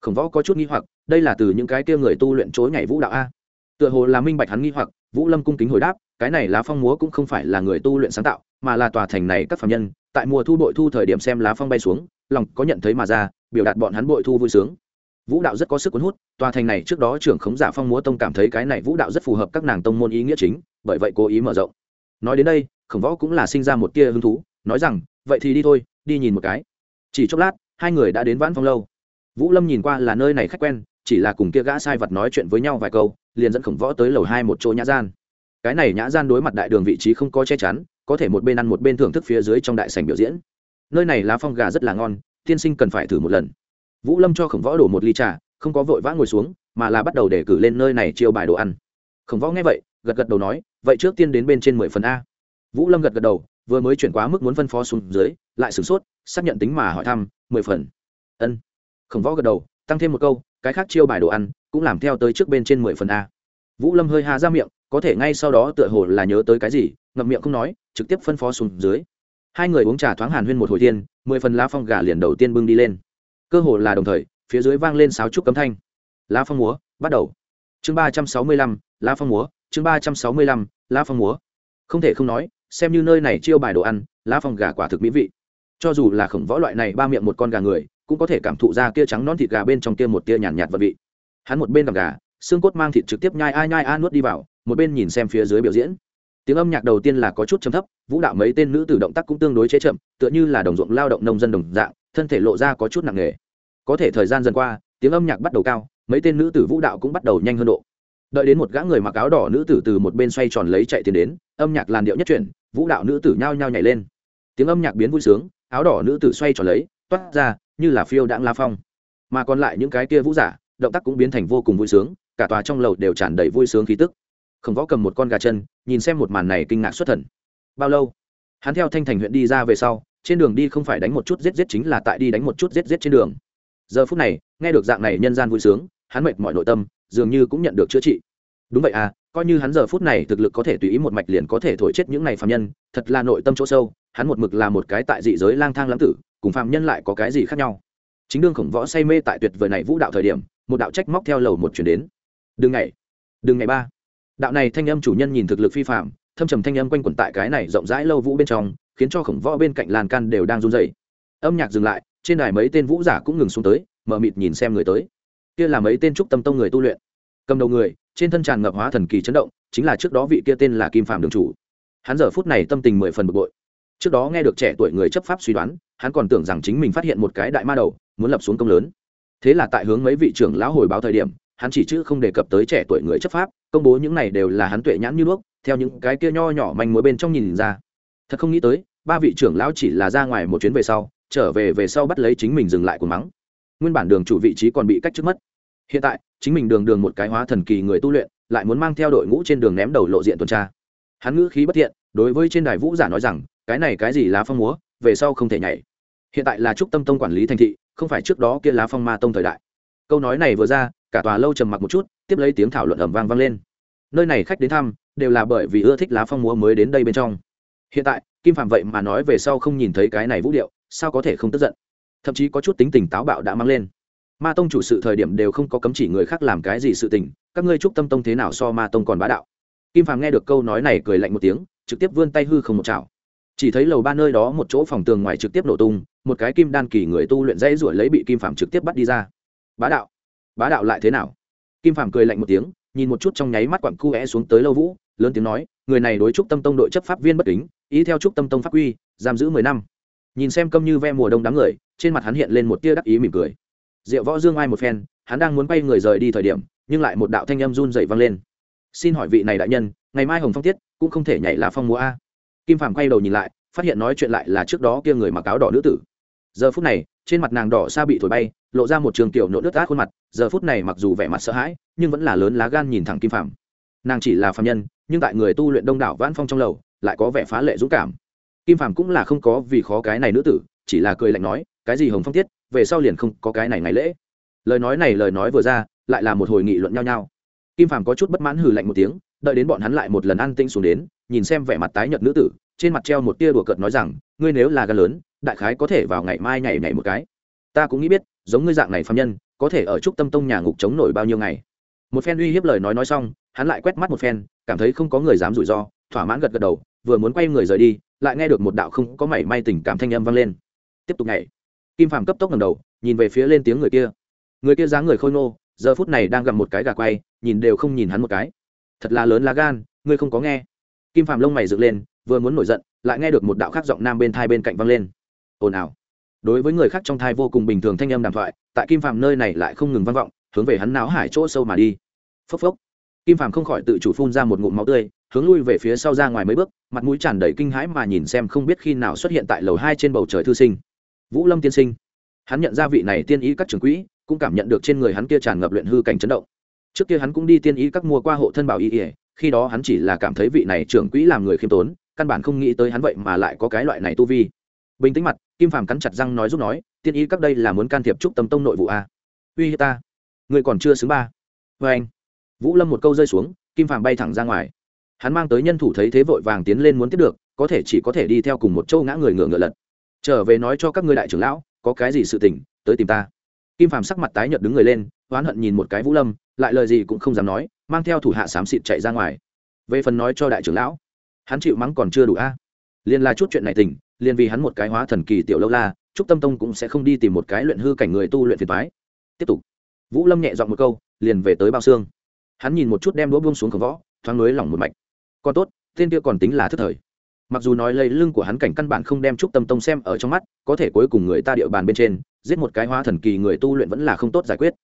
Khổng võ có chút nghi hoặc, đây là từ những cái kia người tu luyện chối nhảy vũ đạo a? Tựa hồ là minh bạch hắn nghi hoặc, vũ lâm cung kính hồi đáp, cái này lá phong múa cũng không phải là người tu luyện sáng tạo, mà là tòa thành này các phạm nhân, tại mùa thu bội thu thời điểm xem lá phong bay xuống, lòng có nhận thấy mà ra, biểu đạt bọn hắn bội thu vui sướng vũ đạo rất có sức cuốn hút, tòa thành này trước đó trưởng khống giả phong múa tông cảm thấy cái này vũ đạo rất phù hợp các nàng tông môn ý nghĩa chính, bởi vậy cố ý mở rộng. Nói đến đây, khổng võ cũng là sinh ra một tia hứng thú, nói rằng, vậy thì đi thôi, đi nhìn một cái. Chỉ chốc lát, hai người đã đến vãn phong lâu. Vũ lâm nhìn qua là nơi này khách quen, chỉ là cùng kia gã sai vật nói chuyện với nhau vài câu, liền dẫn khổng võ tới lầu hai một chỗ nhã gian. Cái này nhã gian đối mặt đại đường vị trí không có che chắn, có thể một bên ăn một bên thưởng thức phía dưới trong đại sảnh biểu diễn. Nơi này lá phong gà rất là ngon, tiên sinh cần phải thử một lần vũ lâm cho khổng võ đổ một ly trà, không có vội vã ngồi xuống, mà là bắt đầu để cử lên nơi này chiêu bài đồ ăn. Khổng võ nghe vậy, gật gật đầu nói, vậy trước tiên đến bên trên mười phần a. Vũ lâm gật gật đầu, vừa mới chuyển quá mức muốn phân phó xuống dưới, lại sửng sốt, xác nhận tính mà hỏi thăm, mười phần. Ân. Khổng võ gật đầu, tăng thêm một câu, cái khác chiêu bài đồ ăn, cũng làm theo tới trước bên trên mười phần a. Vũ lâm hơi hà ra miệng, có thể ngay sau đó tựa hồ là nhớ tới cái gì, ngậm miệng không nói, trực tiếp phân phó xuống dưới. Hai người uống trà thoáng hàn huyên một hồi tiên mười phần lá phong gà liền đầu tiên bưng đi lên cơ hồ là đồng thời phía dưới vang lên sáo trúc cấm thanh. Lá phong múa bắt đầu. Chương ba trăm sáu mươi lăm lá phong múa chương ba trăm sáu mươi lăm lá phong múa. Không thể không nói xem như nơi này chiêu bài đồ ăn lá phong gà quả thực mỹ vị. Cho dù là khổng võ loại này ba miệng một con gà người cũng có thể cảm thụ ra kia trắng non thịt gà bên trong kia một tia nhàn nhạt, nhạt vật vị. Hắn một bên cầm gà xương cốt mang thịt trực tiếp nhai ai nhai a nuốt đi vào một bên nhìn xem phía dưới biểu diễn. Tiếng âm nhạc đầu tiên là có chút chấm thấp vũ đạo mấy tên nữ tử động tác cũng tương đối chế chậm tựa như là đồng ruộng lao động nông dân đồng dạng thân thể lộ ra có chút nặng nề. Có thể thời gian dần qua, tiếng âm nhạc bắt đầu cao, mấy tên nữ tử vũ đạo cũng bắt đầu nhanh hơn độ. Đợi đến một gã người mặc áo đỏ nữ tử từ một bên xoay tròn lấy chạy tiền đến, âm nhạc làn điệu nhất chuyển, vũ đạo nữ tử nhao nhao nhảy lên. Tiếng âm nhạc biến vui sướng, áo đỏ nữ tử xoay tròn lấy, toát ra, như là phiêu đãng la phong. Mà còn lại những cái kia vũ giả, động tác cũng biến thành vô cùng vui sướng, cả tòa trong lầu đều tràn đầy vui sướng khí tức. Khổng võ cầm một con gà chân, nhìn xem một màn này kinh ngạc xuất thần. Bao lâu? Hắn theo thanh thành huyện đi ra về sau trên đường đi không phải đánh một chút giết giết chính là tại đi đánh một chút giết giết trên đường. Giờ phút này, nghe được dạng này nhân gian vui sướng, hắn mệt mọi nội tâm, dường như cũng nhận được chữa trị. Đúng vậy à coi như hắn giờ phút này thực lực có thể tùy ý một mạch liền có thể thổi chết những này phạm nhân, thật là nội tâm chỗ sâu, hắn một mực là một cái tại dị giới lang thang lãng tử, cùng phạm nhân lại có cái gì khác nhau? Chính đương khổng võ say mê tại tuyệt vời này vũ đạo thời điểm, một đạo trách móc theo lầu một chuyển đến. Đừng ngày đừng ngày ba. Đạo này thanh âm chủ nhân nhìn thực lực phi phạm thâm trầm thanh âm quanh quẩn tại cái này rộng rãi lâu vũ bên trong khiến cho khổng võ bên cạnh làn can đều đang run dày âm nhạc dừng lại, trên đài mấy tên vũ giả cũng ngừng xuống tới, mờ mịt nhìn xem người tới. Kia là mấy tên trúc tâm tông người tu luyện. Cầm đầu người, trên thân tràn ngập hóa thần kỳ chấn động, chính là trước đó vị kia tên là kim phạm đường chủ. Hắn giờ phút này tâm tình mười phần bực bội. Trước đó nghe được trẻ tuổi người chấp pháp suy đoán, hắn còn tưởng rằng chính mình phát hiện một cái đại ma đầu, muốn lập xuống công lớn. Thế là tại hướng mấy vị trưởng lão hồi báo thời điểm, hắn chỉ chữ không đề cập tới trẻ tuổi người chấp pháp, công bố những này đều là hắn tuệ nhãn như đuốc, theo những cái kia nho nhỏ manh mối bên trong nhìn ra thật không nghĩ tới, ba vị trưởng lão chỉ là ra ngoài một chuyến về sau, trở về về sau bắt lấy chính mình dừng lại của mắng. Nguyên bản đường chủ vị trí còn bị cách trước mất. Hiện tại, chính mình đường đường một cái hóa thần kỳ người tu luyện, lại muốn mang theo đội ngũ trên đường ném đầu lộ diện tuần tra. Hắn ngữ khí bất thiện, đối với trên đài vũ giả nói rằng, cái này cái gì lá phong múa, về sau không thể nhảy. Hiện tại là trúc tâm tông quản lý thành thị, không phải trước đó kia lá phong ma tông thời đại. Câu nói này vừa ra, cả tòa lâu trầm mặc một chút, tiếp lấy tiếng thảo luận ẩm vang vang lên. Nơi này khách đến thăm, đều là bởi vì ưa thích lá phong múa mới đến đây bên trong hiện tại, kim phạm vậy mà nói về sau không nhìn thấy cái này vũ điệu, sao có thể không tức giận? Thậm chí có chút tính tình táo bạo đã mang lên. Ma tông chủ sự thời điểm đều không có cấm chỉ người khác làm cái gì sự tình, các ngươi trúc tâm tông thế nào so ma tông còn bá đạo? Kim phàm nghe được câu nói này cười lạnh một tiếng, trực tiếp vươn tay hư không một chảo. Chỉ thấy lầu ba nơi đó một chỗ phòng tường ngoài trực tiếp nổ tung, một cái kim đan kỳ người tu luyện dãy ruổi lấy bị kim phàm trực tiếp bắt đi ra. Bá đạo bá đạo lại thế nào? Kim phàm cười lạnh một tiếng, nhìn một chút trong nháy mắt quặng cu é xuống tới lâu vũ, lớn tiếng nói, người này đối trúc tâm tông đội chấp pháp viên bất kính ý theo trúc tâm tông pháp quy, giam giữ mười năm. Nhìn xem câm như ve mùa đông đám người, trên mặt hắn hiện lên một tia đắc ý mỉm cười. Diệu võ dương ai một phen, hắn đang muốn bay người rời đi thời điểm, nhưng lại một đạo thanh âm run dậy vang lên. Xin hỏi vị này đại nhân, ngày mai hồng phong tiết, cũng không thể nhảy là phong múa a. Kim phàm quay đầu nhìn lại, phát hiện nói chuyện lại là trước đó kia người mặc áo đỏ nữ tử. Giờ phút này, trên mặt nàng đỏ xa bị thổi bay, lộ ra một trường tiểu nộ nước át khuôn mặt, giờ phút này mặc dù vẻ mặt sợ hãi, nhưng vẫn là lớn lá gan nhìn thẳng kim phàm. Nàng chỉ là phạm nhân nhưng tại người tu luyện đông đảo vãn phong trong lầu, lại có vẻ phá lệ dũng cảm. Kim phàm cũng là không có vì khó cái này nữ tử, chỉ là cười lạnh nói, cái gì hồng phong tiết, về sau liền không có cái này ngày lễ. Lời nói này lời nói vừa ra, lại là một hồi nghị luận nhau nhau. Kim phàm có chút bất mãn hừ lạnh một tiếng, đợi đến bọn hắn lại một lần ăn tinh xuống đến, nhìn xem vẻ mặt tái nhợt nữ tử, trên mặt treo một tia đùa cợt nói rằng, ngươi nếu là gan lớn, đại khái có thể vào ngày mai nhảy nhảy một cái. Ta cũng nghĩ biết, giống ngươi dạng này phạm nhân, có thể ở trúc tâm tông nhà ngục chống nổi bao nhiêu ngày. Một phen uy hiếp lời nói nói xong, hắn lại quét mắt một phen cảm thấy không có người dám rủi ro, thỏa mãn gật gật đầu, vừa muốn quay người rời đi, lại nghe được một đạo không có mảy may tình cảm thanh âm vang lên. Tiếp tục nhảy. Kim phàm cấp tốc ngầm đầu, nhìn về phía lên tiếng người kia. Người kia dáng người khôi nô giờ phút này đang gặp một cái gà quay, nhìn đều không nhìn hắn một cái. Thật là lớn lá gan, ngươi không có nghe. Kim phàm lông mày dựng lên, vừa muốn nổi giận, lại nghe được một đạo khác giọng nam bên thai bên cạnh vang lên. Ồn ào. Đối với người khác trong thai vô cùng bình thường thanh âm đàm thoại, tại kim phàm nơi này lại không ngừng vang vọng, hướng về hắn náo hải chỗ sâu mà đi. Phốc phốc kim phàm không khỏi tự chủ phun ra một ngụm máu tươi, hướng lui về phía sau ra ngoài mấy bước, mặt mũi tràn đầy kinh hãi mà nhìn xem không biết khi nào xuất hiện tại lầu hai trên bầu trời thư sinh. Vũ lâm tiên sinh. Hắn nhận ra vị này tiên ý các trường quỹ, cũng cảm nhận được trên người hắn kia tràn ngập luyện hư cảnh chấn động. Trước kia hắn cũng đi tiên ý các mua qua hộ thân bảo y ỉa khi đó hắn chỉ là cảm thấy vị này trưởng quỹ làm người khiêm tốn, căn bản không nghĩ tới hắn vậy mà lại có cái loại này tu vi. Bình tĩnh mặt, kim phàm cắn chặt răng nói giúp nói, tiên ý các đây là muốn can thiệp trúc tâm tông nội vụ a uy hiếp ta. Người còn chưa xứng ba. Vê anh vũ lâm một câu rơi xuống, kim phàm bay thẳng ra ngoài. Hắn mang tới nhân thủ thấy thế vội vàng tiến lên muốn tiếp được, có thể chỉ có thể đi theo cùng một châu ngã người ngựa ngựa lật. Trở về nói cho các ngươi đại trưởng lão, có cái gì sự tình, tới tìm ta. Kim phàm sắc mặt tái nhợt đứng người lên, oán hận nhìn một cái vũ lâm, lại lời gì cũng không dám nói, mang theo thủ hạ xám xịt chạy ra ngoài. Về phần nói cho đại trưởng lão, hắn chịu mắng còn chưa đủ a. À? liền là chút chuyện này tình liền vì hắn một cái hóa thần kỳ tiểu lâu la, trúc tâm tông cũng sẽ không đi tìm một cái luyện hư cảnh người tu luyện phiền phái tiếp tục. Vũ lâm nhẹ dọn một câu, liền về tới bao xương hắn nhìn một chút đem đũa buông xuống khổng võ, thoáng nới lỏng một mạch. Còn tốt, tên kia còn tính là thức thời. Mặc dù nói lấy lưng của hắn cảnh căn bản không đem trúc tâm tông xem ở trong mắt, có thể cuối cùng người ta địa bàn bên trên, giết một cái hóa thần kỳ người tu luyện vẫn là không tốt giải quyết.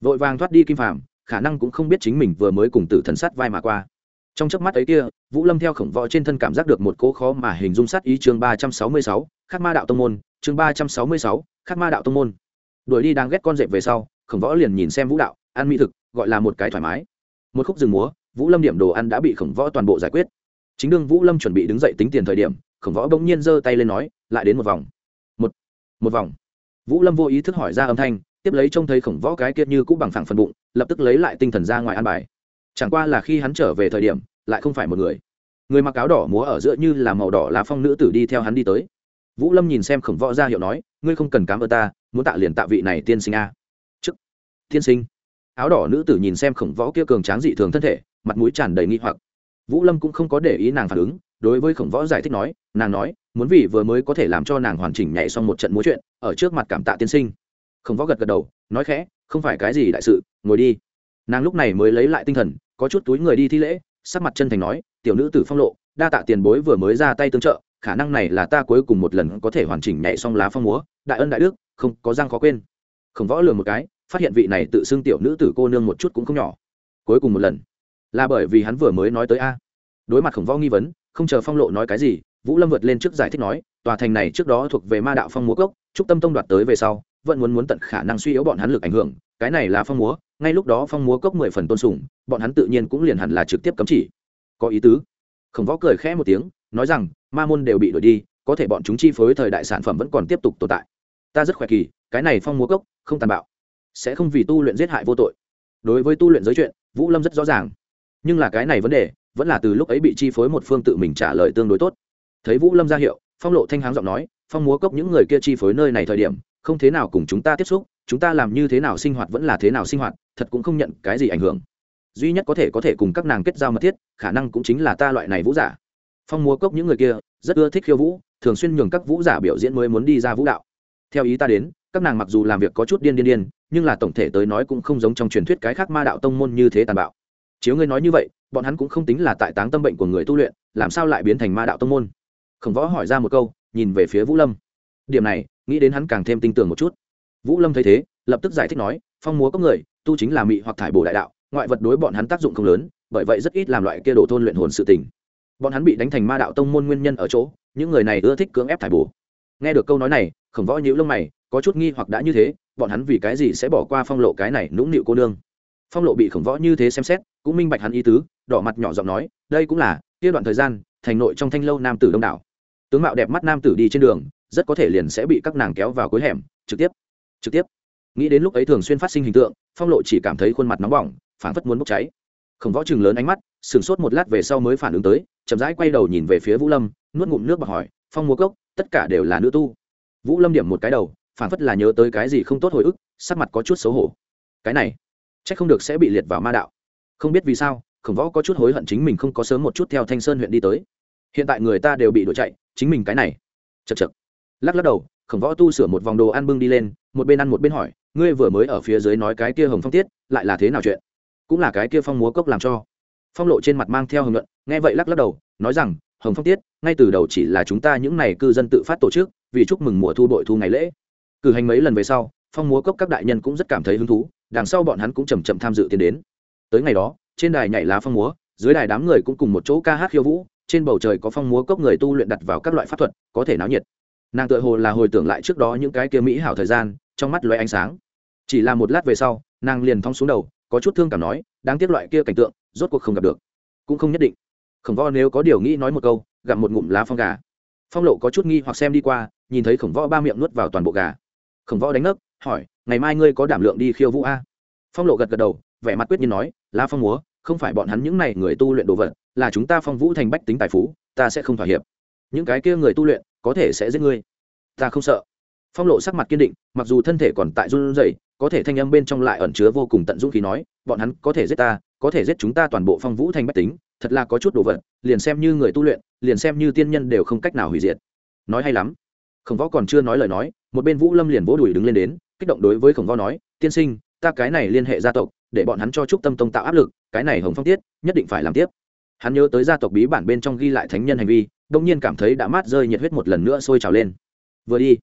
Vội vàng thoát đi kim phàm, khả năng cũng không biết chính mình vừa mới cùng tử thần sát vai mà qua. Trong chớp mắt ấy kia, vũ lâm theo khổng võ trên thân cảm giác được một cỗ khó mà hình dung sát ý chương ba trăm sáu mươi sáu, khắc ma đạo tông môn, chương ba trăm sáu mươi sáu, khắc ma đạo tông môn. Đuổi đi đang ghét con dẹp về sau, khổng võ liền nhìn xem vũ đạo, ăn mỹ thực, gọi là một cái thoải mái một khúc rừng múa, vũ lâm điểm đồ ăn đã bị khổng võ toàn bộ giải quyết. Chính đương vũ lâm chuẩn bị đứng dậy tính tiền thời điểm, khổng võ bỗng nhiên giơ tay lên nói, lại đến một vòng. Một một vòng. Vũ lâm vô ý thức hỏi ra âm thanh, tiếp lấy trông thấy khổng võ cái kiệt như cũng bằng phẳng phần bụng, lập tức lấy lại tinh thần ra ngoài ăn bài. Chẳng qua là khi hắn trở về thời điểm, lại không phải một người. Người mặc áo đỏ múa ở giữa như là màu đỏ lá phong nữ tử đi theo hắn đi tới. Vũ lâm nhìn xem khổng võ ra hiệu nói, ngươi không cần cám ơn ta, muốn tạ liền tạ vị này tiên sinh a. Chức, tiên sinh áo đỏ nữ tử nhìn xem khổng võ kia cường tráng dị thường thân thể, mặt mũi tràn đầy nghi hoặc. Vũ lâm cũng không có để ý nàng phản ứng, đối với khổng võ giải thích nói, nàng nói, muốn vì vừa mới có thể làm cho nàng hoàn chỉnh nhảy xong một trận múa chuyện, ở trước mặt cảm tạ tiên sinh. Khổng võ gật gật đầu, nói khẽ, không phải cái gì đại sự, ngồi đi. Nàng lúc này mới lấy lại tinh thần, có chút túi người đi thi lễ, sắc mặt chân thành nói, tiểu nữ tử phong lộ, đa tạ tiền bối vừa mới ra tay tương trợ, khả năng này là ta cuối cùng một lần có thể hoàn chỉnh nhảy xong lá phong múa, đại ân đại đức, không có răng khó quên. Khổng võ lừa một cái phát hiện vị này tự xưng tiểu nữ tử cô nương một chút cũng không nhỏ. Cuối cùng một lần. Là bởi vì hắn vừa mới nói tới a. Đối mặt khổng võ nghi vấn, không chờ phong lộ nói cái gì, vũ lâm vượt lên trước giải thích nói, tòa thành này trước đó thuộc về ma đạo phong múa cốc trúc tâm tông đoạt tới về sau, vẫn muốn muốn tận khả năng suy yếu bọn hắn lực ảnh hưởng, cái này là phong múa, ngay lúc đó phong múa cốc mười phần tôn sùng, bọn hắn tự nhiên cũng liền hẳn là trực tiếp cấm chỉ. Có ý tứ. Khổng võ cười khẽ một tiếng, nói rằng, ma môn đều bị đổi đi, có thể bọn chúng chi phối thời đại sản phẩm vẫn còn tiếp tục tồn tại. Ta rất khỏe kỳ, cái này phong múa cốc, không tàn bạo sẽ không vì tu luyện giết hại vô tội. Đối với tu luyện giới chuyện, vũ lâm rất rõ ràng. Nhưng là cái này vấn đề, vẫn là từ lúc ấy bị chi phối một phương tự mình trả lời tương đối tốt. Thấy vũ lâm ra hiệu, phong lộ thanh háng giọng nói, phong múa cốc những người kia chi phối nơi này thời điểm, không thế nào cùng chúng ta tiếp xúc, chúng ta làm như thế nào sinh hoạt vẫn là thế nào sinh hoạt, thật cũng không nhận cái gì ảnh hưởng. Duy nhất có thể có thể cùng các nàng kết giao mật thiết, khả năng cũng chính là ta loại này vũ giả. Phong múa cốc những người kia, rất ưa thích khiêu vũ, thường xuyên nhường các vũ giả biểu diễn mới muốn đi ra vũ đạo. Theo ý ta đến, các nàng mặc dù làm việc có chút điên điên điên nhưng là tổng thể tới nói cũng không giống trong truyền thuyết cái khác ma đạo tông môn như thế tàn bạo. Chiếu ngươi nói như vậy, bọn hắn cũng không tính là tại táng tâm bệnh của người tu luyện, làm sao lại biến thành ma đạo tông môn? Khổng võ hỏi ra một câu, nhìn về phía vũ lâm. Điểm này, nghĩ đến hắn càng thêm tin tưởng một chút. Vũ lâm thấy thế, lập tức giải thích nói, phong múa có người, tu chính là mị hoặc thải bổ đại đạo, ngoại vật đối bọn hắn tác dụng không lớn, bởi vậy rất ít làm loại kia đồ thôn luyện hồn sự tình. Bọn hắn bị đánh thành ma đạo tông môn nguyên nhân ở chỗ, những người này ưa thích cưỡng ép thải bổ. Nghe được câu nói này, khổng võ nhíu lông mày, có chút nghi hoặc đã như thế bọn hắn vì cái gì sẽ bỏ qua phong lộ cái này nũng nịu cô nương? Phong lộ bị khổng võ như thế xem xét, cũng minh bạch hắn ý tứ, đỏ mặt nhỏ giọng nói, đây cũng là, kia đoạn thời gian, thành nội trong thanh lâu nam tử đông đảo. Tướng mạo đẹp mắt nam tử đi trên đường, rất có thể liền sẽ bị các nàng kéo vào cuối hẻm, trực tiếp trực tiếp. Nghĩ đến lúc ấy thường xuyên phát sinh hình tượng, phong lộ chỉ cảm thấy khuôn mặt nóng bỏng, phảng phất muốn bốc cháy. Khổng võ chừng lớn ánh mắt, sửng sốt một lát về sau mới phản ứng tới, chậm rãi quay đầu nhìn về phía vũ lâm, nuốt ngụm nước và hỏi, phong múa cốc, tất cả đều là nữ tu? Vũ lâm điểm một cái đầu phản phất là nhớ tới cái gì không tốt hồi ức, sắc mặt có chút xấu hổ. Cái này c h ắ c không được sẽ bị liệt vào ma đạo. Không biết vì sao, khổng võ có chút hối hận chính mình không có sớm một chút theo thanh sơn huyện đi tới. Hiện tại người ta đều bị đuổi chạy, chính mình cái này. Chật chật lắc lắc đầu, khổng võ tu sửa một vòng đồ ăn bưng đi lên, một bên ăn một bên hỏi, ngươi vừa mới ở phía dưới nói cái kia hồng phong tiết, lại là thế nào chuyện? Cũng là cái kia phong múa cốc làm cho. Phong lộ trên mặt mang theo hồng luận nghe vậy lắc lắc đầu, nói rằng, hồng phong tiết, ngay từ đầu chỉ là chúng ta những n à y cư dân tự phát tổ chức, vì chúc mừng mùa thu bội thu ngày lễ cử hành mấy lần về sau, phong múa cốc các đại nhân cũng rất cảm thấy hứng thú, đằng sau bọn hắn cũng chầm chậm tham dự tiến đến. Tới ngày đó, trên đài nhảy lá phong múa, dưới đài đám người cũng cùng một chỗ ca hát khiêu vũ, trên bầu trời có phong múa cốc người tu luyện đặt vào các loại pháp thuật, có thể náo nhiệt. Nàng tự hồ là hồi tưởng lại trước đó những cái kia mỹ hảo thời gian, trong mắt loay ánh sáng. Chỉ là một lát về sau, nàng liền thong xuống đầu, có chút thương cảm nói, đáng tiếc loại kia cảnh tượng, rốt cuộc không gặp được. Cũng không nhất định. Khổng võ nếu có điều nghĩ nói một câu gặm một ngụm lá phong gà. Phong lộ có chút nghi hoặc xem đi qua, nhìn thấy khổng võ ba miệng nuốt vào toàn bộ gà khổng võ đánh ngất hỏi, ngày mai ngươi có đảm lượng đi khiêu vũ a? Phong lộ gật gật đầu, vẻ mặt quyết nhiên nói la phong múa, không phải bọn hắn những này người tu luyện đồ vật, là chúng ta phong vũ thành bách tính tài phú, ta sẽ không thỏa hiệp. Những cái kia người tu luyện, có thể sẽ giết ngươi. Ta không sợ. Phong lộ sắc mặt kiên định, mặc dù thân thể còn tại run rẩy, có thể thanh âm bên trong lại ẩn chứa vô cùng tận dũng khí nói, bọn hắn có thể giết ta, có thể giết chúng ta toàn bộ phong vũ thành bách tính, thật là có chút đồ vật, liền xem như người tu luyện, liền xem như tiên nhân đều không cách nào hủy diệt. Nói hay lắm khổng võ còn chưa nói lời nói, một bên vũ lâm liền vỗ đùi đứng lên đến, kích động đối với khổng võ nói, tiên sinh, ta cái này liên hệ gia tộc, để bọn hắn cho trúc tâm tông tạo áp lực, cái này hồng phong tiết, nhất định phải làm tiếp. Hắn nhớ tới gia tộc bí bản bên trong ghi lại thánh nhân hành vi đông nhiên cảm thấy đã mát rơi nhiệt huyết một lần nữa sôi trào lên. Vừa đi.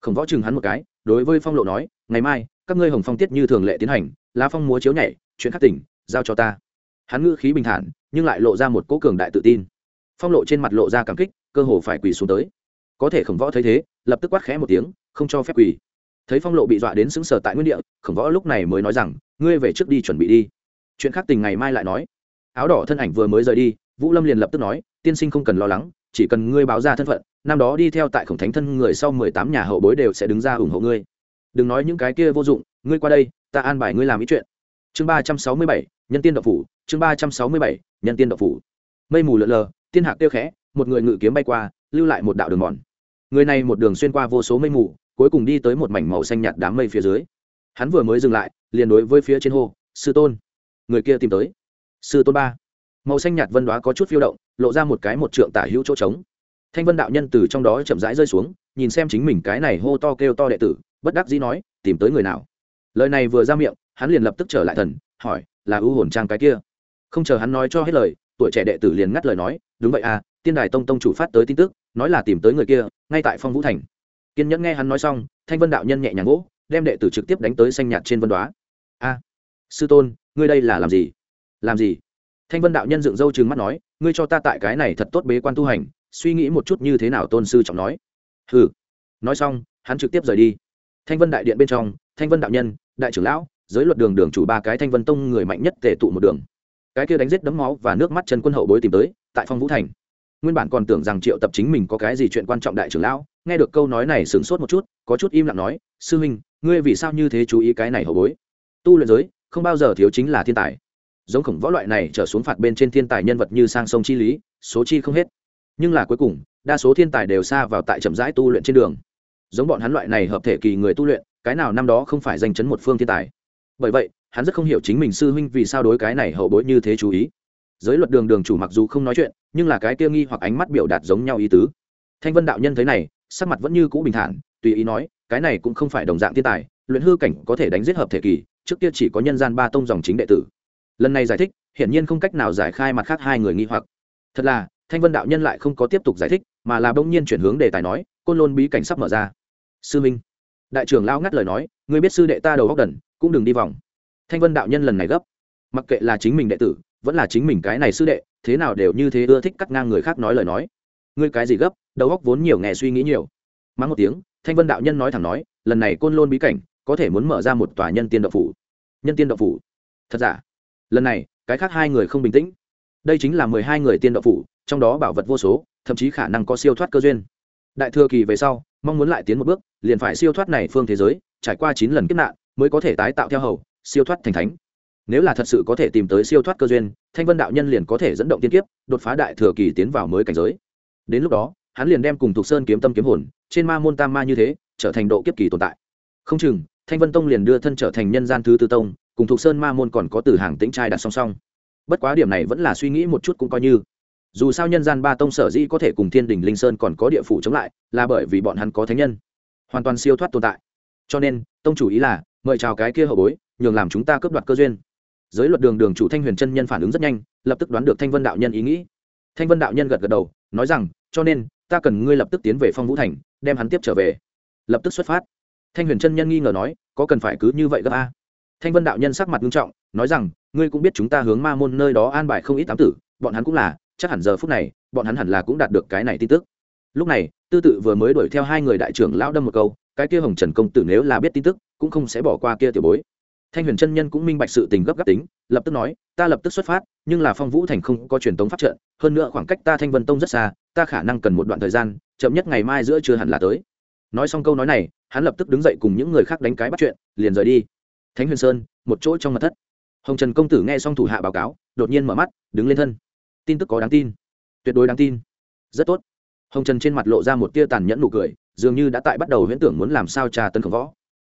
Khổng võ chừng hắn một cái, đối với phong lộ nói, ngày mai, các ngươi hồng phong tiết như thường lệ tiến hành, lá phong múa chiếu nhảy, chuyện khắc tỉnh, giao cho ta. Hắn ngữ khí bình thản, nhưng lại lộ ra một cố cường đại tự tin. Phong lộ trên mặt lộ ra cảm kích, cơ hồ phải quỳ xuống tới có thể khổng võ thấy thế, lập tức quát khẽ một tiếng, không cho phép quỳ. Thấy phong lộ bị dọa đến xứng sở tại nguyên địa, khổng võ lúc này mới nói rằng, ngươi về trước đi chuẩn bị đi. Chuyện khác tình ngày mai lại nói. Áo đỏ thân ảnh vừa mới rời đi, vũ lâm liền lập tức nói, tiên sinh không cần lo lắng, chỉ cần ngươi báo ra thân phận, năm đó đi theo tại khổng thánh thân người sau mười tám nhà hậu bối đều sẽ đứng ra ủng hộ ngươi. Đừng nói những cái kia vô dụng, ngươi qua đây, ta an bài ngươi làm ý chuyện. Chương ba trăm sáu mươi bảy, nhân tiên độc phủ, chương ba trăm sáu mươi bảy, nhân tiên độc phủ. Mây mù lợn lờ tiên hạc tiêu khẽ, một người ngự kiếm bay qua lưu lại một đạo đường mòn. Người này một đường xuyên qua vô số mây mù, cuối cùng đi tới một mảnh màu xanh nhạt đám mây phía dưới. Hắn vừa mới dừng lại, liền đối với phía trên hồ sư tôn. Người kia tìm tới. Sư tôn ba. Màu xanh nhạt vân đoá có chút phiêu động, lộ ra một cái một trượng tả hữu chỗ trống. Thanh vân đạo nhân từ trong đó chậm rãi rơi xuống, nhìn xem chính mình cái này hô to kêu to đệ tử, bất đắc dĩ nói, tìm tới người nào? Lời này vừa ra miệng, hắn liền lập tức trở lại thần, hỏi, là ưu hồn trang cái kia? Không chờ hắn nói cho hết lời, tuổi trẻ đệ tử liền ngắt lời nói, đúng vậy à tiên đài tông tông chủ phát tới tin tức, nói là tìm tới người kia, ngay tại phong vũ thành. Kiên nhẫn nghe hắn nói xong, thanh vân đạo nhân nhẹ nhàng gỗ đem đệ tử trực tiếp đánh tới xanh nhạt trên vân đoá. A, sư tôn, ngươi đây là làm gì? Làm gì? Thanh vân đạo nhân dựng râu trừng mắt nói, ngươi cho ta tại cái này thật tốt bế quan tu hành, suy nghĩ một chút như thế nào? Tôn sư trọng nói. Hừ. Nói xong, hắn trực tiếp rời đi. Thanh vân đại điện bên trong, thanh vân đạo nhân, đại trưởng lão, giới luật đường đường chủ ba cái thanh vân tông người mạnh nhất tề tụ một đường. Cái kia đánh giết đấm máu và nước mắt Trần quân hậu bối tìm tới, tại phong vũ thành nguyên bản còn tưởng rằng triệu tập chính mình có cái gì chuyện quan trọng đại trưởng lão, nghe được câu nói này sửng sốt một chút, có chút im lặng nói, sư huynh, ngươi vì sao như thế chú ý cái này hậu bối? Tu luyện giới, không bao giờ thiếu chính là thiên tài. Giống khổng võ loại này trở xuống phạt bên trên thiên tài nhân vật như sang sông chi lý, số chi không hết. Nhưng là cuối cùng, đa số thiên tài đều xa vào tại chậm rãi tu luyện trên đường. Giống bọn hắn loại này hợp thể kỳ người tu luyện, cái nào năm đó không phải danh chấn một phương thiên tài. Bởi vậy, hắn rất không hiểu chính mình sư huynh vì sao đối cái này hậu bối như thế chú ý giới luật đường đường chủ mặc dù không nói chuyện, nhưng là cái kia nghi hoặc ánh mắt biểu đạt giống nhau ý tứ. Thanh vân đạo nhân thấy này, sắc mặt vẫn như cũ bình thản, tùy ý nói, cái này cũng không phải đồng dạng thiên tài, luyện hư cảnh có thể đánh giết hợp thể kỳ, trước kia chỉ có nhân gian ba tông dòng chính đệ tử. Lần này giải thích, hiển nhiên không cách nào giải khai mặt khác hai người nghi hoặc. Thật là, thanh vân đạo nhân lại không có tiếp tục giải thích, mà là bỗng nhiên chuyển hướng đề tài nói, côn lôn bí cảnh sắp mở ra. Sư minh, đại trưởng lao ngắt lời nói người biết sư đệ ta đầu góc đần, cũng đừng đi vòng. Thanh vân đạo nhân lần này gấp. Mặc kệ là chính mình đệ tử vẫn là chính mình cái này sư đệ, thế nào đều như thế ưa thích cắt ngang người khác nói lời nói. Ngươi cái gì gấp, đầu góc vốn nhiều nghe suy nghĩ nhiều. Mắng một tiếng, thanh vân đạo nhân nói thẳng nói, lần này côn lôn bí cảnh, có thể muốn mở ra một tòa nhân tiên độc phủ. Nhân tiên độc phủ? Thật giả? Lần này, cái khác hai người không bình tĩnh. Đây chính là mười hai người tiên độc phủ, trong đó bảo vật vô số, thậm chí khả năng có siêu thoát cơ duyên. Đại thừa kỳ về sau, mong muốn lại tiến một bước, liền phải siêu thoát này phương thế giới, trải qua chín lần kiếp nạn, mới có thể tái tạo theo hầu, siêu thoát thành thánh nếu là thật sự có thể tìm tới siêu thoát cơ duyên, thanh vân đạo nhân liền có thể dẫn động tiên kiếp, đột phá đại thừa kỳ tiến vào mới cảnh giới. Đến lúc đó, hắn liền đem cùng thục sơn kiếm tâm kiếm hồn, trên ma môn tam ma như thế, trở thành độ kiếp kỳ tồn tại. Không chừng, thanh vân tông liền đưa thân trở thành nhân gian thứ tư tông, cùng thục sơn ma môn còn có từ hàng tĩnh trai đặt song song. Bất quá điểm này vẫn là suy nghĩ một chút cũng coi như. Dù sao nhân gian ba tông sở dĩ có thể cùng thiên đình linh sơn còn có địa phủ chống lại, là bởi vì bọn hắn có thánh nhân. Hoàn toàn siêu thoát tồn tại. Cho nên, tông chủ ý là, mời chào cái kia hậu bối, nhường làm chúng ta cướp đoạt cơ duyên giới luật đường đường chủ thanh huyền chân nhân phản ứng rất nhanh, lập tức đoán được thanh vân đạo nhân ý nghĩ. Thanh vân đạo nhân gật gật đầu, nói rằng, cho nên, ta cần ngươi lập tức tiến về phong vũ thành, đem hắn tiếp trở về. Lập tức xuất phát. Thanh huyền chân nhân nghi ngờ nói, có cần phải cứ như vậy gấp a? Thanh vân đạo nhân sắc mặt nghiêm trọng, nói rằng, ngươi cũng biết chúng ta hướng ma môn nơi đó an bài không ít tám tử, bọn hắn cũng là, chắc hẳn giờ phút này, bọn hắn hẳn là cũng đạt được cái này tin tức. Lúc này, tư tự vừa mới đuổi theo hai người đại trưởng lão đâm một câu, cái kia hồng trần công tử nếu là biết tin tức, cũng không sẽ bỏ qua kia tiểu bối thanh huyền chân nhân cũng minh bạch sự tình gấp gáp tính, lập tức nói, ta lập tức xuất phát, nhưng là phong vũ thành không có truyền tống pháp trận, hơn nữa khoảng cách ta thanh vân tông rất xa, ta khả năng cần một đoạn thời gian, chậm nhất ngày mai giữa trưa hẳn là tới. Nói xong câu nói này, hắn lập tức đứng dậy cùng những người khác đánh cái bắt chuyện, liền rời đi. Thánh huyền sơn, một chỗ trong mặt thất. Hồng trần công tử nghe xong thủ hạ báo cáo, đột nhiên mở mắt, đứng lên thân. Tin tức có đáng tin. Tuyệt đối đáng tin. Rất tốt. Hồng trần trên mặt lộ ra một tia tàn nhẫn nụ cười, dường như đã tại bắt đầu huyễn tưởng muốn làm sao trà tân khổng võ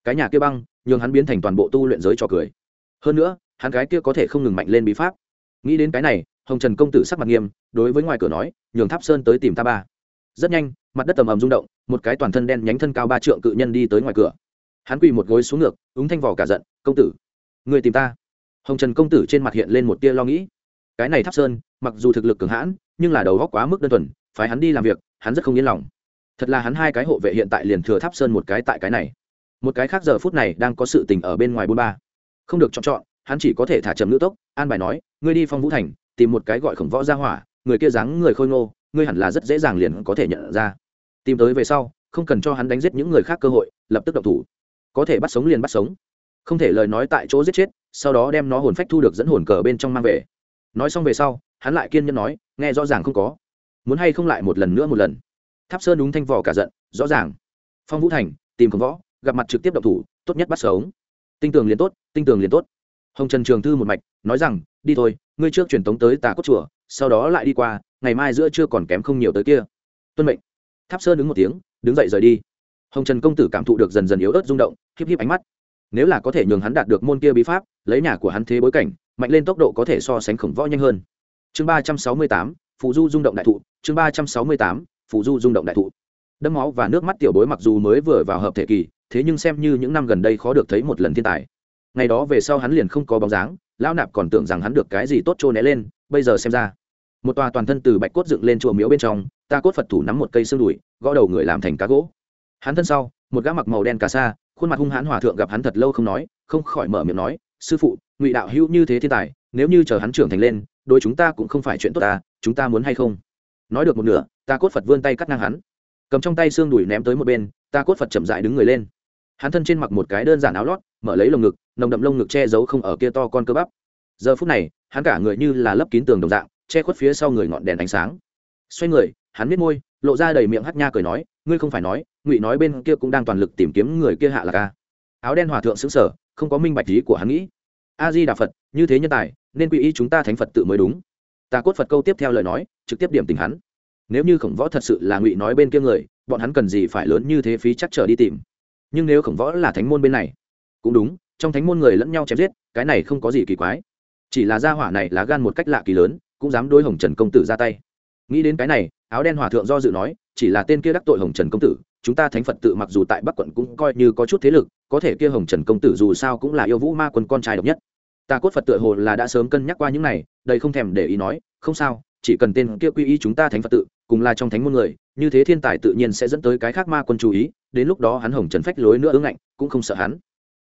cái nhà kia băng, nhường hắn biến thành toàn bộ tu luyện giới cho cười. Hơn nữa, hắn cái kia có thể không ngừng mạnh lên bí pháp. Nghĩ đến cái này, hồng trần công tử sắc mặt nghiêm, đối với ngoài cửa nói, nhường tháp sơn tới tìm ta ba. Rất nhanh, mặt đất tầm ầm rung động, một cái toàn thân đen nhánh thân cao ba trượng cự nhân đi tới ngoài cửa. Hắn quỳ một gối xuống ngược ứng thanh vỏ cả giận, công tử, người tìm ta. Hồng trần công tử trên mặt hiện lên một tia lo nghĩ. Cái này tháp sơn, mặc dù thực lực cường hãn, nhưng là đầu góc quá mức đơn thuần phải hắn đi làm việc, hắn rất không yên lòng. Thật là hắn hai cái hộ vệ hiện tại liền thừa tháp sơn một cái tại cái này một cái khác giờ phút này đang có sự tình ở bên ngoài bôn ba. Không được chọn chọn, hắn chỉ có thể thả trầm nữ tốc, an bài nói, ngươi đi phong vũ thành, tìm một cái gọi khổng võ ra hỏa, người kia dáng người khôi ngô, ngươi hẳn là rất dễ dàng liền có thể nhận ra. Tìm tới về sau, không cần cho hắn đánh giết những người khác cơ hội, lập tức động thủ. Có thể bắt sống liền bắt sống. Không thể lời nói tại chỗ giết chết, sau đó đem nó hồn phách thu được dẫn hồn cờ bên trong mang về. Nói xong về sau, hắn lại kiên nhẫn nói, nghe rõ ràng không có. Muốn hay không lại một lần nữa một lần. Tháp sơn đúng thanh vỏ cả giận, rõ ràng. Phong vũ thành, tìm khổng võ gặp mặt trực tiếp động thủ, tốt nhất bắt sống. Tinh tường liền tốt, tinh tường liền tốt. Hồng trần trường thư một mạch, nói rằng, đi thôi, ngươi trước truyền tống tới tà cốt chùa, sau đó lại đi qua, ngày mai giữa chưa còn kém không nhiều tới kia. Tuân mệnh. Tháp sơn đứng một tiếng, đứng dậy rời đi. Hồng trần công tử cảm thụ được dần dần yếu ớt rung động híp híp ánh mắt. Nếu là có thể nhường hắn đạt được môn kia bí pháp, lấy nhà của hắn thế bối cảnh, mạnh lên tốc độ có thể so sánh khổng võ nhanh hơn. Chương ba trăm sáu mươi tám phụ du rung động đại thụ, chương ba trăm sáu mươi tám phụ du rung động đại thụ. Đấm máu và nước mắt tiểu bối mặc dù mới vừa vào hợp thể kỳ thế nhưng xem như những năm gần đây khó được thấy một lần thiên tài. Ngày đó về sau hắn liền không có bóng dáng, lão nạp còn tưởng rằng hắn được cái gì tốt trô né lên, bây giờ xem ra, một tòa toàn thân từ bạch cốt dựng lên chùa miếu bên trong, ta cốt phật thủ nắm một cây xương đùi, gõ đầu người làm thành cá gỗ. Hắn thân sau, một gã mặc màu đen cà sa, khuôn mặt hung hãn hòa thượng gặp hắn thật lâu không nói, không khỏi mở miệng nói, sư phụ, ngụy đạo hữu như thế thiên tài, nếu như chờ hắn trưởng thành lên đôi chúng ta cũng không phải chuyện tốt ta, chúng ta muốn hay không? Nói được một nửa, ta cốt phật vươn tay cắt ngang hắn. Cầm trong tay xương đùi ném tới một bên, ta cốt phật chậm dại đứng người lên hắn thân trên mặc một cái đơn giản áo lót, mở lấy lồng ngực, nồng đậm lông ngực che giấu không ở kia to con cơ bắp. Giờ phút này, hắn cả người như là lấp kín tường đồng dạng, che khuất phía sau người ngọn đèn ánh sáng. Xoay người, hắn biết môi, lộ ra đầy miệng hắt nha cười nói, ngươi không phải nói, ngụy nói bên kia cũng đang toàn lực tìm kiếm người kia hạ là ca. Áo đen hòa thượng xứng sở không có minh bạch lý của hắn nghĩ. A di đà phật, như thế nhân tài, nên quy y chúng ta thánh phật tự mới đúng. Ta cốt phật câu tiếp theo lời nói, trực tiếp điểm tình hắn. Nếu như khổng võ thật sự là ngụy nói bên kia người, bọn hắn cần gì phải lớn như thế phí chắc trở đi tìm? Nhưng nếu khổng võ là thánh môn bên này, cũng đúng, trong thánh môn người lẫn nhau chém giết, cái này không có gì kỳ quái. Chỉ là gia hỏa này lá gan một cách lạ kỳ lớn, cũng dám đối hồng trần công tử ra tay. Nghĩ đến cái này, áo đen hòa thượng do dự nói, chỉ là tên kia đắc tội hồng trần công tử, chúng ta thánh phật tự mặc dù tại bắc quận cũng coi như có chút thế lực, có thể kia hồng trần công tử dù sao cũng là yêu vũ ma quân con trai độc nhất. Ta cốt phật tự hồ là đã sớm cân nhắc qua những này, đây không thèm để ý nói, không sao, chỉ cần tên kia quy y chúng ta thánh phật tự, cùng là trong thánh môn người như thế thiên tài tự nhiên sẽ dẫn tới cái khác ma quân chú ý, đến lúc đó hắn hồng trần phách lối nữa ứng ngạnh, cũng không sợ hắn.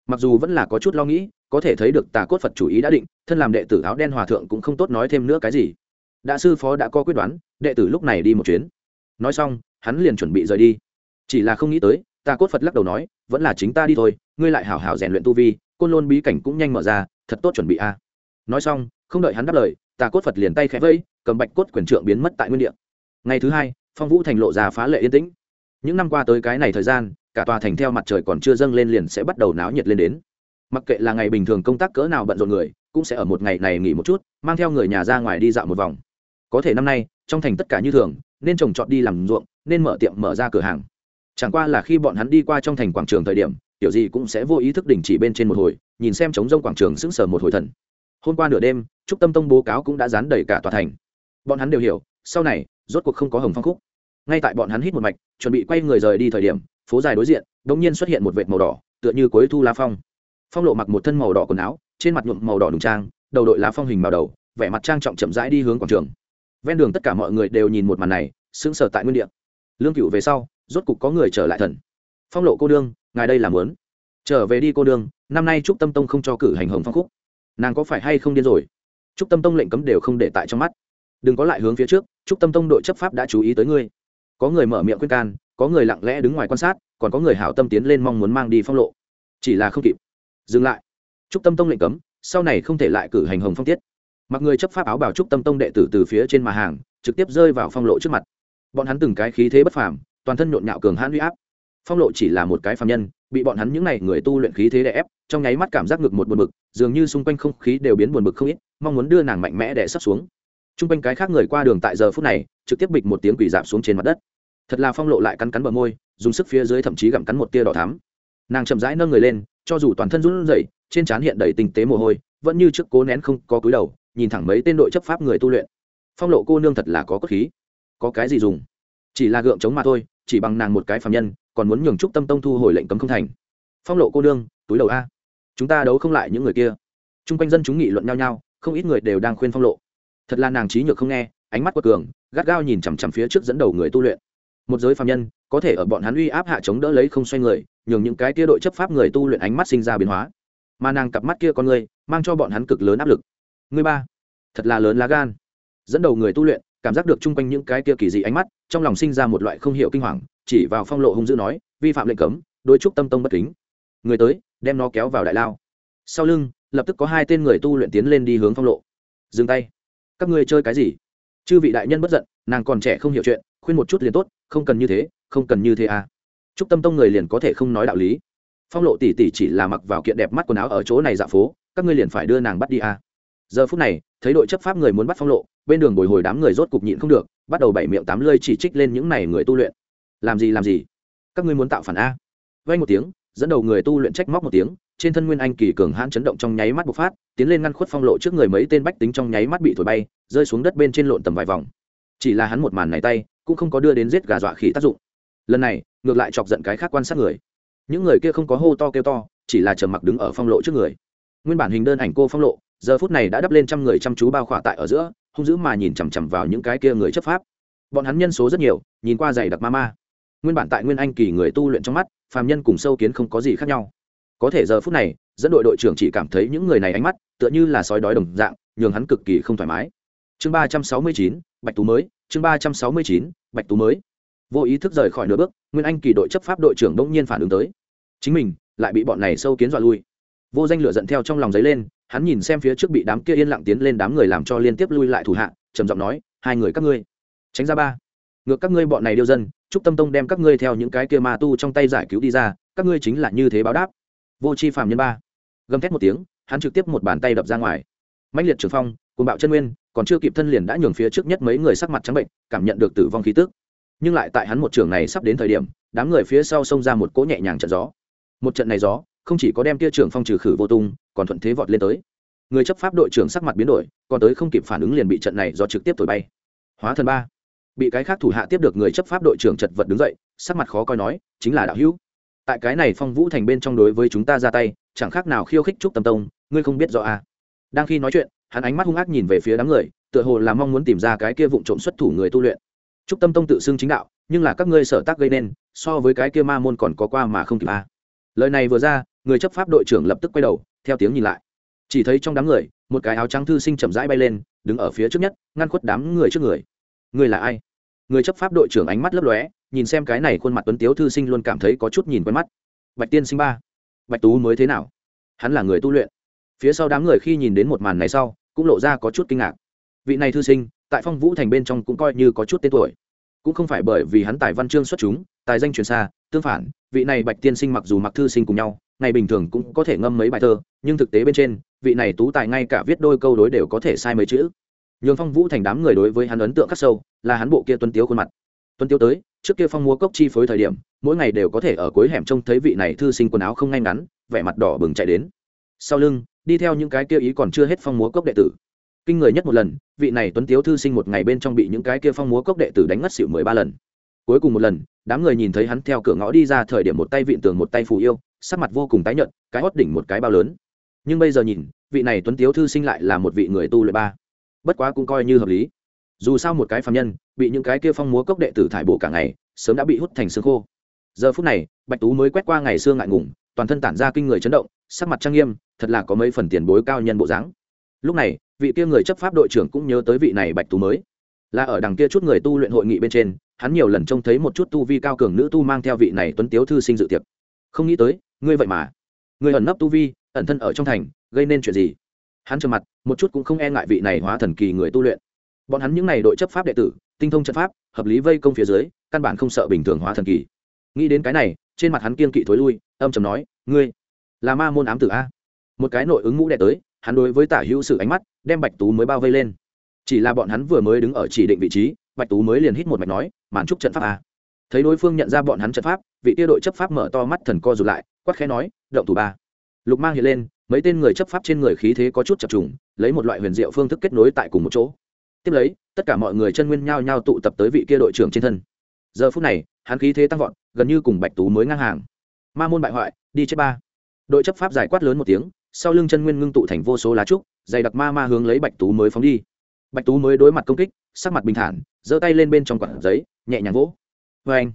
Mặc dù vẫn là có chút lo nghĩ, có thể thấy được tà cốt phật chủ ý đã định, thân làm đệ tử áo đen hòa thượng cũng không tốt nói thêm nữa cái gì. Đã sư phó đã có quyết đoán, đệ tử lúc này đi một chuyến. Nói xong, hắn liền chuẩn bị rời đi. Chỉ là không nghĩ tới, tà cốt phật lắc đầu nói, vẫn là chính ta đi thôi, ngươi lại hảo hảo rèn luyện tu vi, côn lôn bí cảnh cũng nhanh mở ra, thật tốt chuẩn bị a. Nói xong, không đợi hắn đáp lời, tà cốt phật liền tay khẽ vây, cầm bạch cốt quyền trượng biến mất tại nguyên địa. Ngày thứ hai phong vũ thành lộ ra phá lệ yên tĩnh. Những năm qua tới cái này thời gian, cả tòa thành theo mặt trời còn chưa dâng lên liền sẽ bắt đầu náo nhiệt lên đến. Mặc kệ là ngày bình thường công tác cỡ nào bận rộn người, cũng sẽ ở một ngày này nghỉ một chút, mang theo người nhà ra ngoài đi dạo một vòng. Có thể năm nay, trong thành tất cả như thường, nên trồng trọt đi làm ruộng, nên mở tiệm mở ra cửa hàng. Chẳng qua là khi bọn hắn đi qua trong thành quảng trường thời điểm kiểu gì cũng sẽ vô ý thức đình chỉ bên trên một hồi, nhìn xem trống rông quảng trường sững sờ một hồi thần. Hôm qua nửa đêm, trúc tâm tông bố cáo cũng đã dán đầy cả tòa thành. Bọn hắn đều hiểu, sau này rốt cuộc không có hồng phong khúc. Ngay tại bọn hắn hít một mạch, chuẩn bị quay người rời đi thời điểm, phố dài đối diện đ ỗ n g nhiên xuất hiện một vệt màu đỏ, tựa như cuối thu lá phong. Phong lộ mặc một thân màu đỏ quần áo, trên mặt nhuộm màu đỏ đùng trang, đầu đội lá phong hình màu đầu, vẻ mặt trang trọng chậm rãi đi hướng quảng trường. Ven đường tất cả mọi người đều nhìn một màn này, sững sờ tại nguyên đ ị a lương cựu về sau, rốt cục có người trở lại thần. Phong lộ cô đương, ngài đây làm lớn trở về đi cô đương, năm nay trúc tâm tông không cho cử hành hồng phong khúc. Nàng có phải hay không điên rồi? Trúc tâm tông lệnh cấm đều không để tại trong mắt. Đừng có lại hướng phía trước trúc tâm tông đội chấp pháp đã chú ý tới ngươi. Có người mở miệng khuyên can, có người lặng lẽ đứng ngoài quan sát, còn có người hảo tâm tiến lên mong muốn mang đi phong lộ. Chỉ là không kịp. Dừng lại. Trúc tâm tông lệnh cấm, sau này không thể lại cử hành hồng phong tiết. Mặc người chấp pháp áo bảo trúc tâm tông đệ tử từ phía trên mà hàng, trực tiếp rơi vào phong lộ trước mặt. Bọn hắn từng cái khí thế bất phàm, toàn thân nhộn nhạo cường hãn huy áp. Phong lộ chỉ là một cái phàm nhân, bị bọn hắn những n à y người tu luyện khí thế đè ép, trong nháy mắt cảm giác ngực một buồn bực, dường như xung quanh không khí đều biến buồn bực không ít, mong muốn đưa nàng mạnh mẽ đè sắp xuống t r u n g quanh cái khác người qua đường tại giờ phút này trực tiếp bịch một tiếng quỷ dạp xuống trên mặt đất thật là phong lộ lại cắn cắn bờ môi dùng sức phía dưới thậm chí gặm cắn một tia đỏ thắm nàng chậm rãi nâng người lên cho dù toàn thân run rẩy trên trán hiện đầy tinh tế mồ hôi vẫn như trước cố nén không có cúi đầu nhìn thẳng mấy tên đội chấp pháp người tu luyện phong lộ cô nương thật là có cốt khí có cái gì dùng chỉ là gượng chống mà thôi chỉ bằng nàng một cái phạm nhân còn muốn nhường trúc tâm tông thu hồi lệnh cấm không thành phong lộ cô nương túi đầu a chúng ta đấu không lại những người kia t r u n g quanh dân chúng nghị luận nhau nhau không ít người đều đang khuyên phong lộ thật là nàng trí nhược không nghe, ánh mắt quật cường, gắt gao nhìn chằm chằm phía trước dẫn đầu người tu luyện. Một giới phạm nhân, có thể ở bọn hắn uy áp hạ chống đỡ lấy không xoay người, nhường những cái kia đội chấp pháp người tu luyện ánh mắt sinh ra biến hóa. Mà nàng cặp mắt kia con người, mang cho bọn hắn cực lớn áp lực. Người ba, thật là lớn lá gan. Dẫn đầu người tu luyện, cảm giác được chung quanh những cái kia kỳ dị ánh mắt, trong lòng sinh ra một loại không hiểu kinh hoàng, chỉ vào phong lộ hung dữ nói, vi phạm lệnh cấm đôi trúc tâm tông bất kính. Người tới, đem nó kéo vào đại lao. Sau lưng, lập tức có hai tên người tu luyện tiến lên đi hướng phong lộ. Dừng tay các ngươi chơi cái gì? Chư vị đại nhân bất giận, nàng còn trẻ không hiểu chuyện, khuyên một chút liền tốt, không cần như thế, không cần như thế à. Chúc tâm tông người liền có thể không nói đạo lý. Phong lộ tỷ tỷ chỉ là mặc vào kiện đẹp mắt quần áo ở chỗ này dạ phố, các ngươi liền phải đưa nàng bắt đi à. Giờ phút này, thấy đội chấp pháp người muốn bắt phong lộ, bên đường bồi hồi đám người rốt cục nhịn không được, bắt đầu bảy miệng tám lươi chỉ trích lên những này người tu luyện. Làm gì làm gì? Các ngươi muốn tạo phản a. Vay một tiếng, dẫn đầu người tu luyện trách móc một tiếng trên thân nguyên anh kỳ cường hãn chấn động trong nháy mắt bộc phát, tiến lên ngăn khuất phong lộ trước người mấy tên bách tính trong nháy mắt bị thổi bay, rơi xuống đất bên trên lộn tầm vài vòng. Chỉ là hắn một màn này tay, cũng không có đưa đến giết gà dọa khỉ tác dụng. Lần này, ngược lại chọc giận cái khác quan sát người. Những người kia không có hô to kêu to, chỉ là trầm mặc đứng ở phong lộ trước người. Nguyên bản hình đơn ảnh cô phong lộ, giờ phút này đã đắp lên trăm người chăm chú bao khỏa tại ở giữa, hung dữ mà nhìn chằm chằm vào những cái kia người chấp pháp. Bọn hắn nhân số rất nhiều, nhìn qua dày đặc ma ma. Nguyên bản tại nguyên anh kỳ người tu luyện trong mắt, phàm nhân cùng sâu kiến không có gì khác nhau có thể giờ phút này, dẫn đội đội trưởng chỉ cảm thấy những người này ánh mắt, tựa như là sói đói đồng dạng, nhường hắn cực kỳ không thoải mái. Chương ba trăm sáu mươi chín, bạch tú mới, chương ba trăm sáu mươi chín, bạch tú mới. Vô ý thức rời khỏi nửa bước, nguyên anh kỳ đội chấp pháp đội trưởng đông nhiên phản ứng tới. Chính mình lại bị bọn này sâu kiến dọa lui. Vô danh lửa giận theo trong lòng giấy lên, hắn nhìn xem phía trước bị đám kia yên lặng tiến lên đám người làm cho liên tiếp lui lại thủ hạ, trầm giọng nói, hai người các ngươi, tránh ra ba. Ngược các ngươi bọn này điêu dân trúc tâm tông đem các ngươi theo những cái kia ma tu trong tay giải cứu đi ra, các ngươi chính là như thế báo đáp vô c h i phạm nhân ba. Gầm thét một tiếng, hắn trực tiếp một bàn tay đập ra ngoài. Mạnh liệt trường phong cùng bạo chân nguyên, còn chưa kịp thân liền đã nhường phía trước nhất mấy người sắc mặt trắng bệnh, cảm nhận được tử vong khí tức. Nhưng lại tại hắn một trường này sắp đến thời điểm, đám người phía sau xông ra một cỗ nhẹ nhàng trận gió. Một trận này gió, không chỉ có đem kia trưởng phong trừ khử vô tung, còn thuận thế vọt lên tới. Người chấp pháp đội trưởng sắc mặt biến đổi, còn tới không kịp phản ứng liền bị trận này do trực tiếp thổi bay. Hóa thần ba. Bị cái khác thủ hạ tiếp được người chấp pháp đội trưởng chật vật đứng dậy, sắc mặt khó coi nói, chính là đạo hữu tại cái này phong vũ thành bên trong đối với chúng ta ra tay, chẳng khác nào khiêu khích trúc tâm tông, ngươi không biết rõ à. đang khi nói chuyện, hắn ánh mắt hung ác nhìn về phía đám người, tựa hồ là mong muốn tìm ra cái kia vụ trộm xuất thủ người tu luyện trúc tâm tông tự xưng chính đạo, nhưng là các ngươi sở tác gây nên, so với cái kia ma môn còn có qua mà không kịp à. lời này vừa ra, người chấp pháp đội trưởng lập tức quay đầu, theo tiếng nhìn lại chỉ thấy trong đám người, một cái áo trắng thư sinh chậm rãi bay lên, đứng ở phía trước nhất, ngăn khuất đám người trước người người là ai người chấp pháp đội trưởng ánh mắt lấp lóe nhìn xem cái này khuôn mặt tuấn tiếu thư sinh luôn cảm thấy có chút nhìn quen mắt. Bạch tiên sinh ba, bạch tú mới thế nào? Hắn là người tu luyện. Phía sau đám người khi nhìn đến một màn này sau, cũng lộ ra có chút kinh ngạc. Vị này thư sinh, tại phong vũ thành bên trong cũng coi như có chút tên tuổi. Cũng không phải bởi vì hắn tài văn chương xuất chúng, tài danh truyền xa, tương phản, vị này bạch tiên sinh mặc dù mặc thư sinh cùng nhau, ngày bình thường cũng có thể ngâm mấy bài thơ, nhưng thực tế bên trên, vị này tú tài ngay cả viết đôi câu đối đều có thể sai mấy chữ. Nhường phong vũ thành đám người đối với hắn ấn tượng khắc sâu, là hắn bộ kia tuân tiếu khuôn mặt. Tuân tiếu tới trước kia phong múa cốc chi phối thời điểm, mỗi ngày đều có thể ở cuối hẻm trông thấy vị này thư sinh quần áo không ngay ngắn, vẻ mặt đỏ bừng chạy đến. Sau lưng, đi theo những cái kia ý còn chưa hết phong múa cốc đệ tử. Kinh người nhất một lần, vị này tuấn tiếu thư sinh một ngày bên trong bị những cái kia phong múa cốc đệ tử đánh ngất xỉu mười ba lần. Cuối cùng một lần, đám người nhìn thấy hắn theo cửa ngõ đi ra thời điểm một tay vịn tường một tay phù yêu, sắc mặt vô cùng tái nhợt, cái hót đỉnh một cái bao lớn. Nhưng bây giờ nhìn, vị này tuấn tiếu thư sinh lại là một vị người tu luyện ba. Bất quá cũng coi như hợp lý. Dù sao một cái phạm nhân bị những cái kia phong múa cốc đệ tử thải bổ cả ngày, sớm đã bị hút thành xương khô. Giờ phút này, bạch tú mới quét qua ngày xưa ngại ngùng, toàn thân tản ra kinh người chấn động, sắc mặt trang nghiêm, thật là có mấy phần tiền bối cao nhân bộ dáng. Lúc này, vị kia người chấp pháp đội trưởng cũng nhớ tới vị này bạch tú mới. Là ở đằng kia chút người tu luyện hội nghị bên trên, hắn nhiều lần trông thấy một chút tu vi cao cường nữ tu mang theo vị này tuấn tiếu thư sinh dự tiệc. Không nghĩ tới, ngươi vậy mà. Ngươi ẩn nấp tu vi, ẩn thân ở trong thành, gây nên chuyện gì? Hắn trầm mặt, một chút cũng không e ngại vị này hóa thần kỳ người tu luyện. Bọn hắn những n à y đội chấp pháp đệ tử tinh thông trận pháp, hợp lý vây công phía dưới, căn bản không sợ bình thường hóa thần kỳ. Nghĩ đến cái này, trên mặt hắn kiên kỵ thối lui, âm chầm nói, ngươi là ma môn ám tử a? Một cái nội ứng mũ đệ tới, hắn đối với tả hữu sự ánh mắt đem bạch tú mới bao vây lên. Chỉ là bọn hắn vừa mới đứng ở chỉ định vị trí, bạch tú mới liền hít một mạch nói màn trúc trận pháp a? Thấy đối phương nhận ra bọn hắn trận pháp, vị tiêu đội chấp pháp mở to mắt thần co rụt lại, quát khẽ nói, động thủ ba. Lục mang hiện lên, mấy tên người chấp pháp trên người khí thế có chút chập trùng, lấy một loại huyền diệu phương thức kết nối tại cùng một chỗ tiếp lấy, tất cả mọi người chân nguyên nhao nhao tụ tập tới vị kia đội trưởng trên thân. Giờ phút này, hắn khí thế tăng vọt, gần như cùng bạch tú mới ngang hàng. Ma môn bại hoại, đi chết ba. Đội chấp pháp giải quát lớn một tiếng, sau lưng chân nguyên ngưng tụ thành vô số lá trúc, dày đặc ma ma hướng lấy bạch tú mới phóng đi. Bạch tú mới đối mặt công kích, sắc mặt bình thản, giơ tay lên bên trong quạt giấy, nhẹ nhàng vỗ. Vê anh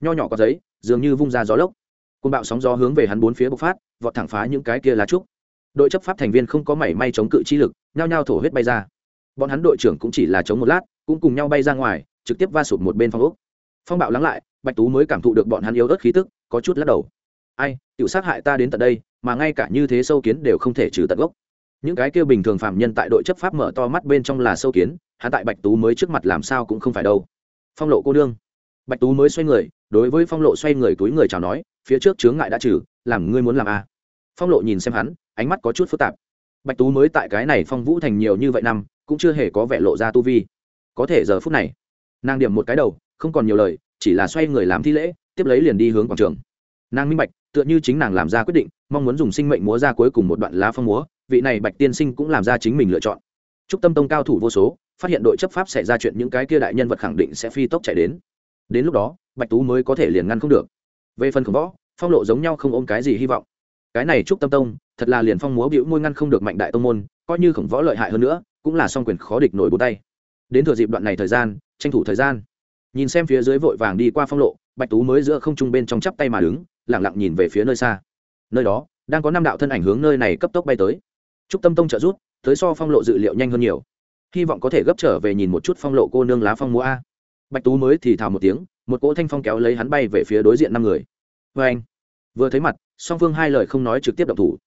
nho nhỏ quạt giấy, dường như vung ra gió lốc. Côn bạo sóng gió hướng về hắn bốn phía bộc phát, vọt thẳng phá những cái kia lá trúc. Đội chấp pháp thành viên không có mảy may chống cự chi lực, nhao nhao thổ huyết bay ra bọn hắn đội trưởng cũng chỉ là chống một lát, cũng cùng nhau bay ra ngoài, trực tiếp va sụp một bên phong ốc. Phong bạo lắng lại, bạch tú mới cảm thụ được bọn hắn yếu ớt khí tức, có chút lắc đầu. Ai tự sát hại ta đến tận đây, mà ngay cả như thế sâu kiến đều không thể trừ tận gốc. Những cái kia bình thường phạm nhân tại đội chấp pháp mở to mắt bên trong là sâu kiến, hắn tại bạch tú mới trước mặt làm sao cũng không phải đâu. Phong lộ cô đương. bạch tú mới xoay người, đối với phong lộ xoay người túi người chào nói, phía trước chướng ngại đã trừ, làm ngươi muốn làm a à. phong lộ nhìn xem hắn, ánh mắt có chút phức tạp. Bạch tú mới tại cái này phong vũ thành nhiều như vậy năm cũng chưa hề có vẻ lộ ra tu vi. Có thể giờ phút này, nàng điểm một cái đầu, không còn nhiều lời, chỉ là xoay người làm thi lễ, tiếp lấy liền đi hướng quảng trường. Nàng minh bạch, tựa như chính nàng làm ra quyết định, mong muốn dùng sinh mệnh múa ra cuối cùng một đoạn lá phong múa, vị này bạch tiên sinh cũng làm ra chính mình lựa chọn. Chúc tâm tông cao thủ vô số, phát hiện đội chấp pháp xảy ra chuyện những cái kia đại nhân vật khẳng định sẽ phi tốc chạy đến. Đến lúc đó, bạch tú mới có thể liền ngăn không được. Về phần khổng võ, phong lộ giống nhau không ôm cái gì hy vọng. Cái này chúc tâm tông, thật là liền phong múa biểu môi ngăn không được mạnh đại tông môn, coi như khổng võ lợi hại hơn nữa cũng là song quyền khó địch nổi bốn tay. Đến thừa dịp đoạn này thời gian, tranh thủ thời gian. Nhìn xem phía dưới vội vàng đi qua phong lộ, bạch tú mới giữa không trung bên trong chắp tay mà đứng lẳng lặng nhìn về phía nơi xa. Nơi đó, đang có năm đạo thân ảnh hướng nơi này cấp tốc bay tới. Trúc tâm tông trợ rút tới so phong lộ dự liệu nhanh hơn nhiều. Hy vọng có thể gấp trở về nhìn một chút phong lộ cô nương lá phong múa a. Bạch tú mới thì thào một tiếng, một cỗ thanh phong kéo lấy hắn bay về phía đối diện năm người. Vê anh vừa thấy mặt, song phương hai lời không nói trực tiếp động thủ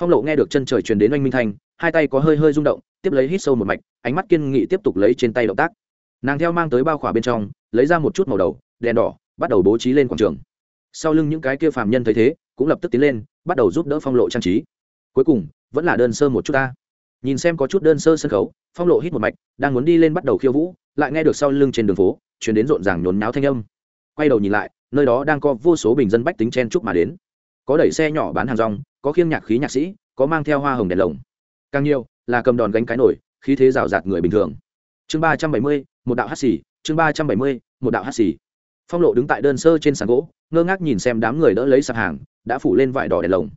phong lộ nghe được chân trời truyền đến oanh minh thanh, hai tay có hơi hơi rung động, tiếp lấy hít sâu một mạch, ánh mắt kiên nghị tiếp tục lấy trên tay động tác. Nàng theo mang tới bao khỏa bên trong, lấy ra một chút màu đầu, đèn đỏ, bắt đầu bố trí lên quảng trường. Sau lưng những cái kia phàm nhân thấy thế, cũng lập tức tiến lên, bắt đầu giúp đỡ phong lộ trang trí. Cuối cùng, vẫn là đơn sơ một chút ta. Nhìn xem có chút đơn sơ sân khấu, phong lộ hít một mạch, đang muốn đi lên bắt đầu khiêu vũ, lại nghe được sau lưng trên đường phố chuyển đến rộn ràng nhốn náo thanh âm. Quay đầu nhìn lại, nơi đó đang có vô số bình dân bách tính chen chúc mà đến. Có đẩy xe nhỏ bán hàng rong có khiêng nhạc khí nhạc sĩ, có mang theo hoa hồng đèn lồng. Càng nhiều, là cầm đòn gánh cái nổi, khí thế rào rạt người bình thường. Chương ba trăm bảy mươi, một đạo hát xì, chương ba trăm bảy mươi, một đạo hát xì. Phong lộ đứng tại đơn sơ trên sàn gỗ, ngơ ngác nhìn xem đám người đỡ lấy sạp hàng, đã phủ lên vải đỏ đèn lồng.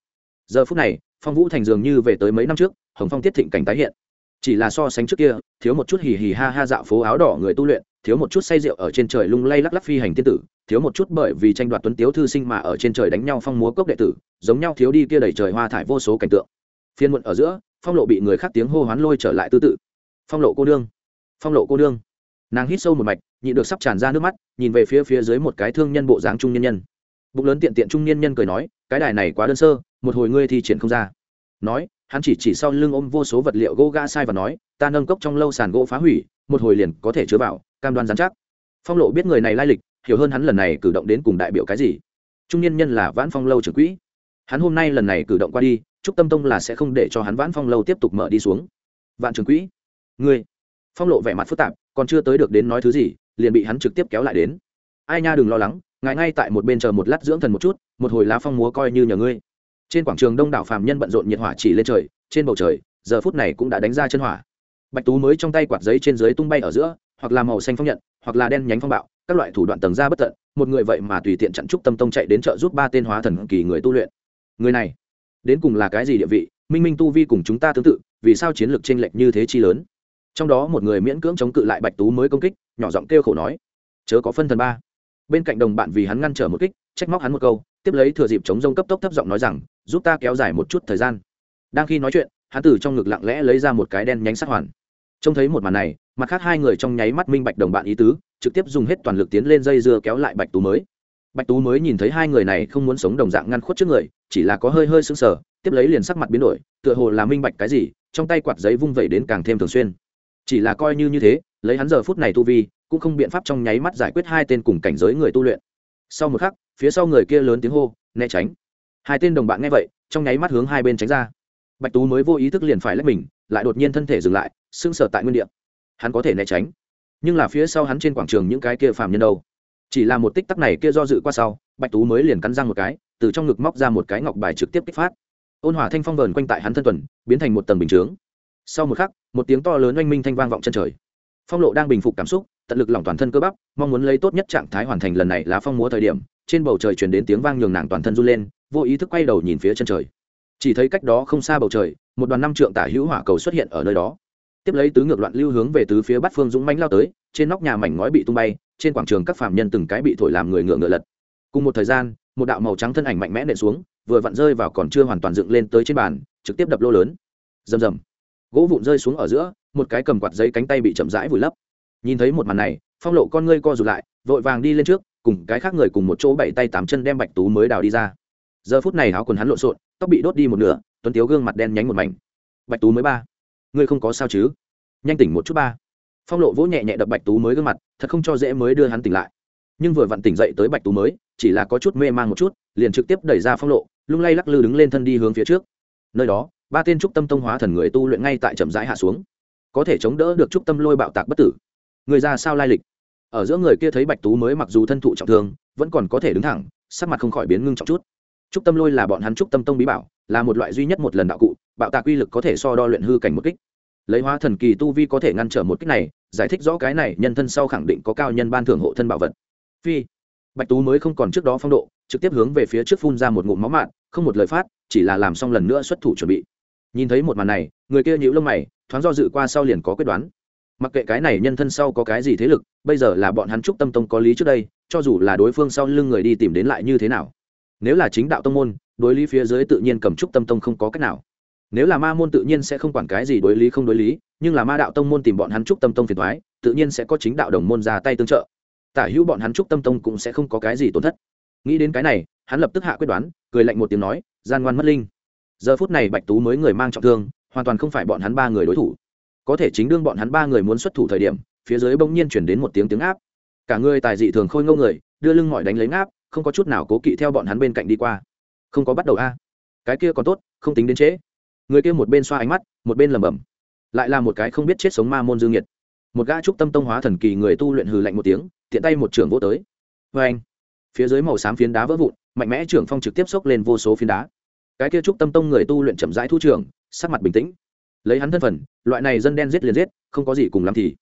Giờ phút này, phong vũ thành dường như về tới mấy năm trước, hồng phong tiết thịnh cảnh tái hiện. Chỉ là so sánh trước kia, thiếu một chút hì hì ha ha dạo phố áo đỏ người tu luyện, thiếu một chút say rượu ở trên trời lung lay lắc lắc phi hành tiên tử thiếu một chút bởi vì tranh đoạt tuấn tiếu thư sinh mà ở trên trời đánh nhau phong múa cốc đệ tử, giống nhau thiếu đi kia đầy trời hoa thải vô số cảnh tượng. Phiên muộn ở giữa, phong lộ bị người khác tiếng hô hoán lôi trở lại tư tự. Phong lộ cô đương phong lộ cô đương nàng hít sâu một mạch nhịn được sắp tràn ra nước mắt, nhìn về phía phía dưới một cái thương nhân bộ dáng trung nhân nhân. Bụng lớn tiện tiện trung nhân nhân cười nói, cái đài này quá đơn sơ, một hồi ngươi thì triển không ra. Nói, hắn chỉ chỉ sau lưng ôm vô số vật liệu gỗ ga sai và nói, ta nâng cốc trong lâu sàn gỗ phá hủy, một hồi liền có thể chứa vào, cam đoan giám chắc. Phong lộ biết người này lai lịch hiểu hơn hắn lần này cử động đến cùng đại biểu cái gì. Trung nhân nhân là vãn phong lâu trưởng quỹ. Hắn hôm nay lần này cử động qua đi, trúc tâm tông là sẽ không để cho hắn vãn phong lâu tiếp tục mở đi xuống. Vạn trưởng quỹ, ngươi. Phong lộ vẻ mặt phức tạp, còn chưa tới được đến nói thứ gì, liền bị hắn trực tiếp kéo lại đến. Ai nha đừng lo lắng, ngài ngay tại một bên chờ một lát dưỡng thần một chút, một hồi lá phong múa coi như nhờ ngươi. Trên quảng trường đông đảo phàm nhân bận rộn nhiệt hỏa chỉ lên trời, trên bầu trời, giờ phút này cũng đã đánh ra chân hỏa. Bạch tú mới trong tay quạt giấy trên dưới tung bay ở giữa, hoặc là màu xanh phong nhận, hoặc là đen nhánh phong bạo các loại thủ đoạn tầng ra bất tận, một người vậy mà tùy tiện chặn trúc tâm tông chạy đến chợ giúp ba tên hóa thần kỳ người tu luyện. Người này, đến cùng là cái gì địa vị? Minh minh tu vi cùng chúng ta tương tự, vì sao chiến lược chênh lệch như thế chi lớn? Trong đó một người miễn cưỡng chống cự lại bạch tú mới công kích, nhỏ giọng kêu khổ nói, chớ có phân thần ba. Bên cạnh đồng bạn vì hắn ngăn trở một kích, trách móc hắn một câu, tiếp lấy thừa dịp chống rông cấp tốc thấp giọng nói rằng, giúp ta kéo dài một chút thời gian. Đang khi nói chuyện, hắn từ trong ngực lặng lẽ lấy ra một cái đen nhánh sát hoàn trông thấy một màn này, mặt khác hai người trong nháy mắt minh bạch đồng bạn ý tứ, trực tiếp dùng hết toàn lực tiến lên dây dưa kéo lại bạch tú mới. Bạch tú mới nhìn thấy hai người này không muốn sống đồng dạng ngăn khuất trước người, chỉ là có hơi hơi sưng sờ, tiếp lấy liền sắc mặt biến đổi, tựa hồ là minh bạch cái gì, trong tay quạt giấy vung vẩy đến càng thêm thường xuyên. Chỉ là coi như như thế, lấy hắn giờ phút này tu vi, cũng không biện pháp trong nháy mắt giải quyết hai tên cùng cảnh giới người tu luyện. Sau một khắc, phía sau người kia lớn tiếng hô, né tránh. Hai tên đồng bạn nghe vậy, trong nháy mắt hướng hai bên tránh ra. Bạch tú mới vô ý thức liền phải lách mình, lại đột nhiên thân thể dừng lại sưng sở tại nguyên địa. Hắn có thể né tránh, nhưng là phía sau hắn trên quảng trường những cái kia phàm nhân đâu? Chỉ là một tích tắc này kia do dự qua sau, bạch tú mới liền cắn răng một cái, từ trong ngực móc ra một cái ngọc bài trực tiếp kích phát. Ôn hỏa thanh phong vờn quanh tại hắn thân tuần, biến thành một tầng bình chướng. Sau một khắc, một tiếng to lớn oanh minh thanh vang vọng chân trời. Phong lộ đang bình phục cảm xúc, tận lực lỏng toàn thân cơ bắp, mong muốn lấy tốt nhất trạng thái hoàn thành lần này là phong múa thời điểm, trên bầu trời chuyển đến tiếng vang nhường nàng toàn thân run lên, vô ý thức quay đầu nhìn phía chân trời. Chỉ thấy cách đó không xa bầu trời, một đoàn năm trượng tả hữu hỏa cầu xuất hiện ở nơi đó tiếp lấy tứ ngược loạn lưu hướng về tứ phía bát phương dũng mãnh lao tới, trên nóc nhà mảnh ngói bị tung bay, trên quảng trường các phạm nhân từng cái bị thổi làm người ngựa ngựa lật. Cùng một thời gian, một đạo màu trắng thân ảnh mạnh mẽ nện xuống, vừa vặn rơi vào còn chưa hoàn toàn dựng lên tới trên bàn, trực tiếp đập lô lớn. Rầm rầm. Gỗ vụn rơi xuống ở giữa, một cái cầm quạt giấy cánh tay bị chậm rãi vùi lấp. Nhìn thấy một màn này, phong lộ con ngươi co rụt lại, vội vàng đi lên trước, cùng cái khác người cùng một chỗ bảy tay tám chân đem bạch tú mới đào đi ra. Giờ phút này áo quần hắn lộn xộn, tóc bị đốt đi một nửa, tuấn tiếu gương mặt đen nhánh một mảnh. Bạch tú mới ba ngươi không có sao chứ? Nhanh tỉnh một chút ba. Phong lộ vỗ nhẹ nhẹ đập bạch tú mới gương mặt, thật không cho dễ mới đưa hắn tỉnh lại. Nhưng vừa vặn tỉnh dậy tới bạch tú mới, chỉ là có chút mê man một chút, liền trực tiếp đẩy ra phong lộ, lung lay lắc lư đứng lên thân đi hướng phía trước. Nơi đó, ba tên trúc tâm tông hóa thần người tu luyện ngay tại chậm rãi hạ xuống. Có thể chống đỡ được trúc tâm lôi bạo tạc bất tử. Người ra sao lai lịch? Ở giữa người kia thấy bạch tú mới mặc dù thân thụ trọng thương, vẫn còn có thể đứng thẳng, sắc mặt không khỏi biến ngưng trọng chút. Trúc tâm lôi là bọn hắn trúc tâm tông bí bảo, là một loại duy nhất một lần đạo cụ bạo tạc uy lực có thể so đo luyện hư cảnh một kích. Lấy hóa thần kỳ tu vi có thể ngăn trở một kích này, giải thích rõ cái này, nhân thân sau khẳng định có cao nhân ban thưởng hộ thân bảo vật. Phi. Bạch tú mới không còn trước đó phong độ, trực tiếp hướng về phía trước phun ra một ngụm máu mạn, không một lời phát, chỉ là làm xong lần nữa xuất thủ chuẩn bị. Nhìn thấy một màn này, người kia nhíu lông mày, thoáng do dự qua sau liền có quyết đoán. Mặc kệ cái này nhân thân sau có cái gì thế lực, bây giờ là bọn hắn trúc tâm tông có lý trước đây, cho dù là đối phương sau lưng người đi tìm đến lại như thế nào. Nếu là chính đạo tông môn, đối lý phía dưới tự nhiên cầm trúc tâm tông không có cách nào nếu là ma môn tự nhiên sẽ không quản cái gì đối lý không đối lý, nhưng là ma đạo tông môn tìm bọn hắn trúc tâm tông phiền thoái tự nhiên sẽ có chính đạo đồng môn ra tay tương trợ. Tả hữu bọn hắn trúc tâm tông cũng sẽ không có cái gì tổn thất. Nghĩ đến cái này, hắn lập tức hạ quyết đoán, cười lạnh một tiếng nói, gian ngoan mất linh. Giờ phút này bạch tú mới người mang trọng thương, hoàn toàn không phải bọn hắn ba người đối thủ. Có thể chính đương bọn hắn ba người muốn xuất thủ thời điểm, phía dưới bỗng nhiên chuyển đến một tiếng tiếng áp. Cả người tài dị thường khôi ngâu người, đưa lưng mỏi đánh lấy ngáp, không có chút nào cố kỵ theo bọn hắn bên cạnh đi qua. Không có bắt đầu a. Cái kia còn tốt, không tính đến trễ người kia một bên xoa ánh mắt, một bên lẩm bẩm. Lại là một cái không biết chết sống ma môn dương nhiệt một gã trúc tâm tông hóa thần kỳ người tu luyện hừ lạnh một tiếng, tiện tay một trưởng vô tới. Vê anh, phía dưới màu xám phiến đá vỡ vụn, mạnh mẽ trưởng phong trực tiếp xốc lên vô số phiến đá. Cái kia trúc tâm tông người tu luyện chậm rãi thu trưởng, sắc mặt bình tĩnh. Lấy hắn thân phận, loại này dân đen giết liền giết, không có gì cùng làm thì.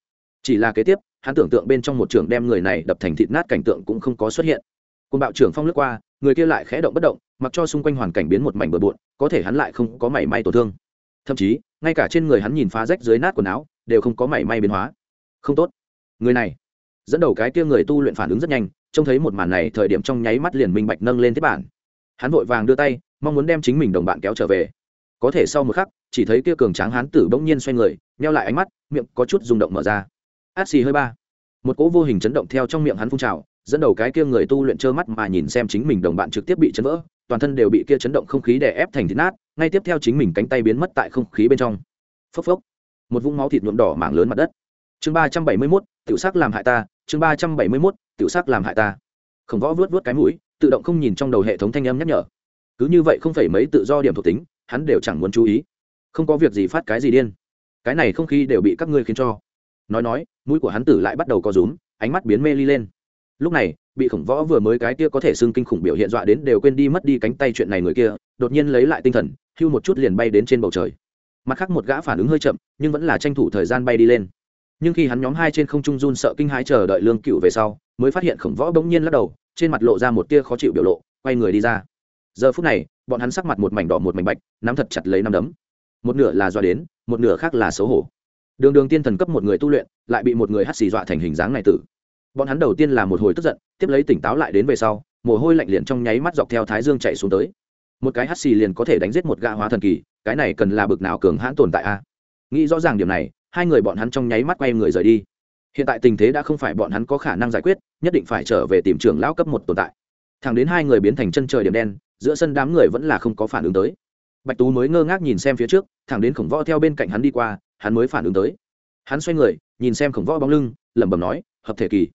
Chỉ là kế tiếp, hắn tưởng tượng bên trong một trường đem người này đập thành thịt nát cảnh tượng cũng không có xuất hiện. Côn bạo trưởng phong lướt qua, người kia lại khẽ động bất động mặc cho xung quanh hoàn cảnh biến một mảnh bừa bộn, có thể hắn lại không có mảy may tổn thương. Thậm chí, ngay cả trên người hắn nhìn phá rách dưới nát quần áo, đều không có mảy may biến hóa. Không tốt. Người này. Dẫn đầu cái kia người tu luyện phản ứng rất nhanh, trông thấy một màn này thời điểm trong nháy mắt liền minh bạch nâng lên tiếp bản. Hắn vội vàng đưa tay, mong muốn đem chính mình đồng bạn kéo trở về. Có thể sau một khắc, chỉ thấy kia cường tráng hán tử bỗng nhiên xoay người, nheo lại ánh mắt, miệng có chút rung động mở ra. Át xì hơi ba. Một cỗ vô hình chấn động theo trong miệng hắn phun trào, dẫn đầu cái kia người tu luyện trơ mắt mà nhìn xem chính mình đồng bạn trực tiếp bị chấn vỡ toàn thân đều bị kia chấn động không khí đè ép thành thịt nát, ngay tiếp theo chính mình cánh tay biến mất tại không khí bên trong. Phốc phốc. Một vũng máu thịt nhuộm đỏ mảng lớn mặt đất. Chương ba trăm bảy mươi mốt, tiểu sắc làm hại ta, chương ba trăm bảy mươi mốt, tiểu sắc làm hại ta. Khổng võ vớt vớt cái mũi, tự động không nhìn trong đầu hệ thống thanh âm nhắc nhở. Cứ như vậy không phải mấy tự do điểm thuộc tính, hắn đều chẳng muốn chú ý. Không có việc gì phát cái gì điên. Cái này không khí đều bị các ngươi khiến cho. Nói nói, mũi của hắn tử lại bắt đầu co rúm, ánh mắt biến mê ly lên lúc này, bị khổng võ vừa mới cái kia có thể xưng kinh khủng biểu hiện dọa đến đều quên đi mất đi cánh tay chuyện này người kia, đột nhiên lấy lại tinh thần, hưu một chút liền bay đến trên bầu trời. Mặt khác một gã phản ứng hơi chậm, nhưng vẫn là tranh thủ thời gian bay đi lên. Nhưng khi hắn nhóm hai trên không trung run sợ kinh hãi chờ đợi lương cựu về sau, mới phát hiện khổng võ bỗng nhiên lắc đầu, trên mặt lộ ra một tia khó chịu biểu lộ, quay người đi ra. Giờ phút này, bọn hắn sắc mặt một mảnh đỏ một mảnh bạch, nắm thật chặt lấy nắm đấm. Một nửa là do đến, một nửa khác là xấu hổ. Đường đường tiên thần cấp một người tu luyện, lại bị một người hắt xì dọa thành hình dáng này tử bọn hắn đầu tiên là một hồi tức giận, tiếp lấy tỉnh táo lại đến về sau, mồ hôi lạnh liền trong nháy mắt dọc theo thái dương chạy xuống tới. Một cái hắt xì liền có thể đánh giết một gã hóa thần kỳ, cái này cần là bực nào cường hãn tồn tại a? Nghĩ rõ ràng điểm này, hai người bọn hắn trong nháy mắt quay người rời đi. Hiện tại tình thế đã không phải bọn hắn có khả năng giải quyết, nhất định phải trở về tìm trường lão cấp một tồn tại. Thẳng đến hai người biến thành chân trời điểm đen, giữa sân đám người vẫn là không có phản ứng tới. Bạch tú mới ngơ ngác nhìn xem phía trước, thẳng đến khổng võ theo bên cạnh hắn đi qua, hắn mới phản ứng tới. Hắn xoay người, nhìn xem khổng võ bóng lưng, lẩm bẩm nói, hợp thể kỳ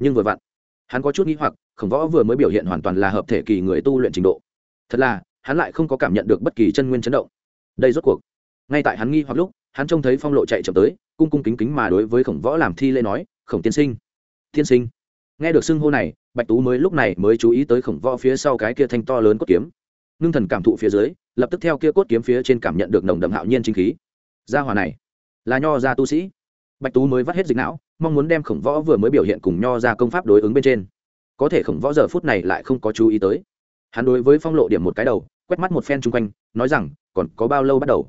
nhưng vừa vặn, hắn có chút nghĩ hoặc, khổng võ vừa mới biểu hiện hoàn toàn là hợp thể kỳ người tu luyện trình độ. Thật là, hắn lại không có cảm nhận được bất kỳ chân nguyên chấn động. Đây rốt cuộc, ngay tại hắn nghi hoặc lúc, hắn trông thấy phong lộ chạy chậm tới, cung cung kính kính mà đối với khổng võ làm thi lễ nói, khổng tiên sinh tiên sinh. Nghe được xưng hô này, bạch tú mới lúc này mới chú ý tới khổng võ phía sau cái kia thanh to lớn cốt kiếm. Ngưng thần cảm thụ phía dưới, lập tức theo kia cốt kiếm phía trên cảm nhận được nồng đậm hạo nhiên chính khí. Gia hòa này, là nho gia tu sĩ. Bạch tú mới vắt hết dịch não mong muốn đem khổng võ vừa mới biểu hiện cùng nho ra công pháp đối ứng bên trên. Có thể khổng võ giờ phút này lại không có chú ý tới. Hắn đối với phong lộ điểm một cái đầu, quét mắt một phen chung quanh, nói rằng, còn có bao lâu bắt đầu?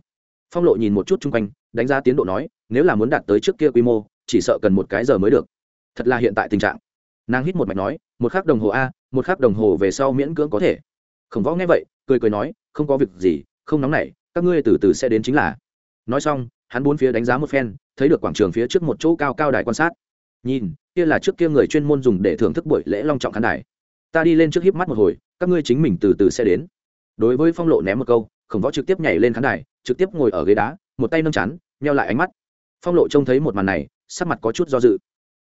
Phong lộ nhìn một chút chung quanh, đánh giá tiến độ nói, nếu là muốn đạt tới trước kia quy mô, chỉ sợ cần một cái giờ mới được. Thật là hiện tại tình trạng. Nàng hít một mạch nói, một khắc đồng hồ a, một khắc đồng hồ về sau miễn cưỡng có thể. Khổng võ nghe vậy, cười cười nói, không có việc gì, không nóng nảy, các ngươi từ từ sẽ đến chính là. Nói xong, hắn bốn phía đánh giá một phen thấy được quảng trường phía trước một chỗ cao cao đài quan sát. Nhìn, kia là trước kia người chuyên môn dùng để thưởng thức buổi lễ long trọng khán đài. Ta đi lên trước híp mắt một hồi, các ngươi chính mình từ từ sẽ đến. Đối với phong lộ ném một câu, khổng võ trực tiếp nhảy lên khán đài, trực tiếp ngồi ở ghế đá, một tay nâng chắn neo lại ánh mắt. Phong lộ trông thấy một màn này, sắc mặt có chút do dự.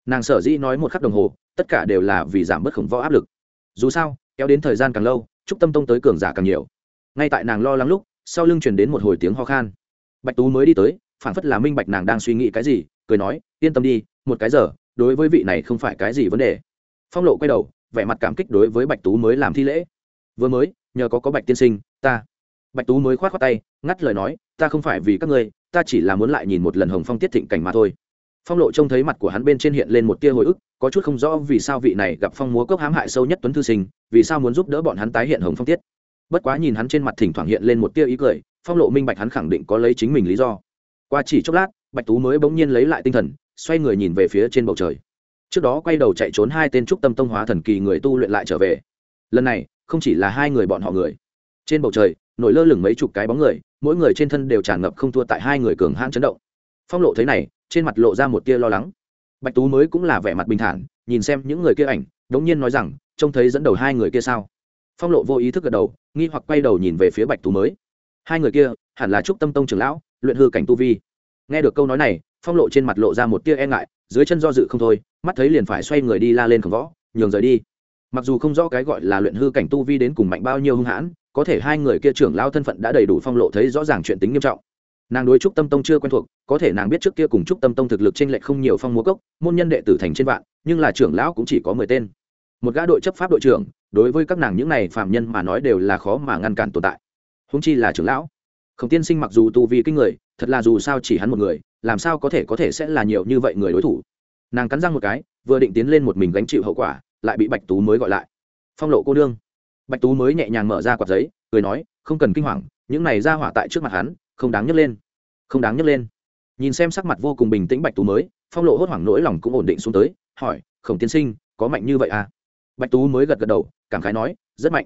Nàng sở dĩ nói một khắc đồng hồ, tất cả đều là vì giảm bớt khổng võ áp lực. Dù sao, kéo đến thời gian càng lâu chúc tâm tông tới cường giả càng nhiều. Ngay tại nàng lo lắng lúc, sau lưng chuyển đến một hồi tiếng ho khan. Bạch tú mới đi tới phản phất là minh bạch nàng đang suy nghĩ cái gì, cười nói, yên tâm đi, một cái giờ, đối với vị này không phải cái gì vấn đề. Phong lộ quay đầu, vẻ mặt cảm kích đối với bạch tú mới làm thi lễ. Vừa mới, nhờ có có bạch tiên sinh, ta. Bạch tú mới khoát khoát tay, ngắt lời nói, ta không phải vì các ngươi, ta chỉ là muốn lại nhìn một lần hồng phong tiết thịnh cảnh mà thôi. Phong lộ trông thấy mặt của hắn bên trên hiện lên một tia hồi ức, có chút không rõ vì sao vị này gặp phong múa cốc hãm hại sâu nhất tuấn thư sinh, vì sao muốn giúp đỡ bọn hắn tái hiện hồng phong tiết. Bất quá nhìn hắn trên mặt thỉnh thoảng hiện lên một tia ý cười, phong lộ minh bạch hắn khẳng định có lấy chính mình lý do qua chỉ chốc lát, bạch tú mới bỗng nhiên lấy lại tinh thần, xoay người nhìn về phía trên bầu trời. Trước đó quay đầu chạy trốn hai tên trúc tâm tông hóa thần kỳ người tu luyện lại trở về. Lần này, không chỉ là hai người bọn họ người. Trên bầu trời, nổi lơ lửng mấy chục cái bóng người, mỗi người trên thân đều tràn ngập không thua tại hai người cường hãn chấn động. Phong lộ thấy này, trên mặt lộ ra một tia lo lắng. Bạch tú mới cũng là vẻ mặt bình thản, nhìn xem những người kia ảnh, đống nhiên nói rằng, trông thấy dẫn đầu hai người kia sao? Phong lộ vô ý thức gật đầu, nghi hoặc quay đầu nhìn về phía bạch tú mới hai người kia, hẳn là trúc tâm tông trưởng lão, luyện hư cảnh tu vi. Nghe được câu nói này, phong lộ trên mặt lộ ra một tia e ngại, dưới chân do dự không thôi, mắt thấy liền phải xoay người đi la lên khổng võ, nhường rời đi. Mặc dù không rõ cái gọi là luyện hư cảnh tu vi đến cùng mạnh bao nhiêu hung hãn, có thể hai người kia trưởng lao thân phận đã đầy đủ phong lộ thấy rõ ràng chuyện tính nghiêm trọng. Nàng đối trúc tâm tông chưa quen thuộc, có thể nàng biết trước kia cùng trúc tâm tông thực lực t r ê n lệch không nhiều phong múa cốc, môn nhân đệ tử thành trên vạn, nhưng là trưởng lão cũng chỉ có mười tên. Một gã đội chấp pháp đội trưởng, đối với các nàng những này phạm nhân mà nói đều là khó mà ngăn cản tồn tại húng chi là trưởng lão. Khổng tiên sinh mặc dù tu vi kinh người, thật là dù sao chỉ hắn một người, làm sao có thể có thể sẽ là nhiều như vậy người đối thủ? Nàng cắn răng một cái, vừa định tiến lên một mình gánh chịu hậu quả, lại bị bạch tú mới gọi lại. Phong lộ cô đương bạch tú mới nhẹ nhàng mở ra quạt giấy, cười nói, không cần kinh hoàng, những này ra hỏa tại trước mặt hắn, không đáng nhấc lên. Không đáng nhấc lên. Nhìn xem sắc mặt vô cùng bình tĩnh bạch tú mới, phong lộ hốt hoảng nỗi lòng cũng ổn định xuống tới, hỏi, khổng tiên sinh, có mạnh như vậy à? Bạch tú mới gật gật đầu, cảm khái nói, rất mạnh.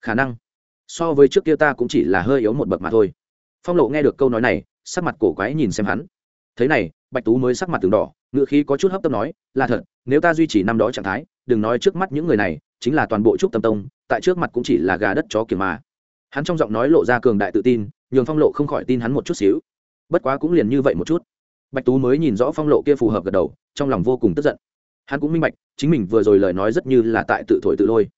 Khả năng so với trước kia ta cũng chỉ là hơi yếu một bậc mà thôi. Phong lộ nghe được câu nói này, sắc mặt cổ quái nhìn xem hắn. Thế này, bạch tú mới sắc mặt từng đỏ ngựa khí có chút hấp tấp nói, là thật, nếu ta duy trì năm đó trạng thái, đừng nói trước mắt những người này, chính là toàn bộ trúc tâm tông, tại trước mặt cũng chỉ là gà đất chó kiềm mà. Hắn trong giọng nói lộ ra cường đại tự tin, nhường phong lộ không khỏi tin hắn một chút xíu. Bất quá cũng liền như vậy một chút. Bạch tú mới nhìn rõ phong lộ kia phù hợp gật đầu, trong lòng vô cùng tức giận. Hắn cũng minh bạch, chính mình vừa rồi lời nói rất như là tại tự thổi tự lôi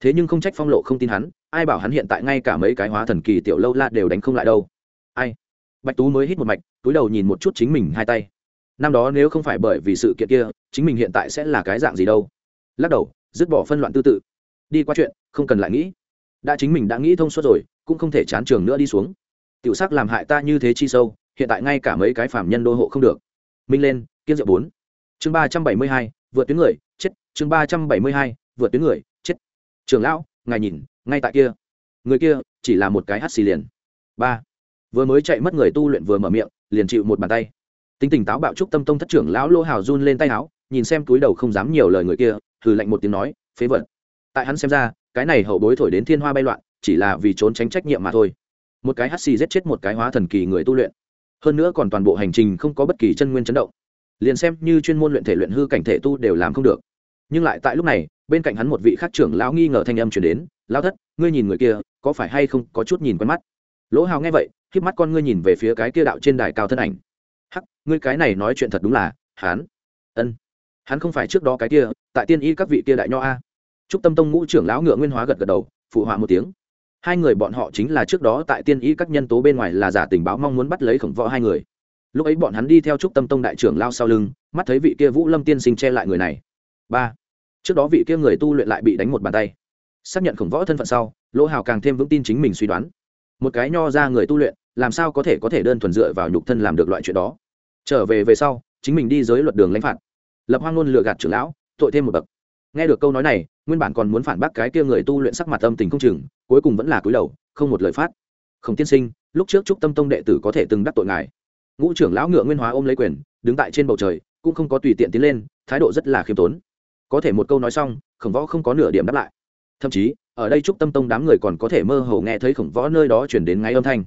thế nhưng không trách phong lộ không tin hắn, ai bảo hắn hiện tại ngay cả mấy cái hóa thần kỳ tiểu lâu la đều đánh không lại đâu. Ai? Bạch tú mới hít một mạch, túi đầu nhìn một chút chính mình hai tay. Năm đó nếu không phải bởi vì sự kiện kia, chính mình hiện tại sẽ là cái dạng gì đâu? Lắc đầu, dứt bỏ phân loạn tư tự. Đi qua chuyện, không cần lại nghĩ. Đã chính mình đã nghĩ thông suốt rồi, cũng không thể chán trường nữa đi xuống. Tiểu sắc làm hại ta như thế chi sâu, hiện tại ngay cả mấy cái phạm nhân đô hộ không được. Minh lên, kiên diệu bốn. Chương ba trăm bảy mươi hai, vượt tuyến người, chết. Chương ba trăm bảy mươi hai, vượt tuyến người trường lão, ngài nhìn, ngay tại kia. Người kia chỉ là một cái hát xì liền. Ba. Vừa mới chạy mất người tu luyện vừa mở miệng, liền chịu một bàn tay. Tính tình táo bạo trúc tâm tông thất trưởng lão lô hào run lên tay áo, nhìn xem túi đầu không dám nhiều lời người kia thử lạnh một tiếng nói, phế vật. Tại hắn xem ra, cái này hậu bối thổi đến thiên hoa bay loạn, chỉ là vì trốn tránh trách nhiệm mà thôi. Một cái hát xì giết chết một cái hóa thần kỳ người tu luyện. Hơn nữa còn toàn bộ hành trình không có bất kỳ chân nguyên chấn động. Liền xem như chuyên môn luyện thể luyện hư cảnh thể tu đều làm không được. Nhưng lại tại lúc này bên cạnh hắn một vị khác trưởng lão nghi ngờ thanh âm chuyển đến, lão thất, ngươi nhìn người kia, có phải hay không có chút nhìn quen mắt? Lỗ hào nghe vậy k mắt con ngươi nhìn về phía cái kia đạo trên đài cao thân ảnh. Hắc, ngươi cái này nói chuyện thật đúng là hắn ân, hắn không phải trước đó cái kia, tại tiên y các vị kia đại nho a. Trúc tâm tông ngũ trưởng lão ngựa nguyên hóa gật gật đầu, phụ họa một tiếng. Hai người bọn họ chính là trước đó tại tiên y các nhân tố bên ngoài là giả tình báo mong muốn bắt lấy khổng võ hai người. Lúc ấy bọn hắn đi theo trúc tâm tông đại trưởng lao sau lưng, mắt thấy vị kia vũ lâm tiên sinh che lại người này. Ba trước đó vị kia người tu luyện lại bị đánh một bàn tay. Xác nhận khổng võ thân phận sau lỗ hào càng thêm vững tin chính mình suy đoán. Một cái nho ra người tu luyện, làm sao có thể có thể đơn thuần dựa vào nhục thân làm được loại chuyện đó? Trở về về sau, chính mình đi giới luật đường lãnh phạt. Lập hoang ngôn lừa gạt trưởng lão, tội thêm một bậc. Nghe được câu nói này, nguyên bản còn muốn phản bác cái kia người tu luyện sắc mặt âm tình không chừng, cuối cùng vẫn là cúi đầu, không một lời phát. Không tiên sinh, lúc trước trúc tâm tông đệ tử có thể từng đắc tội ngài. Ngũ trưởng lão ngựa nguyên hóa ôm lấy quyền, đứng tại trên bầu trời, cũng không có tùy tiện tiến lên, thái độ rất là khiêm tốn có thể một câu nói xong, khổng võ không có nửa điểm đáp lại. Thậm chí, ở đây trúc tâm tông đám người còn có thể mơ hồ nghe thấy khổng võ nơi đó chuyển đến ngay âm thanh.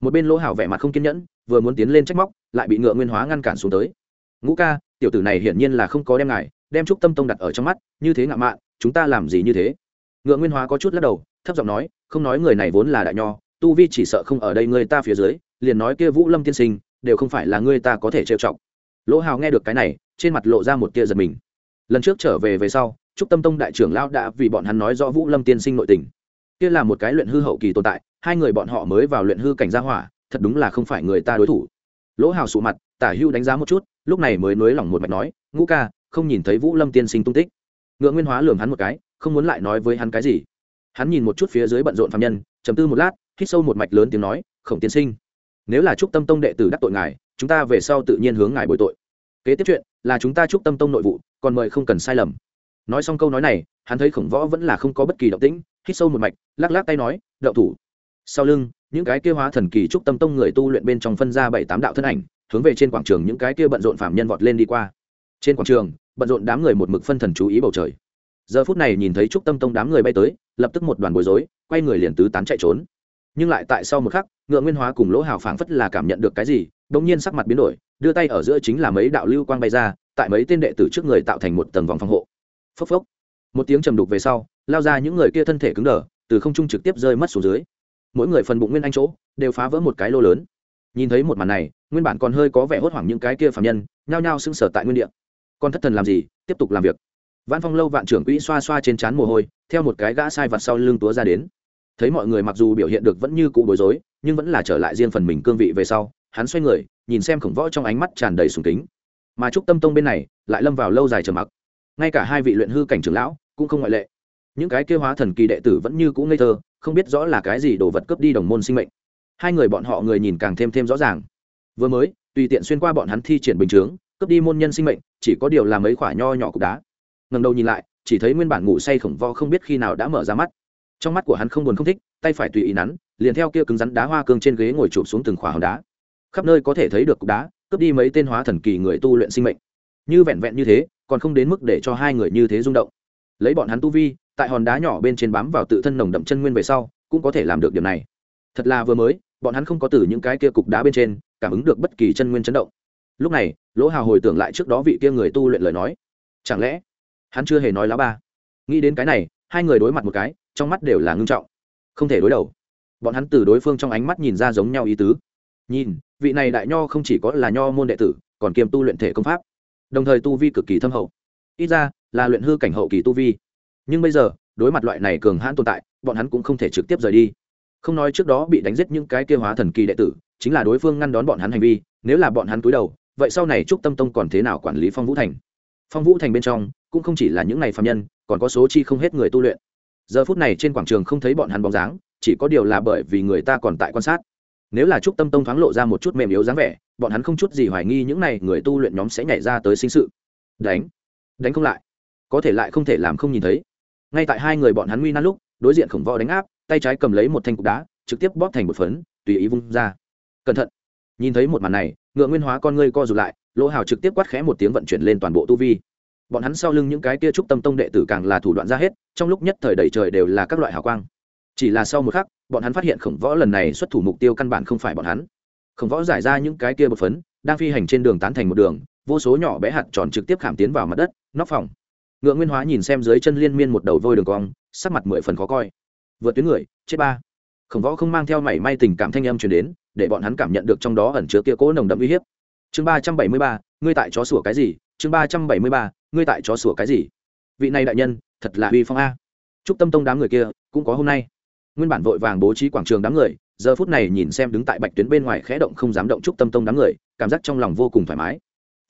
Một bên lỗ hảo vẻ mặt không kiên nhẫn, vừa muốn tiến lên trách móc, lại bị ngựa nguyên hóa ngăn cản xuống tới. Ngũ ca, tiểu tử này hiển nhiên là không có đem ngài, đem trúc tâm tông đặt ở trong mắt, như thế ngạo mạn, chúng ta làm gì như thế? Ngựa nguyên hóa có chút lắc đầu, thấp giọng nói, không nói người này vốn là đại nho, tu vi chỉ sợ không ở đây người ta phía dưới, liền nói kia vũ lâm tiên sinh, đều không phải là người ta có thể trêu chọc. Lỗ hào nghe được cái này, trên mặt lộ ra một tia giật mình lần trước trở về về sau, trúc tâm tông đại trưởng lão đã vì bọn hắn nói rõ vũ lâm tiên sinh nội tình. Kia là một cái luyện hư hậu kỳ tồn tại, hai người bọn họ mới vào luyện hư cảnh gia hỏa, thật đúng là không phải người ta đối thủ. Lỗ hào sụ mặt, tả hưu đánh giá một chút, lúc này mới nới lỏng một mạch nói, ngũ ca, không nhìn thấy vũ lâm tiên sinh tung tích. Ngựa nguyên hóa lường hắn một cái, không muốn lại nói với hắn cái gì. Hắn nhìn một chút phía dưới bận rộn phạm nhân chầm tư một lát, hít sâu một mạch lớn tiếng nói, khổng tiên sinh, nếu là trúc tâm tông đệ tử đắc tội ngài, chúng ta về sau tự nhiên hướng ngài bồi tội kế tiếp chuyện là chúng ta chúc tâm tông nội vụ, còn mời không cần sai lầm. Nói xong câu nói này, hắn thấy khổng võ vẫn là không có bất kỳ động tĩnh, hít sâu một mạch, lắc lắc tay nói đậu thủ. Sau lưng, những cái kia hóa thần kỳ trúc tâm tông người tu luyện bên trong phân ra bảy tám đạo thân ảnh, hướng về trên quảng trường những cái kia bận rộn phạm nhân vọt lên đi qua. Trên quảng trường, bận rộn đám người một mực phân thần chú ý bầu trời. Giờ phút này nhìn thấy trúc tâm tông đám người bay tới, lập tức một đoàn bối rối, quay người liền tứ tán chạy trốn. Nhưng lại tại sau một khắc, ngựa nguyên hóa cùng lỗ hào phảng phất là cảm nhận được cái gì đông nhiên sắc mặt biến đổi, đưa tay ở giữa chính là mấy đạo lưu quang bay ra, tại mấy tên đệ tử trước người tạo thành một tầng vòng phòng hộ. Phốc phốc. Một tiếng trầm đục về sau, lao ra những người kia thân thể cứng đờ, từ không trung trực tiếp rơi mất xuống dưới. Mỗi người phần bụng nguyên anh chỗ, đều phá vỡ một cái lô lớn. Nhìn thấy một màn này, nguyên bản còn hơi có vẻ hốt hoảng những cái kia phạm nhân, nhao nhao sưng sở tại nguyên địa. Con thất thần làm gì, tiếp tục làm việc. Văn phong lâu vạn trưởng quỹ xoa xoa trên trán mồ hôi, theo một cái gã sai vặt sau lưng túa ra đến. Thấy mọi người mặc dù biểu hiện được vẫn như cụ bối rối, nhưng vẫn là trở lại riêng phần mình cương vị về sau hắn xoay người, nhìn xem khổng võ trong ánh mắt tràn đầy sùng kính. Mà trúc tâm tông bên này lại lâm vào lâu dài trầm mặc. Ngay cả hai vị luyện hư cảnh trưởng lão cũng không ngoại lệ. Những cái kêu hóa thần kỳ đệ tử vẫn như cũ ngây thơ, không biết rõ là cái gì đồ vật cướp đi đồng môn sinh mệnh. Hai người bọn họ người nhìn càng thêm thêm rõ ràng. Vừa mới, tùy tiện xuyên qua bọn hắn thi triển bình chướng, cướp đi môn nhân sinh mệnh, chỉ có điều là mấy khoả nho nhỏ cục đá. Ngần đầu nhìn lại, chỉ thấy nguyên bản ngủ say khổng vo không biết khi nào đã mở ra mắt. Trong mắt của hắn không buồn không thích, tay phải tùy ý nắn, liền theo kia cứng rắn đá hoa cương trên ghế ngồi chụp xuống từng khỏa hòn đá khắp nơi có thể thấy được cục đá, cướp đi mấy tên hóa thần kỳ người tu luyện sinh mệnh. Như vẹn vẹn như thế, còn không đến mức để cho hai người như thế rung động. Lấy bọn hắn tu vi, tại hòn đá nhỏ bên trên bám vào tự thân nồng đậm chân nguyên về sau, cũng có thể làm được điều này. Thật là vừa mới, bọn hắn không có từ những cái kia cục đá bên trên, cảm ứng được bất kỳ chân nguyên chấn động. Lúc này, lỗ hào hồi tưởng lại trước đó vị kia người tu luyện lời nói. Chẳng lẽ, hắn chưa hề nói lá ba? Nghĩ đến cái này, hai người đối mặt một cái, trong mắt đều là ngưng trọng. Không thể đối đầu. Bọn hắn từ đối phương trong ánh mắt nhìn ra giống nhau ý tứ nhìn, vị này đại nho không chỉ có là nho môn đệ tử, còn kiêm tu luyện thể công pháp, đồng thời tu vi cực kỳ thâm hậu. Ít ra, là luyện hư cảnh hậu kỳ tu vi. Nhưng bây giờ, đối mặt loại này cường hãn tồn tại, bọn hắn cũng không thể trực tiếp rời đi. Không nói trước đó bị đánh giết những cái kia hóa thần kỳ đệ tử, chính là đối phương ngăn đón bọn hắn hành vi, nếu là bọn hắn cúi đầu, vậy sau này trúc tâm tông còn thế nào quản lý phong vũ thành? Phong vũ thành bên trong, cũng không chỉ là những ngày phạm nhân, còn có số chi không hết người tu luyện. Giờ phút này trên quảng trường không thấy bọn hắn bóng dáng, chỉ có điều là bởi vì người ta còn tại quan sát nếu là trúc tâm tông thoáng lộ ra một chút mềm yếu dáng vẻ, bọn hắn không chút gì hoài nghi những n à y người tu luyện nhóm sẽ nhảy ra tới sinh sự. Đánh. Đánh không lại. Có thể lại không thể làm không nhìn thấy. Ngay tại hai người bọn hắn nguy nan lúc, đối diện khổng võ đánh áp, tay trái cầm lấy một thanh cục đá, trực tiếp bóp thành một phấn, tùy ý vung ra. Cẩn thận. Nhìn thấy một màn này, ngựa nguyên hóa con ngươi co rụt lại lỗ hào trực tiếp quát khẽ một tiếng vận chuyển lên toàn bộ tu vi. Bọn hắn sau lưng những cái tia trúc tâm tông đệ tử càng là thủ đoạn ra hết, trong lúc nhất thời đầy trời đều là các loại hào quang chỉ là sau một khắc, bọn hắn phát hiện khổng võ lần này xuất thủ mục tiêu căn bản không phải bọn hắn. Khổng võ giải ra những cái kia bột phấn, đang phi hành trên đường tán thành một đường, vô số nhỏ bé hạt tròn trực tiếp khảm tiến vào mặt đất, nóc phòng. Ngựa nguyên hóa nhìn xem dưới chân liên miên một đầu vôi đường cong, sắc mặt mười phần khó coi. Vượt tuyến người, chết ba. Khổng võ không mang theo mảy may tình cảm thanh âm truyền đến, để bọn hắn cảm nhận được trong đó ẩn chứa kia cố nồng đậm uy hiếp. Chương ba trăm bảy mươi ba, ngươi tại chó sủa cái gì? Chương ba trăm bảy mươi ba, ngươi tại chó sủa cái gì? Vị này đại nhân, thật là uy phong a. Chúc tâm tông đám người kia, cũng có hôm nay nguyên bản vội vàng bố trí quảng trường đám người, giờ phút này nhìn xem đứng tại bạch tuyến bên ngoài khẽ động không dám động chúc tâm tông đám người, cảm giác trong lòng vô cùng thoải mái.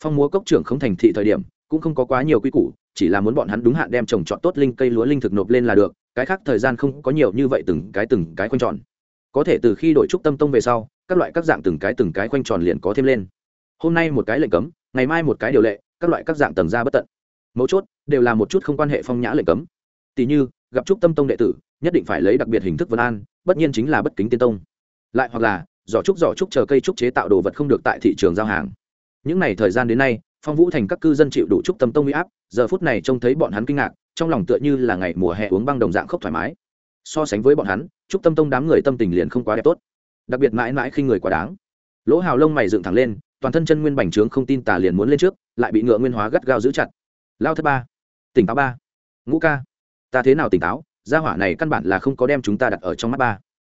Phong múa cốc trưởng không thành thị thời điểm, cũng không có quá nhiều quy củ, chỉ là muốn bọn hắn đúng hạn đem trồng trọt tốt linh cây lúa linh thực nộp lên là được, cái khác thời gian không có nhiều như vậy từng cái từng cái khoanh tròn. Có thể từ khi đội trúc tâm tông về sau, các loại các dạng từng cái từng cái khoanh tròn liền có thêm lên. Hôm nay một cái lệnh cấm, ngày mai một cái điều lệ, các loại các dạng tầng ra bất tận. Mấu chốt, đều là một chút không quan hệ phong nhã lệnh cấm. Tỷ như, gặp trúc tâm tông đệ tử nhất định phải lấy đặc biệt hình thức vân an, bất nhiên chính là bất kính tiên tông. Lại hoặc là, giỏ trúc giỏ trúc chờ cây trúc chế tạo đồ vật không được tại thị trường giao hàng. Những n à y thời gian đến nay, phong vũ thành các cư dân chịu đủ trúc tâm tông huy áp, giờ phút này trông thấy bọn hắn kinh ngạc, trong lòng tựa như là ngày mùa hè uống băng đồng dạng khốc thoải mái. So sánh với bọn hắn, trúc tâm tông đám người tâm tình liền không quá đẹp tốt. Đặc biệt mãi mãi khi người quá đáng. Lỗ hào lông mày dựng thẳng lên, toàn thân chân nguyên bành trướng không tin tà liền muốn lên trước, lại bị ngựa nguyên hóa gắt gao giữ chặt. Lao thất ba, tỉnh táo ba. Ngũ ca, ta thế nào tỉnh táo? Gia hỏa này căn bản là không có đem chúng ta đặt ở trong mắt ba.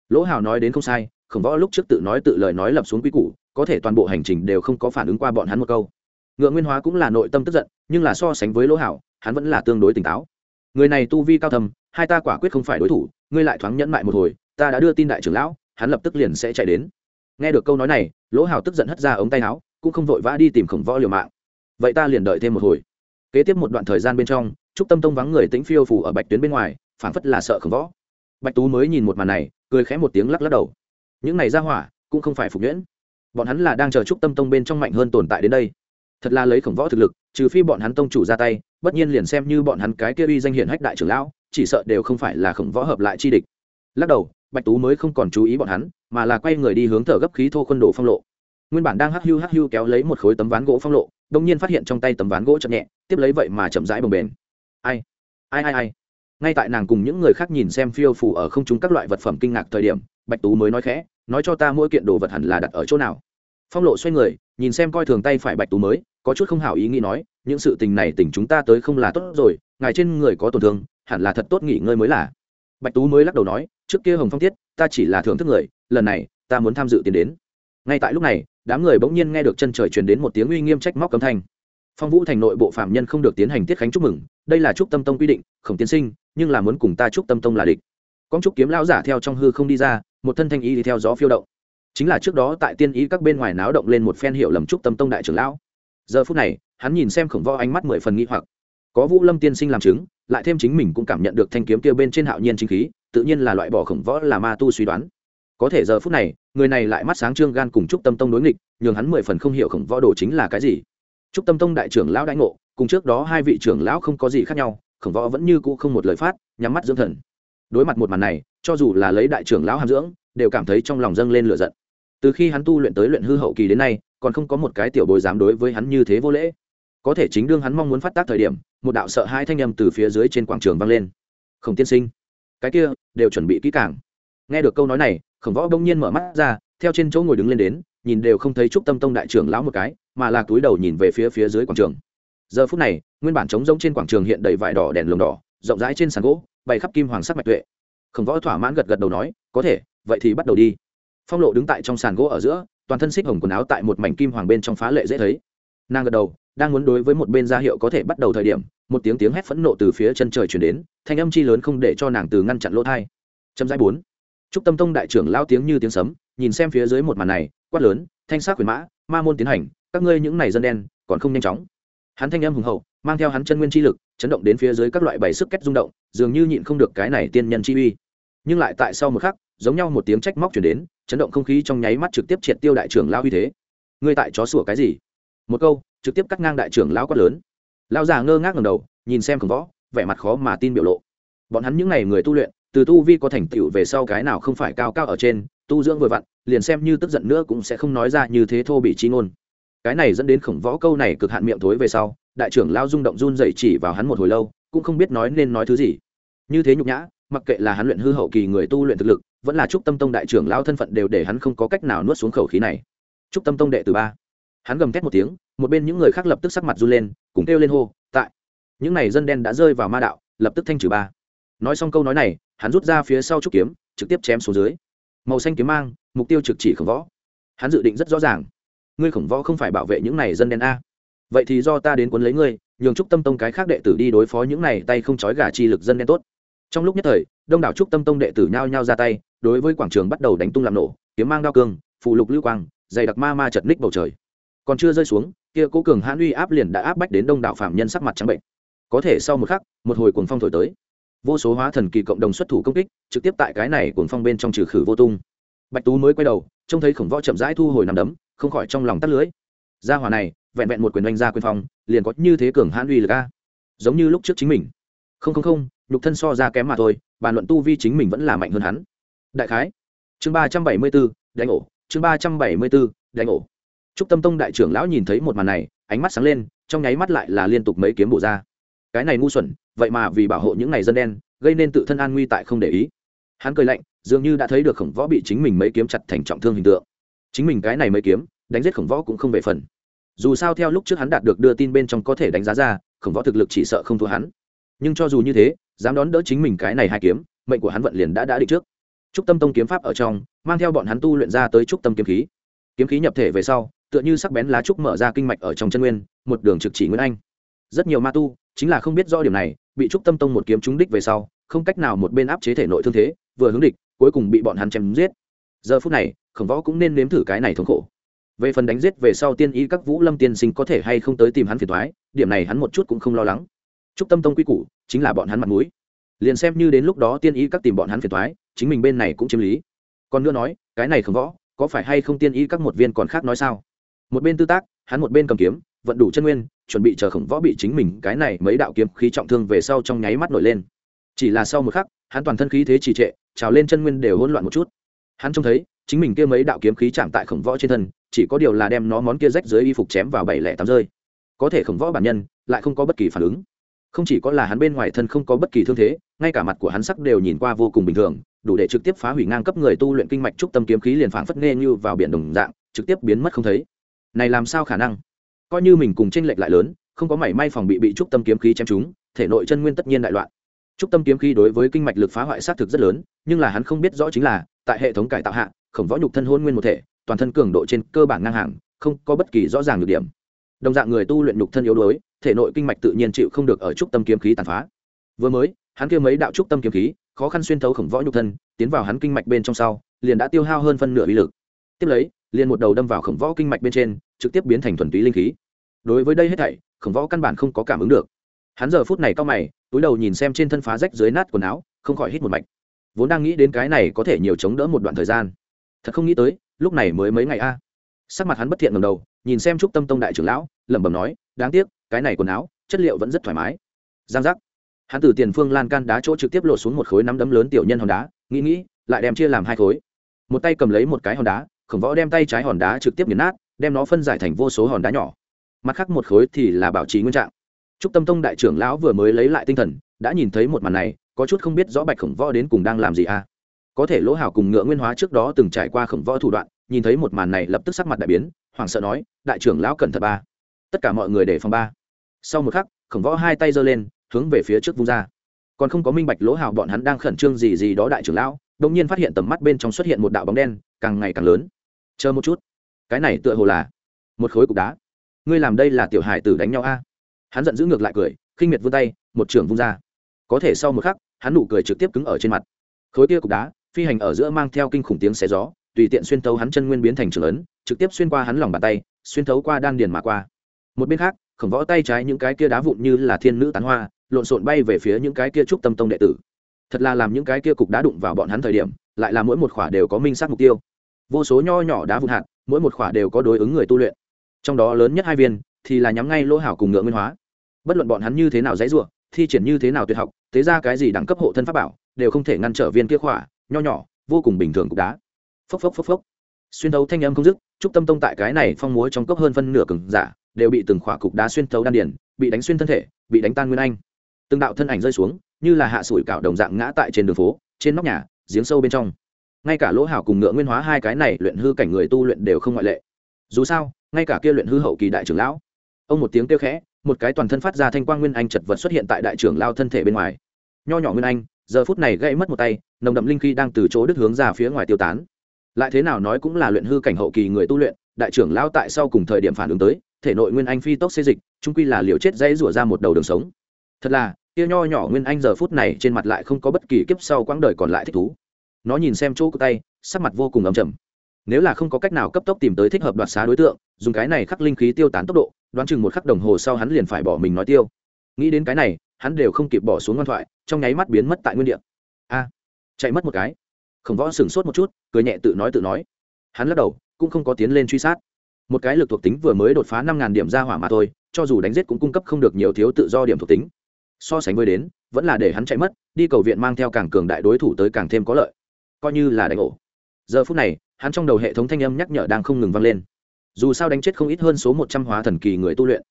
Lỗ hào nói đến không sai, khổng võ lúc trước tự nói tự lời nói lập xuống quy củ, có thể toàn bộ hành trình đều không có phản ứng qua bọn hắn một câu. Ngựa nguyên hóa cũng là nội tâm tức giận, nhưng là so sánh với lỗ hảo hắn vẫn là tương đối tỉnh táo. Người này tu vi cao thầm hai ta quả quyết không phải đối thủ, ngươi lại thoáng nhẫn mại một hồi, ta đã đưa tin đại trưởng lão, hắn lập tức liền sẽ chạy đến. Nghe được câu nói này, lỗ hào tức giận hất ra ống tay áo, cũng không vội vã đi tìm khổng võ liều mạng. Vậy ta liền đợi thêm một hồi. Kế tiếp một đoạn thời gian bên trong, trúc tâm tông vắng người tĩnh phiêu phủ ở bạch tuyến bên ngoài phảng phất là sợ khổng võ. Bạch tú mới nhìn một màn này, cười khẽ một tiếng lắc lắc đầu. Những này ra hỏa, cũng không phải phục nhuyễn. Bọn hắn là đang chờ trúc tâm tông bên trong mạnh hơn tồn tại đến đây. Thật là lấy khổng võ thực lực, trừ phi bọn hắn tông chủ ra tay, bất nhiên liền xem như bọn hắn cái kia uy danh hiển hách đại trưởng lão, chỉ sợ đều không phải là khổng võ hợp lại chi địch. Lắc đầu, bạch tú mới không còn chú ý bọn hắn, mà là quay người đi hướng thở gấp khí thô khuôn đồ phong lộ. Nguyên bản đang hắc hưu hắc hưu kéo lấy một khối tấm ván gỗ phong lộ đông nhiên phát hiện trong tay tấm ván gỗ chậm nhẹ, tiếp lấy vậy mà chậm rãi bồng bềnh. Ai? Ai ai ai? Ngay tại nàng cùng những người khác nhìn xem phiêu phủ ở không chúng các loại vật phẩm kinh ngạc thời điểm, bạch tú mới nói khẽ, nói cho ta mỗi kiện đồ vật hẳn là đặt ở chỗ nào. Phong lộ xoay người, nhìn xem coi thường tay phải bạch tú mới, có chút không hảo ý nghĩ nói, những sự tình này tỉnh chúng ta tới không là tốt rồi, ngài trên người có tổn thương, hẳn là thật tốt nghỉ ngơi mới là. Bạch tú mới lắc đầu nói, trước kia hồng phong tiết ta chỉ là thưởng thức người, lần này, ta muốn tham dự tiến đến. Ngay tại lúc này, đám người bỗng nhiên nghe được chân trời truyền đến một tiếng uy nghiêm trách móc cấm thanh. Phong vũ thành nội bộ phạm nhân không được tiến hành tiết khánh chúc mừng, đây là chúc tâm tông quy định, khổng tiến sinh nhưng là muốn cùng ta chúc tâm tông là địch. Con trúc kiếm lão giả theo trong hư không đi ra, một thân thanh ý đi theo gió phiêu động. Chính là trước đó tại tiên ý các bên ngoài náo động lên một phen hiệu lầm trúc tâm tông đại trưởng lão. Giờ phút này, hắn nhìn xem khổng võ ánh mắt mười phần nghi hoặc. Có vũ lâm tiên sinh làm chứng, lại thêm chính mình cũng cảm nhận được thanh kiếm kia bên trên hạo nhiên chính khí, tự nhiên là loại bỏ khổng võ là ma tu suy đoán. Có thể giờ phút này, người này lại mắt sáng trương gan cùng trúc tâm tông đối nghịch, nhường hắn mười phần không hiểu khổng võ đồ chính là cái gì. Trúc tâm tông đại trưởng lão đãi ngộ, cùng trước đó hai vị trưởng lão không có gì khác nhau khổng võ vẫn như cũ không một lời phát, nhắm mắt dưỡng thần. Đối mặt một màn này, cho dù là lấy đại trưởng lão hàm dưỡng, đều cảm thấy trong lòng dâng lên lửa giận. Từ khi hắn tu luyện tới luyện hư hậu kỳ đến nay, còn không có một cái tiểu bối dám đối với hắn như thế vô lễ. Có thể chính đương hắn mong muốn phát tác thời điểm, một đạo sợ hai thanh âm từ phía dưới trên quảng trường vang lên. Khổng tiên sinh. Cái kia, đều chuẩn bị kỹ càng. Nghe được câu nói này, khổng võ bỗng nhiên mở mắt ra, theo trên chỗ ngồi đứng lên đến, nhìn đều không thấy trúc tâm tông đại trưởng lão một cái, mà là túi đầu nhìn về phía phía dưới quảng trường giờ phút này, nguyên bản trống rỗng trên quảng trường hiện đầy vải đỏ đèn lồng đỏ, rộng rãi trên sàn gỗ, bày khắp kim hoàng sắc mạch tuệ. Khổng võ thỏa mãn gật gật đầu nói, có thể, vậy thì bắt đầu đi. Phong lộ đứng tại trong sàn gỗ ở giữa, toàn thân xích hồng quần áo tại một mảnh kim hoàng bên trong phá lệ dễ thấy. Nàng gật đầu, đang muốn đối với một bên ra hiệu có thể bắt đầu thời điểm, một tiếng tiếng hét phẫn nộ từ phía chân trời chuyển đến, thanh âm chi lớn không để cho nàng từ ngăn chặn lỗ thai. Chấm dãi bốn. Trúc tâm tông đại trưởng lao tiếng như tiếng sấm, nhìn xem phía dưới một màn này, quát lớn, thanh sát quyền mã, ma môn tiến hành, các ngươi những này dân đen, còn không nhanh chóng hắn thanh âm hùng hậu, mang theo hắn chân nguyên chi lực, chấn động đến phía dưới các loại bảy sức kết rung động, dường như nhịn không được cái này tiên nhân chi uy. Nhưng lại tại sau một khắc, giống nhau một tiếng trách móc chuyển đến, chấn động không khí trong nháy mắt trực tiếp triệt tiêu đại trưởng lao uy thế. Ngươi tại chó sủa cái gì? Một câu, trực tiếp cắt ngang đại trưởng lao quát lớn. Lão già ngơ ngác ngầm đầu, nhìn xem khổng võ, vẻ mặt khó mà tin biểu lộ. Bọn hắn những ngày người tu luyện, từ tu vi có thành tựu về sau cái nào không phải cao cao ở trên, tu dưỡng vừa vặn, liền xem như tức giận nữa cũng sẽ không nói ra như thế thô bị chi ngôn cái này dẫn đến khổng võ câu này cực hạn miệng thối về sau, đại trưởng lao rung động run dậy chỉ vào hắn một hồi lâu, cũng không biết nói nên nói thứ gì. Như thế nhục nhã, mặc kệ là hắn luyện hư hậu kỳ người tu luyện thực lực, vẫn là trúc tâm tông đại trưởng lao thân phận đều để hắn không có cách nào nuốt xuống khẩu khí này. Trúc tâm tông đệ từ ba. Hắn gầm thét một tiếng, một bên những người khác lập tức sắc mặt run lên, cùng kêu lên hô, tại! Những n à y dân đen đã rơi vào ma đạo, lập tức thanh trừ ba. Nói xong câu nói này, hắn rút ra phía sau trúc kiếm, trực tiếp chém xuống dưới. Màu xanh kiếm mang, mục tiêu trực chỉ khổng võ. Hắn dự định rất rõ ràng ngươi khổng võ không phải bảo vệ những này dân đen a. Vậy thì do ta đến quấn lấy ngươi, nhường trúc tâm tông cái khác đệ tử đi đối phó những này tay không trói gà chi lực dân đen tốt. Trong lúc nhất thời, đông đảo trúc tâm tông đệ tử nhao nhao ra tay, đối với quảng trường bắt đầu đánh tung làm nổ, kiếm mang đao cương phụ lục lưu quang, dày đặc ma ma chật ních bầu trời. Còn chưa rơi xuống, kia cố cường hãn uy áp liền đã áp bách đến đông đảo phạm nhân sắc mặt trắng bệnh. Có thể sau một khắc, một hồi cuồng phong thổi tới. Vô số hóa thần kỳ cộng đồng xuất thủ công kích, trực tiếp tại cái này cuồng phong bên trong trừ khử vô tung. Bạch tú mới quay đầu, trông thấy khổng võ chậm rãi thu hồi nằm đấm không khỏi trong lòng tắt lưới. Gia hỏa này, vẹn vẹn một quyền đánh ra quyền phong, liền có như thế cường hãn uy lực a. Giống như lúc trước chính mình. Không không không, nhục thân so ra kém mà thôi, bàn luận tu vi chính mình vẫn là mạnh hơn hắn. Đại khái, chương ba trăm bảy mươi bốn, đánh ổ, chương ba trăm bảy mươi bốn, đánh ổ. Trúc tâm tông đại trưởng lão nhìn thấy một màn này, ánh mắt sáng lên, trong nháy mắt lại là liên tục mấy kiếm bổ ra. Cái này ngu xuẩn, vậy mà vì bảo hộ những này dân đen, gây nên tự thân an nguy tại không để ý. Hắn cười lạnh, dường như đã thấy được khổng võ bị chính mình mấy kiếm chặt thành trọng thương hình tượng chính mình cái này mới kiếm, đánh giết khổng võ cũng không về phần. Dù sao theo lúc trước hắn đạt được đưa tin bên trong có thể đánh giá ra, khổng võ thực lực chỉ sợ không thua hắn. Nhưng cho dù như thế, dám đón đỡ chính mình cái này hai kiếm, mệnh của hắn vận liền đã đã định trước. Trúc tâm tông kiếm pháp ở trong, mang theo bọn hắn tu luyện ra tới trúc tâm kiếm khí. Kiếm khí nhập thể về sau, tựa như sắc bén lá trúc mở ra kinh mạch ở trong chân nguyên, một đường trực chỉ nguyên anh. Rất nhiều ma tu, chính là không biết rõ điểm này, bị trúc tâm tông một kiếm trúng đích về sau, không cách nào một bên áp chế thể nội thương thế, vừa hướng địch, cuối cùng bị bọn hắn chém giết. Giờ phút này khổng võ cũng nên nếm thử cái này thống khổ. Về phần đánh giết về sau tiên ý các vũ lâm tiên sinh có thể hay không tới tìm hắn phiền thoái điểm này hắn một chút cũng không lo lắng. Trúc tâm tông quy củ, chính là bọn hắn mặt mũi. Liền xem như đến lúc đó tiên ý các tìm bọn hắn phiền thoái chính mình bên này cũng chiếm lý. Còn nữa nói, cái này khổng võ, có phải hay không tiên ý các một viên còn khác nói sao? Một bên tư tác, hắn một bên cầm kiếm, vận đủ chân nguyên, chuẩn bị chờ khổng võ bị chính mình cái này mấy đạo kiếm khí trọng thương về sau trong nháy mắt nổi lên. Chỉ là sau một khắc, hắn toàn thân khí thế trì trệ, trào lên chân nguyên đều hỗn loạn một chút. Hắn trông thấy chính mình kia mấy đạo kiếm khí chạm tại khổng võ trên thân, chỉ có điều là đem nó món kia rách dưới y phục chém vào bảy lẻ tám rơi. Có thể khổng võ bản nhân lại không có bất kỳ phản ứng. Không chỉ có là hắn bên ngoài thân không có bất kỳ thương thế, ngay cả mặt của hắn sắc đều nhìn qua vô cùng bình thường, đủ để trực tiếp phá hủy ngang cấp người tu luyện kinh mạch trúc tâm kiếm khí liền phảng phất nghe như vào biển đồng dạng, trực tiếp biến mất không thấy. Này làm sao khả năng? Coi như mình cùng tranh lệch lại lớn, không có mảy may phòng bị bị trúc tâm kiếm khí chém chúng thể nội chân nguyên tất nhiên đại loạn. Trúc tâm kiếm khí đối với kinh mạch lực phá hoại xác thực rất lớn, nhưng là hắn không biết rõ chính là, tại hệ thống cải tạo hạ khổng võ nhục thân hôn nguyên một thể, toàn thân cường độ trên cơ bản ngang hàng, không có bất kỳ rõ ràng nhược điểm. Đồng dạng người tu luyện nhục thân yếu đuối, thể nội kinh mạch tự nhiên chịu không được ở trúc tâm kiếm khí tàn phá. Vừa mới, hắn kia mấy đạo trúc tâm kiếm khí, khó khăn xuyên thấu khổng võ nhục thân, tiến vào hắn kinh mạch bên trong sau, liền đã tiêu hao hơn phân nửa uy lực. Tiếp lấy, liền một đầu đâm vào khổng võ kinh mạch bên trên, trực tiếp biến thành thuần túy linh khí. Đối với đây hết thảy, khổng võ căn bản không có cảm ứng được. Hắn giờ phút này cao mày, túi đầu nhìn xem trên thân phá rách dưới nát quần áo, không khỏi hít một mạch. Vốn đang nghĩ đến cái này có thể nhiều chống đỡ một đoạn thời gian thật không nghĩ tới, lúc này mới mấy ngày a. Sắc mặt hắn bất thiện ngầm đầu, nhìn xem trúc tâm tông đại trưởng lão, lẩm bẩm nói, đáng tiếc, cái này quần áo, chất liệu vẫn rất thoải mái. Giang giác. Hắn từ tiền phương lan can đá chỗ trực tiếp lột xuống một khối nắm đấm lớn tiểu nhân hòn đá, nghĩ nghĩ, lại đem chia làm hai khối. Một tay cầm lấy một cái hòn đá, khổng võ đem tay trái hòn đá trực tiếp nghiền nát, đem nó phân giải thành vô số hòn đá nhỏ. Mặt khác một khối thì là bảo trì nguyên trạng. Trúc tâm tông đại trưởng lão vừa mới lấy lại tinh thần, đã nhìn thấy một màn này, có chút không biết rõ bạch khổng võ đến cùng đang làm gì à có thể lỗ hào cùng ngựa nguyên hóa trước đó từng trải qua khổng võ thủ đoạn, nhìn thấy một màn này lập tức sắc mặt đại biến, hoảng sợ nói, đại trưởng lão cẩn thận ba. Tất cả mọi người để phòng ba. Sau một khắc, khổng võ hai tay giơ lên, hướng về phía trước vung ra. Còn không có minh bạch lỗ hào bọn hắn đang khẩn trương gì gì đó đại trưởng lão đông nhiên phát hiện tầm mắt bên trong xuất hiện một đạo bóng đen, càng ngày càng lớn. Chờ một chút. Cái này tựa hồ là một khối cục đá. Ngươi làm đây là tiểu hải tử đánh nhau a. Hắn giận dữ ngược lại cười, khinh miệt vươn tay, một trưởng vung ra. Có thể sau một khắc, hắn nụ cười trực tiếp cứng ở trên mặt. Khối kia cục đá phi hành ở giữa mang theo kinh khủng tiếng xé gió tùy tiện xuyên thấu hắn chân nguyên biến thành trường ấn trực tiếp xuyên qua hắn lòng bàn tay xuyên thấu qua đan điền mà qua. Một bên khác khổng võ tay trái những cái kia đá vụn như là thiên nữ tán hoa lộn xộn bay về phía những cái kia trúc tâm tông đệ tử. Thật là làm những cái kia cục đá đụng vào bọn hắn thời điểm lại là mỗi một khỏa đều có minh sát mục tiêu. Vô số nho nhỏ đá vụn hạt mỗi một khỏa đều có đối ứng người tu luyện. Trong đó lớn nhất hai viên thì là nhắm ngay lỗ hảo cùng ngựa nguyên hóa. Bất luận bọn hắn như thế nào dãy rủa, thi triển như thế nào tuyệt học thế ra cái gì đẳng cấp hộ thân pháp bảo đều không thể ngăn trở viên kia khỏa nho nhỏ, vô cùng bình thường cục đá. Phốc phốc phốc phốc. Xuyên thấu thanh âm không dứt, trúc tâm tông tại cái này phong múa trong cốc hơn phân nửa cừng giả đều bị từng khỏa cục đá xuyên thấu đan điền, bị đánh xuyên thân thể, bị đánh tan nguyên anh. Từng đạo thân ảnh rơi xuống, như là hạ sủi cảo đồng dạng ngã tại trên đường phố, trên nóc nhà, giếng sâu bên trong. Ngay cả lỗ hảo cùng ngựa nguyên hóa hai cái này luyện hư cảnh người tu luyện đều không ngoại lệ. Dù sao, ngay cả kia luyện hư hậu kỳ đại trưởng lão, ông một tiếng kêu khẽ, một cái toàn thân phát ra thanh quang nguyên anh chật vật xuất hiện tại đại trưởng lao thân thể bên ngoài. Nho nhỏ nguyên anh giờ phút này gãy mất một tay, nồng đậm linh khí đang từ chỗ đứt hướng ra phía ngoài tiêu tán. Lại thế nào nói cũng là luyện hư cảnh hậu kỳ người tu luyện, đại trưởng lao tại sau cùng thời điểm phản ứng tới, thể nội nguyên anh phi tốc xê dịch trung quy là liều chết dãy rủa ra một đầu đường sống. Thật là kia nho nhỏ nguyên anh giờ phút này trên mặt lại không có bất kỳ kiếp sau quãng đời còn lại thích thú. Nó nhìn xem chỗ của tay, sắc mặt vô cùng ấm chầm nếu là không có cách nào cấp tốc tìm tới thích hợp đoạt xá đối tượng, dùng cái này khắc linh khí tiêu tán tốc độ, đoán chừng một khắc đồng hồ sau hắn liền phải bỏ mình nói tiêu. Nghĩ đến cái này hắn đều không kịp bỏ xuống ngoan thoại, trong nháy mắt biến mất tại nguyên địa. A, chạy mất một cái. Khổng võ sửng sốt một chút, cười nhẹ tự nói tự nói. Hắn lắc đầu, cũng không có tiến lên truy sát. Một cái lực thuộc tính vừa mới đột phá năm ngàn điểm ra hỏa mà thôi, cho dù đánh giết cũng cung cấp không được nhiều thiếu tự do điểm thuộc tính. So sánh với đến, vẫn là để hắn chạy mất, đi cầu viện mang theo càng cường đại đối thủ tới càng thêm có lợi. Coi như là đánh ổ. Giờ phút này, hắn trong đầu hệ thống thanh âm nhắc nhở đang không ngừng vang lên. Dù sao đánh chết không ít hơn số một trăm hóa thần kỳ người tu luyện.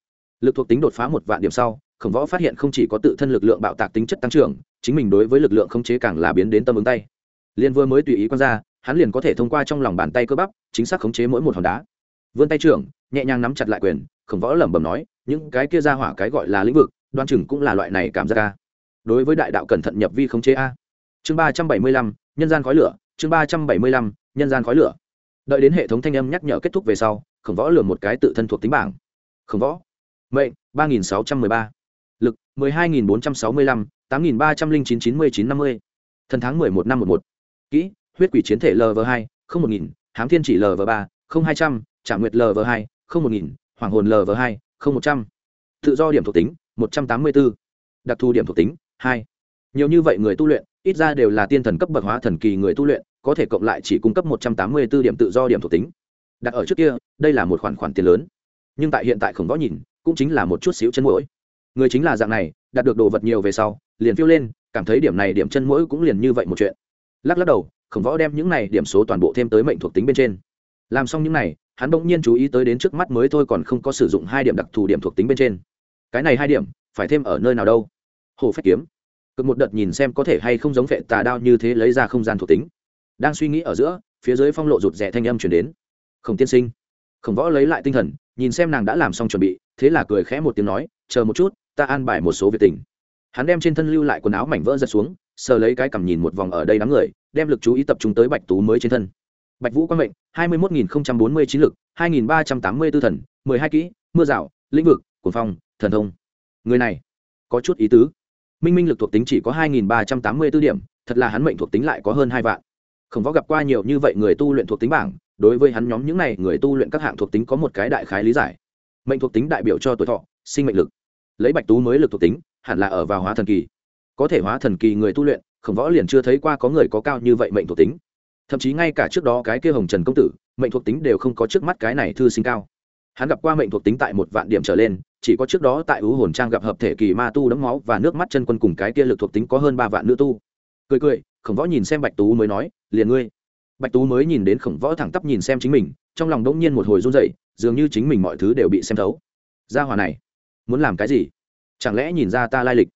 Lực thuộc tính đột phá một vạn điểm sau khổng võ phát hiện không chỉ có tự thân lực lượng bạo tạc tính chất tăng trưởng, chính mình đối với lực lượng khống chế càng là biến đến tâm ứng tay. Liên vừa mới tùy ý quan ra, hắn liền có thể thông qua trong lòng bàn tay cơ bắp, chính xác khống chế mỗi một hòn đá. Vươn tay trưởng, nhẹ nhàng nắm chặt lại quyền, khổng võ lẩm bẩm nói, những cái kia ra hỏa cái gọi là lĩnh vực, đoan chừng cũng là loại này cảm giác ca đối với đại đạo cẩn thận nhập vi khống chế a. Chương ba trăm bảy mươi lăm, nhân gian khói lửa, chương ba trăm bảy mươi lăm, nhân gian khói lửa. Đợi đến hệ thống thanh âm nhắc nhở kết thúc về sau, khổng võ lừa một cái tự thân thuộc tính bảng. Khổng võ, mệnh ba nghìn sáu trăm mười ba lực 12.465, 8.309-99-50. thần tháng 11 năm 11. kỹ huyết quỷ chiến thể lv 2 không 1000 hám thiên chỉ lv 3 không 200 trạm nguyệt lv 2 không 1000 hoàng hồn lv 2 không 100. tự do điểm thuộc tính 184. đặc thù điểm thuộc tính 2. nhiều như vậy người tu luyện ít ra đều là tiên thần cấp bậc hóa thần kỳ người tu luyện có thể cộng lại chỉ cung cấp 184 điểm tự do điểm thuộc tính đặt ở trước kia đây là một khoản khoản tiền lớn nhưng tại hiện tại không võ nhìn cũng chính là một chút xíu chân mũi người chính là dạng này, đạt được đồ vật nhiều về sau, liền phiêu lên, cảm thấy điểm này điểm chân mũi cũng liền như vậy một chuyện. Lắc lắc đầu, khổng võ đem những này điểm số toàn bộ thêm tới mệnh thuộc tính bên trên. Làm xong những này, hắn bỗng nhiên chú ý tới đến trước mắt mới thôi còn không có sử dụng hai điểm đặc thù điểm thuộc tính bên trên. Cái này hai điểm, phải thêm ở nơi nào đâu? Hồ phách kiếm. Cực một đợt nhìn xem có thể hay không giống vệ tà đao như thế lấy ra không gian thuộc tính. Đang suy nghĩ ở giữa, phía dưới phong lộ rụt rè thanh âm chuyển đến. Khổng tiên sinh. Khổng võ lấy lại tinh thần, nhìn xem nàng đã làm xong chuẩn bị thế là cười khẽ một tiếng nói, chờ một chút, ta an bài một số việc tình. Hắn đem trên thân lưu lại quần áo mảnh vỡ giật xuống, sờ lấy cái cằm nhìn một vòng ở đây đám người, đem lực chú ý tập trung tới bạch tú mới trên thân. Bạch vũ quang mệnh, hai mươi một nghìn bốn mươi chín lực, hai nghìn ba trăm tám mươi tư thần, mười hai kỹ, mưa rào, lĩnh vực, cuồng phong, thần thông. Người này, có chút ý tứ. Minh minh lực thuộc tính chỉ có hai nghìn ba trăm tám mươi b ố điểm, thật là hắn mệnh thuộc tính lại có hơn hai vạn. Không có gặp qua nhiều như vậy người tu luyện thuộc tính bảng, đối với hắn nhóm những này người tu luyện các hạng thuộc tính có một cái đại khái lý giải mệnh thuộc tính đại biểu cho tuổi thọ, sinh mệnh lực. Lấy bạch tú mới lực thuộc tính, hẳn là ở vào hóa thần kỳ. Có thể hóa thần kỳ người tu luyện, khổng võ liền chưa thấy qua có người có cao như vậy mệnh thuộc tính. Thậm chí ngay cả trước đó cái kia hồng trần công tử, mệnh thuộc tính đều không có trước mắt cái này thư sinh cao. Hắn gặp qua mệnh thuộc tính tại một vạn điểm trở lên, chỉ có trước đó tại ứ hồn trang gặp hợp thể kỳ ma tu đấm máu và nước mắt chân quân cùng cái kia lực thuộc tính có hơn ba vạn nữ tu. Cười cười, khổng võ nhìn xem bạch tú mới nói, liền ngươi. Bạch tú mới nhìn đến khổng võ thẳng tắp nhìn xem chính mình, trong lòng đỗng nhiên một hồi run dậy dường như chính mình mọi thứ đều bị xem thấu. Gia hòa này, muốn làm cái gì? Chẳng lẽ nhìn ra ta lai lịch?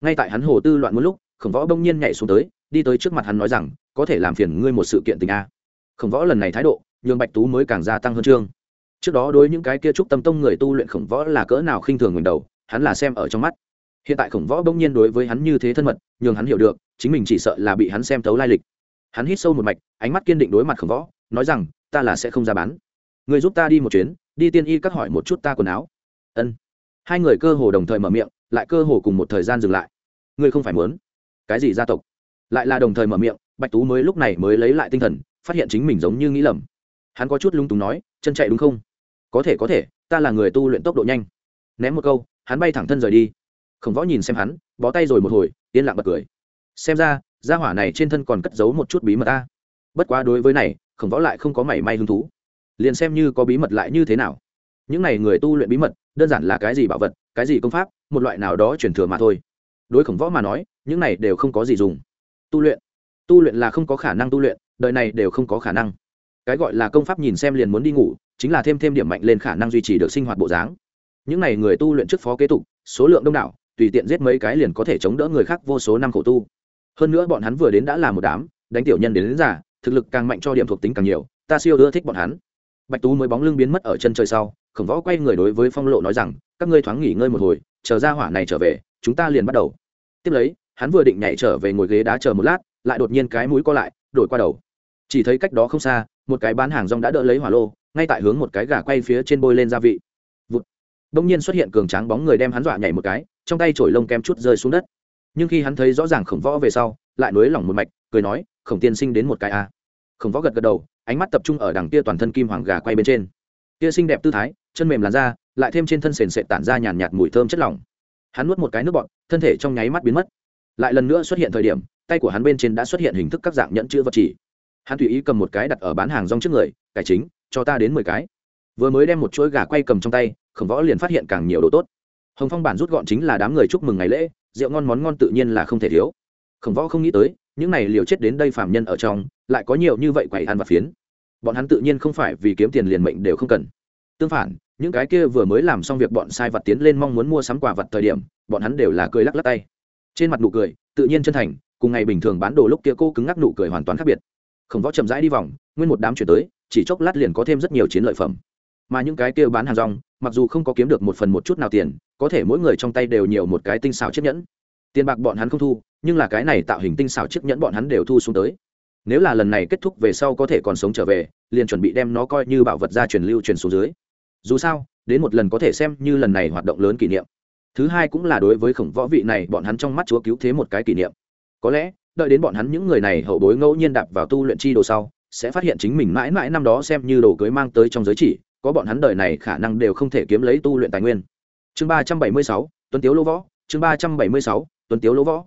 Ngay tại hắn hồ tư loạn một lúc, khổng võ bỗng nhiên nhảy xuống tới, đi tới trước mặt hắn nói rằng, có thể làm phiền ngươi một sự kiện tình a. Khổng võ lần này thái độ, nhường bạch tú mới càng gia tăng hơn trương trước đó đối những cái kia trúc tâm tông người tu luyện khổng võ là cỡ nào khinh thường ngần đầu, hắn là xem ở trong mắt. Hiện tại khổng võ bỗng nhiên đối với hắn như thế thân mật, nhường hắn hiểu được, chính mình chỉ sợ là bị hắn xem thấu lai lịch. Hắn hít sâu một mạch, ánh mắt kiên định đối mặt khổng võ, nói rằng, ta là sẽ không ra bán người giúp ta đi một chuyến, đi tiên y các hỏi một chút ta quần áo. Ân. Hai người cơ hồ đồng thời mở miệng, lại cơ hồ cùng một thời gian dừng lại. Ngươi không phải muốn. Cái gì gia tộc? Lại là đồng thời mở miệng, bạch tú mới lúc này mới lấy lại tinh thần, phát hiện chính mình giống như nghĩ lầm. Hắn có chút lung túng nói, chân chạy đúng không? Có thể có thể, ta là người tu luyện tốc độ nhanh. Ném một câu, hắn bay thẳng thân rời đi. Khổng võ nhìn xem hắn, bó tay rồi một hồi, yên lặng bật cười. Xem ra, gia hỏa này trên thân còn cất giấu một chút bí mật ta. Bất quá đối với này, khổng võ lại không có mảy may hứng thú liền xem như có bí mật lại như thế nào. Những này người tu luyện bí mật đơn giản là cái gì bảo vật cái gì công pháp một loại nào đó truyền thừa mà thôi. Đối khổng võ mà nói những này đều không có gì dùng. Tu luyện. Tu luyện là không có khả năng tu luyện đời này đều không có khả năng. Cái gọi là công pháp nhìn xem liền muốn đi ngủ chính là thêm thêm điểm mạnh lên khả năng duy trì được sinh hoạt bộ dáng. Những n à y người tu luyện trước phó kế tục số lượng đông đảo tùy tiện giết mấy cái liền có thể chống đỡ người khác vô số năm khổ tu. Hơn nữa bọn hắn vừa đến đã là một đám đánh tiểu nhân đến, đến giả thực lực càng mạnh cho điểm thuộc tính càng nhiều ta siêu ưa thích bọn hắn bạch tú mới bóng lưng biến mất ở chân trời sau, khổng võ quay người đối với phong lộ nói rằng, các ngươi thoáng nghỉ ngơi một hồi, chờ ra hỏa này trở về, chúng ta liền bắt đầu. Tiếp lấy, hắn vừa định nhảy trở về ngồi ghế đá chờ một lát, lại đột nhiên cái mũi co lại, đổi qua đầu. Chỉ thấy cách đó không xa, một cái bán hàng rong đã đỡ lấy hỏa lô, ngay tại hướng một cái gà quay phía trên bôi lên gia vị. Vụt. Đông nhiên xuất hiện cường tráng bóng người đem hắn dọa nhảy một cái, trong tay chổi lông kem chút rơi xuống đất. Nhưng khi hắn thấy rõ ràng khổng võ về sau, lại nối lỏng một mạch, cười nói, khổng tiên sinh đến một cái a. à khổng võ gật gật đầu, ánh mắt tập trung ở đằng kia toàn thân kim hoàng gà quay bên trên. Kia xinh đẹp tư thái, chân mềm làn da, lại thêm trên thân sền sệt tản ra nhàn nhạt mùi thơm chất lỏng. Hắn nuốt một cái nước bọt, thân thể trong nháy mắt biến mất. Lại lần nữa xuất hiện thời điểm, tay của hắn bên trên đã xuất hiện hình thức các dạng nhẫn chữ vật chỉ. Hắn tùy ý cầm một cái đặt ở bán hàng rong trước người, cải chính, cho ta đến mười cái. Vừa mới đem một chuỗi gà quay cầm trong tay, khổng võ liền phát hiện càng nhiều đồ tốt. Hồng phong bản rút gọn chính là đám người chúc mừng ngày lễ, rượu ngon món ngon tự nhiên là không thể thiếu khổng võ không nghĩ tới, những này liều chết đến đây phạm nhân ở trong, lại có nhiều như vậy quầy ăn và phiến. Bọn hắn tự nhiên không phải vì kiếm tiền liền mệnh đều không cần. Tương phản, những cái kia vừa mới làm xong việc bọn sai vật tiến lên mong muốn mua sắm quà vật thời điểm, bọn hắn đều là cười lắc lắc tay. Trên mặt nụ cười, tự nhiên chân thành, cùng ngày bình thường bán đồ lúc kia cô cứng ngắc nụ cười hoàn toàn khác biệt. Khổng võ chậm rãi đi vòng, nguyên một đám chuyển tới, chỉ chốc lát liền có thêm rất nhiều chiến lợi phẩm. Mà những cái kia bán hàng rong, mặc dù không có kiếm được một phần một chút nào tiền, có thể mỗi người trong tay đều nhiều một cái tinh xảo chiếc nhẫn. Tiền bạc bọn hắn không thu nhưng là cái này tạo hình tinh xảo chiếc nhẫn bọn hắn đều thu xuống tới. Nếu là lần này kết thúc về sau có thể còn sống trở về, liền chuẩn bị đem nó coi như bảo vật gia truyền lưu truyền xuống dưới. Dù sao, đến một lần có thể xem như lần này hoạt động lớn kỷ niệm. Thứ hai cũng là đối với khổng võ vị này, bọn hắn trong mắt chúa cứu thế một cái kỷ niệm. Có lẽ, đợi đến bọn hắn những người này hậu bối ngẫu nhiên đạp vào tu luyện chi đồ sau, sẽ phát hiện chính mình mãi mãi năm đó xem như đồ cưới mang tới trong giới chỉ, có bọn hắn đời này khả năng đều không thể kiếm lấy tu luyện tài nguyên. Chương ba trăm bảy mươi sáu, tuấn tiếu lỗ võ, chương ba trăm bảy mươi sáu, tuấn tiếu lỗ võ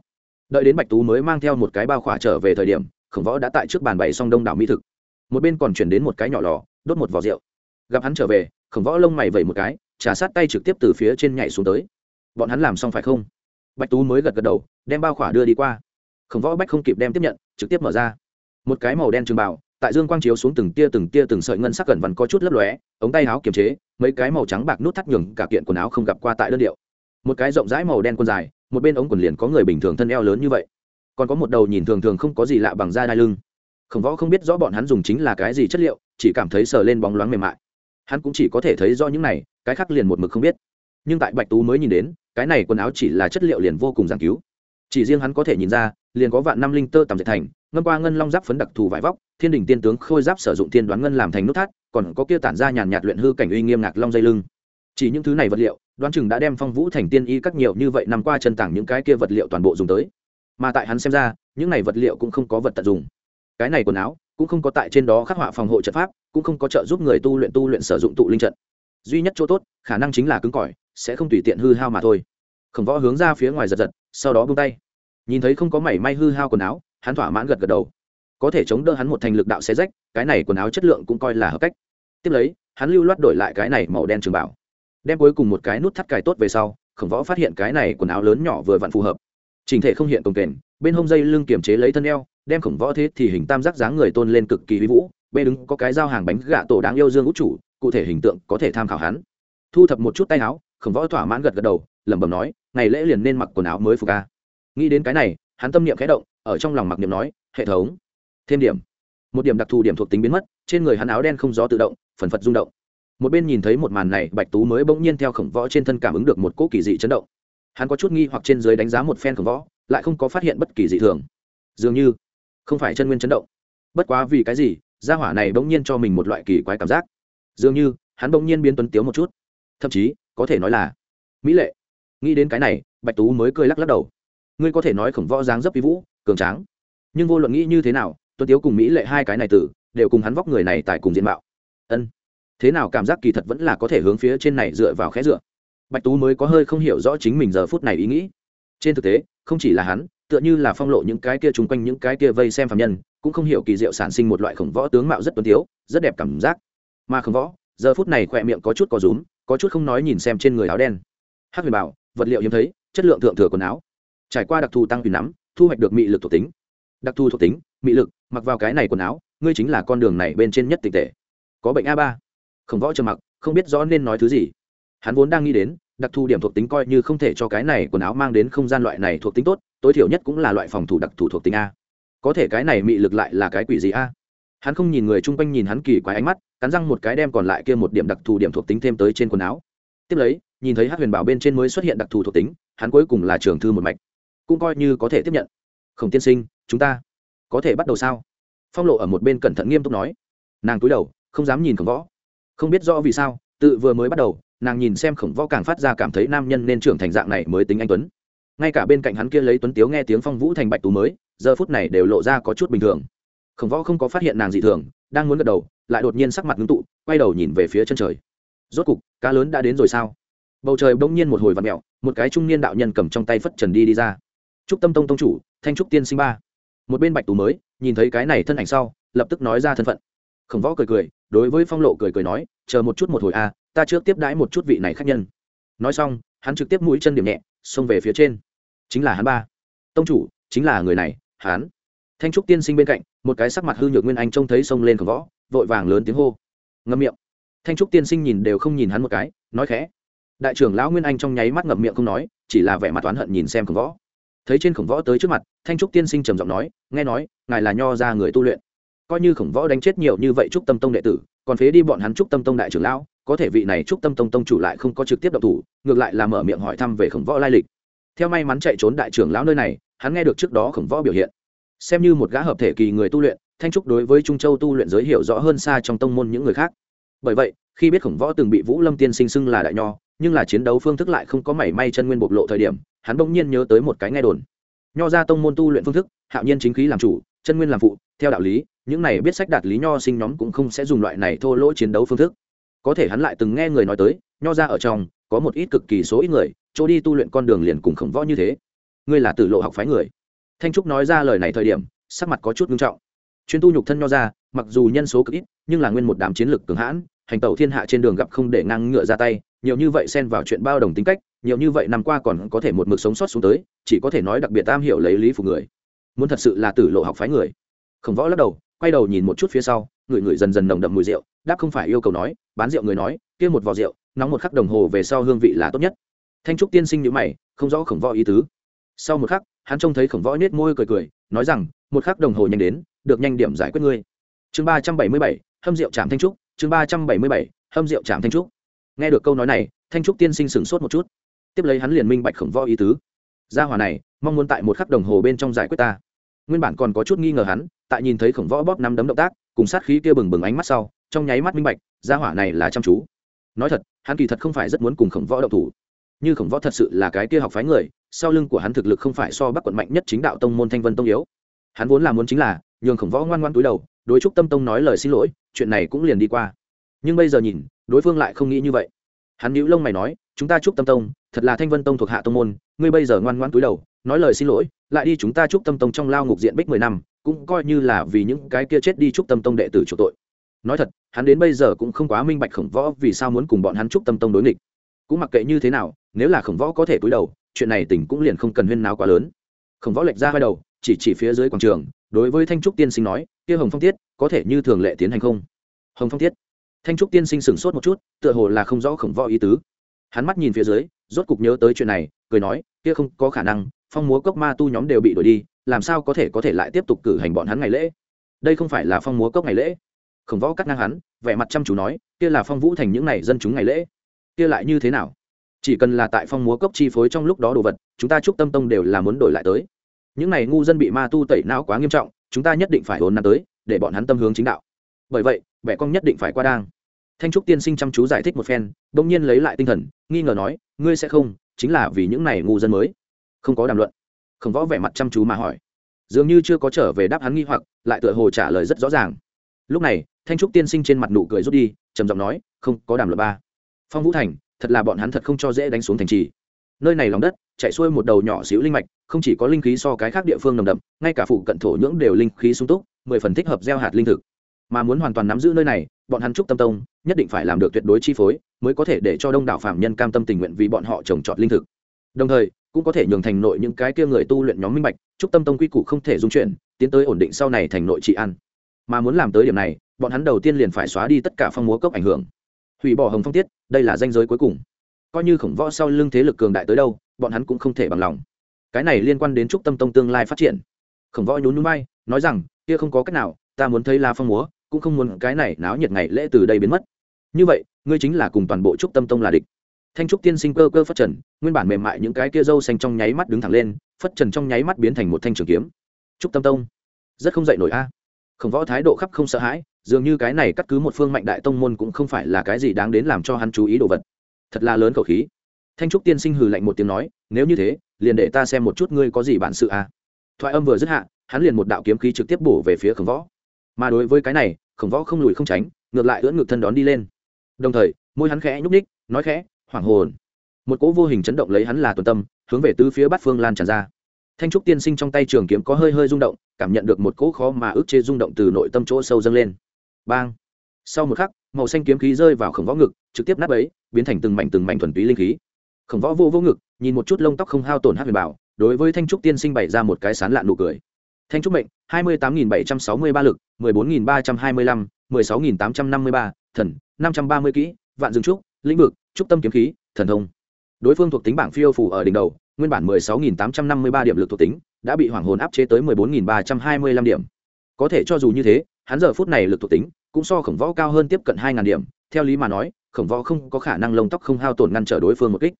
đợi đến bạch tú mới mang theo một cái bao khỏa trở về thời điểm, khổng võ đã tại trước bàn bày xong đông đảo mỹ thực. Một bên còn chuyển đến một cái nhỏ lò, đốt một vỏ rượu. Gặp hắn trở về, khổng võ lông mày vẩy một cái, trà sát tay trực tiếp từ phía trên nhảy xuống tới. Bọn hắn làm xong phải không? Bạch tú mới gật gật đầu, đem bao khỏa đưa đi qua. Khổng võ bách không kịp đem tiếp nhận, trực tiếp mở ra. Một cái màu đen trường bảo tại dương quang chiếu xuống từng tia từng tia từng sợi ngân sắc cẩn vằn có chút lấp lóe, ống tay áo kiềm chế, mấy cái màu trắng bạc nút thắt nhường cả kiện quần áo không gặp qua tại đơn điệu. Một cái rộng rãi màu đen quần dài một bên ống quần liền có người bình thường thân eo lớn như vậy. Còn có một đầu nhìn thường thường không có gì lạ bằng da đai lưng. Khổng võ không biết rõ bọn hắn dùng chính là cái gì chất liệu, chỉ cảm thấy sờ lên bóng loáng mềm mại. Hắn cũng chỉ có thể thấy do những này, cái khác liền một mực không biết. Nhưng tại bạch tú mới nhìn đến, cái này quần áo chỉ là chất liệu liền vô cùng giảng cứu. Chỉ riêng hắn có thể nhìn ra, liền có vạn năm linh tơ tầm dệt thành, ngâm qua ngân long giáp phấn đặc thù vải vóc, thiên đình tiên tướng khôi giáp sử dụng tiên đoán ngân làm thành nút thắt, còn có kia tản ra nhàn nhạt luyện hư cảnh uy nghiêm ngạc long dây lưng chỉ những thứ này vật liệu, đoán chừng đã đem phong vũ thành tiên y các nhiều như vậy nằm qua chân tảng những cái kia vật liệu toàn bộ dùng tới. Mà tại hắn xem ra, những này vật liệu cũng không có vật tận dụng cái này quần áo, cũng không có tại trên đó khắc họa phòng hộ trận pháp, cũng không có trợ giúp người tu luyện tu luyện sử dụng tụ linh trận. Duy nhất chỗ tốt, khả năng chính là cứng cỏi, sẽ không tùy tiện hư hao mà thôi. Khổng võ hướng ra phía ngoài giật giật, sau đó buông tay. Nhìn thấy không có mảy may hư hao quần áo, hắn thỏa mãn gật gật đầu. Có thể chống đỡ hắn một thành lực đạo xé rách, cái này quần áo chất lượng cũng coi là hợp cách. Tiếp lấy, hắn lưu loát đổi lại cái này màu đen trường bảo đem cuối cùng một cái nút thắt cài tốt về sau, khổng võ phát hiện cái này quần áo lớn nhỏ vừa vặn phù hợp. Trình thể không hiện cồng kềnh, bên hông dây lưng kiềm chế lấy thân eo, đem khổng võ thế thì hình tam giác dáng người tôn lên cực kỳ vĩ vũ, bê đứng có cái dao hàng bánh gạ tổ đáng yêu dương út chủ, cụ thể hình tượng có thể tham khảo hắn. Thu thập một chút tay áo, khổng võ thỏa mãn gật gật đầu, lẩm bẩm nói, ngày lễ liền nên mặc quần áo mới phục ca nghĩ đến cái này, hắn tâm niệm khẽ động, ở trong lòng mặc niệm nói, hệ thống, thêm điểm. Một điểm đặc thù điểm thuộc tính biến mất, trên người hắn áo đen không gió tự động, phần phật rung động một bên nhìn thấy một màn này, bạch tú mới bỗng nhiên theo khổng võ trên thân cảm ứng được một cỗ kỳ dị chấn động. Hắn có chút nghi hoặc trên dưới đánh giá một phen khổng võ, lại không có phát hiện bất kỳ dị thường. Dường như không phải chân nguyên chấn động. Bất quá vì cái gì, gia hỏa này bỗng nhiên cho mình một loại kỳ quái cảm giác. Dường như hắn bỗng nhiên biến tuấn tiếu một chút. Thậm chí, có thể nói là mỹ lệ. Nghĩ đến cái này, bạch tú mới cười lắc lắc đầu. Ngươi có thể nói khổng võ dáng dấp vi vũ, cường tráng. Nhưng vô luận nghĩ như thế nào, tuấn tiếu cùng mỹ lệ hai cái này tử, đều cùng hắn vóc người này tại cùng diện mạo. Ân thế nào cảm giác kỳ thật vẫn là có thể hướng phía trên này dựa vào khẽ dựa. Bạch tú mới có hơi không hiểu rõ chính mình giờ phút này ý nghĩ. Trên thực tế, không chỉ là hắn, tựa như là phong lộ những cái kia chung quanh những cái kia vây xem phạm nhân, cũng không hiểu kỳ diệu sản sinh một loại khổng võ tướng mạo rất tuấn tiếu, rất đẹp cảm giác. Mà khổng võ, giờ phút này khỏe miệng có chút có rúm, có chút không nói nhìn xem trên người áo đen. Hát huyền bảo, vật liệu hiếm thấy, chất lượng thượng thừa quần áo. Trải qua đặc thù tăng huyền nắm, thu hoạch được mị lực thuộc tính. Đặc thù thuộc tính, mị lực, mặc vào cái này quần áo, ngươi chính là con đường này bên trên nhất tịch tệ. Có bệnh a ba khổng võ trầm mặc, không biết rõ nên nói thứ gì. Hắn vốn đang nghĩ đến, đặc thù điểm thuộc tính coi như không thể cho cái này quần áo mang đến không gian loại này thuộc tính tốt, tối thiểu nhất cũng là loại phòng thủ đặc thù thuộc tính a. Có thể cái này mị lực lại là cái quỷ gì a? Hắn không nhìn người chung quanh nhìn hắn kỳ quái ánh mắt, cắn răng một cái đem còn lại kia một điểm đặc thù điểm thuộc tính thêm tới trên quần áo. Tiếp lấy, nhìn thấy hát huyền bảo bên trên mới xuất hiện đặc thù thuộc tính, hắn cuối cùng là trường thư một mạch. Cũng coi như có thể tiếp nhận. Khổng tiên sinh, chúng ta có thể bắt đầu sao? Phong lộ ở một bên cẩn thận nghiêm túc nói. Nàng cúi đầu, không dám nhìn khổng võ không biết rõ vì sao, tự vừa mới bắt đầu, nàng nhìn xem khổng võ càng phát ra cảm thấy nam nhân nên trưởng thành dạng này mới tính anh tuấn. Ngay cả bên cạnh hắn kia lấy tuấn tiếu nghe tiếng phong vũ thành bạch tú mới, giờ phút này đều lộ ra có chút bình thường. Khổng võ không có phát hiện nàng dị thường, đang muốn gật đầu, lại đột nhiên sắc mặt ngưng tụ, quay đầu nhìn về phía chân trời. Rốt cục, cá lớn đã đến rồi sao? Bầu trời bỗng nhiên một hồi vặn mẹo một cái trung niên đạo nhân cầm trong tay phất trần đi đi ra. Trúc tâm tông tông chủ, thanh trúc tiên sinh ba. Một bên bạch tú mới, nhìn thấy cái này thân ảnh sau, lập tức nói ra thân phận khổng võ cười cười, đối với phong lộ cười cười nói, chờ một chút một hồi a, ta trước tiếp đãi một chút vị này khác nhân. Nói xong, hắn trực tiếp mũi chân điểm nhẹ, xông về phía trên. Chính là hắn ba. Tông chủ, chính là người này, hắn. Thanh trúc tiên sinh bên cạnh, một cái sắc mặt hư nhược nguyên anh trông thấy xông lên khổng võ, vội vàng lớn tiếng hô. Ngậm miệng. Thanh trúc tiên sinh nhìn đều không nhìn hắn một cái, nói khẽ. Đại trưởng lão nguyên anh trong nháy mắt ngậm miệng không nói, chỉ là vẻ mặt oán hận nhìn xem khổng võ. Thấy trên khổng võ tới trước mặt, thanh trúc tiên sinh trầm giọng nói, nghe nói, ngài là nho ra người tu luyện coi như khổng võ đánh chết nhiều như vậy trúc tâm tông đệ tử, còn phế đi bọn hắn trúc tâm tông đại trưởng lão, có thể vị này trúc tâm tông tông chủ lại không có trực tiếp độc thủ, ngược lại là mở miệng hỏi thăm về khổng võ lai lịch. Theo may mắn chạy trốn đại trưởng lão nơi này, hắn nghe được trước đó khổng võ biểu hiện. Xem như một gã hợp thể kỳ người tu luyện, thanh trúc đối với trung châu tu luyện giới hiểu rõ hơn xa trong tông môn những người khác. Bởi vậy, khi biết khổng võ từng bị vũ lâm tiên sinh xưng là đại nho, nhưng là chiến đấu phương thức lại không có mảy may chân nguyên bộc lộ thời điểm, hắn bỗng nhiên nhớ tới một cái nghe đồn. Nho ra tông môn tu luyện phương thức, hạo nhiên chính khí làm chủ, chân nguyên làm phụ, theo đạo lý những này biết sách đạt lý nho sinh nhóm cũng không sẽ dùng loại này thô lỗ chiến đấu phương thức. Có thể hắn lại từng nghe người nói tới, nho ra ở trong, có một ít cực kỳ số ít người, chỗ đi tu luyện con đường liền cùng khổng võ như thế. Ngươi là tử lộ học phái người. Thanh trúc nói ra lời này thời điểm, sắc mặt có chút nghiêm trọng. Chuyên tu nhục thân nho ra, mặc dù nhân số cực ít, nhưng là nguyên một đám chiến lực cường hãn, hành tẩu thiên hạ trên đường gặp không để ngang ngựa ra tay, nhiều như vậy xen vào chuyện bao đồng tính cách, nhiều như vậy năm qua còn có thể một mực sống sót xuống tới, chỉ có thể nói đặc biệt tam hiểu lấy lý phục người. Muốn thật sự là tử lộ học phái người. Khổng võ lắc đầu quay đầu nhìn một chút phía sau, người người dần dần nồng đậm mùi rượu, đáp không phải yêu cầu nói, bán rượu người nói, kia một vò rượu, nóng một khắc đồng hồ về sau hương vị là tốt nhất. Thanh trúc tiên sinh nhữ mày, không rõ khổng võ ý tứ. Sau một khắc, hắn trông thấy khổng võ nết môi cười cười, nói rằng, một khắc đồng hồ nhanh đến, được nhanh điểm giải quyết ngươi. Chương ba trăm bảy mươi bảy, hâm rượu trạm thanh trúc, chương ba trăm bảy mươi bảy, hâm rượu trạm thanh trúc. Nghe được câu nói này, thanh trúc tiên sinh sửng sốt một chút. Tiếp lấy hắn liền minh bạch khổng võ ý tứ. Gia hỏa này, mong muốn tại một khắc đồng hồ bên trong giải quyết ta. Nguyên bản còn có chút nghi ngờ hắn tại nhìn thấy khổng võ bóp năm đấm động tác, cùng sát khí kia bừng bừng ánh mắt sau, trong nháy mắt minh bạch, gia hỏa này là chăm chú. Nói thật, hắn kỳ thật không phải rất muốn cùng khổng võ động thủ. Như khổng võ thật sự là cái kia học phái người, sau lưng của hắn thực lực không phải so bắc quận mạnh nhất chính đạo tông môn thanh vân tông yếu. Hắn vốn là muốn chính là nhường khổng võ ngoan ngoan túi đầu, đối trúc tâm tông nói lời xin lỗi, chuyện này cũng liền đi qua. Nhưng bây giờ nhìn, đối phương lại không nghĩ như vậy. Hắn nhíu lông mày nói, chúng ta trúc tâm tông, thật là thanh vân tông thuộc hạ tông môn, ngươi bây giờ ngoan ngoan túi đầu, nói lời xin lỗi, lại đi chúng ta trúc tâm tông trong lao ngục diện bích mười năm cũng coi như là vì những cái kia chết đi trúc tâm tông đệ tử chủ tội. Nói thật, hắn đến bây giờ cũng không quá minh bạch khổng võ vì sao muốn cùng bọn hắn trúc tâm tông đối nghịch. Cũng mặc kệ như thế nào, nếu là khổng võ có thể cúi đầu, chuyện này tỉnh cũng liền không cần huyên nào quá lớn. Khổng võ lệch ra vai đầu, chỉ chỉ phía dưới quảng trường, đối với thanh trúc tiên sinh nói, kia hồng phong tiết, có thể như thường lệ tiến hành không? Hồng phong tiết? Thanh trúc tiên sinh sửng sốt một chút, tựa hồ là không rõ khổng võ ý tứ. Hắn mắt nhìn phía dưới, rốt cục nhớ tới chuyện này, cười nói, kia không có khả năng, phong múa cốc ma tu nhóm đều bị đuổi đi làm sao có thể có thể lại tiếp tục cử hành bọn hắn ngày lễ? Đây không phải là phong múa cốc ngày lễ? Khổng võ cắt ngang hắn, vẻ mặt chăm chú nói, kia là phong vũ thành những ngày dân chúng ngày lễ. Kia lại như thế nào? Chỉ cần là tại phong múa cốc chi phối trong lúc đó đồ vật, chúng ta chúc tâm tông đều là muốn đổi lại tới. Những n à y ngu dân bị ma tu tẩy não quá nghiêm trọng, chúng ta nhất định phải hồn nắn tới, để bọn hắn tâm hướng chính đạo. Bởi vậy, bẻ con nhất định phải qua đang thanh trúc tiên sinh chăm chú giải thích một phen đ ỗ n g nhiên lấy lại tinh thần, nghi ngờ nói, ngươi sẽ không, chính là vì những n à y ngu dân mới. Không có đàm luận khổng võ vẻ mặt chăm chú mà hỏi. Dường như chưa có trở về đáp hắn nghi hoặc, lại tựa hồ trả lời rất rõ ràng. Lúc này, thanh trúc tiên sinh trên mặt nụ cười rút đi, trầm giọng nói, không, có đàm luật ba. Phong vũ thành, thật là bọn hắn thật không cho dễ đánh xuống thành trì. Nơi này lòng đất, chạy xuôi một đầu nhỏ xíu linh mạch, không chỉ có linh khí so cái khác địa phương nồng đậm, ngay cả phụ cận thổ nhưỡng đều linh khí sung túc, mười phần thích hợp gieo hạt linh thực. Mà muốn hoàn toàn nắm giữ nơi này, bọn hắn trúc tâm tông, nhất định phải làm được tuyệt đối chi phối, mới có thể để cho đông đảo phạm nhân cam tâm tình nguyện vì bọn họ trồng trọt linh thực đồng thời, cũng có thể nhường thành nội những cái kia người tu luyện nhóm minh bạch trúc tâm tông quy củ không thể dung chuyển, tiến tới ổn định sau này thành nội trị ăn mà muốn làm tới điểm này, bọn hắn đầu tiên liền phải xóa đi tất cả phong múa cốc ảnh hưởng. Hủy bỏ hồng phong tiết, đây là danh giới cuối cùng. Coi như khổng võ sau lưng thế lực cường đại tới đâu, bọn hắn cũng không thể bằng lòng. Cái này liên quan đến trúc tâm tông tương lai phát triển. Khổng võ nhún núi bay nói rằng, kia không có cách nào, ta muốn thấy la phong múa, cũng không muốn cái này náo nhiệt ngày lễ từ đây biến mất. Như vậy, ngươi chính là cùng toàn bộ trúc tâm tông là địch thanh trúc tiên sinh cơ cơ phất trần, nguyên bản mềm mại những cái kia dâu xanh trong nháy mắt đứng thẳng lên, phất trần trong nháy mắt biến thành một thanh trường kiếm. Trúc tâm tông, rất không dậy nổi a. Khổng võ thái độ khắp không sợ hãi, dường như cái này cắt cứ một phương mạnh đại tông môn cũng không phải là cái gì đáng đến làm cho hắn chú ý đồ vật. Thật là lớn khẩu khí. Thanh trúc tiên sinh hừ lạnh một tiếng nói, nếu như thế, liền để ta xem một chút ngươi có gì bản sự à thoại âm vừa dứt hạ, hắn liền một đạo kiếm khí trực tiếp bổ về phía khổng võ. Mà đối với cái này, khổng võ không lùi không tránh, ngược lại ưỡn ngược thân đón đi lên. Đồng thời, môi hắn khẽ nhúc ních nói khẽ hoảng hồn. Một cỗ vô hình chấn động lấy hắn là tuần tâm, hướng về tứ phía bát phương lan tràn ra. Thanh trúc tiên sinh trong tay trường kiếm có hơi hơi rung động, cảm nhận được một cỗ khó mà ức chế rung động từ nội tâm chỗ sâu dâng lên. Bang! Sau một khắc, màu xanh kiếm khí rơi vào khổng võ ngực, trực tiếp nắp ấy biến thành từng mảnh từng mảnh thuần túy linh khí. Khổng võ vô vô ngực, nhìn một chút lông tóc không hao tổn hát huyền bảo, đối với thanh trúc tiên sinh bày ra một cái sán lạn nụ cười. Thanh trúc mệnh, hai mươi tám nghìn bảy trăm sáu mươi ba lực, mười bốn nghìn ba trăm hai mươi lăm, mười sáu nghìn tám trăm năm mươi ba, thần, năm trăm ba mươi kỹ, vạn dương trúc, lĩnh vực trúc tâm kiếm khí, thần thông. Đối phương thuộc tính bảng phiêu phủ ở đỉnh đầu, nguyên bản mười sáu nghìn tám trăm năm mươi ba điểm lực thuộc tính, đã bị hoàng hồn áp chế tới mười bốn nghìn ba trăm hai mươi lăm điểm. Có thể cho dù như thế, hắn giờ phút này lực thuộc tính cũng so khổng võ cao hơn tiếp cận hai ngàn điểm, theo lý mà nói, khổng võ không có khả năng lông tóc không hao tổn ngăn trở đối phương một kích.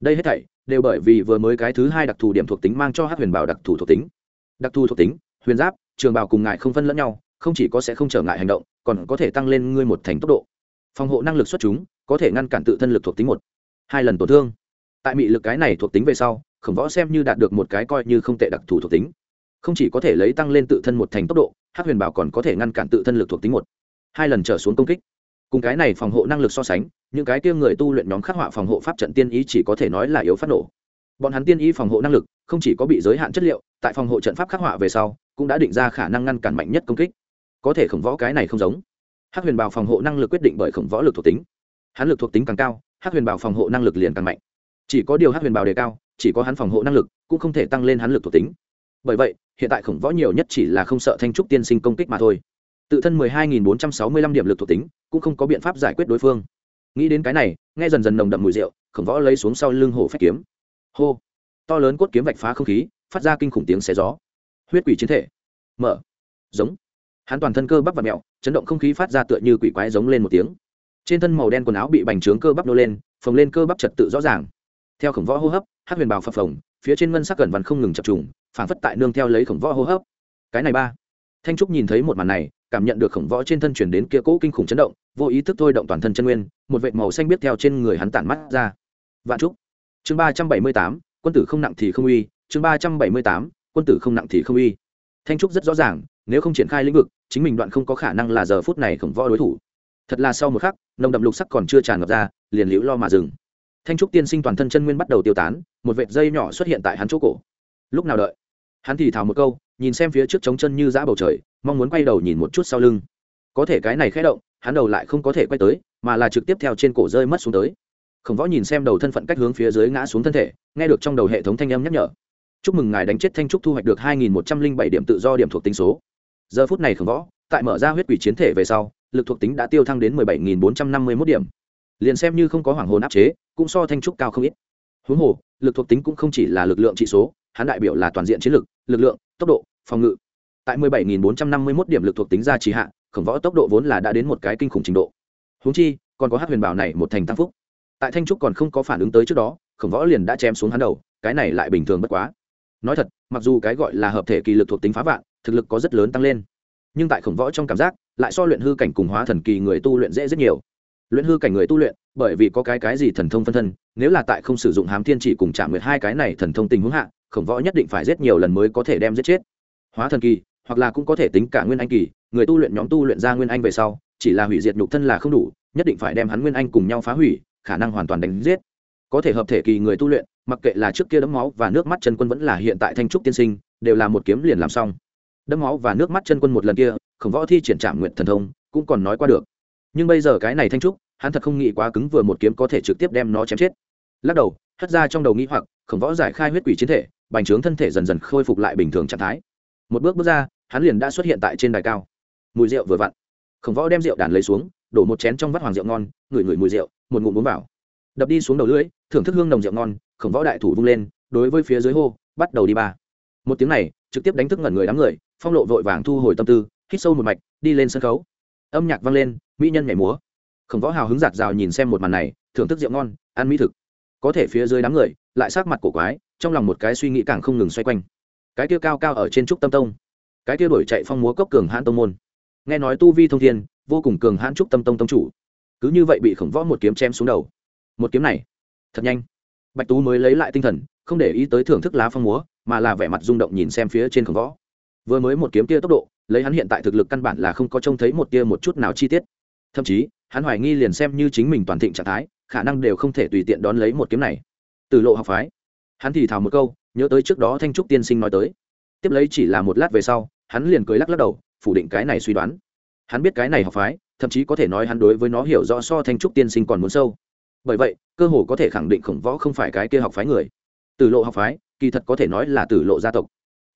Đây hết thảy đều bởi vì vừa mới cái thứ hai đặc thù điểm thuộc tính mang cho hát huyền bảo đặc thù thuộc tính. Đặc thù thuộc tính, huyền giáp, trường bảo cùng ngại không phân lẫn nhau, không chỉ có sẽ không trở ngại hành động, còn có thể tăng lên ngươi một thành tốc độ phòng hộ năng lực xuất chúng, có thể ngăn cản tự thân lực thuộc tính một, hai lần tổn thương. Tại mị lực cái này thuộc tính về sau, khổng võ xem như đạt được một cái coi như không tệ đặc thù thuộc tính. Không chỉ có thể lấy tăng lên tự thân một thành tốc độ hát huyền bảo còn có thể ngăn cản tự thân lực thuộc tính một, hai lần trở xuống công kích. Cùng cái này phòng hộ năng lực so sánh, những cái kia người tu luyện nhóm khắc họa phòng hộ pháp trận tiên ý chỉ có thể nói là yếu phát nổ. Bọn hắn tiên ý phòng hộ năng lực, không chỉ có bị giới hạn chất liệu, tại phòng hộ trận pháp khắc họa về sau, cũng đã định ra khả năng ngăn cản mạnh nhất công kích. Có thể khổng võ cái này không giống hắc huyền bào phòng hộ năng lực quyết định bởi khổng võ lực thuộc tính. Hắn lực thuộc tính càng cao, hắc huyền bào phòng hộ năng lực liền càng mạnh. Chỉ có điều hắc huyền bào đề cao, chỉ có hắn phòng hộ năng lực cũng không thể tăng lên hắn lực thuộc tính. Bởi vậy, hiện tại khổng võ nhiều nhất chỉ là không sợ thanh trúc tiên sinh công kích mà thôi. Tự thân mười hai nghìn bốn trăm sáu mươi lăm điểm lực thuộc tính, cũng không có biện pháp giải quyết đối phương. Nghĩ đến cái này, nghe dần dần nồng đậm mùi rượu, khổng võ lấy xuống sau lưng hổ phách kiếm. Hô! To lớn cốt kiếm vạch phá không khí, phát ra kinh khủng tiếng xé gió. Huyết quỷ chiến thể. Mở. Giống hắn toàn thân cơ bắp và mẹo, chấn động không khí phát ra tựa như quỷ quái giống lên một tiếng. Trên thân màu đen quần áo bị bành trướng cơ bắp nô lên, phồng lên cơ bắp trật tự rõ ràng. Theo khổng võ hô hấp hát huyền bào phập phồng, phía trên ngân sắc gần vằn không ngừng chập trùng phản phất tại nương theo lấy khổng võ hô hấp. Cái này ba. Thanh trúc nhìn thấy một màn này, cảm nhận được khổng võ trên thân chuyển đến kia cỗ kinh khủng chấn động, vô ý thức thôi động toàn thân chân nguyên, một vệt màu xanh biết theo trên người hắn tản mắt ra. Vạn trúc. Chương ba trăm bảy mươi tám, quân tử không nặng thì không uy, chương ba trăm bảy mươi tám, quân tử không nặng thì không uy. Thanh trúc rất rõ ràng, nếu không triển khai lĩnh vực chính mình đoạn không có khả năng là giờ phút này khổng võ đối thủ. Thật là sau một khắc, nồng đậm lục sắc còn chưa tràn ngập ra, liền liễu lo mà dừng. Thanh trúc tiên sinh toàn thân chân nguyên bắt đầu tiêu tán, một vệt dây nhỏ xuất hiện tại hắn chỗ cổ. Lúc nào đợi? Hắn thì thào một câu, nhìn xem phía trước trống chân như giã bầu trời, mong muốn quay đầu nhìn một chút sau lưng. Có thể cái này khẽ động, hắn đầu lại không có thể quay tới, mà là trực tiếp theo trên cổ rơi mất xuống tới. Khổng võ nhìn xem đầu thân phận cách hướng phía dưới ngã xuống thân thể, nghe được trong đầu hệ thống thanh âm nhắc nhở. Chúc mừng ngài đánh chết thanh trúc thu hoạch được hai nghìn một trăm linh bảy điểm tự do điểm thuộc tính số giờ phút này khổng võ, tại mở ra huyết quỷ chiến thể về sau, lực thuộc tính đã tiêu thăng đến mười bảy nghìn bốn trăm năm mươi mốt điểm. Liền xem như không có hoàng hồn áp chế, cũng so thanh trúc cao không ít. Huống hồ, lực thuộc tính cũng không chỉ là lực lượng trị số, hắn đại biểu là toàn diện chiến lực lực lượng, tốc độ, phòng ngự. Tại mười bảy nghìn bốn trăm năm mươi mốt điểm lực thuộc tính ra trì hạ, khổng võ tốc độ vốn là đã đến một cái kinh khủng trình độ. Huống chi, còn có hát huyền bảo này một thành tăng phúc. Tại thanh trúc còn không có phản ứng tới trước đó, khổng võ liền đã chém xuống hắn đầu, cái này lại bình thường bất quá nói thật, mặc dù cái gọi là hợp thể kỳ lực thuộc tính phá vạn, thực lực có rất lớn tăng lên. Nhưng tại khổng võ trong cảm giác, lại so luyện hư cảnh cùng hóa thần kỳ người tu luyện dễ rất nhiều. Luyện hư cảnh người tu luyện, bởi vì có cái cái gì thần thông phân thân, nếu là tại không sử dụng hám thiên chỉ cùng chạm nguyệt hai cái này thần thông tình huống hạ, khổng võ nhất định phải giết nhiều lần mới có thể đem giết chết. Hóa thần kỳ, hoặc là cũng có thể tính cả nguyên anh kỳ, người tu luyện nhóm tu luyện ra nguyên anh về sau, chỉ là hủy diệt nhục thân là không đủ, nhất định phải đem hắn nguyên anh cùng nhau phá hủy, khả năng hoàn toàn đánh giết có thể hợp thể kỳ người tu luyện, mặc kệ là trước kia đấm máu và nước mắt chân quân vẫn là hiện tại thanh trúc tiên sinh, đều là một kiếm liền làm xong. Đấm máu và nước mắt chân quân một lần kia, khổng võ thi triển trạm nguyện thần thông, cũng còn nói qua được. Nhưng bây giờ cái này thanh trúc, hắn thật không nghĩ quá cứng vừa một kiếm có thể trực tiếp đem nó chém chết. Lắc đầu, hất ra trong đầu nghĩ hoặc, khổng võ giải khai huyết quỷ chiến thể, bành trướng thân thể dần dần khôi phục lại bình thường trạng thái. Một bước bước ra, hắn liền đã xuất hiện tại trên đài cao. Mùi rượu vừa vặn. Khổng võ đem rượu đàn lấy xuống, đổ một chén trong vắt hoàng rượu ngon, ngửi ngửi mùi rượu, một ngụm uống vào đập đi xuống đầu lưỡi, thưởng thức hương nồng rượu ngon, khổng võ đại thủ vung lên, đối với phía dưới hô, bắt đầu đi ba. Một tiếng này, trực tiếp đánh thức ngẩn người đám người, phong lộ vội vàng thu hồi tâm tư, hít sâu một mạch, đi lên sân khấu. Âm nhạc vang lên, mỹ nhân nhảy múa. Khổng võ hào hứng giạt rào nhìn xem một màn này, thưởng thức rượu ngon, ăn mỹ thực. Có thể phía dưới đám người, lại sát mặt cổ quái, trong lòng một cái suy nghĩ càng không ngừng xoay quanh. Cái kia cao cao ở trên trúc tâm tông. Cái kia đổi chạy phong múa cốc cường hãn tông môn. Nghe nói tu vi thông thiên, vô cùng cường hãn trúc tâm tông tông chủ. Cứ như vậy bị khổng võ một kiếm chém xuống đầu một kiếm này. Thật nhanh. Bạch tú mới lấy lại tinh thần, không để ý tới thưởng thức lá phong múa, mà là vẻ mặt rung động nhìn xem phía trên khổng võ. Vừa mới một kiếm tia tốc độ, lấy hắn hiện tại thực lực căn bản là không có trông thấy một tia một chút nào chi tiết. Thậm chí, hắn hoài nghi liền xem như chính mình toàn thịnh trạng thái, khả năng đều không thể tùy tiện đón lấy một kiếm này. Từ lộ học phái, hắn thì thào một câu, nhớ tới trước đó thanh trúc tiên sinh nói tới. Tiếp lấy chỉ là một lát về sau, hắn liền cười lắc lắc đầu, phủ định cái này suy đoán. Hắn biết cái này học phái, thậm chí có thể nói hắn đối với nó hiểu rõ so thanh trúc tiên sinh còn muốn sâu bởi vậy, cơ hồ có thể khẳng định khổng võ không phải cái kia học phái người. Tử lộ học phái, kỳ thật có thể nói là tử lộ gia tộc.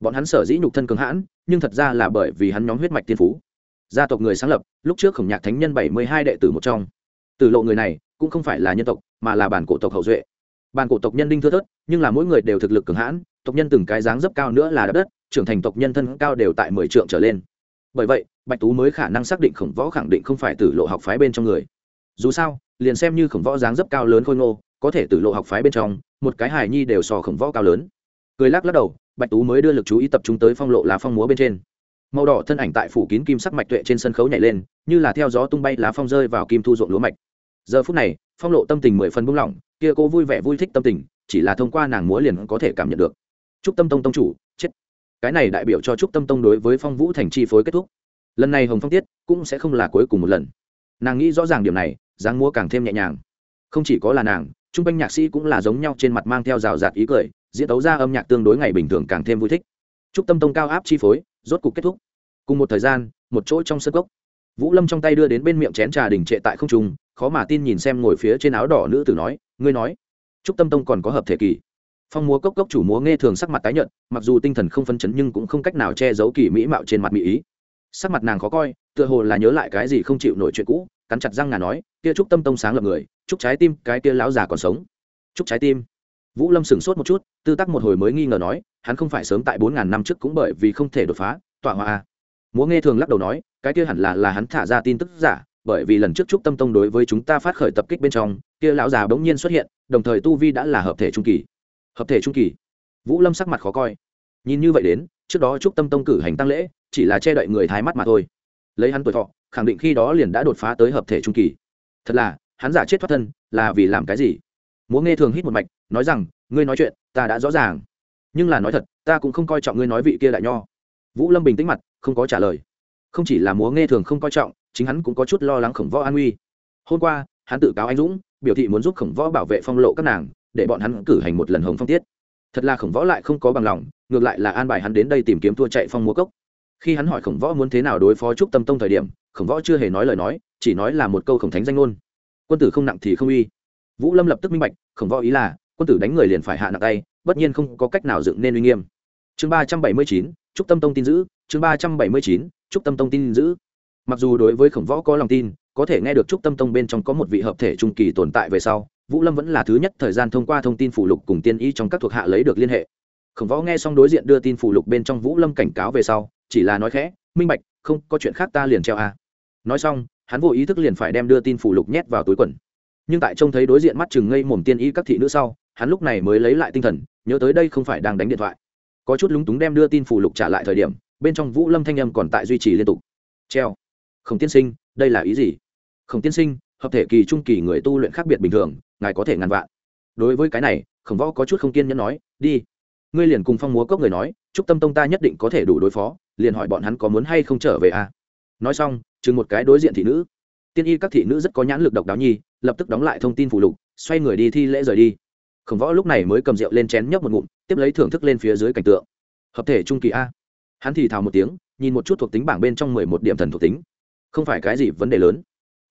Bọn hắn sở dĩ nhục thân cường hãn, nhưng thật ra là bởi vì hắn nhóm huyết mạch tiên phú. Gia tộc người sáng lập, lúc trước khổng nhạc thánh nhân bảy mươi hai đệ tử một trong. Tử lộ người này, cũng không phải là nhân tộc, mà là bản cổ tộc hậu duệ. Bản cổ tộc nhân đinh thưa thớt, nhưng là mỗi người đều thực lực cường hãn, tộc nhân từng cái dáng dấp cao nữa là đất đất, trưởng thành tộc nhân thân cao đều tại mười trượng trở lên. Bởi vậy, bạch tú mới khả năng xác định khổng võ khẳng định không phải tử lộ học phái bên trong người dù sao, liền xem như khổng võ dáng dấp cao lớn khôi ngô, có thể tử lộ học phái bên trong, một cái hài nhi đều so khổng võ cao lớn. Cười lắc lắc đầu, bạch tú mới đưa lực chú ý tập trung tới phong lộ lá phong múa bên trên. Màu đỏ thân ảnh tại phủ kín kim sắc mạch tuệ trên sân khấu nhảy lên, như là theo gió tung bay lá phong rơi vào kim thu ruộng lúa mạch. Giờ phút này, phong lộ tâm tình mười phần buông lỏng, kia cô vui vẻ vui thích tâm tình, chỉ là thông qua nàng múa liền có thể cảm nhận được. Trúc tâm tông tông chủ, chết. Cái này đại biểu cho trúc tâm tông đối với phong vũ thành chi phối kết thúc. Lần này hồng phong tiết cũng sẽ không là cuối cùng một lần nàng nghĩ rõ ràng điểm này, dáng múa càng thêm nhẹ nhàng. Không chỉ có là nàng, trung quanh nhạc sĩ cũng là giống nhau trên mặt mang theo rào rạt ý cười, diễn tấu ra âm nhạc tương đối ngày bình thường càng thêm vui thích. Trúc tâm tông cao áp chi phối, rốt cục kết thúc. Cùng một thời gian, một chỗ trong sân gốc vũ lâm trong tay đưa đến bên miệng chén trà đình trệ tại không trung, khó mà tin nhìn xem ngồi phía trên áo đỏ nữ tử nói, ngươi nói trúc tâm tông còn có hợp thể kỳ. Phong múa cốc cốc chủ múa nghe thường sắc mặt tái nhợt, mặc dù tinh thần không phân chấn nhưng cũng không cách nào che giấu kỳ mỹ mạo trên mặt mỹ ý. Sắc mặt nàng khó coi, tựa hồ là nhớ lại cái gì không chịu nổi chuyện cũ cắn chặt răng ngà nói, kia trúc tâm tông sáng lập người, trúc trái tim, cái kia lão già còn sống. Trúc trái tim? Vũ lâm sửng sốt một chút, tư tắc một hồi mới nghi ngờ nói, hắn không phải sớm tại bốn ngàn năm trước cũng bởi vì không thể đột phá, tọa hoa a múa nghe thường lắc đầu nói, cái kia hẳn là là hắn thả ra tin tức giả, bởi vì lần trước trúc tâm tông đối với chúng ta phát khởi tập kích bên trong, kia lão già bỗng nhiên xuất hiện, đồng thời tu vi đã là hợp thể trung kỳ. Hợp thể trung kỳ? Vũ lâm sắc mặt khó coi. Nhìn như vậy đến, trước đó trúc tâm tông cử hành tăng lễ, chỉ là che đậy người thái mắt mà thôi lấy hắn tuổi thọ, khẳng định khi đó liền đã đột phá tới hợp thể trung kỳ. Thật là, hắn giả chết thoát thân, là vì làm cái gì? Múa nghe thường hít một mạch, nói rằng, ngươi nói chuyện, ta đã rõ ràng. Nhưng là nói thật, ta cũng không coi trọng ngươi nói vị kia đại nho. Vũ lâm bình tĩnh mặt, không có trả lời. Không chỉ là múa nghe thường không coi trọng, chính hắn cũng có chút lo lắng khổng võ an uy. Hôm qua, hắn tự cáo anh dũng, biểu thị muốn giúp khổng võ bảo vệ phong lộ các nàng, để bọn hắn cử hành một lần hồng phong tiết. Thật là khổng võ lại không có bằng lòng, ngược lại là an bài hắn đến đây tìm kiếm thua chạy phong múa cốc khi hắn hỏi khổng võ muốn thế nào đối phó trúc tâm tông thời điểm, khổng võ chưa hề nói lời nói, chỉ nói là một câu khổng thánh danh ngôn. Quân tử không nặng thì không uy. Vũ lâm lập tức minh bạch, khổng võ ý là, quân tử đánh người liền phải hạ nặng tay, bất nhiên không có cách nào dựng nên uy nghiêm. Chương ba trăm bảy mươi chín, trúc tâm tông tin giữ, chương ba trăm bảy mươi chín, trúc tâm tông tin giữ. Mặc dù đối với khổng võ có lòng tin, có thể nghe được trúc tâm tông bên trong có một vị hợp thể trung kỳ tồn tại về sau, vũ lâm vẫn là thứ nhất thời gian thông qua thông tin phủ lục cùng tiên y trong các thuộc hạ lấy được liên hệ. Khổng võ nghe xong đối diện đưa tin phủ lục bên trong vũ lâm cảnh cáo về sau chỉ là nói khẽ, minh bạch, không, có chuyện khác ta liền treo a. Nói xong, hắn vô ý thức liền phải đem đưa tin phủ lục nhét vào túi quần. Nhưng tại trông thấy đối diện mắt chừng ngây mồm tiên y các thị nữ sau, hắn lúc này mới lấy lại tinh thần, nhớ tới đây không phải đang đánh điện thoại. Có chút lúng túng đem đưa tin phủ lục trả lại thời điểm, bên trong vũ lâm thanh âm còn tại duy trì liên tục. Treo. Khổng tiên sinh, đây là ý gì? Khổng tiên sinh, hợp thể kỳ trung kỳ người tu luyện khác biệt bình thường, ngài có thể ngàn vạn. Đối với cái này, khổng võ có chút không kiên nhẫn nói, đi, ngươi liền cùng phong múa cốc người nói, chúc tâm tông ta nhất định có thể đủ đối phó liền hỏi bọn hắn có muốn hay không trở về à? Nói xong, chừng một cái đối diện thị nữ. Tiên y các thị nữ rất có nhãn lực độc đáo nhi, lập tức đóng lại thông tin phụ lục, xoay người đi thi lễ rời đi. Khổng võ lúc này mới cầm rượu lên chén nhấp một ngụm, tiếp lấy thưởng thức lên phía dưới cảnh tượng. Hợp thể trung kỳ a. Hắn thì thào một tiếng, nhìn một chút thuộc tính bảng bên trong mười một điểm thần thuộc tính. Không phải cái gì vấn đề lớn.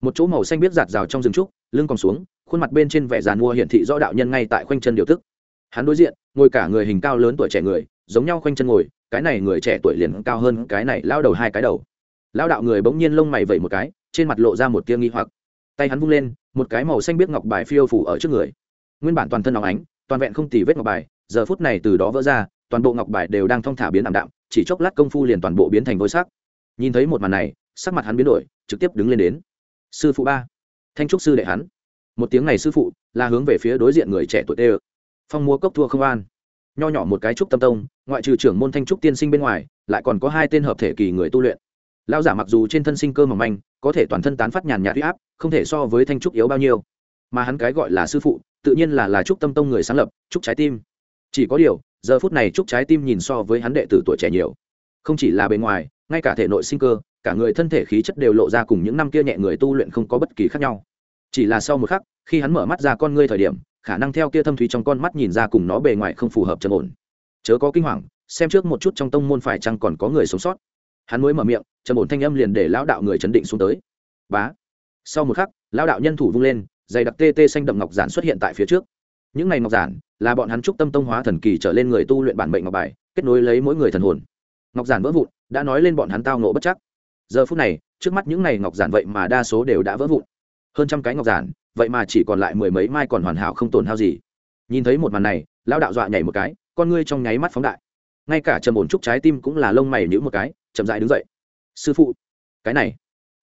Một chỗ màu xanh biết giạt rào trong rừng trúc, lưng còn xuống, khuôn mặt bên trên vẻ giàn mua hiển thị rõ đạo nhân ngay tại khoanh chân điều tức. Hắn đối diện, ngồi cả người hình cao lớn tuổi trẻ người, giống nhau khoanh chân ngồi cái này người trẻ tuổi liền cao hơn cái này lao đầu hai cái đầu. Lao đạo người bỗng nhiên lông mày vẩy một cái, trên mặt lộ ra một tia nghi hoặc. Tay hắn vung lên, một cái màu xanh biết ngọc bài phiêu phủ ở trước người. Nguyên bản toàn thân óng ánh, toàn vẹn không tì vết ngọc bài, giờ phút này từ đó vỡ ra, toàn bộ ngọc bài đều đang thong thả biến ảm đạm, chỉ chốc lát công phu liền toàn bộ biến thành vôi sắc. Nhìn thấy một màn này, sắc mặt hắn biến đổi, trực tiếp đứng lên đến. Sư phụ ba. Thanh trúc sư đệ hắn. Một tiếng này sư phụ, là hướng về phía đối diện người trẻ tuổi tê ơ. Phong mua cốc thua không an nho nhỏ một cái trúc tâm tông, ngoại trừ trưởng môn thanh trúc tiên sinh bên ngoài, lại còn có hai tên hợp thể kỳ người tu luyện. Lao giả mặc dù trên thân sinh cơ mỏng manh, có thể toàn thân tán phát nhàn nhạt huy áp, không thể so với thanh trúc yếu bao nhiêu. Mà hắn cái gọi là sư phụ, tự nhiên là là trúc tâm tông người sáng lập, trúc trái tim. Chỉ có điều, giờ phút này trúc trái tim nhìn so với hắn đệ tử tuổi trẻ nhiều. Không chỉ là bề ngoài, ngay cả thể nội sinh cơ, cả người thân thể khí chất đều lộ ra cùng những năm kia nhẹ người tu luyện không có bất kỳ khác nhau. Chỉ là sau một khắc, khi hắn mở mắt ra con ngươi thời điểm khả năng theo kia thâm thúy trong con mắt nhìn ra cùng nó bề ngoài không phù hợp trầm ổn. Chớ có kinh hoàng, xem trước một chút trong tông môn phải chăng còn có người sống sót. Hắn mới mở miệng, trầm ổn thanh âm liền để lão đạo người chấn định xuống tới. Bá. Sau một khắc, lão đạo nhân thủ vung lên, dày đặc tê tê xanh đậm ngọc giản xuất hiện tại phía trước. Những ngày ngọc giản là bọn hắn trúc tâm tông hóa thần kỳ trở lên người tu luyện bản mệnh ngọc bài, kết nối lấy mỗi người thần hồn. Ngọc giản vỡ vụn, đã nói lên bọn hắn tao nộ bất chắc. Giờ phút này, trước mắt những ngày ngọc giản vậy mà đa số đều đã vỡ vụn hơn trăm cái ngọc giản, vậy mà chỉ còn lại mười mấy mai còn hoàn hảo không tổn hao gì. Nhìn thấy một màn này, lão đạo dọa nhảy một cái, con ngươi trong nháy mắt phóng đại. Ngay cả trầm ổn trúc trái tim cũng là lông mày nhữ một cái, chậm dại đứng dậy. Sư phụ, cái này,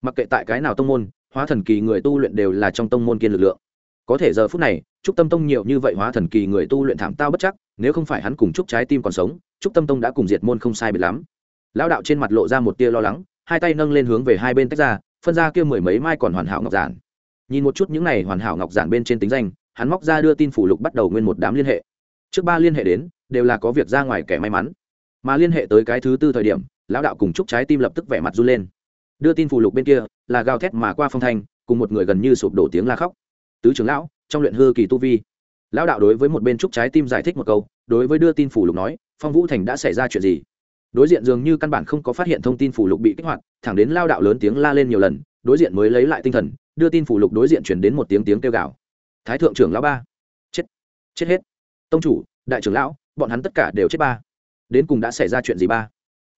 mặc kệ tại cái nào tông môn, hóa thần kỳ người tu luyện đều là trong tông môn kiên lực lượng. Có thể giờ phút này, trúc tâm tông nhiều như vậy hóa thần kỳ người tu luyện thảm tao bất chắc, nếu không phải hắn cùng trúc trái tim còn sống, trúc tâm tông đã cùng diệt môn không sai biệt lắm. Lão đạo trên mặt lộ ra một tia lo lắng, hai tay nâng lên hướng về hai bên tách ra, phân ra kia mười mấy mai còn hoàn hảo ngọc giản nhìn một chút những này hoàn hảo ngọc giản bên trên tính danh, hắn móc ra đưa tin phủ lục bắt đầu nguyên một đám liên hệ. Trước ba liên hệ đến, đều là có việc ra ngoài kẻ may mắn. Mà liên hệ tới cái thứ tư thời điểm, lão đạo cùng chúc trái tim lập tức vẻ mặt run lên. Đưa tin phù lục bên kia, là gào thét mà qua phong thanh, cùng một người gần như sụp đổ tiếng la khóc. Tứ trưởng lão, trong luyện hư kỳ tu vi. Lão đạo đối với một bên trúc trái tim giải thích một câu, đối với đưa tin phủ lục nói, phong vũ thành đã xảy ra chuyện gì? Đối diện dường như căn bản không có phát hiện thông tin phủ lục bị kích hoạt, thẳng đến lao đạo lớn tiếng la lên nhiều lần, đối diện mới lấy lại tinh thần đưa tin phủ lục đối diện chuyển đến một tiếng tiếng kêu gào. Thái thượng trưởng lão ba. Chết. Chết hết. Tông chủ, đại trưởng lão, bọn hắn tất cả đều chết ba. Đến cùng đã xảy ra chuyện gì ba?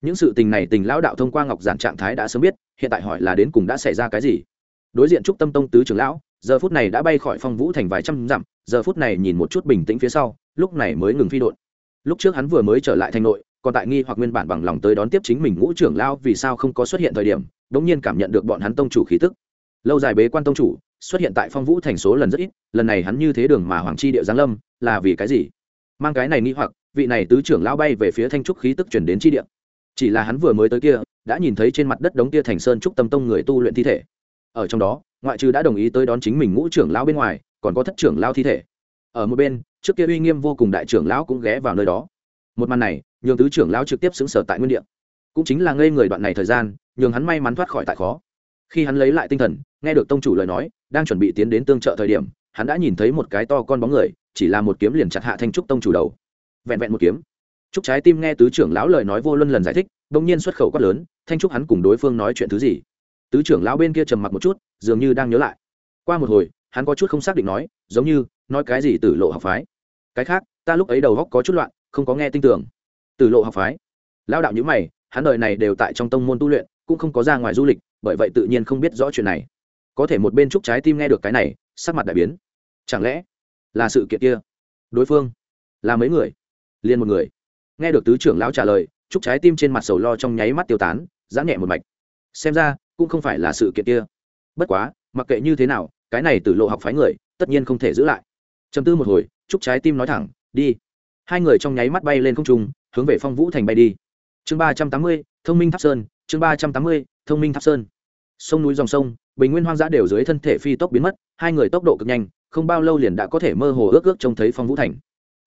Những sự tình này tình lão đạo thông qua ngọc giản trạng thái đã sớm biết, hiện tại hỏi là đến cùng đã xảy ra cái gì? Đối diện trúc tâm tông tứ trưởng lão, giờ phút này đã bay khỏi phong vũ thành vài trăm dặm, giờ phút này nhìn một chút bình tĩnh phía sau, lúc này mới ngừng phi đột lúc trước hắn vừa mới trở lại thành nội, còn tại nghi hoặc nguyên bản bằng lòng tới đón tiếp chính mình ngũ trưởng lão vì sao không có xuất hiện thời điểm đ ỗ n g nhiên cảm nhận được bọn hắn tông chủ khí tức lâu dài bế quan tông chủ, xuất hiện tại phong vũ thành số lần rất ít, lần này hắn như thế đường mà hoàng chi địa giáng lâm, là vì cái gì? Mang cái này nghĩ hoặc, vị này tứ trưởng lão bay về phía thanh trúc khí tức chuyển đến chi địa. Chỉ là hắn vừa mới tới kia, đã nhìn thấy trên mặt đất đống tia thành sơn trúc tâm tông người tu luyện thi thể. Ở trong đó, ngoại trừ đã đồng ý tới đón chính mình ngũ trưởng lão bên ngoài, còn có thất trưởng lão thi thể. Ở một bên, trước kia uy nghiêm vô cùng đại trưởng lão cũng ghé vào nơi đó. Một màn này, nhường tứ trưởng lão trực tiếp xứng sở tại nguyên địa. Cũng chính là ngây người đoạn này thời gian, nhường hắn may mắn thoát khỏi tại khó khi hắn lấy lại tinh thần, nghe được tông chủ lời nói, đang chuẩn bị tiến đến tương trợ thời điểm, hắn đã nhìn thấy một cái to con bóng người, chỉ là một kiếm liền chặt hạ thanh trúc tông chủ đầu. Vẹn vẹn một kiếm. Trúc trái tim nghe tứ trưởng lão lời nói vô luân lần giải thích, bỗng nhiên xuất khẩu quát lớn, thanh trúc hắn cùng đối phương nói chuyện thứ gì? Tứ trưởng lão bên kia trầm mặc một chút, dường như đang nhớ lại. Qua một hồi, hắn có chút không xác định nói, giống như, nói cái gì tử lộ học phái. Cái khác, ta lúc ấy đầu góc có chút loạn, không có nghe tin tưởng. Tử lộ học phái. Lão đạo nhữ mày, hắn đời này đều tại trong tông môn tu luyện, cũng không có ra ngoài du lịch bởi vậy tự nhiên không biết rõ chuyện này. Có thể một bên trúc trái tim nghe được cái này, sắc mặt đại biến. Chẳng lẽ là sự kiện kia? Đối phương là mấy người? Liền một người. Nghe được tứ trưởng lão trả lời, trúc trái tim trên mặt sầu lo trong nháy mắt tiêu tán, giãn nhẹ một mạch. Xem ra, cũng không phải là sự kiện kia. Bất quá, mặc kệ như thế nào, cái này từ lộ học phái người, tất nhiên không thể giữ lại. Chấm tư một hồi, trúc trái tim nói thẳng, đi. Hai người trong nháy mắt bay lên không trung, hướng về phong vũ thành bay đi. Chương ba trăm tám mươi, thông minh tháp sơn, chương ba trăm tám mươi thông minh tháp sơn. Sông núi dòng sông, bình nguyên hoang dã đều dưới thân thể phi tốc biến mất, hai người tốc độ cực nhanh, không bao lâu liền đã có thể mơ hồ ước ước trông thấy phong vũ thành.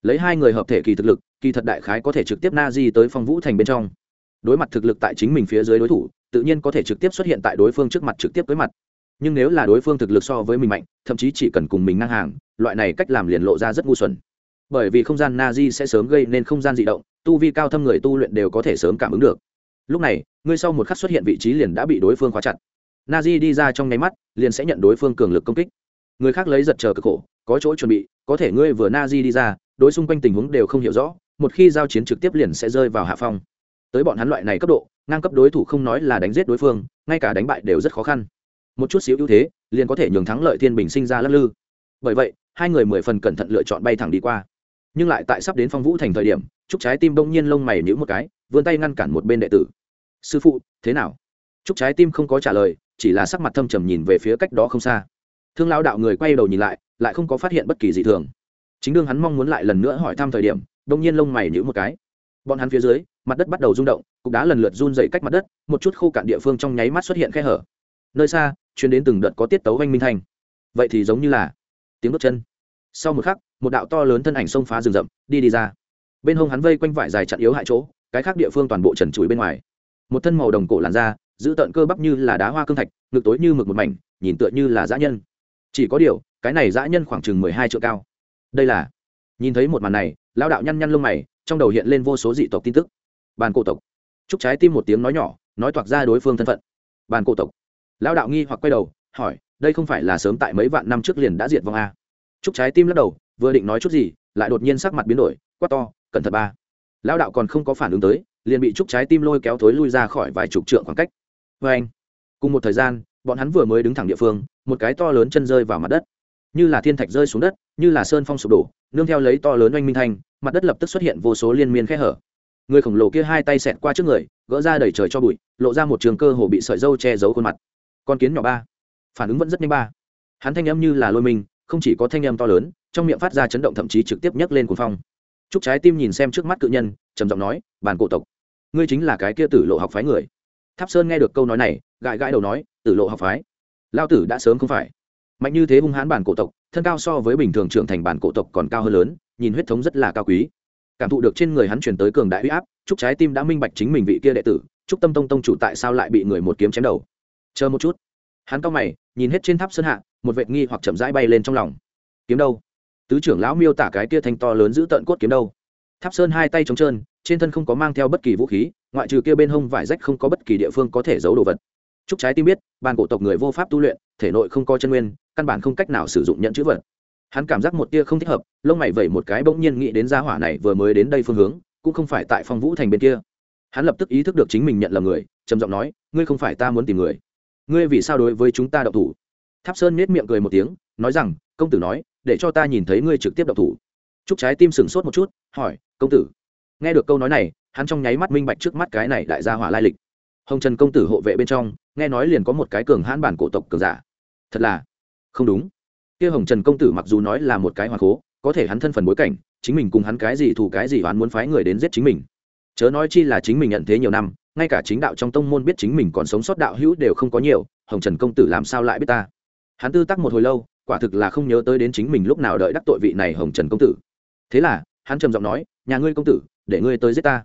Lấy hai người hợp thể kỳ thực lực, kỳ thật đại khái có thể trực tiếp na di tới phong vũ thành bên trong. Đối mặt thực lực tại chính mình phía dưới đối thủ, tự nhiên có thể trực tiếp xuất hiện tại đối phương trước mặt trực tiếp với mặt. Nhưng nếu là đối phương thực lực so với mình mạnh, thậm chí chỉ cần cùng mình ngang hàng, loại này cách làm liền lộ ra rất ngu xuẩn. Bởi vì không gian na di sẽ sớm gây nên không gian di động, tu vi cao thâm người tu luyện đều có thể sớm cảm ứng được lúc này, ngươi sau một khắc xuất hiện vị trí liền đã bị đối phương khóa chặt. Na di đi ra trong nháy mắt, liền sẽ nhận đối phương cường lực công kích. Người khác lấy giật chờ cực khổ, có chỗ chuẩn bị, có thể ngươi vừa na di đi ra, đối xung quanh tình huống đều không hiểu rõ, một khi giao chiến trực tiếp liền sẽ rơi vào hạ phong. Tới bọn hắn loại này cấp độ, ngang cấp đối thủ không nói là đánh giết đối phương, ngay cả đánh bại đều rất khó khăn. Một chút xíu ưu thế, liền có thể nhường thắng lợi thiên bình sinh ra lắc lư. Bởi vậy, hai người mười phần cẩn thận lựa chọn bay thẳng đi qua. Nhưng lại tại sắp đến phong vũ thành thời điểm chúc trái tim đông nhiên lông mày nhữ một cái vươn tay ngăn cản một bên đệ tử. Sư phụ, thế nào? Chúc trái tim không có trả lời, chỉ là sắc mặt thâm trầm nhìn về phía cách đó không xa. Thương lao đạo người quay đầu nhìn lại lại không có phát hiện bất kỳ gì thường. Chính đương hắn mong muốn lại lần nữa hỏi thăm thời điểm, đông nhiên lông mày nhữ một cái. Bọn hắn phía dưới, mặt đất bắt đầu rung động, cục đá lần lượt run dậy cách mặt đất, một chút khô cạn địa phương trong nháy mắt xuất hiện khe hở. Nơi xa chuyến đến từng đợt có tiết tấu oanh minh thanh. Vậy thì giống như là tiếng bước chân. Sau một khắc, một đạo to lớn thân ảnh xông phá rừng rậm, đi đi ra. Bên hông hắn vây quanh vải dài chặn yếu hại chỗ cái khác địa phương toàn bộ trần trụi bên ngoài. Một thân màu đồng cổ làn da, giữ tợn cơ bắp như là đá hoa cương thạch, ngực tối như mực một mảnh, nhìn tựa như là dã nhân. Chỉ có điều, cái này dã nhân khoảng chừng mười hai triệu cao. Đây là, nhìn thấy một màn này lao đạo nhăn nhăn lông mày, trong đầu hiện lên vô số dị tộc tin tức. Bàn cổ tộc. Chúc trái tim một tiếng nói nhỏ, nói toạc ra đối phương thân phận. Bàn cổ tộc. Lao đạo nghi hoặc quay đầu, hỏi, đây không phải là sớm tại mấy vạn năm trước liền đã diệt vong à? a chúc trái tim lắc đầu, vừa định nói chút gì, lại đột nhiên sắc mặt biến đổi, quát to, cẩn thận ba lao đạo còn không có phản ứng tới, liền bị chúc trái tim lôi kéo thối lui ra khỏi vài chục trượng khoảng cách. Vê anh, cùng một thời gian, bọn hắn vừa mới đứng thẳng địa phương, một cái to lớn chân rơi vào mặt đất. Như là thiên thạch rơi xuống đất, như là sơn phong sụp đổ, nương theo lấy to lớn oanh minh thanh, mặt đất lập tức xuất hiện vô số liên miên khe hở. Người khổng lồ kia hai tay xẹt qua trước người, gỡ ra đầy trời cho bụi, lộ ra một trường cơ hồ bị sợi dâu che giấu khuôn mặt. Con kiến nhỏ ba. Phản ứng vẫn rất nhanh ba. Hắn thanh âm như là lôi mình không chỉ có thanh âm to lớn, trong miệng phát ra chấn động thậm chí trực tiếp nhấc lên cuồng phong. Chúc trái tim nhìn xem trước mắt cự nhân, trầm giọng nói, bản cổ tộc, ngươi chính là cái kia tử lộ học phái người. Tháp sơn nghe được câu nói này, gãi gãi đầu nói, tử lộ học phái? Lao tử đã sớm không phải. Mạnh như thế hung hãn bản cổ tộc, thân cao so với bình thường trưởng thành bản cổ tộc còn cao hơn lớn, nhìn huyết thống rất là cao quý. Cảm thụ được trên người hắn truyền tới cường đại uy áp chúc trái tim đã minh bạch chính mình vị kia đệ tử chúc tâm tông tông chủ tại sao lại bị người một kiếm chém đầu. Chờ một chút. Hắn cao mày, nhìn hết trên tháp sơn hạ, một vệt nghi hoặc chậm rãi bay lên trong lòng. Kiếm đâu? Tứ trưởng lão miêu tả cái kia thanh to lớn giữ tận cốt kiếm đâu tháp sơn hai tay trống trơn trên thân không có mang theo bất kỳ vũ khí ngoại trừ kia bên hông vải rách không có bất kỳ địa phương có thể giấu đồ vật Trúc trái tim biết, ban cổ tộc người vô pháp tu luyện, thể nội không có chân nguyên, căn bản không cách nào sử dụng nhận chữ vật. Hắn cảm giác một tia không thích hợp, lông mày vẩy một cái bỗng nhiên nghĩ đến gia hỏa này vừa mới đến đây phương hướng, cũng không phải tại Phong Vũ thành bên kia. Hắn lập tức ý thức được chính mình nhận lầm người, trầm giọng nói, ngươi không phải ta muốn tìm người, ngươi vì sao đối với chúng ta động thủ? Tháp Sơn nhếch miệng cười một tiếng, nói rằng, công tử nói, để cho ta nhìn thấy ngươi trực tiếp động thủ. Trúc trái tim sửng sốt một chút, hỏi, công tử. Nghe được câu nói này, hắn trong nháy mắt minh bạch trước mắt cái này đại gia hỏa lai lịch. Hồng trần công tử hộ vệ bên trong nghe nói liền có một cái cường hãn bản cổ tộc cường giả. Thật là không đúng. Kia hồng trần công tử mặc dù nói là một cái hoàng cố có thể hắn thân phần bối cảnh chính mình cùng hắn cái gì thủ cái gì hắn muốn phái người đến giết chính mình. Chớ nói chi là chính mình nhận thế nhiều năm ngay cả chính đạo trong tông môn biết chính mình còn sống sót đạo hữu đều không có nhiều hồng trần công tử làm sao lại biết ta? Hắn tư tắc một hồi lâu quả thực là không nhớ tới đến chính mình lúc nào đợi đắc tội vị này hồng trần công tử. Thế là, hắn trầm giọng nói, nhà ngươi công tử, để ngươi tới giết ta.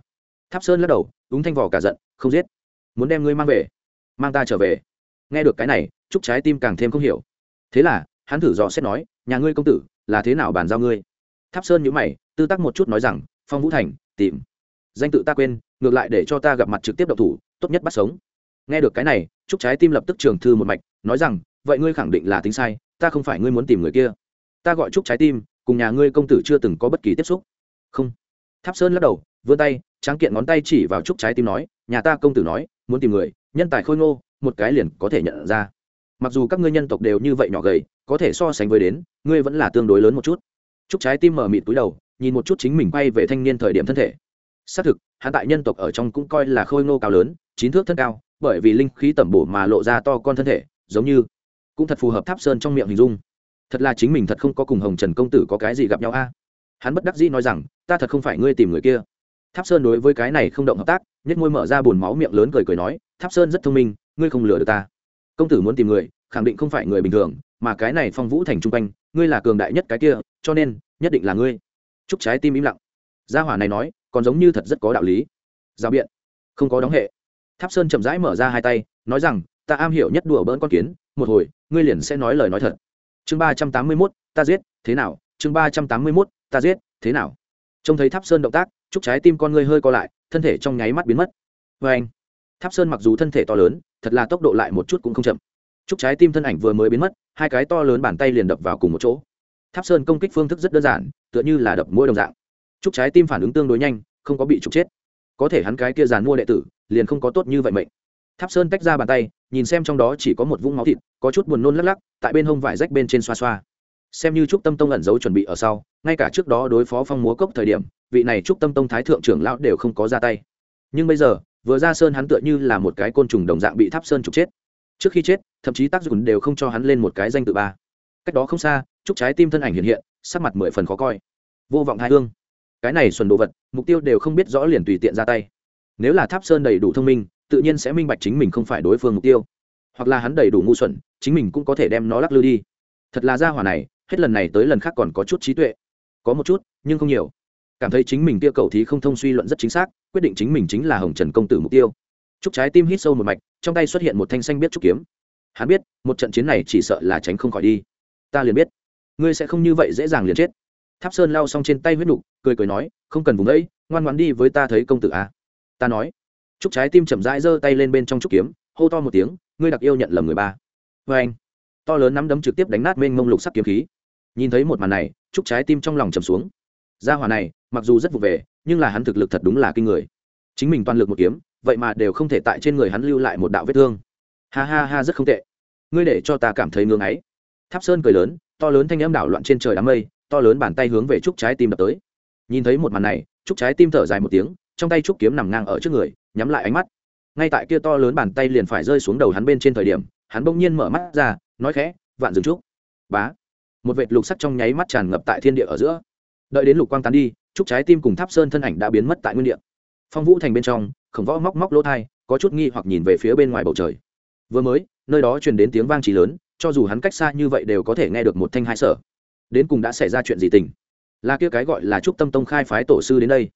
Tháp sơn lắc đầu, úng thanh vỏ cả giận, không giết. Muốn đem ngươi mang về, mang ta trở về. Nghe được cái này chúc trái tim càng thêm không hiểu. Thế là, hắn thử dò xét nói, nhà ngươi công tử, là thế nào bàn giao ngươi? Tháp sơn nhữ mày, tư tắc một chút nói rằng, phong vũ thành, tìm. Danh tự ta quên, ngược lại để cho ta gặp mặt trực tiếp đậu thủ, tốt nhất bắt sống. Nghe được cái này chúc trái tim lập tức trường thư một mạch, nói rằng, vậy ngươi khẳng định là tính sai ta không phải ngươi muốn tìm người kia. Ta gọi chúc trái tim, cùng nhà ngươi công tử chưa từng có bất kỳ tiếp xúc. Không. Tháp sơn lắc đầu, vươn tay, tráng kiện ngón tay chỉ vào chúc trái tim nói, nhà ta công tử nói, muốn tìm người, nhân tài khôi ngô, một cái liền có thể nhận ra. Mặc dù các ngươi nhân tộc đều như vậy nhỏ gầy, có thể so sánh với đến, ngươi vẫn là tương đối lớn một chút. Chúc trái tim mở mịt túi đầu, nhìn một chút chính mình quay về thanh niên thời điểm thân thể. Xác thực hạ tại nhân tộc ở trong cũng coi là khôi ngô cao lớn, chín thước thân cao, bởi vì linh khí tẩm bổ mà lộ ra to con thân thể, giống như cũng thật phù hợp tháp sơn trong miệng hình dung. Thật là chính mình thật không có cùng hồng trần công tử có cái gì gặp nhau a. Hắn bất đắc dĩ nói rằng, ta thật không phải ngươi tìm người kia. Tháp sơn đối với cái này không động hợp tác nhất ngôi mở ra bùn máu miệng lớn cười cười nói, tháp sơn rất thông minh, ngươi không lừa được ta. Công tử muốn tìm người, khẳng định không phải người bình thường, mà cái này phong vũ thành trung quanh, ngươi là cường đại nhất cái kia, cho nên, nhất định là ngươi. Chúc trái tim im lặng. Gia hỏa này nói, còn giống như thật rất có đạo lý. Giao biện. Không có đóng hệ. Tháp sơn chậm rãi mở ra hai tay, nói rằng ta am hiểu nhất đùa bỡn con kiến, một hồi, ngươi liền sẽ nói lời nói thật. Chương ba trăm tám mươi mốt, ta giết, thế nào? Chương ba trăm tám mươi mốt, ta giết, thế nào? Trông thấy tháp sơn động tác, chúc trái tim con ngươi hơi co lại, thân thể trong nháy mắt biến mất. Vê anh, tháp sơn mặc dù thân thể to lớn, thật là tốc độ lại một chút cũng không chậm. Chúc trái tim thân ảnh vừa mới biến mất, hai cái to lớn bàn tay liền đập vào cùng một chỗ. Tháp sơn công kích phương thức rất đơn giản, tựa như là đập mỗi đồng dạng. Chúc trái tim phản ứng tương đối nhanh, không có bị trục chết. Có thể hắn cái kia giàn mua đệ tử, liền không có tốt như vậy mệnh tháp sơn tách ra bàn tay, nhìn xem trong đó chỉ có một vũng máu thịt, có chút buồn nôn lắc lắc, tại bên hông vải rách bên trên xoa xoa. Xem như trúc tâm tông ẩn giấu chuẩn bị ở sau, ngay cả trước đó đối phó phong múa cốc thời điểm, vị này trúc tâm tông thái thượng trưởng lão đều không có ra tay. Nhưng bây giờ, vừa ra sơn hắn tựa như là một cái côn trùng đồng dạng bị tháp sơn trục chết. Trước khi chết, thậm chí tác dụng đều không cho hắn lên một cái danh tự ba. Cách đó không xa, trúc trái tim thân ảnh hiện hiện, sắc mặt mười phần khó coi. Vô vọng hai hương. Cái này xuẩn đồ vật, mục tiêu đều không biết rõ liền tùy tiện ra tay. Nếu là tháp sơn đầy đủ thông minh tự nhiên sẽ minh bạch chính mình không phải đối phương mục tiêu. Hoặc là hắn đầy đủ ngu xuẩn, chính mình cũng có thể đem nó lắc lư đi. Thật là ra hỏa này, hết lần này tới lần khác còn có chút trí tuệ. Có một chút, nhưng không nhiều. Cảm thấy chính mình kia cầu thí không thông suy luận rất chính xác, quyết định chính mình chính là hồng trần công tử mục tiêu. Chúc trái tim hít sâu một mạch, trong tay xuất hiện một thanh xanh biết trúc kiếm. Hắn biết, một trận chiến này chỉ sợ là tránh không khỏi đi. Ta liền biết. Ngươi sẽ không như vậy dễ dàng liền chết. Tháp sơn lao xong trên tay huyết nục, cười cười nói, không cần vùng ấy ngoan ngoan đi với ta thấy công tử à. ta nói Trúc trái tim chậm rãi giơ tay lên bên trong trúc kiếm, hô to một tiếng, ngươi đặc yêu nhận lầm người ba. Vê anh, to lớn nắm đấm trực tiếp đánh nát mênh mông lục sắc kiếm khí. Nhìn thấy một màn này, Trúc trái tim trong lòng trầm xuống. Gia hỏa này, mặc dù rất vụ về, nhưng là hắn thực lực thật đúng là kinh người. Chính mình toàn lực một kiếm, vậy mà đều không thể tại trên người hắn lưu lại một đạo vết thương. Ha ha ha, rất không tệ. Ngươi để cho ta cảm thấy ngưng ấy. Tháp sơn cười lớn, to lớn thanh âm đảo loạn trên trời đám mây, to lớn bàn tay hướng về trúc trái tim đập tới. Nhìn thấy một màn này, trúc trái tim thở dài một tiếng, trong tay trúc kiếm nằm ngang ở trước người nhắm lại ánh mắt. Ngay tại kia to lớn bàn tay liền phải rơi xuống đầu hắn bên trên thời điểm, hắn bỗng nhiên mở mắt ra, nói khẽ, vạn dừng trúc. Bá. Một vệt lục sắc trong nháy mắt tràn ngập tại thiên địa ở giữa. Đợi đến lục quang tán đi, trúc trái tim cùng tháp sơn thân ảnh đã biến mất tại nguyên địa. Phong vũ thành bên trong, khổng võ móc móc lỗ thai, có chút nghi hoặc nhìn về phía bên ngoài bầu trời. Vừa mới, nơi đó truyền đến tiếng vang trí lớn, cho dù hắn cách xa như vậy đều có thể nghe được một thanh hai sở. Đến cùng đã xảy ra chuyện gì tình? Là kia cái gọi là trúc tâm tông khai phái tổ sư đến đây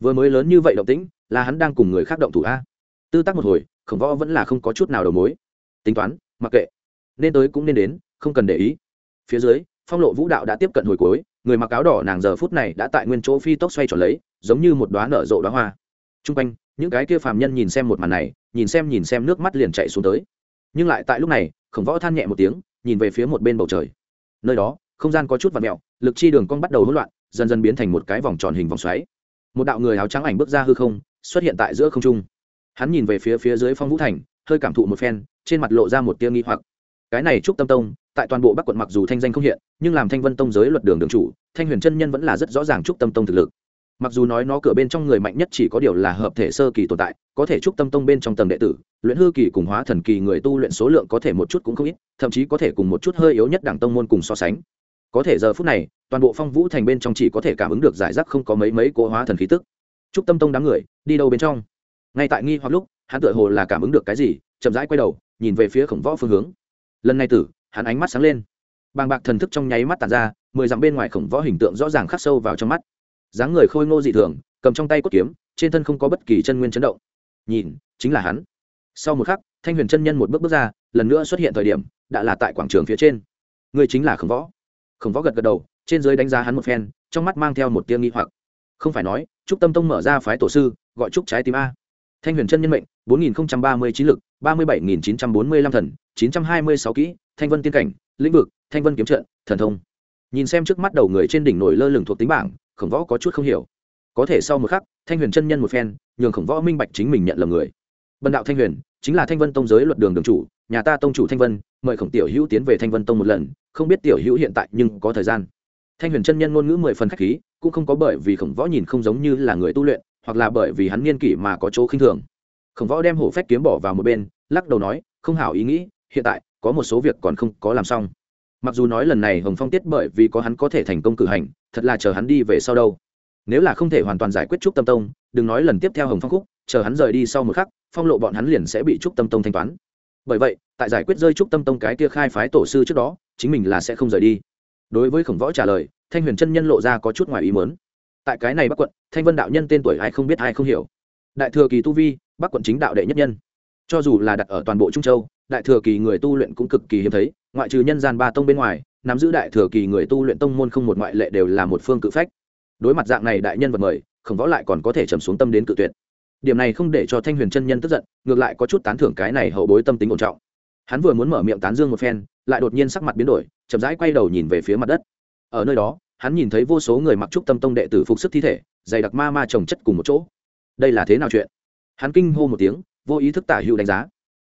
vừa mới lớn như vậy động tĩnh, là hắn đang cùng người khác động thủ a. Tư tác một hồi, khổng võ vẫn là không có chút nào đầu mối. Tính toán, mặc kệ. Nên tới cũng nên đến, không cần để ý. Phía dưới, phong lộ vũ đạo đã tiếp cận hồi cuối, người mặc áo đỏ nàng giờ phút này đã tại nguyên chỗ phi tốc xoay tròn lấy, giống như một đoá nở rộ đoá hoa. T r u n g quanh, những cái kia phàm nhân nhìn xem một màn này, nhìn xem nhìn xem nước mắt liền chạy xuống tới. Nhưng lại tại lúc này, khổng võ than nhẹ một tiếng, nhìn về phía một bên bầu trời. Nơi đó, không gian có chút và mẹo, lực chi đường cong bắt đầu hỗn loạn, dần dần biến thành một cái vòng tròn hình vòng xoáy một đạo người áo trắng ảnh bước ra hư không, xuất hiện tại giữa không trung. Hắn nhìn về phía phía dưới phong vũ thành, hơi cảm thụ một phen, trên mặt lộ ra một tia nghi hoặc. Cái này trúc tâm tông, tại toàn bộ bắc quận mặc dù thanh danh không hiện, nhưng làm thanh vân tông giới luật đường đường chủ, thanh huyền chân nhân vẫn là rất rõ ràng trúc tâm tông thực lực. Mặc dù nói nó cửa bên trong người mạnh nhất chỉ có điều là hợp thể sơ kỳ tồn tại, có thể chúc tâm tông bên trong tầng đệ tử, luyện hư kỳ cùng hóa thần kỳ người tu luyện số lượng có thể một chút cũng không ít, thậm chí có thể cùng một chút hơi yếu nhất đảng tông môn cùng so sánh có thể giờ phút này, toàn bộ phong vũ thành bên trong chỉ có thể cảm ứng được giải rác không có mấy mấy cố hóa thần khí tức. Trúc tâm tông đám người, đi đâu bên trong? Ngay tại nghi hoặc lúc, hắn tựa hồ là cảm ứng được cái gì, chậm rãi quay đầu, nhìn về phía khổng võ phương hướng. Lần này tử, hắn ánh mắt sáng lên. Bàng bạc thần thức trong nháy mắt tàn ra, mười dặm bên ngoài khổng võ hình tượng rõ ràng khắc sâu vào trong mắt. Dáng người khôi ngô dị thường, cầm trong tay cốt kiếm, trên thân không có bất kỳ chân nguyên chấn động. Nhìn, chính là hắn. Sau một khắc, thanh huyền chân nhân một bước bước ra, lần nữa xuất hiện thời điểm, đã là tại quảng trường phía trên. Người chính là khổng võ khổng võ gật gật đầu, trên dưới đánh giá hắn một phen, trong mắt mang theo một tia nghi hoặc. Không phải nói, trúc tâm tông mở ra phái tổ sư, gọi trúc trái tim a. Thanh huyền chân nhân mệnh, bốn nghìn ba mươi chín lực, ba mươi bảy nghìn chín trăm bốn mươi lăm thần, chín trăm hai mươi sáu kỹ, thanh vân tiên cảnh, lĩnh vực, thanh vân kiếm trận, thần thông. Nhìn xem trước mắt đầu người trên đỉnh nổi lơ lửng thuộc tính bảng, khổng võ có chút không hiểu. Có thể sau một khắc, thanh huyền chân nhân một phen, nhường khổng võ minh bạch chính mình nhận lầm người. Bần đạo thanh huyền, chính là thanh vân tông giới luật đường đường chủ nhà ta tông chủ thanh vân, mời khổng tiểu hữu tiến về thanh vân tông một lần, không biết tiểu hữu hiện tại nhưng có thời gian. Thanh huyền chân nhân ngôn ngữ mười phần k h á c h khí, cũng không có bởi vì khổng võ nhìn không giống như là người tu luyện, hoặc là bởi vì hắn niên kỷ mà có chỗ khinh thường. Khổng võ đem hổ phách kiếm bỏ vào một bên, lắc đầu nói, không hảo ý nghĩ, hiện tại, có một số việc còn không có làm xong. Mặc dù nói lần này hồng phong tiết bởi vì có hắn có thể thành công cử hành, thật là chờ hắn đi về sau đâu. Nếu là không thể hoàn toàn giải quyết trúc tâm tông, đừng nói lần tiếp theo hồng phong khúc, chờ hắn rời đi sau một khắc, phong lộ bọn hắn liền sẽ bị trúc tâm tông thanh toán bởi vậy, tại giải quyết rơi trúc tâm tông cái kia khai phái tổ sư trước đó, chính mình là sẽ không rời đi. Đối với khổng võ trả lời, thanh huyền chân nhân lộ ra có chút ngoài ý mớn tại cái này bắc quận, thanh vân đạo nhân tên tuổi ai không biết ai không hiểu. Đại thừa kỳ tu vi, bắc quận chính đạo đệ nhất nhân. Cho dù là đặt ở toàn bộ trung châu, đại thừa kỳ người tu luyện cũng cực kỳ hiếm thấy, ngoại trừ nhân gian ba tông bên ngoài, nắm giữ đại thừa kỳ người tu luyện tông môn không một ngoại lệ đều là một phương cự phách. Đối mặt dạng này đại nhân vật mời, khổng võ lại còn có thể trầm xuống tâm đến cự tuyệt điểm này không để cho thanh huyền chân nhân tức giận, ngược lại có chút tán thưởng cái này hậu bối tâm tính ổn trọng. Hắn vừa muốn mở miệng tán dương một phen, lại đột nhiên sắc mặt biến đổi, chậm rãi quay đầu nhìn về phía mặt đất. Ở nơi đó, hắn nhìn thấy vô số người mặc trúc tâm tông đệ tử phục sức thi thể, dày đặc ma ma trồng chất cùng một chỗ. Đây là thế nào chuyện? Hắn kinh hô một tiếng, vô ý thức tả hữu đánh giá.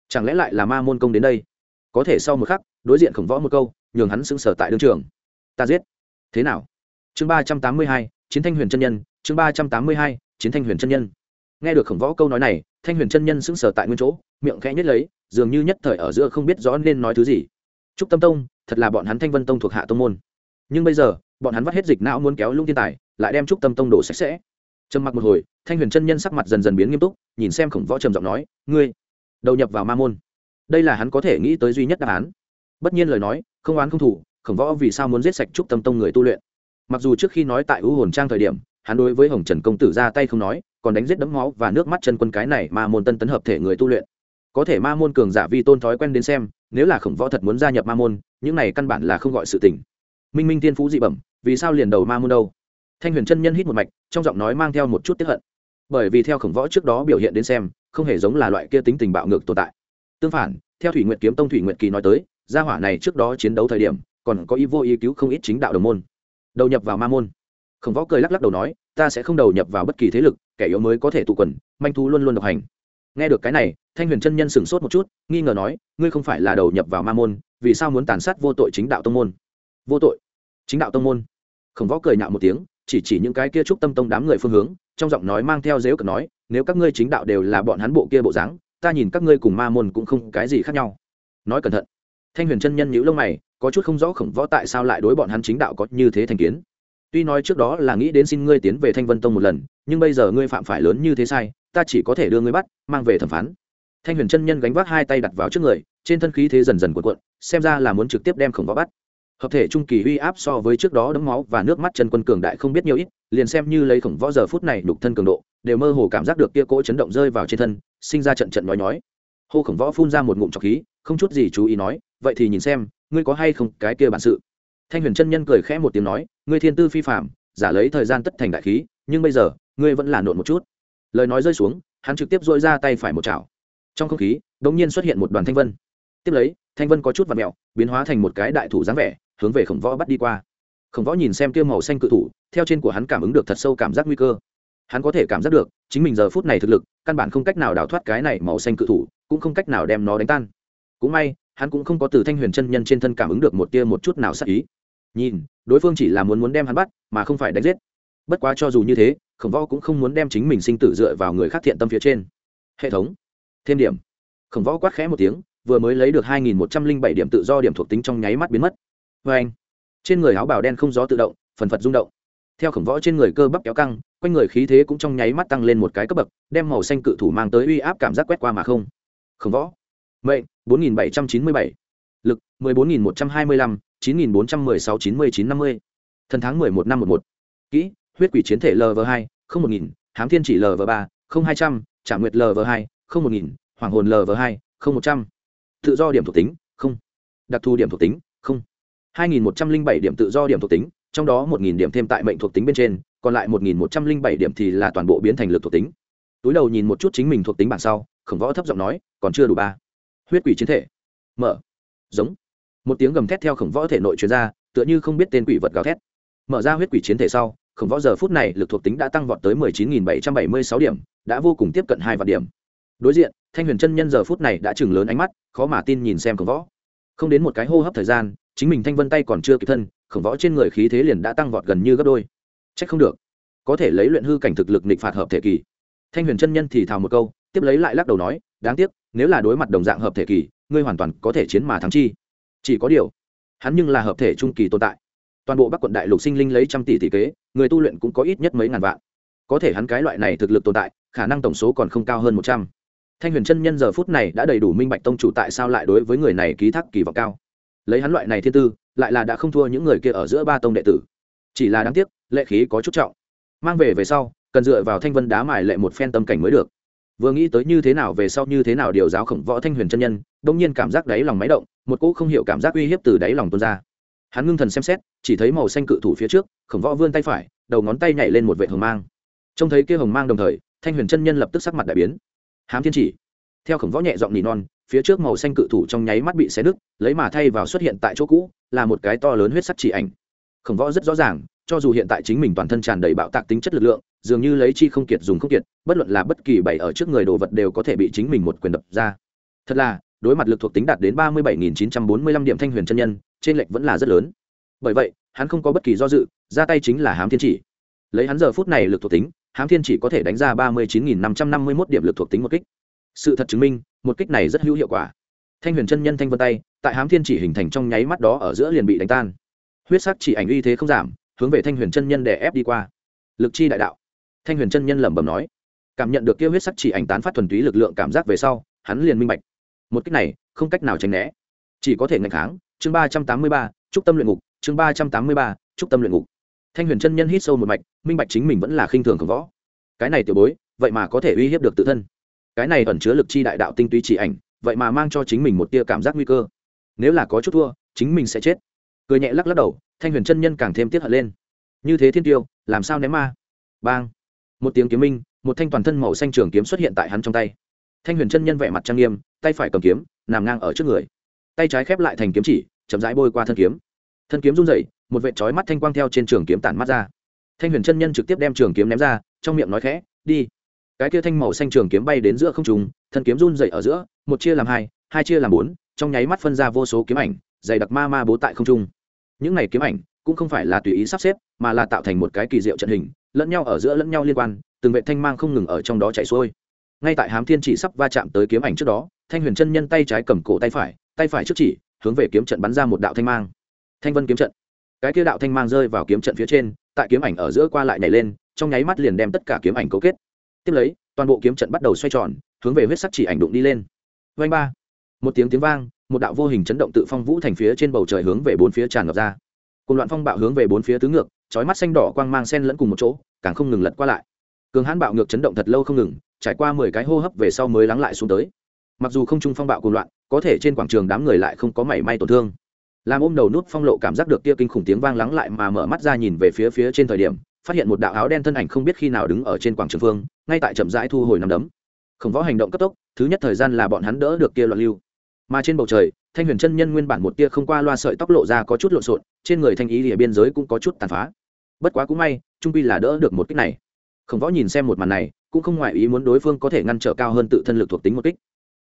Chẳng lẽ lại là ma môn công đến đây? Có thể sau một khắc, đối diện khổng võ một câu, nhường hắn sững sờ tại đương trường. Ta giết. Thế nào? Chương ba trăm tám mươi hai, chiến thanh huyền chân nhân, chương ba trăm tám mươi hai, chiến thanh huyền chân nhân nghe được khổng võ câu nói này, thanh huyền chân nhân sững sờ tại nguyên chỗ, miệng khẽ nhất lấy, dường như nhất thời ở giữa không biết rõ nên nói thứ gì. Trúc tâm tông, thật là bọn hắn thanh vân tông thuộc hạ tông môn. Nhưng bây giờ, bọn hắn vắt hết dịch não muốn kéo lung thiên tài, lại đem trúc tâm tông đổ sạch sẽ. Trầm mặc một hồi, thanh huyền chân nhân sắc mặt dần dần biến nghiêm túc, nhìn xem khổng võ trầm giọng nói, ngươi, đầu nhập vào ma môn. Đây là hắn có thể nghĩ tới duy nhất đáp án. Bất nhiên lời nói, không oán không thủ khổng võ vì sao muốn giết sạch trúc tâm tông người tu luyện? Mặc dù trước khi nói tại u hồn trang thời điểm, hắn đối với hồng trần công tử ra tay không nói còn đánh giết đấm máu và nước mắt chân quân cái này ma môn tân tấn hợp thể người tu luyện. Có thể ma môn cường giả vi tôn thói quen đến xem, nếu là khổng võ thật muốn gia nhập ma môn, những này căn bản là không gọi sự tình. Minh minh thiên phú dị bẩm, vì sao liền đầu ma môn đâu? Thanh huyền chân nhân hít một mạch, trong giọng nói mang theo một chút tiếp hận. Bởi vì theo khổng võ trước đó biểu hiện đến xem, không hề giống là loại kia tính tình bạo ngược tồn tại. Tương phản, theo thủy nguyện kiếm tông thủy nguyện kỳ nói tới, gia hỏa này trước đó chiến đấu thời điểm, còn có ý vô ý cứu không ít chính đạo đồng môn. Đầu nhập vào ma môn. Khổng võ cười lắc lắc đầu nói, ta sẽ không đầu nhập vào bất kỳ thế lực kẻ yếu mới có thể tụ quần, manh thú luôn luôn độc hành. Nghe được cái này, thanh huyền chân nhân sửng sốt một chút, nghi ngờ nói, ngươi không phải là đầu nhập vào ma môn, vì sao muốn tàn sát vô tội chính đạo tông môn? Vô tội? Chính đạo tông môn? Khổng võ cười nhạo một tiếng, chỉ chỉ những cái kia trúc tâm tông đám người phương hướng, trong giọng nói mang theo dếu cực nói, nếu các ngươi chính đạo đều là bọn hắn bộ kia bộ dáng, ta nhìn các ngươi cùng ma môn cũng không cái gì khác nhau. Nói cẩn thận, thanh huyền chân nhân nhữ lông mày, có chút không rõ khổng võ tại sao lại đối bọn hắn chính đạo có như thế thành kiến. Tuy nói trước đó là nghĩ đến xin ngươi tiến về thanh vân tông một lần nhưng bây giờ ngươi phạm phải lớn như thế sai, ta chỉ có thể đưa ngươi bắt, mang về thẩm phán. Thanh huyền chân nhân gánh vác hai tay đặt vào trước người, trên thân khí thế dần dần cuộn cuộn, xem ra là muốn trực tiếp đem khổng võ bắt. Hợp thể trung kỳ uy áp so với trước đó đấm máu và nước mắt chân quân cường đại không biết nhiều ít, liền xem như lấy khổng võ giờ phút này đục thân cường độ, đều mơ hồ cảm giác được kia cỗ chấn động rơi vào trên thân, sinh ra trận trận nói nói. hô khổng võ phun ra một ngụm trọc khí, không chút gì chú ý nói, vậy thì nhìn xem, ngươi có hay không cái kia bản sự? Thanh huyền chân nhân cười khẽ một tiếng nói, ngươi thiên tư phi phạm giả lấy thời gian tất thành đại khí, nhưng bây giờ ngươi vẫn là nộn một chút. Lời nói rơi xuống, hắn trực tiếp dội ra tay phải một chảo. Trong không khí đ ỗ n g nhiên xuất hiện một đoàn thanh vân. Tiếp lấy, thanh vân có chút và mẹo biến hóa thành một cái đại thủ dáng vẻ, hướng về khổng võ bắt đi qua. Khổng võ nhìn xem kia màu xanh cự thủ, theo trên của hắn cảm ứng được thật sâu cảm giác nguy cơ. Hắn có thể cảm giác được, chính mình giờ phút này thực lực, căn bản không cách nào đào thoát cái này màu xanh cự thủ, cũng không cách nào đem nó đánh tan. Cũng may, hắn cũng không có từ thanh huyền chân nhân trên thân cảm ứng được một tia một chút nào sắc ý. Nhìn, đối phương chỉ là muốn muốn đem hắn bắt, mà không phải đánh giết. Bất quá cho dù như thế khổng võ cũng không muốn đem chính mình sinh tử dựa vào người khác thiện tâm phía trên. Hệ thống. Thêm điểm. Khổng võ quát khẽ một tiếng, vừa mới lấy được hai nghìn một trăm linh bảy điểm tự do điểm thuộc tính trong nháy mắt biến mất. Vê anh, trên người áo bào đen không gió tự động, phần phật rung động. Theo khổng võ trên người cơ bắp kéo căng, quanh người khí thế cũng trong nháy mắt tăng lên một cái cấp bậc, đem màu xanh cự thủ mang tới uy áp cảm giác quét qua mà không. Khổng võ. Mệnh, bốn nghìn bảy trăm chín mươi bảy. Lực, mười bốn nghìn một trăm hai mươi lăm, chín nghìn bốn trăm mười sáu, chín mươi chín năm mươi. Thần tháng mười một năm một một. Kỹ huyết quỷ chiến thể lv hai, không một nghìn, hám thiên chỉ lv ba, không hai trăm, trả nguyệt lv hai, không một nghìn, hoàng hồn lv hai, không một trăm. Tự do điểm thuộc tính, không. Đặc thù điểm thuộc tính, không. hai nghìn một trăm linh bảy điểm tự do điểm thuộc tính, trong đó một nghìn điểm thêm tại mệnh thuộc tính bên trên, còn lại một nghìn một trăm linh bảy điểm thì là toàn bộ biến thành lực thuộc tính. Túi đầu nhìn một chút chính mình thuộc tính bản sau, khổng võ thấp giọng nói, còn chưa đủ ba. Huyết quỷ chiến thể. Mở. Giống. Một tiếng gầm thét theo khổng võ thể nội truyền ra, tựa như không biết tên quỷ vật gào thét. Mở ra huyết quỷ chiến thể sau khổng võ giờ phút này lực thuộc tính đã tăng vọt tới mười chín nghìn bảy trăm bảy mươi sáu điểm, đã vô cùng tiếp cận hai vạn điểm. Đối diện, thanh huyền chân nhân giờ phút này đã chừng lớn ánh mắt, khó mà tin nhìn xem khổng võ. Không đến một cái hô hấp thời gian, chính mình thanh vân tay còn chưa kịp thân, khổng võ trên người khí thế liền đã tăng vọt gần như gấp đôi. Trách không được. Có thể lấy luyện hư cảnh thực lực nịch phạt hợp thể kỳ. Thanh huyền chân nhân thì thào một câu, tiếp lấy lại lắc đầu nói, đáng tiếc, nếu là đối mặt đồng dạng hợp thể kỳ, ngươi hoàn toàn có thể chiến mà thắng chi. Chỉ có điều, hắn nhưng là hợp thể trung kỳ tồn tại toàn bộ bắc quận đại lục sinh linh lấy trăm tỷ tỷ kế, người tu luyện cũng có ít nhất mấy ngàn vạn. Có thể hắn cái loại này thực lực tồn tại, khả năng tổng số còn không cao hơn một trăm. Thanh huyền chân nhân giờ phút này đã đầy đủ minh bạch tông chủ tại sao lại đối với người này ký thác kỳ vọng cao. Lấy hắn loại này thiên tư, lại là đã không thua những người kia ở giữa ba tông đệ tử. Chỉ là đáng tiếc, lệ khí có chút trọng. Mang về về sau, cần dựa vào thanh vân đá mài lệ một phen tâm cảnh mới được. Vừa nghĩ tới như thế nào về sau như thế nào điều giáo khổng võ thanh huyền chân nhân đông nhiên cảm giác đáy lòng máy động, một cỗ không hiểu cảm giác uy hiếp từ đáy lòng tuôn ra hắn ngưng thần xem xét, chỉ thấy màu xanh cự thủ phía trước, khổng võ vươn tay phải, đầu ngón tay nhảy lên một vệ hồng mang. Trông thấy kia hồng mang đồng thời, thanh huyền chân nhân lập tức sắc mặt đại biến. Hám thiên chỉ. Theo khổng võ nhẹ giọng nỉ non, phía trước màu xanh cự thủ trong nháy mắt bị xé nứt, lấy mà thay vào xuất hiện tại chỗ cũ, là một cái to lớn huyết sắc chỉ ảnh. Khổng võ rất rõ ràng, cho dù hiện tại chính mình toàn thân tràn đầy bạo tạc tính chất lực lượng, dường như lấy chi không kiệt dùng không kiệt, bất luận là bất kỳ bảy ở trước người đồ vật đều có thể bị chính mình một quyền đập ra. Thật là, đối mặt lực thuộc tính đạt đến ba mươi bảy nghìn chín trăm bốn mươi lăm điểm thanh huyền chân nhân trên lệch vẫn là rất lớn. Bởi vậy, hắn không có bất kỳ do dự, ra tay chính là hám thiên chỉ. Lấy hắn giờ phút này lực thuộc tính, hám thiên chỉ có thể đánh ra ba mươi chín nghìn năm trăm năm mươi mốt điểm lực thuộc tính một kích. Sự thật chứng minh, một kích này rất hữu hiệu quả. Thanh huyền chân nhân thanh vân tay, tại hám thiên chỉ hình thành trong nháy mắt đó ở giữa liền bị đánh tan. Huyết sắc chỉ ảnh uy thế không giảm, hướng về thanh huyền chân nhân để ép đi qua. Lực chi đại đạo. Thanh huyền chân nhân lẩm bẩm nói, cảm nhận được kia huyết sắc chỉ ảnh tán phát thuần túy lực lượng cảm giác về sau, hắn liền minh bạch. Một cách này, không cách nào tránh né. Chỉ có thể ngạch kháng chương ba trăm tám mươi ba trúc tâm luyện ngục, chương ba trăm tám mươi ba trúc tâm luyện ngục. Thanh huyền chân nhân hít sâu một mạch, minh bạch chính mình vẫn là khinh thường khổng võ. Cái này tiểu bối, vậy mà có thể uy hiếp được tự thân. Cái này ẩn chứa lực chi đại đạo tinh túy chỉ ảnh, vậy mà mang cho chính mình một tia cảm giác nguy cơ. Nếu là có chút thua, chính mình sẽ chết. Cười nhẹ lắc lắc đầu, thanh huyền chân nhân càng thêm tiếc hận lên. Như thế thiên tiêu, làm sao ném ma? Bang! Một tiếng kiếm minh, một thanh toàn thân màu xanh trường kiếm xuất hiện tại hắn trong tay. Thanh huyền chân nhân vẻ mặt trang nghiêm, tay phải cầm kiếm, nằm ngang ở trước người. Tay trái khép lại thành kiếm chỉ chậm rãi bôi qua thân kiếm. Thân kiếm run rẩy, một vệ trói mắt thanh quang theo trên trường kiếm tản mắt ra. Thanh huyền chân nhân trực tiếp đem trường kiếm ném ra, trong miệng nói khẽ, đi. Cái kia thanh màu xanh trường kiếm bay đến giữa không trùng thân kiếm run dậy ở giữa, một chia làm hai hai chia làm bốn, trong nháy mắt phân ra vô số kiếm ảnh, dày đặc ma ma bố tại không trung. Những này kiếm ảnh cũng không phải là tùy ý sắp xếp, mà là tạo thành một cái kỳ diệu trận hình, lẫn nhau ở giữa lẫn nhau liên quan, từng vệ thanh mang không ngừng ở trong đó chạy xuôi. Ngay tại hám thiên chỉ sắp va chạm tới kiếm ảnh trước đó, thanh huyền chân nhân tay trái cầm cổ tay phải tay phải trước chỉ hướng về kiếm trận bắn ra một đạo thanh mang. Thanh vân kiếm trận. Cái kia đạo thanh mang rơi vào kiếm trận phía trên, tại kiếm ảnh ở giữa qua lại nhảy lên, trong nháy mắt liền đem tất cả kiếm ảnh cấu kết. Tiếp lấy, toàn bộ kiếm trận bắt đầu xoay tròn, hướng về huyết sắc chỉ ảnh đụng đi lên. Vanh ba. Một tiếng tiếng vang, một đạo vô hình chấn động tự phong vũ thành phía trên bầu trời hướng về bốn phía tràn ngập ra. Cùng loạn phong bạo hướng về bốn phía tứ ngược, chói mắt xanh đỏ quang mang sen lẫn cùng một chỗ, càng không ngừng lật qua lại. Cường hãn bạo ngược chấn động thật lâu không ngừng, trải qua mười cái hô hấp về sau mới lắng lại xuống tới. Mặc dù không trung phong bạo cùng loạn có thể trên quảng trường đám người lại không có mảy may tổn thương. Làm ôm đầu nút phong lộ cảm giác được kia kinh khủng tiếng vang lắng lại mà mở mắt ra nhìn về phía phía trên thời điểm, phát hiện một đạo áo đen thân ảnh không biết khi nào đứng ở trên quảng trường phương, ngay tại chậm rãi thu hồi nằm đấm. Khổng võ hành động cấp tốc, thứ nhất thời gian là bọn hắn đỡ được kia loạn lưu. Mà trên bầu trời, thanh huyền chân nhân nguyên bản một tia không qua loa sợi tóc lộ ra có chút lộn xộn, trên người thanh ý địa biên giới cũng có chút tàn phá. Bất quá cũng may, trung pi là đỡ được một kích này. Khổng võ nhìn xem một màn này, cũng không ngoại ý muốn đối phương có thể ngăn trở cao hơn tự thân lực thuộc tính một kích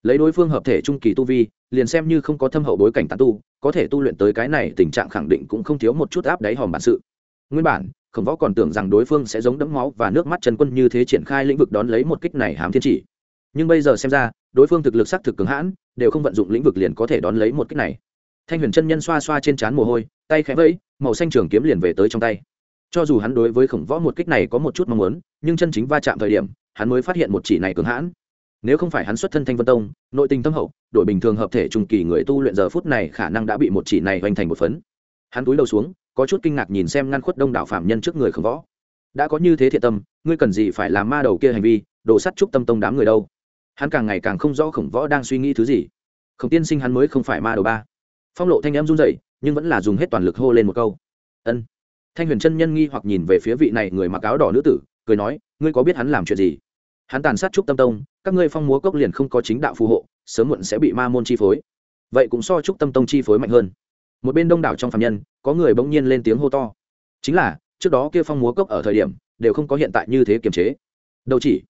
lấy đối phương hợp thể trung kỳ tu vi, liền xem như không có thâm hậu bối cảnh tán tu, có thể tu luyện tới cái này tình trạng khẳng định cũng không thiếu một chút áp đáy hòm bản sự. Nguyên bản, khổng võ còn tưởng rằng đối phương sẽ giống đẫm máu và nước mắt trần quân như thế triển khai lĩnh vực đón lấy một kích này hám thiên chỉ. Nhưng bây giờ xem ra, đối phương thực lực sắc thực cứng hãn, đều không vận dụng lĩnh vực liền có thể đón lấy một kích này. Thanh huyền chân nhân xoa xoa trên trán mồ hôi, tay khẽ vẫy, màu xanh trường kiếm liền về tới trong tay. Cho dù hắn đối với khổng võ một kích này có một chút mong muốn, nhưng chân chính va chạm thời điểm, hắn mới phát hiện một chỉ này cứng hãn nếu không phải hắn xuất thân thanh vân tông, nội tình tâm hậu đội bình thường hợp thể trung kỳ người tu luyện giờ phút này khả năng đã bị một chỉ này hoành thành một phấn. Hắn túi đầu xuống, có chút kinh ngạc nhìn xem ngăn khuất đông đảo phạm nhân trước người khổng võ. Đã có như thế thiện tâm, ngươi cần gì phải làm ma đầu kia hành vi đổ sắt trúc tâm tông đám người đâu? Hắn càng ngày càng không rõ khổng võ đang suy nghĩ thứ gì. Khổng tiên sinh hắn mới không phải ma đầu ba. Phong lộ thanh em run rẩy, nhưng vẫn là dùng hết toàn lực hô lên một câu. Ân. Thanh huyền chân nhân nghi hoặc nhìn về phía vị này người mặc áo đỏ nữ tử, cười nói, ngươi có biết hắn làm chuyện gì? Hắn tàn sát trúc tâm tông các ngươi phong múa cốc liền không có chính đạo phù hộ, sớm muộn sẽ bị ma môn chi phối. Vậy cũng so chúc tâm tông chi phối mạnh hơn. Một bên đông đảo trong phạm nhân, có người bỗng nhiên lên tiếng hô to. Chính là, trước đó kia phong múa cốc ở thời điểm, đều không có hiện tại như thế kiềm chế. Đâu chỉ,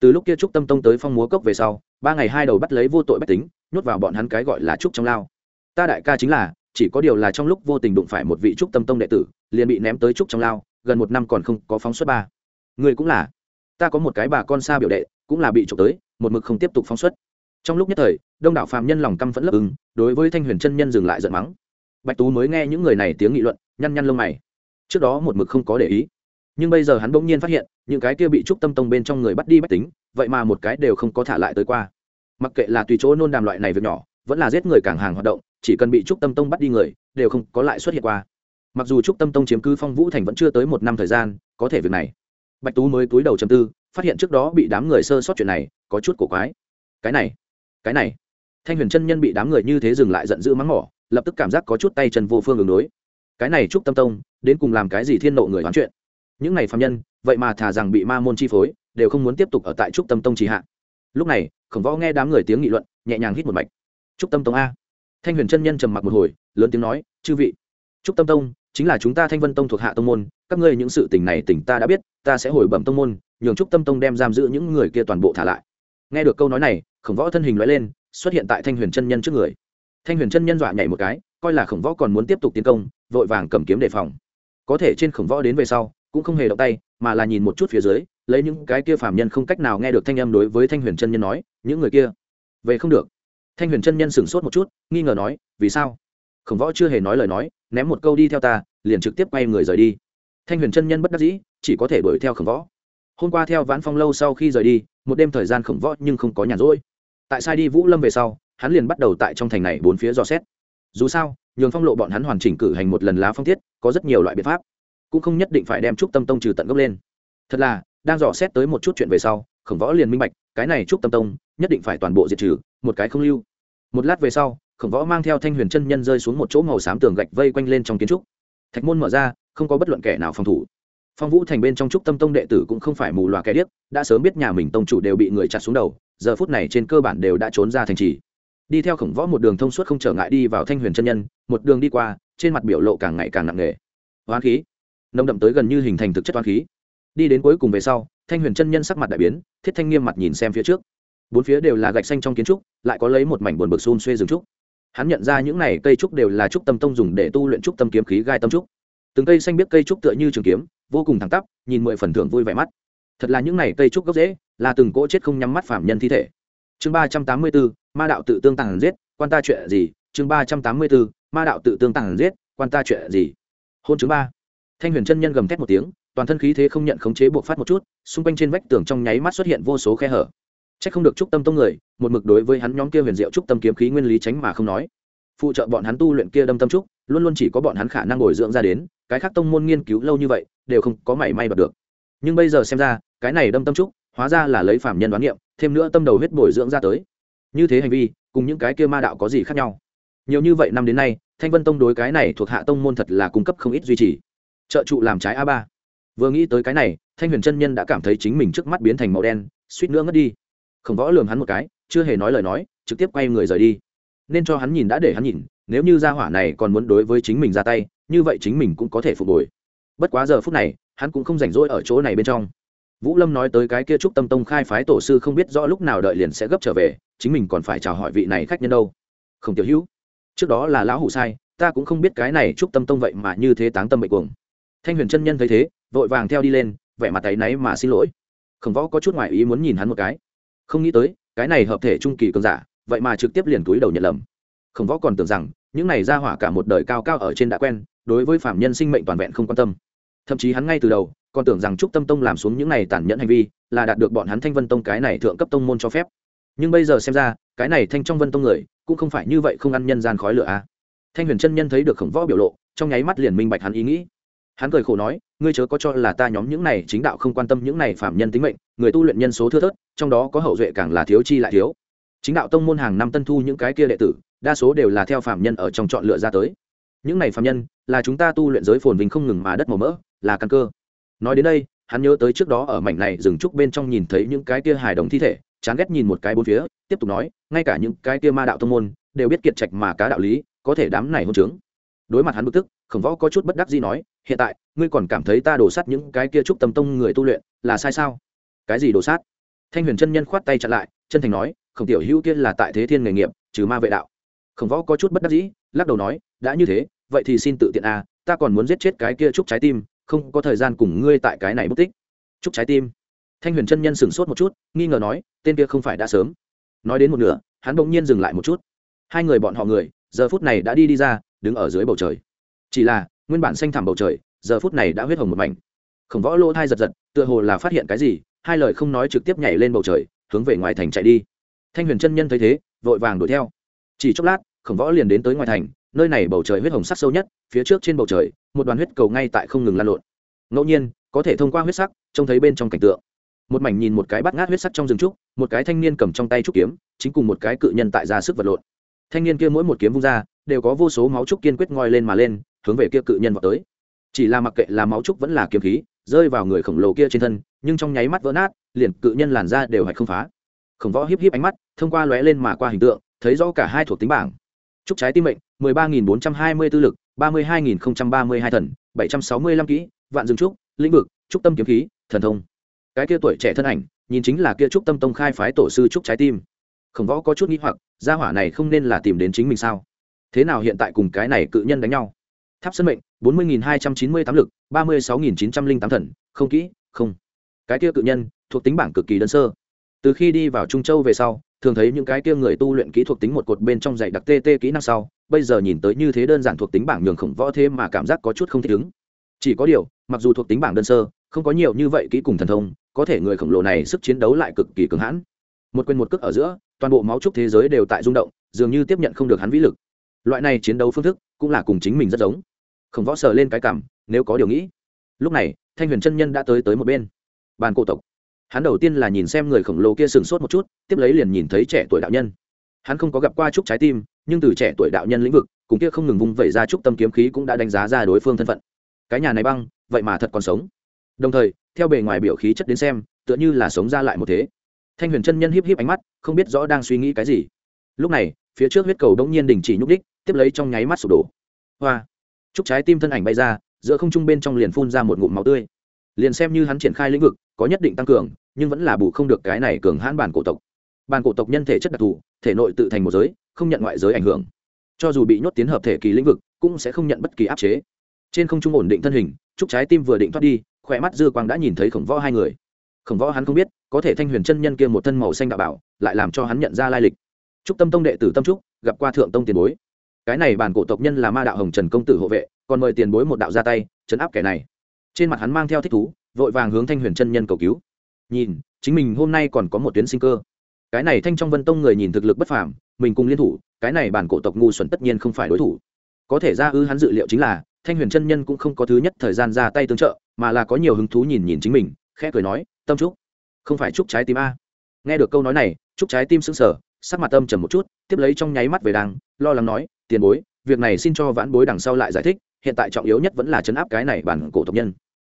từ lúc kia trúc tâm tông tới phong múa cốc về sau, ba ngày hai đầu bắt lấy vô tội bách tính, nhốt vào bọn hắn cái gọi là trúc trong lao. Ta đại ca chính là, chỉ có điều là trong lúc vô tình đụng phải một vị trúc tâm tông đệ tử, liền bị ném tới trúc trong lao, gần một năm còn không có phóng xuất ba. Người cũng là. Ta có một cái bà con xa biểu đệ cũng là bị trộm tới, một mực không tiếp tục phóng xuất. Trong lúc nhất thời, đông đảo phạm nhân lòng căm phẫn lấp ứng đối với thanh huyền chân nhân dừng lại giận mắng. Bạch tú mới nghe những người này tiếng nghị luận, nhăn nhăn lông mày. Trước đó một mực không có để ý. Nhưng bây giờ hắn bỗng nhiên phát hiện, những cái kia bị trúc tâm tông bên trong người bắt đi bách tính, vậy mà một cái đều không có thả lại tới qua. Mặc kệ là tùy chỗ nôn đàm loại này việc nhỏ, vẫn là giết người cảng hàng hoạt động, chỉ cần bị trúc tâm tông bắt đi người, đều không có lại xuất hiện qua. Mặc dù trúc tâm tông chiếm cứ phong vũ thành vẫn chưa tới một năm thời gian, có thể việc này. Bạch tú mới túi đầu chầm tư phát hiện trước đó bị đám người sơ sót chuyện này, có chút cổ quái. Cái này cái này. Thanh huyền chân nhân bị đám người như thế dừng lại giận dữ mắng mỏ, lập tức cảm giác có chút tay chân vô phương ứng đối. Cái này trúc tâm tông, đến cùng làm cái gì thiên nộ người đoán chuyện? Những này phạm nhân, vậy mà thả rằng bị ma môn chi phối, đều không muốn tiếp tục ở tại trúc tâm tông trì hạ. Lúc này, khổng võ nghe đám người tiếng nghị luận, nhẹ nhàng hít một mạch. Trúc tâm tông a. Thanh huyền chân nhân trầm mặc một hồi, lớn tiếng nói, chư vị, trúc tâm tông chính là chúng ta thanh vân tông thuộc hạ tông môn, các ngươi những sự tình này tỉnh ta đã biết, ta sẽ hồi bẩm tông môn, nhường trúc tâm tông đem giam giữ những người kia toàn bộ thả lại. Nghe được câu nói này, khổng võ thân hình nói lên, xuất hiện tại thanh huyền chân nhân trước người. Thanh huyền chân nhân dọa nhảy một cái, coi là khổng võ còn muốn tiếp tục tiến công, vội vàng cầm kiếm đề phòng. Có thể trên khổng võ đến về sau, cũng không hề động tay, mà là nhìn một chút phía dưới, lấy những cái kia phàm nhân không cách nào nghe được thanh âm đối với thanh huyền chân nhân nói, những người kia, về không được. Thanh huyền chân nhân sửng sốt một chút, nghi ngờ nói, vì sao? Khổng võ chưa hề nói lời nói, ném một câu đi theo ta, liền trực tiếp quay người rời đi. Thanh huyền chân nhân bất đắc dĩ, chỉ có thể đuổi theo khổng võ. Hôm qua theo vãn phong lâu sau khi rời đi, một đêm thời gian khổng võ nhưng không có nhàn rỗi. Tại sai đi vũ lâm về sau, hắn liền bắt đầu tại trong thành này bốn phía dò xét. Dù sao, nhường phong lộ bọn hắn hoàn chỉnh cử hành một lần lá phong thiết, có rất nhiều loại biện pháp. Cũng không nhất định phải đem trúc tâm tông trừ tận gốc lên. Thật là, đang dò xét tới một chút chuyện về sau, khổng võ liền minh bạch, cái này trúc tâm tông, nhất định phải toàn bộ diệt trừ, một cái không lưu. Một lát về sau khổng võ mang theo thanh huyền chân nhân rơi xuống một chỗ màu xám tường gạch vây quanh lên trong kiến trúc. Thạch môn mở ra, không có bất luận kẻ nào phòng thủ. Phong vũ thành bên trong trúc tâm tông đệ tử cũng không phải mù loà kẻ điếc, đã sớm biết nhà mình tông chủ đều bị người chặt xuống đầu, giờ phút này trên cơ bản đều đã trốn ra thành trì. Đi theo khổng võ một đường thông suốt không trở ngại đi vào thanh huyền chân nhân, một đường đi qua, trên mặt biểu lộ càng ngày càng nặng nề. Hoán khí. Nồng đậm tới gần như hình thành thực chất hoán khí. Đi đến cuối cùng về sau, thanh huyền chân nhân sắc mặt đại biến, thiết thanh nghiêm mặt nhìn xem phía trước. Bốn phía đều là gạch xanh trong kiến trúc, lại có lấy một mảnh buồn bực xun xuê rừng trúc hắn nhận ra những này cây trúc đều là trúc tâm tông dùng để tu luyện trúc tâm kiếm khí gai tâm trúc. Từng cây xanh biết cây trúc tựa như trường kiếm, vô cùng thẳng tắp, nhìn mười phần thưởng vui vẻ mắt. Thật là những này cây trúc gốc dễ là từng cỗ chết không nhắm mắt phạm nhân thi thể. Chương ba trăm tám mươi bốn, ma đạo tự tương tàng giết, quan ta chuyện gì? Chương ba trăm tám mươi bốn, ma đạo tự tương tàng giết, quan ta chuyện gì? Hôn chứng ba. Thanh huyền chân nhân gầm thét một tiếng, toàn thân khí thế không nhận khống chế buộc phát một chút, xung quanh trên vách tường trong nháy mắt xuất hiện vô số khe hở chắc không được trúc tâm tông người, một mực đối với hắn nhóm kia huyền diệu trúc tâm kiếm khí nguyên lý tránh mà không nói. Phụ trợ bọn hắn tu luyện kia đâm tâm trúc, luôn luôn chỉ có bọn hắn khả năng bồi dưỡng ra đến, cái khác tông môn nghiên cứu lâu như vậy, đều không có mảy may bật được. Nhưng bây giờ xem ra, cái này đâm tâm trúc, hóa ra là lấy phạm nhân đoán niệm, thêm nữa tâm đầu huyết bồi dưỡng ra tới. Như thế hành vi, cùng những cái kia ma đạo có gì khác nhau? Nhiều như vậy năm đến nay, thanh vân tông đối cái này thuộc hạ tông môn thật là cung cấp không ít duy trì. Trợ trụ làm trái a ba. Vừa nghĩ tới cái này, thanh huyền chân nhân đã cảm thấy chính mình trước mắt biến thành màu đen, suýt nữa ngất đi khổng võ lường hắn một cái, chưa hề nói lời nói, trực tiếp quay người rời đi. Nên cho hắn nhìn đã để hắn nhìn, nếu như gia hỏa này còn muốn đối với chính mình ra tay, như vậy chính mình cũng có thể phục hồi. Bất quá giờ phút này, hắn cũng không rảnh rỗi ở chỗ này bên trong. Vũ lâm nói tới cái kia trúc tâm tông khai phái tổ sư không biết rõ lúc nào đợi liền sẽ gấp trở về, chính mình còn phải chào hỏi vị này khách nhân đâu. Không tiểu hữu, trước đó là lão hủ sai, ta cũng không biết cái này trúc tâm tông vậy mà như thế táng tâm bệnh cuồng. Thanh huyền chân nhân thấy thế, vội vàng theo đi lên, vẻ mặt tay náy mà xin lỗi. Khổng võ có chút ngoại ý muốn nhìn hắn một cái không nghĩ tới, cái này hợp thể trung kỳ cường giả, vậy mà trực tiếp liền túi đầu nhận lầm. Khổng võ còn tưởng rằng, những này ra hỏa cả một đời cao cao ở trên đã quen, đối với phạm nhân sinh mệnh toàn vẹn không quan tâm. Thậm chí hắn ngay từ đầu, còn tưởng rằng trúc tâm tông làm xuống những này tàn nhẫn hành vi, là đạt được bọn hắn thanh vân tông cái này thượng cấp tông môn cho phép. Nhưng bây giờ xem ra, cái này thanh trong vân tông người, cũng không phải như vậy không ăn nhân gian khói lửa a à. thanh huyền chân nhân thấy được khổng võ biểu lộ, trong nháy mắt liền minh bạch hắn ý nghĩ hắn cười khổ nói, ngươi chớ có cho là ta nhóm những này chính đạo không quan tâm những này phạm nhân tính mệnh, người tu luyện nhân số thưa thớt, trong đó có hậu duệ càng là thiếu chi lại thiếu. Chính đạo tông môn hàng năm tân thu những cái kia đệ tử, đa số đều là theo phạm nhân ở trong chọn lựa ra tới. Những này phạm nhân, là chúng ta tu luyện giới phồn vinh không ngừng mà đất màu mỡ, là căn cơ. Nói đến đây, hắn nhớ tới trước đó ở mảnh này dừng trúc bên trong nhìn thấy những cái kia hài đồng thi thể, chán ghét nhìn một cái bốn phía, tiếp tục nói, ngay cả những cái kia ma đạo tông môn, đều biết kiệt trạch mà cá đạo lý, có thể đám này hôn trướng. Đối mặt hắn bực tức, khổng võ có chút bất đắc gì nói hiện tại ngươi còn cảm thấy ta đổ sát những cái kia trúc tâm tông người tu luyện là sai sao? Cái gì đổ sát thanh huyền chân nhân khoát tay chặn lại chân thành nói khổng tiểu hữu kia là tại thế thiên nghề nghiệp trừ ma vệ đạo. Khổng võ có chút bất đắc dĩ lắc đầu nói đã như thế vậy thì xin tự tiện a à, ta còn muốn giết chết cái kia trúc trái tim không có thời gian cùng ngươi tại cái này mất tích. Trúc trái tim. Thanh huyền chân nhân sửng sốt một chút nghi ngờ nói tên kia không phải đã sớm. Nói đến một nửa hắn bỗng nhiên dừng lại một chút. Hai người bọn họ người giờ phút này đã đi đi ra đứng ở dưới bầu trời. Chỉ là nguyên bản xanh thẳm bầu trời, giờ phút này đã huyết hồng một mảnh. Khổng võ lỗ thai giật giật, tựa hồ là phát hiện cái gì, hai lời không nói trực tiếp nhảy lên bầu trời, hướng về ngoài thành chạy đi. Thanh huyền chân nhân thấy thế, vội vàng đuổi theo. Chỉ chốc lát, khổng võ liền đến tới ngoài thành, nơi này bầu trời huyết hồng sắc sâu nhất, phía trước trên bầu trời, một đoàn huyết cầu ngay tại không ngừng lan lộn. Ngẫu nhiên, có thể thông qua huyết sắc, trông thấy bên trong cảnh tượng. Một mảnh nhìn một cái bắt ngát huyết sắc trong rừng trúc, một cái thanh niên cầm trong tay trúc kiếm, chính cùng một cái cự nhân tại ra sức vật lộn. Thanh niên kia mỗi một kiếm vung ra, đều có vô số máu trúc kiên quyết ngoi lên mà lên hướng về kia cự nhân vào tới. Chỉ là mặc kệ là máu trúc vẫn là kiếm khí, rơi vào người khổng lồ kia trên thân, nhưng trong nháy mắt vỡ nát, liền cự nhân làn ra đều hạch không phá. Khổng võ híp híp ánh mắt, thông qua lóe lên mà qua hình tượng, thấy rõ cả hai thuộc tính bảng. Trúc trái tim mệnh, mười ba nghìn bốn trăm hai mươi tư lực, ba mươi hai nghìn ba mươi hai thần, bảy trăm sáu mươi lăm kỹ, vạn dương trúc, lĩnh vực, trúc tâm kiếm khí, thần thông. Cái kia tuổi trẻ thân ảnh, nhìn chính là kia trúc tâm tông khai phái tổ sư trúc trái tim. Khổng võ có chút nghĩ hoặc, gia hỏa này không nên là tìm đến chính mình sao? Thế nào hiện tại cùng cái này cự nhân đánh nhau? Tháp sân mệnh, bốn mươi hai trăm chín mươi tám lực, ba mươi sáu chín trăm linh tám thần, không kỹ, không. Cái kia cự nhân, thuộc tính bảng cực kỳ đơn sơ. Từ khi đi vào trung châu về sau, thường thấy những cái kia người tu luyện kỹ thuộc tính một cột bên trong dạy đặc tt kỹ năng sau, bây giờ nhìn tới như thế đơn giản thuộc tính bảng nhường khổng võ thế mà cảm giác có chút không thích ứng. Chỉ có điều, mặc dù thuộc tính bảng đơn sơ, không có nhiều như vậy kỹ cùng thần thông, có thể người khổng lồ này sức chiến đấu lại cực kỳ cường hãn. Một quên một cước ở giữa, toàn bộ máu trúc thế giới đều tại rung động, dường như tiếp nhận không được hắn vĩ lực. Loại này chiến đấu phương thức cũng là cùng chính mình rất giống. Khổng võ sờ lên cái cảm, nếu có điều nghĩ. Lúc này, thanh huyền chân nhân đã tới tới một bên. Bàn cổ tộc. Hắn đầu tiên là nhìn xem người khổng lồ kia sừng sốt một chút, tiếp lấy liền nhìn thấy trẻ tuổi đạo nhân. Hắn không có gặp qua trúc trái tim, nhưng từ trẻ tuổi đạo nhân lĩnh vực, cùng kia không ngừng vung vẩy ra trúc tâm kiếm khí cũng đã đánh giá ra đối phương thân phận. Cái nhà này băng, vậy mà thật còn sống. Đồng thời, theo bề ngoài biểu khí chất đến xem, tựa như là sống ra lại một thế. Thanh huyền chân nhân híp híp ánh mắt, không biết rõ đang suy nghĩ cái gì. Lúc này, phía trước huyết cầu đông nhiên đình chỉ nhúc đích tiếp lấy trong nháy mắt sụp đổ. Hoa. Chúc trái tim thân ảnh bay ra, giữa không trung bên trong liền phun ra một ngụm máu tươi. Liền xem như hắn triển khai lĩnh vực, có nhất định tăng cường, nhưng vẫn là bù không được cái này cường hãn bản cổ tộc. Bản cổ tộc nhân thể chất đặc thù, thể nội tự thành một giới, không nhận ngoại giới ảnh hưởng. Cho dù bị nhốt tiến hợp thể kỳ lĩnh vực, cũng sẽ không nhận bất kỳ áp chế. Trên không trung ổn định thân hình chúc trái tim vừa định thoát đi khỏe mắt dư quang đã nhìn thấy khổng võ hai người. Khổng võ hắn không biết, có thể thanh huyền chân nhân kia một thân màu xanh đạo bảo, lại làm cho hắn nhận ra lai lịch. Trúc tâm tông đệ tử tâm trúc, gặp qua thượng tông tiền bối cái này bản cổ tộc nhân là ma đạo hồng trần công tử hộ vệ còn mời tiền bối một đạo ra tay chấn áp kẻ này. Trên mặt hắn mang theo thích thú vội vàng hướng thanh huyền chân nhân cầu cứu. Nhìn chính mình hôm nay còn có một tuyến sinh cơ. Cái này thanh trong vân tông người nhìn thực lực bất phàm mình cùng liên thủ cái này bản cổ tộc ngu xuẩn tất nhiên không phải đối thủ. Có thể ra ư hắn dự liệu chính là thanh huyền chân nhân cũng không có thứ nhất thời gian ra tay tương trợ mà là có nhiều hứng thú nhìn nhìn chính mình khẽ cười nói tâm trúc không phải trúc trái tim a? Nghe được câu nói này trúc trái tim sững sờ sắc mặt tâm trầm một chút tiếp lấy trong nháy mắt về đàng, lo lắng nói tiền bối, việc này xin cho vãn bối đằng sau lại giải thích, hiện tại trọng yếu nhất vẫn là chấn áp cái này bản cổ tộc nhân.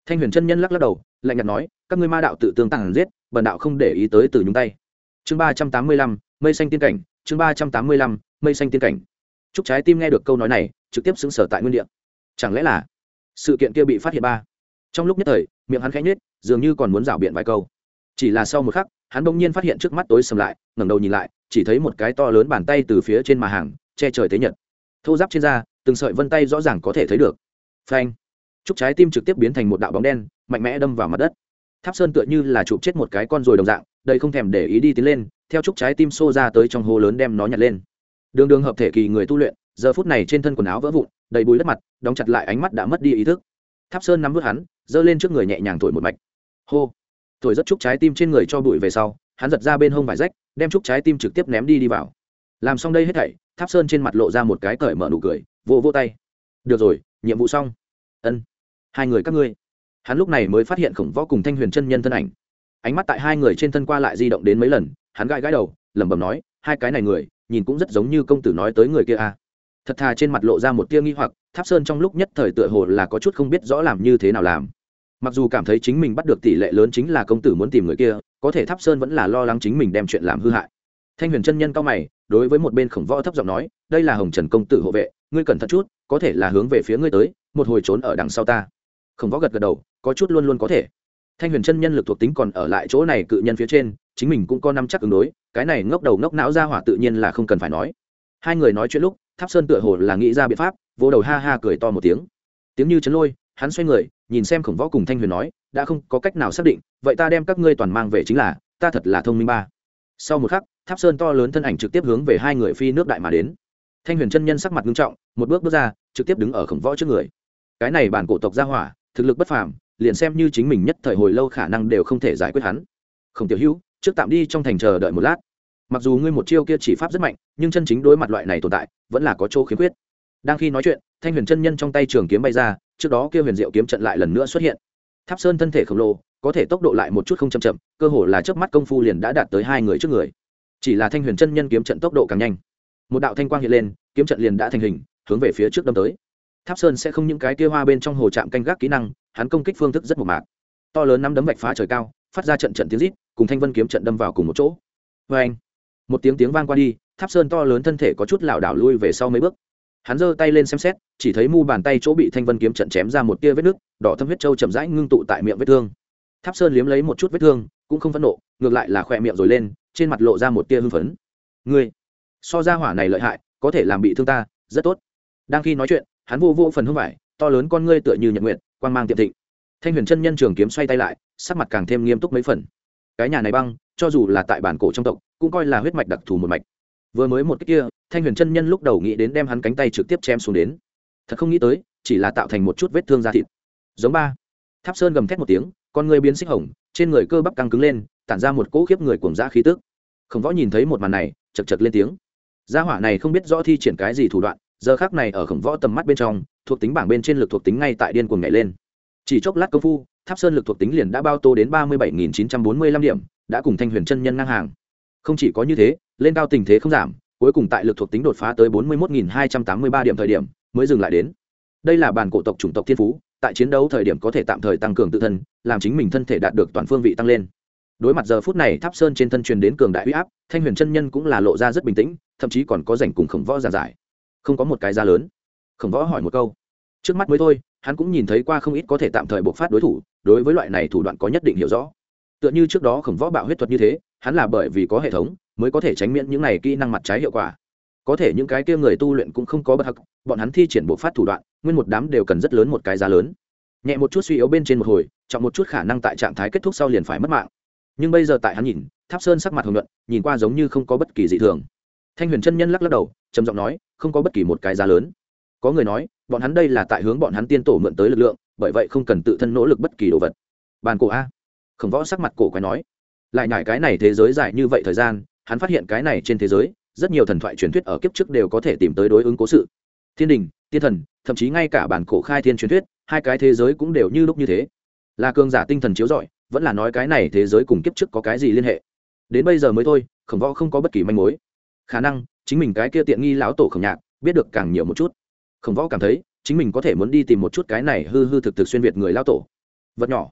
Thanh huyền chân nhân lắc lắc đầu, lạnh nhạt nói, các ngươi ma đạo tự tương tàng giết, bần đạo không để ý tới từ nhúng tay. Chương ba trăm tám mươi lăm, mây xanh tiên cảnh, chương ba trăm tám mươi lăm, mây xanh tiên cảnh. Trúc trái tim nghe được câu nói này, trực tiếp xứng sở tại nguyên địa. Chẳng lẽ là sự kiện kia bị phát hiện ba? Trong lúc nhất thời, miệng hắn khẽ nhết dường như còn muốn rảo biện vài câu. Chỉ là sau một khắc, hắn bỗng nhiên phát hiện trước mắt tối sầm lại, ngẩng đầu nhìn lại, chỉ thấy một cái to lớn bàn tay từ phía trên mà hàng che trời thế nhật. Thô giáp trên da, từng sợi vân tay rõ ràng có thể thấy được. Phanh. Chúc trái tim trực tiếp biến thành một đạo bóng đen, mạnh mẽ đâm vào mặt đất. Tháp sơn tựa như là chụp chết một cái con ruồi đồng dạng, đây không thèm để ý đi tiến lên, theo chúc trái tim xô ra tới trong hố lớn đem nó nhặt lên. Đường đường hợp thể kỳ người tu luyện, giờ phút này trên thân quần áo vỡ vụn, đầy bùi đất mặt, đóng chặt lại ánh mắt đã mất đi ý thức. Tháp sơn nắm vớt hắn, giơ lên trước người nhẹ nhàng thổi một mạch. Hô. Thổi rất chúc trái tim trên người cho bụi về sau, hắn giật ra bên hông vải rách, đem chúc trái tim trực tiếp ném đi đi vào làm xong đây hết thảy, tháp sơn trên mặt lộ ra một cái cởi mở nụ cười vô vô tay. Được rồi, nhiệm vụ xong. Ân, hai người các ngươi. Hắn lúc này mới phát hiện khổng võ cùng thanh huyền chân nhân thân ảnh. Ánh mắt tại hai người trên thân qua lại di động đến mấy lần, hắn gãi gãi đầu, lẩm bẩm nói, hai cái này người, nhìn cũng rất giống như công tử nói tới người kia à. thật thà trên mặt lộ ra một tia nghi hoặc, tháp sơn trong lúc nhất thời tựa hồ là có chút không biết rõ làm như thế nào làm. Mặc dù cảm thấy chính mình bắt được tỷ lệ lớn chính là công tử muốn tìm người kia, có thể tháp sơn vẫn là lo lắng chính mình đem chuyện làm hư hại. Thanh huyền chân nhân cao mày đối với một bên khổng võ thấp giọng nói, đây là hồng trần công tử hộ vệ, ngươi cẩn thận chút, có thể là hướng về phía ngươi tới, một hồi trốn ở đằng sau ta. Khổng võ gật gật đầu, có chút luôn luôn có thể. Thanh huyền chân nhân lực thuộc tính còn ở lại chỗ này cự nhân phía trên, chính mình cũng có năm chắc ứng đối, cái này ngốc đầu ngốc não ra hỏa tự nhiên là không cần phải nói. Hai người nói chuyện lúc, tháp sơn tựa hồ là nghĩ ra biện pháp, vỗ đầu ha ha cười to một tiếng. Tiếng như chấn lôi, hắn xoay người, nhìn xem khổng võ cùng thanh huyền nói, đã không có cách nào xác định, vậy ta đem các ngươi toàn mang về chính là, ta thật là thông minh ba. Sau một khắc tháp sơn to lớn thân ảnh trực tiếp hướng về hai người phi nước đại mà đến. Thanh huyền chân nhân sắc mặt nghiêm trọng, một bước bước ra, trực tiếp đứng ở khổng võ trước người. Cái này bản cổ tộc gia hỏa, thực lực bất phàm, liền xem như chính mình nhất thời hồi lâu khả năng đều không thể giải quyết hắn. Không tiểu hữu, trước tạm đi trong thành chờ đợi một lát. Mặc dù ngươi một chiêu kia chỉ pháp rất mạnh, nhưng chân chính đối mặt loại này tồn tại, vẫn là có chỗ khiếm khuyết. Đang khi nói chuyện, thanh huyền chân nhân trong tay trường kiếm bay ra, trước đó kia huyền diệu kiếm trận lại lần nữa xuất hiện. Tháp sơn thân thể khổng lồ, có thể tốc độ lại một chút không chậm chậm, cơ hồ là trước mắt công phu liền đã đạt tới hai người trước người chỉ là thanh huyền chân nhân kiếm trận tốc độ càng nhanh. Một đạo thanh quang hiện lên, kiếm trận liền đã thành hình, hướng về phía trước đâm tới. Tháp sơn sẽ không những cái kia hoa bên trong hồ trạm canh gác kỹ năng, hắn công kích phương thức rất mộc mạc. To lớn nắm đấm vạch phá trời cao, phát ra trận trận tiếng rít, cùng thanh vân kiếm trận đâm vào cùng một chỗ. Vê anh, một tiếng tiếng vang qua đi, tháp sơn to lớn thân thể có chút lảo đảo lui về sau mấy bước. Hắn giơ tay lên xem xét, chỉ thấy mu bàn tay chỗ bị thanh vân kiếm trận chém ra một tia vết nước đỏ thâm huyết trâu chậm rãi ngưng tụ tại miệng vết thương. Tháp sơn liếm lấy một chút vết thương, cũng không phẫn nộ, ngược lại là khỏe miệng rồi lên trên mặt lộ ra một tia hưng phấn. Ngươi, so ra hỏa này lợi hại, có thể làm bị thương ta, rất tốt. Đang khi nói chuyện, hắn vô vô phần hưng vải, to lớn con ngươi tựa như nhật nguyện quang mang tiệm thịnh. Thanh huyền chân nhân trường kiếm xoay tay lại, sắc mặt càng thêm nghiêm túc mấy phần. Cái nhà này băng, cho dù là tại bản cổ trong tộc, cũng coi là huyết mạch đặc thù một mạch. Vừa mới một cái kia, thanh huyền chân nhân lúc đầu nghĩ đến đem hắn cánh tay trực tiếp chém xuống đến. Thật không nghĩ tới, chỉ là tạo thành một chút vết thương da thịt. Giống ba. Tháp sơn gầm thét một tiếng, con người biến xích hồng, trên người cơ bắp căng cứng lên tản ra một cỗ khiếp người cuồng dã khí tức. Khổng võ nhìn thấy một màn này chật chật lên tiếng. Gia hỏa này không biết rõ thi triển cái gì thủ đoạn, giờ khác này ở khổng võ tầm mắt bên trong, thuộc tính bảng bên trên lực thuộc tính ngay tại điên cuồng nhảy lên. Chỉ chốc lát công phu, tháp sơn lực thuộc tính liền đã bao tô đến ba mươi bảy nghìn chín trăm bốn mươi lăm điểm, đã cùng thanh huyền chân nhân ngang hàng. Không chỉ có như thế, lên cao tình thế không giảm, cuối cùng tại lực thuộc tính đột phá tới bốn mươi một nghìn hai trăm tám mươi ba điểm thời điểm, mới dừng lại đến. Đây là bản cổ tộc chủng tộc thiên phú, tại chiến đấu thời điểm có thể tạm thời tăng cường tự thân, làm chính mình thân thể đạt được toàn phương vị tăng lên đối mặt giờ phút này tháp sơn trên thân truyền đến cường đại huy áp, thanh huyền chân nhân cũng là lộ ra rất bình tĩnh, thậm chí còn có rảnh cùng khổng võ giàn giải. Không có một cái da lớn. Khổng võ hỏi một câu. Trước mắt mới thôi, hắn cũng nhìn thấy qua không ít có thể tạm thời bộc phát đối thủ, đối với loại này thủ đoạn có nhất định hiểu rõ. Tựa như trước đó khổng võ bạo huyết thuật như thế, hắn là bởi vì có hệ thống mới có thể tránh miễn những này kỹ năng mặt trái hiệu quả. Có thể những cái kia người tu luyện cũng không có bất hắc, bọn hắn thi triển bộc phát thủ đoạn, nguyên một đám đều cần rất lớn một cái giá lớn. Nhẹ một chút suy yếu bên trên một hồi trọng một chút khả năng tại trạng thái kết thúc sau liền phải mất mạng nhưng bây giờ tại hắn nhìn, tháp sơn sắc mặt hồng nhuận, nhìn qua giống như không có bất kỳ dị thường. Thanh huyền chân nhân lắc lắc đầu, trầm giọng nói, không có bất kỳ một cái giá lớn. Có người nói, bọn hắn đây là tại hướng bọn hắn tiên tổ mượn tới lực lượng, bởi vậy không cần tự thân nỗ lực bất kỳ đồ vật. Bàn cổ a. Khổng võ sắc mặt cổ quái nói, lại nhải cái này thế giới dài như vậy thời gian, hắn phát hiện cái này trên thế giới, rất nhiều thần thoại truyền thuyết ở kiếp trước đều có thể tìm tới đối ứng cố sự. Thiên đình, tiên thần, thậm chí ngay cả bản cổ khai thiên truyền thuyết, hai cái thế giới cũng đều như lúc như thế. Là cường giả tinh thần chiếu rọi vẫn là nói cái này thế giới cùng kiếp trước có cái gì liên hệ. Đến bây giờ mới thôi, khổng võ không có bất kỳ manh mối. Khả năng, chính mình cái kia tiện nghi lão tổ khổng nhạc, biết được càng nhiều một chút. Khổng võ cảm thấy, chính mình có thể muốn đi tìm một chút cái này hư hư thực thực xuyên việt người lao tổ. Vật nhỏ,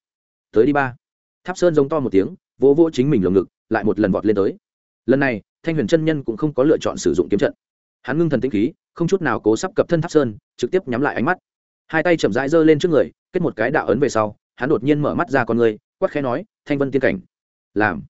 tới đi ba. Tháp sơn giống to một tiếng, vỗ vỗ chính mình lồng ngực, lại một lần vọt lên tới. Lần này, thanh huyền chân nhân cũng không có lựa chọn sử dụng kiếm trận. Hắn ngưng thần tĩnh khí, không chút nào cố sắp cập thân tháp sơn, trực tiếp nhắm lại ánh mắt. Hai tay chậm rãi giơ lên trước người, kết một cái đạo ấn về sau, hắn đột nhiên mở mắt ra con người quát khẽ nói, thanh vân tiên cảnh. Làm.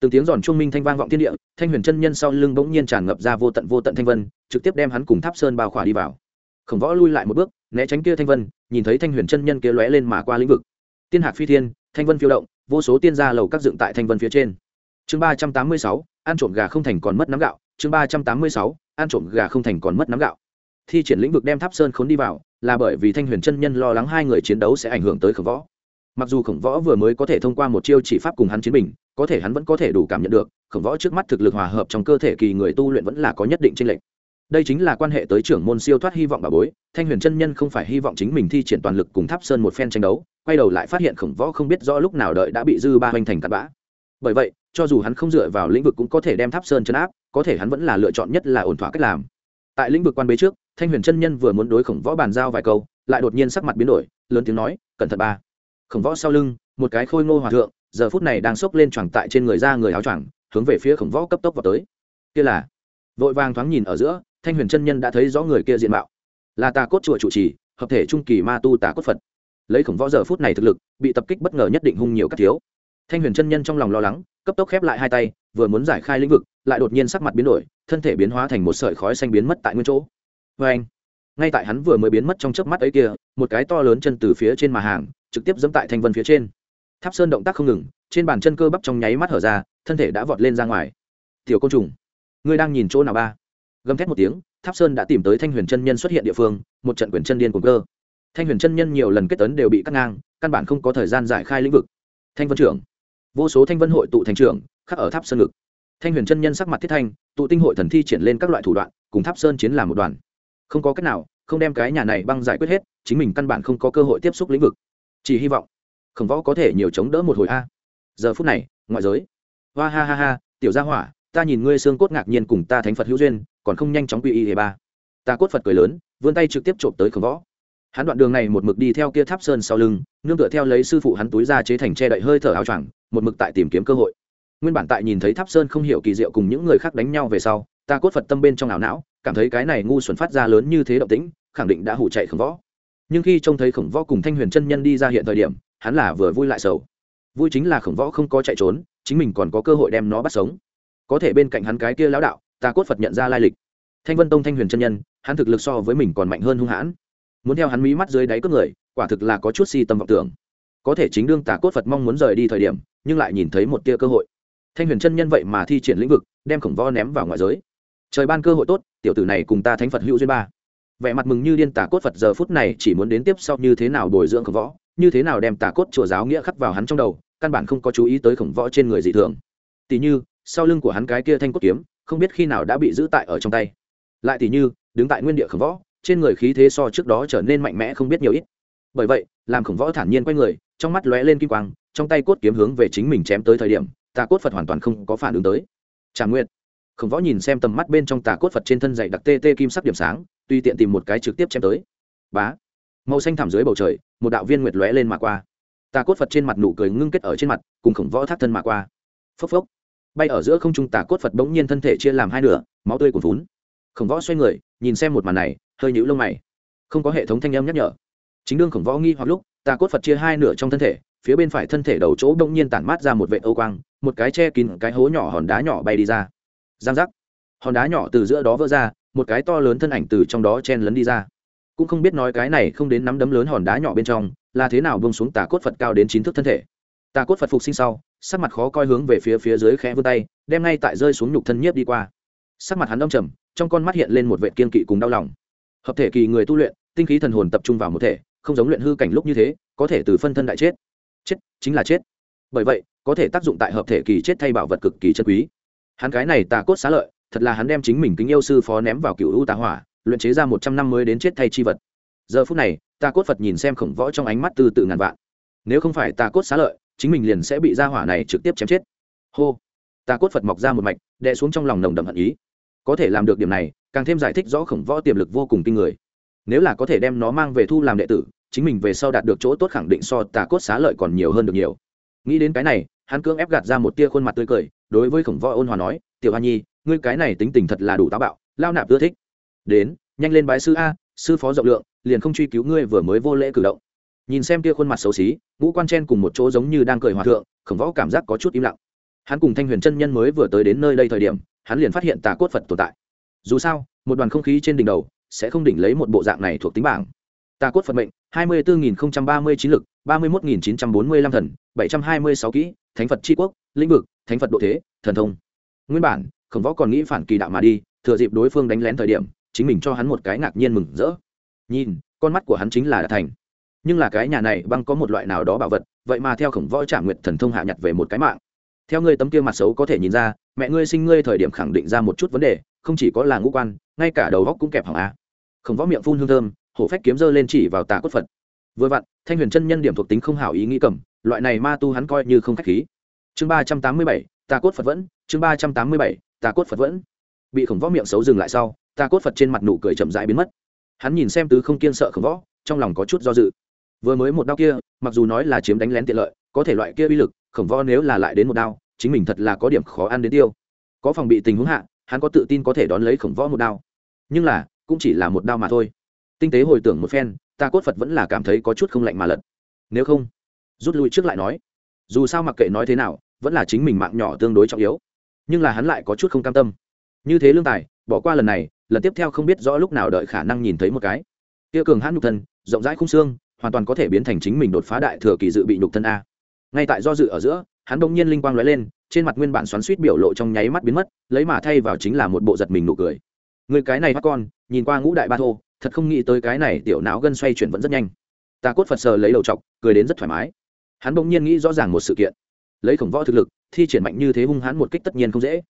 Từng tiếng giòn trung minh thanh vang vọng thiên địa, thanh huyền chân nhân sau lưng bỗng nhiên tràn ngập ra vô tận vô tận thanh vân, trực tiếp đem hắn cùng tháp sơn bao khỏa đi vào. Khổng võ lui lại một bước, né tránh kia thanh vân, nhìn thấy thanh huyền chân nhân kia lóe lên mà qua lĩnh vực. Tiên hạc phi thiên, thanh vân phiêu động, vô số tiên gia lầu các dựng tại thanh vân phía trên. Chương ba trăm tám mươi sáu, ăn trộm gà không thành còn mất nắm gạo. Chương ba trăm tám mươi sáu, ăn trộm gà không thành còn mất nắm gạo. Thi triển lĩnh vực đem tháp sơn khốn đi vào, là bởi vì thanh huyền chân nhân lo lắng hai người chiến đấu sẽ ảnh hưởng tới khổng võ mặc dù khổng võ vừa mới có thể thông qua một chiêu chỉ pháp cùng hắn chiến bình, có thể hắn vẫn có thể đủ cảm nhận được, khổng võ trước mắt thực lực hòa hợp trong cơ thể kỳ người tu luyện vẫn là có nhất định tranh lệch. Đây chính là quan hệ tới trưởng môn siêu thoát hy vọng bà bối, thanh huyền chân nhân không phải hy vọng chính mình thi triển toàn lực cùng tháp sơn một phen tranh đấu, quay đầu lại phát hiện khổng võ không biết rõ lúc nào đợi đã bị dư ba hoành thành cặn bã. Bởi vậy, cho dù hắn không dựa vào lĩnh vực cũng có thể đem tháp sơn chấn áp, có thể hắn vẫn là lựa chọn nhất là ổn thỏa cách làm. Tại lĩnh vực quan bế trước, thanh huyền chân nhân vừa muốn đối khổng võ bàn giao vài câu, lại đột nhiên sắc mặt biến đổi, lớn tiếng nói, cẩn thận ba khổng võ sau lưng, một cái khôi ngô hòa thượng, giờ phút này đang xốc lên choàng tại trên người ra người áo choàng, hướng về phía khổng võ cấp tốc vào tới. Kia là, vội vàng thoáng nhìn ở giữa, thanh huyền chân nhân đã thấy rõ người kia diện mạo. Là tà cốt chùa chủ trì, hợp thể trung kỳ ma tu tà cốt phật. Lấy khổng võ giờ phút này thực lực, bị tập kích bất ngờ nhất định hung nhiều các thiếu. Thanh huyền chân nhân trong lòng lo lắng, cấp tốc khép lại hai tay, vừa muốn giải khai lĩnh vực, lại đột nhiên sắc mặt biến đổi, thân thể biến hóa thành một sợi khói xanh biến mất tại nguyên chỗ. Vê anh ngay tại hắn vừa mới biến mất trong chớp mắt ấy kia, một cái to lớn chân từ phía trên mà hàng trực tiếp dẫm tại thanh vân phía trên. Tháp sơn động tác không ngừng, trên bàn chân cơ bắp trong nháy mắt hở ra, thân thể đã vọt lên ra ngoài. Tiểu côn trùng, ngươi đang nhìn chỗ nào ba? Gầm thét một tiếng, tháp sơn đã tìm tới thanh huyền chân nhân xuất hiện địa phương, một trận quyền chân điên cuồng cơ. Thanh huyền chân nhân nhiều lần kết tấn đều bị cắt ngang, căn bản không có thời gian giải khai lĩnh vực. Thanh vân trưởng, vô số thanh vân hội tụ thành trưởng, khắc ở tháp sơn ngực. Thanh huyền chân nhân sắc mặt thiết thanh, tụ tinh hội thần thi triển lên các loại thủ đoạn, cùng tháp sơn chiến làm một đoàn. Không có cách nào, không đem cái nhà này băng giải quyết hết, chính mình căn bản không có cơ hội tiếp xúc lĩnh vực chỉ hy vọng khổng võ có thể nhiều chống đỡ một hồi a. Giờ phút này, ngoại giới. Hoa ha ha ha, tiểu gia hỏa, ta nhìn ngươi xương cốt ngạc nhiên cùng ta thánh phật hữu duyên, còn không nhanh chóng quy y hề ba. Ta cốt phật cười lớn, vươn tay trực tiếp trộm tới khổng võ. Hắn đoạn đường này một mực đi theo kia tháp sơn sau lưng, nương tựa theo lấy sư phụ hắn túi ra chế thành che đậy hơi thở áo choàng, một mực tại tìm kiếm cơ hội. Nguyên bản tại nhìn thấy tháp sơn không hiểu kỳ diệu cùng những người khác đánh nhau về sau, ta cốt phật tâm bên trong ảo não, cảm thấy cái này ngu xuẩn phát ra lớn như thế động tĩnh, khẳng định đã hủ chạy khổng võ nhưng khi trông thấy khổng võ cùng thanh huyền chân nhân đi ra hiện thời điểm, hắn là vừa vui lại sầu. Vui chính là khổng võ không có chạy trốn, chính mình còn có cơ hội đem nó bắt sống. Có thể bên cạnh hắn cái kia lão đạo, ta cốt phật nhận ra lai lịch. Thanh vân tông thanh huyền chân nhân, hắn thực lực so với mình còn mạnh hơn hung hãn. Muốn theo hắn mí mắt dưới đáy cướp người, quả thực là có chút si tâm vọng tưởng. Có thể chính đương tà cốt phật mong muốn rời đi thời điểm, nhưng lại nhìn thấy một tia cơ hội. Thanh huyền chân nhân vậy mà thi triển lĩnh vực, đem khổng võ ném vào ngoại giới. Trời ban cơ hội tốt, tiểu tử này cùng ta thánh phật hữu duyên ba vẻ mặt mừng như điên tà cốt phật giờ phút này chỉ muốn đến tiếp sau như thế nào bồi dưỡng khổng võ, như thế nào đem tà cốt chùa giáo nghĩa khắc vào hắn trong đầu, căn bản không có chú ý tới khổng võ trên người dị thường. Tỉ như, sau lưng của hắn cái kia thanh cốt kiếm, không biết khi nào đã bị giữ tại ở trong tay. Lại tỉ như, đứng tại nguyên địa khổng võ, trên người khí thế so trước đó trở nên mạnh mẽ không biết nhiều ít. Bởi vậy, làm khổng võ thản nhiên quay người, trong mắt lóe lên kim quang, trong tay cốt kiếm hướng về chính mình chém tới thời điểm tà cốt phật hoàn toàn không có phản ứng tới. Trà nguyện khổng võ nhìn xem tầm mắt bên trong tà cốt phật trên thân dày đặc tê tê kim sắc điểm sáng tuy tiện tìm một cái trực tiếp chém tới. Bá. Màu xanh thảm dưới bầu trời, một đạo viên nguyệt lóe lên mà qua. Tà cốt phật trên mặt nụ cười ngưng kết ở trên mặt, cùng khổng võ thác thân mà qua. Phốc phốc. Bay ở giữa không trung tà cốt phật bỗng nhiên thân thể chia làm hai nửa, máu tươi cuồn vún khổng võ xoay người, nhìn xem một màn này, hơi nhũ lông mày. Không có hệ thống thanh âm nhắc nhở. Chính đương khổng võ nghi hoặc lúc, tà cốt phật chia hai nửa trong thân thể, phía bên phải thân thể đầu chỗ bỗng nhiên tản mát ra một vệ âu quang, một cái che kín cái hố nhỏ hòn đá nhỏ bay đi ra. Giang giác. Hòn đá nhỏ từ giữa đó vỡ ra một cái to lớn thân ảnh từ trong đó chen lấn đi ra. Cũng không biết nói cái này không đến nắm đấm lớn hòn đá nhỏ bên trong, là thế nào bông xuống tà cốt phật cao đến chín thước thân thể. Tà cốt phật phục sinh sau, sắc mặt khó coi hướng về phía phía dưới khẽ vươn tay, đem ngay tại rơi xuống nhục thân nhiếp đi qua. Sắc mặt hắn đông trầm, trong con mắt hiện lên một vệ kiên kỵ cùng đau lòng. Hợp thể kỳ người tu luyện, tinh khí thần hồn tập trung vào một thể, không giống luyện hư cảnh lúc như thế, có thể từ phân thân đại chết. Chết, chính là chết. Bởi vậy, có thể tác dụng tại hợp thể kỳ chết thay bảo vật cực kỳ chân quý. Hắn cái này tà cốt xá lợi thật là hắn đem chính mình kính yêu sư phó ném vào cựu u tà hỏa, luyện chế ra một trăm năm mới đến chết thay chi vật. Giờ phút này ta cốt phật nhìn xem khổng võ trong ánh mắt từ tự ngàn vạn. Nếu không phải ta cốt xá lợi, chính mình liền sẽ bị ra hỏa này trực tiếp chém chết. Hô! Ta cốt phật mọc ra một mạch, đè xuống trong lòng nồng đậm hận ý. Có thể làm được điểm này, càng thêm giải thích rõ khổng võ tiềm lực vô cùng kinh người. Nếu là có thể đem nó mang về thu làm đệ tử, chính mình về sau đạt được chỗ tốt khẳng định so tà cốt xá lợi còn nhiều hơn được nhiều. Nghĩ đến cái này, hắn cưỡng ép gạt ra một tia khuôn mặt tươi cười, đối với khổng võ ôn hòa nói, tiểu hoa nhi ngươi cái này tính tình thật là đủ táo bạo, lao nạp ưa thích. Đến, nhanh lên bái sư a, sư phó rộng lượng, liền không truy cứu ngươi vừa mới vô lễ cử động. Nhìn xem tia khuôn mặt xấu xí, ngũ quan chen cùng một chỗ giống như đang cười hòa thượng, khổng võ cảm giác có chút im lặng. Hắn cùng thanh huyền chân nhân mới vừa tới đến nơi đây thời điểm, hắn liền phát hiện tà cốt phật tồn tại. Dù sao, một đoàn không khí trên đỉnh đầu, sẽ không đỉnh lấy một bộ dạng này thuộc tính bảng. Tà cốt phật mệnh, hai mươi bốn nghìn ba mươi chín lực, ba mươi một nghìn chín trăm bốn mươi lăm thần, bảy trăm hai mươi sáu kỹ, thánh phật tri quốc, lĩnh vực, thánh phật độ thế, thần thông. Nguyên bản khổng võ còn nghĩ phản kỳ đạo mà đi, thừa dịp đối phương đánh lén thời điểm, chính mình cho hắn một cái ngạc nhiên mừng rỡ. Nhìn, con mắt của hắn chính là đã thành. Nhưng là cái nhà này băng có một loại nào đó bảo vật, vậy mà theo khổng võ trả nguyện thần thông hạ nhặt về một cái mạng. Theo ngươi tấm kia mặt xấu có thể nhìn ra, mẹ ngươi sinh ngươi thời điểm khẳng định ra một chút vấn đề, không chỉ có là ngũ quan, ngay cả đầu góc cũng kẹp hỏng á khổng võ miệng phun hương thơm, hổ phách kiếm dơ lên chỉ vào tà cốt phật. Vừa vặn, thanh huyền chân nhân điểm thuộc tính không hảo ý nghĩ cầm, loại này ma tu hắn coi như không khách khí. Chương ba trăm tám mươi bảy, tà cốt phật vẫn, chương ba trăm tám mươi bảy Ta cốt phật vẫn bị khổng võ miệng xấu dừng lại sau, Ta cốt phật trên mặt nụ cười chậm rãi biến mất. Hắn nhìn xem tứ không kiên sợ khổng võ, trong lòng có chút do dự. Vừa mới một đao kia, mặc dù nói là chiếm đánh lén tiện lợi, có thể loại kia uy lực, khổng võ nếu là lại đến một đao, chính mình thật là có điểm khó ăn đến tiêu. Có phòng bị tình huống hạ, hắn có tự tin có thể đón lấy khổng võ một đao. Nhưng là, cũng chỉ là một đao mà thôi. Tinh tế hồi tưởng một phen, ta cốt phật vẫn là cảm thấy có chút không lạnh mà lật. Nếu không, rút lui trước lại nói. Dù sao mặc kệ nói thế nào, vẫn là chính mình mạng nhỏ tương đối trọng yếu nhưng là hắn lại có chút không cam tâm. Như thế lương tài, bỏ qua lần này, lần tiếp theo không biết rõ lúc nào đợi khả năng nhìn thấy một cái. Kia cường hãn nhục thân, rộng rãi khung xương, hoàn toàn có thể biến thành chính mình đột phá đại thừa kỳ dự bị nhục thân a. Ngay tại do dự ở giữa, hắn bỗng nhiên linh quang lóe lên, trên mặt nguyên bản xoắn suýt biểu lộ trong nháy mắt biến mất, lấy mà thay vào chính là một bộ giật mình nụ cười. Người cái này mắt con, nhìn qua ngũ đại ba thô, thật không nghĩ tới cái này tiểu não gân xoay chuyển vẫn rất nhanh. Ta cốt phật sờ lấy đầu chọc, cười đến rất thoải mái. Hắn bỗng nhiên nghĩ rõ ràng một sự kiện. Lấy khổng võ thực lực thi triển mạnh như thế hung hãn một kích tất nhiên không dễ.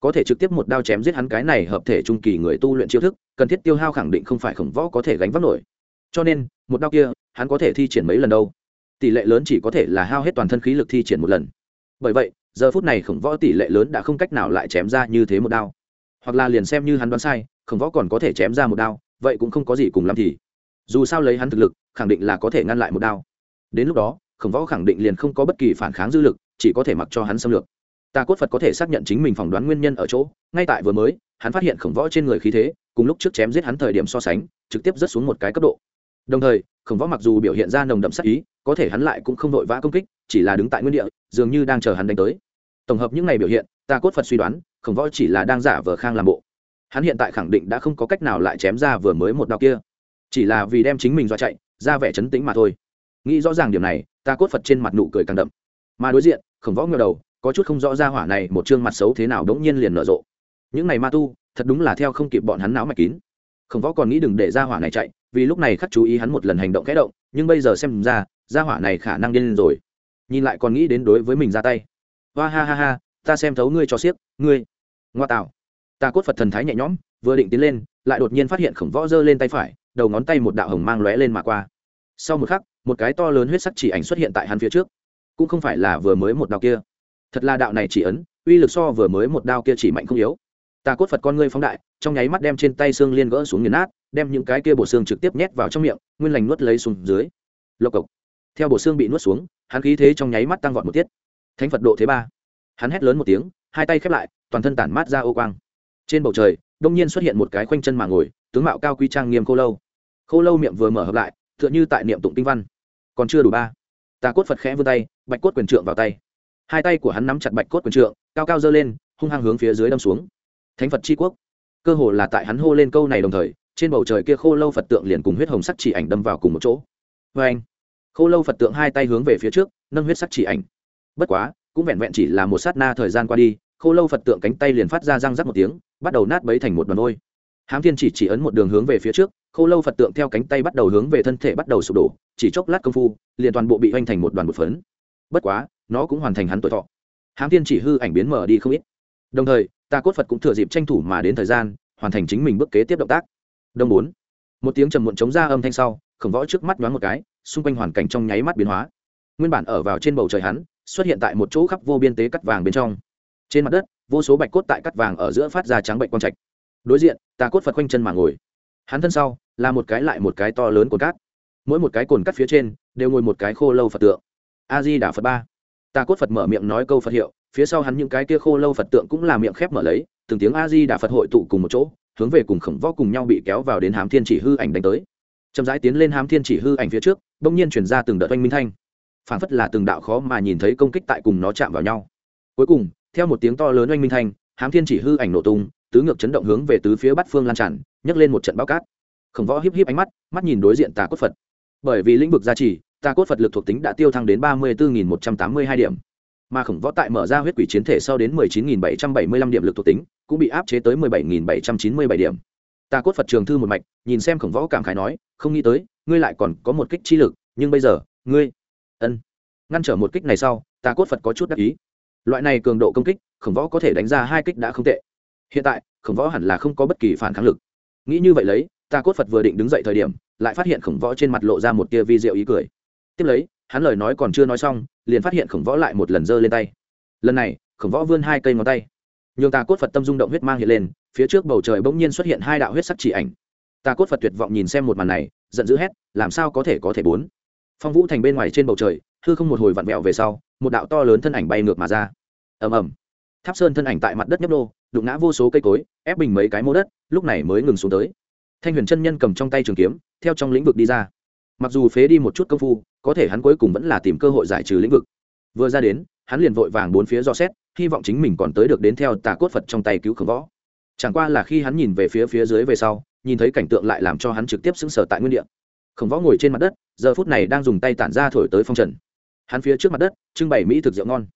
Có thể trực tiếp một đao chém giết hắn cái này hợp thể trung kỳ người tu luyện chiêu thức, cần thiết tiêu hao khẳng định không phải khổng võ có thể gánh vác nổi. Cho nên, một đao kia, hắn có thể thi triển mấy lần đâu? Tỷ lệ lớn chỉ có thể là hao hết toàn thân khí lực thi triển một lần. Bởi vậy, giờ phút này khổng võ tỷ lệ lớn đã không cách nào lại chém ra như thế một đao. Hoặc là liền xem như hắn đoán sai, khổng võ còn có thể chém ra một đao, vậy cũng không có gì cùng lắm thì. Dù sao lấy hắn thực lực, khẳng định là có thể ngăn lại một đao. Đến lúc đó, khổng võ khẳng định liền không có bất kỳ phản kháng dư lực chỉ có thể mặc cho hắn xâm lược. Tà cốt phật có thể xác nhận chính mình phỏng đoán nguyên nhân ở chỗ, ngay tại vừa mới, hắn phát hiện khổng võ trên người khí thế, cùng lúc trước chém giết hắn thời điểm so sánh, trực tiếp rớt xuống một cái cấp độ. Đồng thời, khổng võ mặc dù biểu hiện ra nồng đậm sắc ý, có thể hắn lại cũng không vội vã công kích, chỉ là đứng tại nguyên địa, dường như đang chờ hắn đánh tới. Tổng hợp những ngày biểu hiện ta cốt phật suy đoán, khổng võ chỉ là đang giả vờ khang làm bộ. Hắn hiện tại khẳng định đã không có cách nào lại chém ra vừa mới một đạo kia. Chỉ là vì đem chính mình do chạy, ra vẻ chấn tĩnh mà thôi. Nghĩ rõ ràng điểm này ta cốt phật trên mặt nụ cười càng đậm mà đối diện, khổng võ ngờ đầu, có chút không rõ ra hỏa này một chương mặt xấu thế nào đống nhiên liền nở rộ. Những này ma tu, thật đúng là theo không kịp bọn hắn não mạch kín. Khổng võ còn nghĩ đừng để ra hỏa này chạy, vì lúc này khắc chú ý hắn một lần hành động kẽ động, nhưng bây giờ xem ra ra hỏa này khả năng điên rồi. Nhìn lại còn nghĩ đến đối với mình ra tay. Hoa ha ha ha, ta xem thấu ngươi cho xiếc, ngươi. Ngoa tạo. Ta cốt phật thần thái nhẹ nhõm, vừa định tiến lên, lại đột nhiên phát hiện khổng võ giơ lên tay phải, đầu ngón tay một đạo hồng mang lóe lên mà qua. Sau một khắc, một cái to lớn huyết sắc chỉ ảnh xuất hiện tại hắn phía trước cũng không phải là vừa mới một đạo kia. Thật là đạo này chỉ ấn, uy lực so vừa mới một đao kia chỉ mạnh không yếu. Ta cốt phật con ngươi phóng đại, trong nháy mắt đem trên tay xương liên gỡ xuống nghiền nát, đem những cái kia bộ xương trực tiếp nhét vào trong miệng, nguyên lành nuốt lấy xuống dưới. Lộc cộc. Theo bộ xương bị nuốt xuống, hắn khí thế trong nháy mắt tăng vọt một tiết. Thánh phật độ thế ba. Hắn hét lớn một tiếng, hai tay khép lại, toàn thân tản mát ra ô quang. Trên bầu trời, đông nhiên xuất hiện một cái khoanh chân mà ngồi, tướng mạo cao quy trang nghiêm khô lâu. Khô lâu miệng vừa mở hợp lại, tựa như tại niệm tụng kinh văn. Còn chưa đủ ba tà cốt phật khẽ vươn tay, bạch cốt quyền trượng vào tay. Hai tay của hắn nắm chặt bạch cốt quyền trượng, cao cao dơ lên, hung hăng hướng phía dưới đâm xuống. Thánh phật c quốc. Cơ hồ là tại hắn hô lên câu này đồng thời, trên bầu trời kia khô lâu phật tượng liền cùng huyết hồng sắc chỉ ảnh đâm vào cùng một chỗ. Vê anh khô lâu phật tượng hai tay hướng về phía trước, nâng huyết sắc chỉ ảnh. Bất quá, cũng vẹn vẹn chỉ là một sát na thời gian qua đi, khô lâu phật tượng cánh tay liền phát ra răng rắc một tiếng, bắt đầu nát bấy thành một đoàn ôi hám thiên chỉ chỉ ấn một đường hướng về phía trước khô lâu phật tượng theo cánh tay bắt đầu hướng về thân thể bắt đầu sụp đổ, chỉ chốc lát công phu, liền toàn bộ bị hoành thành một đoàn một phấn. Bất quá, nó cũng hoàn thành hắn tuổi thọ. Hám thiên chỉ hư ảnh biến mở đi không ít. Đồng thời, ta cốt phật cũng thừa dịp tranh thủ mà đến thời gian, hoàn thành chính mình bước kế tiếp động tác. Đông bốn. Một tiếng trầm muộn chống ra âm thanh sau, khổng võ trước mắt nhoáng một cái, xung quanh hoàn cảnh trong nháy mắt biến hóa. Nguyên bản ở vào trên bầu trời hắn, xuất hiện tại một chỗ khắp vô biên tế cắt vàng bên trong. Trên mặt đất, vô số bạch cốt tại cắt vàng ở giữa phát ra trắng bệnh quang trạch. Đối diện, ta cốt phật quanh chân mà ngồi hắn thân sau, là một cái lại một cái to lớn cồn cát. Mỗi một cái cồn cát phía trên, đều ngồi một cái khô lâu phật tượng. A di đà phật ba. Ta cốt phật mở miệng nói câu phật hiệu, phía sau hắn những cái kia khô lâu phật tượng cũng là miệng khép mở lấy, từng tiếng a di đà phật hội tụ cùng một chỗ, hướng về cùng khổng võ cùng nhau bị kéo vào đến hám thiên chỉ hư ảnh đánh tới. Chậm rãi tiến lên hám thiên chỉ hư ảnh phía trước, bỗng nhiên chuyển ra từng đợt oanh minh thanh. Phản phất là từng đạo khó mà nhìn thấy công kích tại cùng nó chạm vào nhau. Cuối cùng, theo một tiếng to lớn oanh minh thanh, hám thiên chỉ hư ảnh nổ tung tứ ngược chấn động hướng về tứ phía bắt phương lan tràn, nhấc lên một trận bao cát. Khổng võ híp híp ánh mắt mắt nhìn đối diện tà cốt phật. Bởi vì lĩnh vực gia trì, tà cốt phật lực thuộc tính đã tiêu thăng đến ba mươi bốn một trăm tám mươi hai điểm. Mà khổng võ tại mở ra huyết quỷ chiến thể sau đến mười chín bảy trăm bảy mươi lăm điểm lực thuộc tính, cũng bị áp chế tới mười bảy bảy trăm chín mươi bảy điểm. Tà cốt phật trường thư một mạch, nhìn xem khổng võ cảm khái nói, không nghĩ tới, ngươi lại còn có một kích chi lực, nhưng bây giờ, ngươi ân. Ngăn trở một kích này sau, tà cốt phật có chút đắc ý. Loại này cường độ công kích, khổng võ có thể đánh ra hai kích đã không tệ hiện tại, khổng võ hẳn là không có bất kỳ phản kháng lực. Nghĩ như vậy lấy, ta cốt phật vừa định đứng dậy thời điểm, lại phát hiện khổng võ trên mặt lộ ra một tia vi diệu ý cười. Tiếp lấy, hắn lời nói còn chưa nói xong, liền phát hiện khổng võ lại một lần giơ lên tay. Lần này, khổng võ vươn hai cây ngón tay. Nhường ta cốt phật tâm rung động huyết mang hiện lên, phía trước bầu trời bỗng nhiên xuất hiện hai đạo huyết sắc chỉ ảnh. Ta cốt phật tuyệt vọng nhìn xem một màn này, giận dữ hét, làm sao có thể có thể bốn? Phong vũ thành bên ngoài trên bầu trời, hư không một hồi vặn vẹo về sau, một đạo to lớn thân ảnh bay ngược mà ra. Ầm ầm. Tháp sơn thân ảnh tại mặt đất nhấp đô đụng ngã vô số cây cối, ép bình mấy cái mô đất, lúc này mới ngừng xuống tới. Thanh huyền chân nhân cầm trong tay trường kiếm, theo trong lĩnh vực đi ra. Mặc dù phế đi một chút công phu, có thể hắn cuối cùng vẫn là tìm cơ hội giải trừ lĩnh vực. Vừa ra đến, hắn liền vội vàng bốn phía do xét, hy vọng chính mình còn tới được đến theo tà cốt phật trong tay cứu khổng võ. Chẳng qua là khi hắn nhìn về phía phía dưới về sau, nhìn thấy cảnh tượng lại làm cho hắn trực tiếp sững sờ tại nguyên địa. Khổng võ ngồi trên mặt đất, giờ phút này đang dùng tay tản ra thổi tới phong trần. Hắn phía trước mặt đất, trưng bày mỹ thực rượu ngon.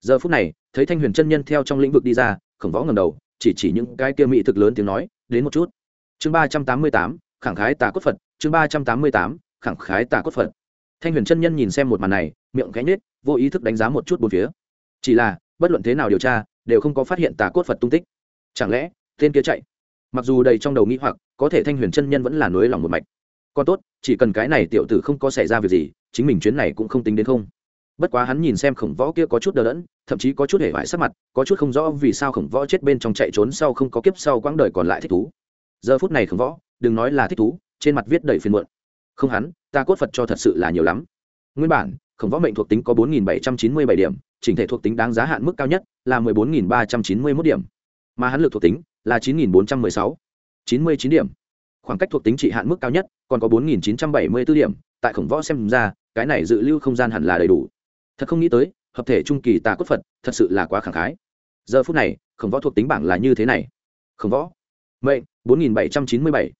Giờ phút này, thấy thanh huyền chân nhân theo trong lĩnh vực đi ra khổng võ ngầm đầu, chỉ chỉ những cái kia mỹ thực lớn tiếng nói, đến một chút. Chương ba trăm tám mươi tám, khẳng khái tà cốt phật. Chương ba trăm tám mươi tám, khẳng khái tà cốt phật. Thanh huyền chân nhân nhìn xem một màn này, miệng cánh nết vô ý thức đánh giá một chút bốn phía. Chỉ là, bất luận thế nào điều tra, đều không có phát hiện tà cốt phật tung tích. Chẳng lẽ, tên kia chạy? Mặc dù đầy trong đầu nghĩ hoặc, có thể thanh huyền chân nhân vẫn là nối lòng một mạch. Còn tốt, chỉ cần cái này tiểu tử không có xảy ra việc gì, chính mình chuyến này cũng không tính đến không bất quá hắn nhìn xem khổng võ kia có chút đờ đẫn, thậm chí có chút hề vải sắc mặt, có chút không rõ vì sao khổng võ chết bên trong chạy trốn sau không có kiếp sau quãng đời còn lại thích thú. Giờ phút này khổng võ, đừng nói là thích thú, trên mặt viết đầy phiền muộn. Không hắn, ta cốt phật cho thật sự là nhiều lắm. Nguyên bản, khổng võ mệnh thuộc tính có bốn nghìn bảy trăm chín mươi bảy điểm, chỉnh thể thuộc tính đáng giá hạn mức cao nhất là mười bốn nghìn ba trăm chín mươi mốt điểm. Mà hắn lực thuộc tính là chín nghìn bốn trăm mười sáu, chín mươi chín điểm. Khoảng cách thuộc tính trị hạn mức cao nhất còn có bốn nghìn chín trăm bảy mươi b ố điểm, tại khổng võ xem ra, cái này dự lưu không gian hẳn là đầy đủ thật không nghĩ tới, hợp thể trung kỳ tà cốt phật thật sự là quá khẳng khái. Giờ phút này, khổng võ thuộc tính bảng là như thế này. Khổng võ. Mệnh, bốn nghìn bảy trăm chín mươi bảy.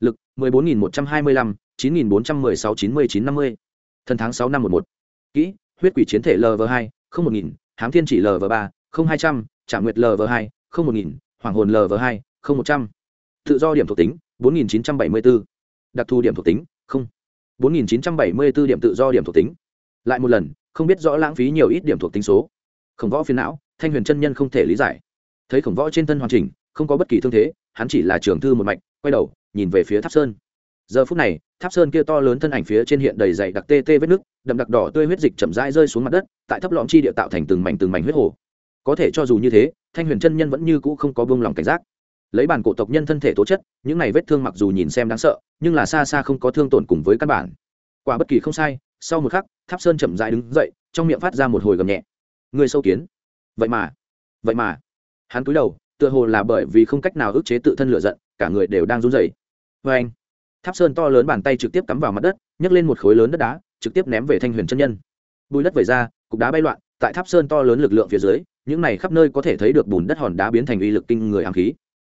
Lực, mười bốn nghìn một trăm hai mươi lăm, chín nghìn bốn trăm mười sáu, chín mươi chín năm mươi. Thần tháng sáu năm một một. Kỹ, huyết quỷ chiến thể lv hai, không một nghìn, hám thiên chỉ lv ba, không hai trăm trả nguyệt lv hai, không một nghìn, hoàng hồn lv hai, không một trăm. Tự do điểm thuộc tính, bốn nghìn chín trăm bảy mươi bốn đặc thù điểm thuộc tính, không. Bốn nghìn chín trăm bảy mươi bốn điểm tự do điểm thuộc tính. Lại một lần không biết rõ lãng phí nhiều ít điểm thuộc tính số. Khổng võ phiền não, thanh huyền chân nhân không thể lý giải. Thấy khổng võ trên thân hoàn chỉnh, không có bất kỳ thương thế, hắn chỉ là trường thư một mạch, quay đầu, nhìn về phía tháp sơn. Giờ phút này, tháp sơn kia to lớn thân ảnh phía trên hiện đầy dày đặc tê tê vết nước đậm đặc đỏ tươi huyết dịch chậm rãi rơi xuống mặt đất, tại thấp lõm chi địa tạo thành từng mảnh từng mảnh huyết hồ. Có thể cho dù như thế, thanh huyền chân nhân vẫn như cũ không có buông lòng cảnh giác. Lấy bản cổ tộc nhân thân thể tố chất, những này vết thương mặc dù nhìn xem đáng sợ, nhưng là xa xa không có thương tổn cùng với căn bản. Quả bất kỳ không sai sau một khắc, tháp sơn chậm rãi đứng dậy, trong miệng phát ra một hồi gầm nhẹ. Người sâu kiến. Vậy mà vậy mà. Hắn cúi đầu, tựa hồ là bởi vì không cách nào ức chế tự thân lựa giận, cả người đều đang run rẩy. Vê anh tháp sơn to lớn bàn tay trực tiếp cắm vào mặt đất, nhấc lên một khối lớn đất đá, trực tiếp ném về thanh huyền chân nhân. Bùi đất vẩy ra, cục đá bay loạn, tại tháp sơn to lớn lực lượng phía dưới, những này khắp nơi có thể thấy được bùn đất hòn đá biến thành uy lực kinh người ám khí.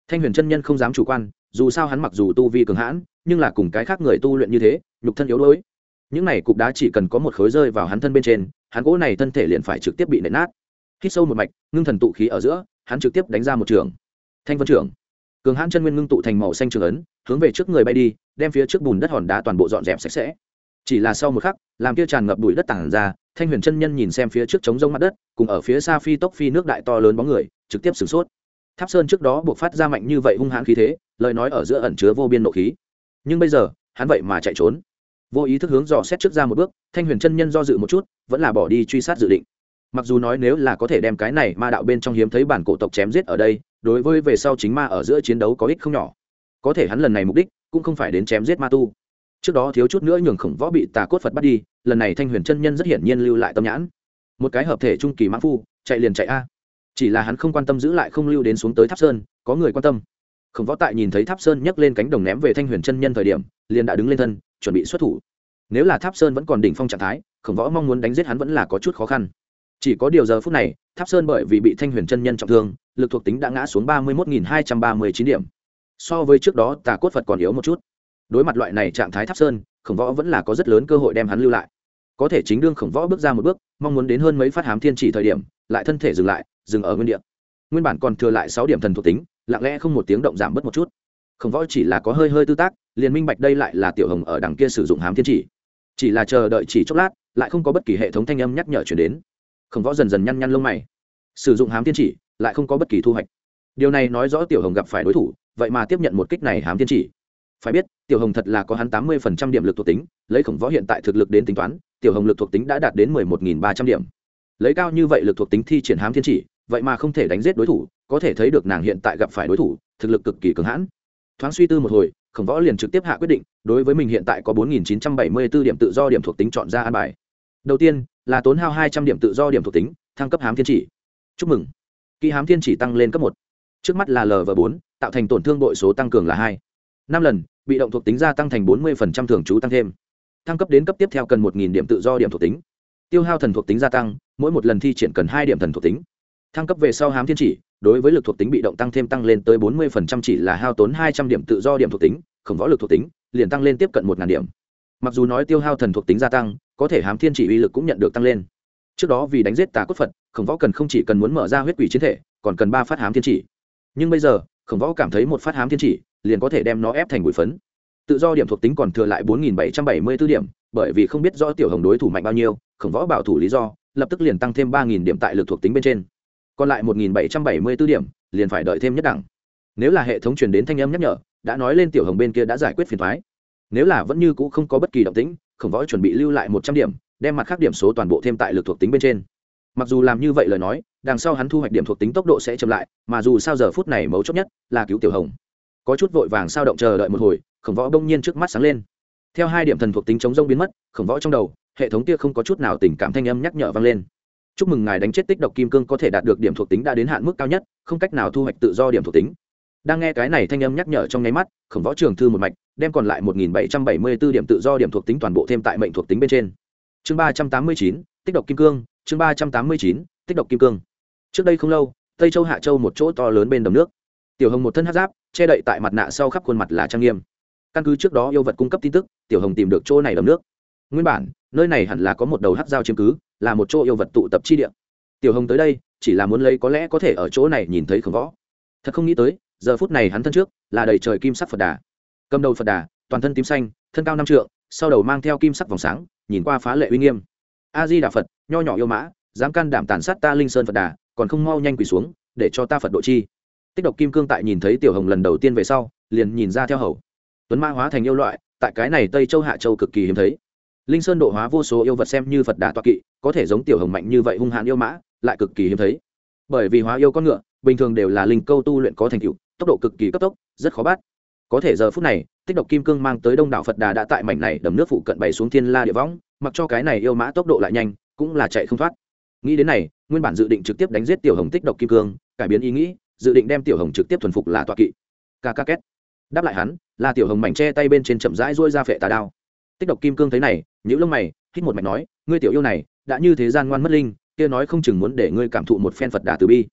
Thanh huyền chân nhân không dám chủ quan, dù sao hắn mặc dù tu vi cường hãn, nhưng là cùng cái khác người tu luyện như thế, nhục thân yếu đuối những này cục đá chỉ cần có một khối rơi vào hắn thân bên trên, hắn gỗ này thân thể liền phải trực tiếp bị nện nát. Hít sâu một mạch, ngưng thần tụ khí ở giữa, hắn trực tiếp đánh ra một trường. Thanh vân trưởng cường hãn chân nguyên ngưng tụ thành màu xanh trường ấn, hướng về trước người bay đi, đem phía trước bùn đất hòn đá toàn bộ dọn dẹp sạch sẽ. Chỉ là sau một khắc, làm kia tràn ngập bụi đất tảng ra, thanh huyền chân nhân nhìn xem phía trước trống rông mặt đất, cùng ở phía xa phi tốc phi nước đại to lớn bóng người, trực tiếp sửng sốt. Tháp sơn trước đó buộc phát ra mạnh như vậy hung hãn khí thế, lời nói ở giữa ẩn chứa vô biên nộ khí. Nhưng bây giờ, hắn vậy mà chạy trốn vô ý thức hướng dò xét trước ra một bước, thanh huyền chân nhân do dự một chút, vẫn là bỏ đi truy sát dự định. Mặc dù nói nếu là có thể đem cái này ma đạo bên trong hiếm thấy bản cổ tộc chém giết ở đây, đối với về sau chính ma ở giữa chiến đấu có ích không nhỏ. Có thể hắn lần này mục đích cũng không phải đến chém giết ma tu. Trước đó thiếu chút nữa nhường khổng võ bị tà cốt phật bắt đi, lần này thanh huyền chân nhân rất hiển nhiên lưu lại tâm nhãn. Một cái hợp thể trung kỳ mãn phu, chạy liền chạy a. Chỉ là hắn không quan tâm giữ lại không lưu đến xuống tới tháp sơn, có người quan tâm khổng võ tại nhìn thấy tháp sơn nhấc lên cánh đồng ném về thanh huyền chân nhân thời điểm, liền đã đứng lên thân, chuẩn bị xuất thủ. Nếu là tháp sơn vẫn còn đỉnh phong trạng thái, khổng võ mong muốn đánh giết hắn vẫn là có chút khó khăn. Chỉ có điều giờ phút này, tháp sơn bởi vì bị thanh huyền chân nhân trọng thương, lực thuộc tính đã ngã xuống ba mươi một hai trăm ba mươi chín điểm. So với trước đó, tà cốt phật còn yếu một chút. Đối mặt loại này trạng thái tháp sơn, khổng võ vẫn là có rất lớn cơ hội đem hắn lưu lại. Có thể chính đương khổng võ bước ra một bước, mong muốn đến hơn mấy phát hám thiên chỉ thời điểm, lại thân thể dừng lại, dừng ở nguyên địa. Nguyên bản còn thừa lại sáu điểm thần thuộc tính lặng lẽ không một tiếng động giảm bớt một chút. Khổng võ chỉ là có hơi hơi tư tác, liền minh bạch đây lại là tiểu hồng ở đằng kia sử dụng hám thiên chỉ. Chỉ là chờ đợi chỉ chốc lát, lại không có bất kỳ hệ thống thanh âm nhắc nhở chuyển đến. Khổng võ dần dần nhăn nhăn lông mày. Sử dụng hám thiên chỉ, lại không có bất kỳ thu hoạch. Điều này nói rõ tiểu hồng gặp phải đối thủ, vậy mà tiếp nhận một kích này hám thiên chỉ. Phải biết, tiểu hồng thật là có hắn tám mươi phần trăm điểm lực thuộc tính, lấy khổng võ hiện tại thực lực đến tính toán, tiểu hồng lực thuộc tính đã đạt đến mười một nghìn ba trăm điểm. Lấy cao như vậy lực thuộc tính thi triển hám thiên chỉ, vậy mà không thể đánh giết đối thủ có thể thấy được nàng hiện tại gặp phải đối thủ, thực lực cực kỳ cường hãn. Thoáng suy tư một hồi, khổng võ liền trực tiếp hạ quyết định, đối với mình hiện tại có 4.974 điểm tự do điểm thuộc tính chọn ra an bài. Đầu tiên, là tốn hao hai trăm điểm tự do điểm thuộc tính, thăng cấp hám thiên chỉ. Chúc mừng. Kỹ hám thiên chỉ tăng lên cấp một. Trước mắt là l và bốn, tạo thành tổn thương đội số tăng cường là hai. Năm lần, bị động thuộc tính gia tăng thành bốn mươi thường trú tăng thêm. Thăng cấp đến cấp tiếp theo cần 1.000 điểm tự do điểm thuộc tính. Tiêu hao thần thuộc tính gia tăng, mỗi một lần thi triển cần hai điểm thần thuộc tính thăng cấp về sau hám thiên chỉ, đối với lực thuộc tính bị động tăng thêm tăng lên tới bốn mươi phần trăm chỉ là hao tốn hai trăm điểm tự do điểm thuộc tính, khổng võ lực thuộc tính, liền tăng lên tiếp cận một ngàn điểm. Mặc dù nói tiêu hao thần thuộc tính gia tăng, có thể hám thiên chỉ uy lực cũng nhận được tăng lên. Trước đó vì đánh giết tà cốt phật, khổng võ cần không chỉ cần muốn mở ra huyết quỷ chiến thể, còn cần ba phát hám thiên chỉ. Nhưng bây giờ, khổng võ cảm thấy một phát hám thiên chỉ, liền có thể đem nó ép thành bụi phấn. Tự do điểm thuộc tính còn thừa lại bốn nghìn bảy trăm bảy mươi b ố điểm, bởi vì không biết rõ tiểu hồng đối thủ mạnh bao nhiêu, khổng võ bảo thủ lý do, lập tức liền tăng thêm ba nghìn điểm tại lực thuộc tính bên trên còn lại một nghìn bảy trăm bảy mươi b ố điểm, liền phải đợi thêm nhất đẳng. Nếu là hệ thống truyền đến thanh âm nhắc nhở, đã nói lên tiểu hồng bên kia đã giải quyết phiền thoái. Nếu là vẫn như c ũ không có bất kỳ động tĩnh, khổng võ chuẩn bị lưu lại một trăm điểm, đem mặt khác điểm số toàn bộ thêm tại lực thuộc tính bên trên. Mặc dù làm như vậy lời nói, đằng sau hắn thu hoạch điểm thuộc tính tốc độ sẽ chậm lại, mà dù sao giờ phút này mấu chốt nhất là cứu tiểu hồng. Có chút vội vàng sao động chờ đợi một hồi, khổng võ bỗng nhiên trước mắt sáng lên. Theo hai điểm thần thuộc tính chống rông biến mất, khổng võ trong đầu, hệ thống kia không có chút nào tình cảm thanh âm nhắc nhở vang lên chúc mừng ngài đánh chết tích độc kim cương có thể đạt được điểm thuộc tính đã đến hạn mức cao nhất, không cách nào thu hoạch tự do điểm thuộc tính. Đang nghe cái này thanh âm nhắc nhở trong nháy mắt, khổng võ trường thư một mạch, đem còn lại một nghìn bảy trăm bảy mươi b ố điểm tự do điểm thuộc tính toàn bộ thêm tại mệnh thuộc tính bên trên. Chương ba trăm tám mươi chín, tích độc kim cương, chương ba trăm tám mươi chín, tích độc kim cương. Trước đây không lâu, tây châu hạ châu một chỗ to lớn bên đầm nước. Tiểu hồng một thân hát giáp, che đậy tại mặt nạ sau khắp khuôn mặt là trang nghiêm. Căn cứ trước đó yêu vật cung cấp tin tức, tiểu hồng tìm được chỗ này đầm nước. Nguyên bản, nơi này hẳn là có một đầu hát dao chiếm cứ là một chỗ yêu vật tụ tập chi địa. Tiểu hồng tới đây, chỉ là muốn lấy có lẽ có thể ở chỗ này nhìn thấy khổng võ. Thật không nghĩ tới, giờ phút này hắn thân trước là đầy trời kim sắc phật đà. Cầm đầu phật đà, toàn thân tím xanh, thân cao năm trượng, sau đầu mang theo kim sắc vòng sáng, nhìn qua phá lệ uy nghiêm. A di đà phật, nho nhỏ yêu mã, dám can đảm tàn sát ta linh sơn phật đà, còn không mau nhanh quỳ xuống, để cho ta phật độ chi. Tích độc kim cương tại nhìn thấy tiểu hồng lần đầu tiên về sau, liền nhìn ra theo hầu. Tuấn Ma hóa thành yêu loại, tại cái này tây châu hạ châu cực kỳ hiếm thấy linh sơn độ hóa vô số yêu vật xem như phật đà toa kỵ, có thể giống tiểu hồng mạnh như vậy hung hãn yêu mã, lại cực kỳ hiếm thấy. Bởi vì hóa yêu con ngựa, bình thường đều là linh câu tu luyện có thành tựu, tốc độ cực kỳ cấp tốc, rất khó bắt. Có thể giờ phút này, tích độc kim cương mang tới đông đảo phật đà đã tại mảnh này đầm nước phụ cận bày xuống thiên la địa võng, mặc cho cái này yêu mã tốc độ lại nhanh, cũng là chạy không thoát. Nghĩ đến này, nguyên bản dự định trực tiếp đánh giết tiểu hồng tích độc kim cương, cải biến ý nghĩ, dự định đem tiểu hồng trực tiếp thuần phục là toa kỵ. Ca đáp lại hắn, là tiểu hồng mảnh che tay bên trên chậm rãi rôi ra phệ tà đao. Tích độc kim cương thấy này nhữ lông mày, hít một mạch nói, ngươi tiểu yêu này, đã như thế gian ngoan mất linh, kia nói không chừng muốn để ngươi cảm thụ một phen phật đà từ bi.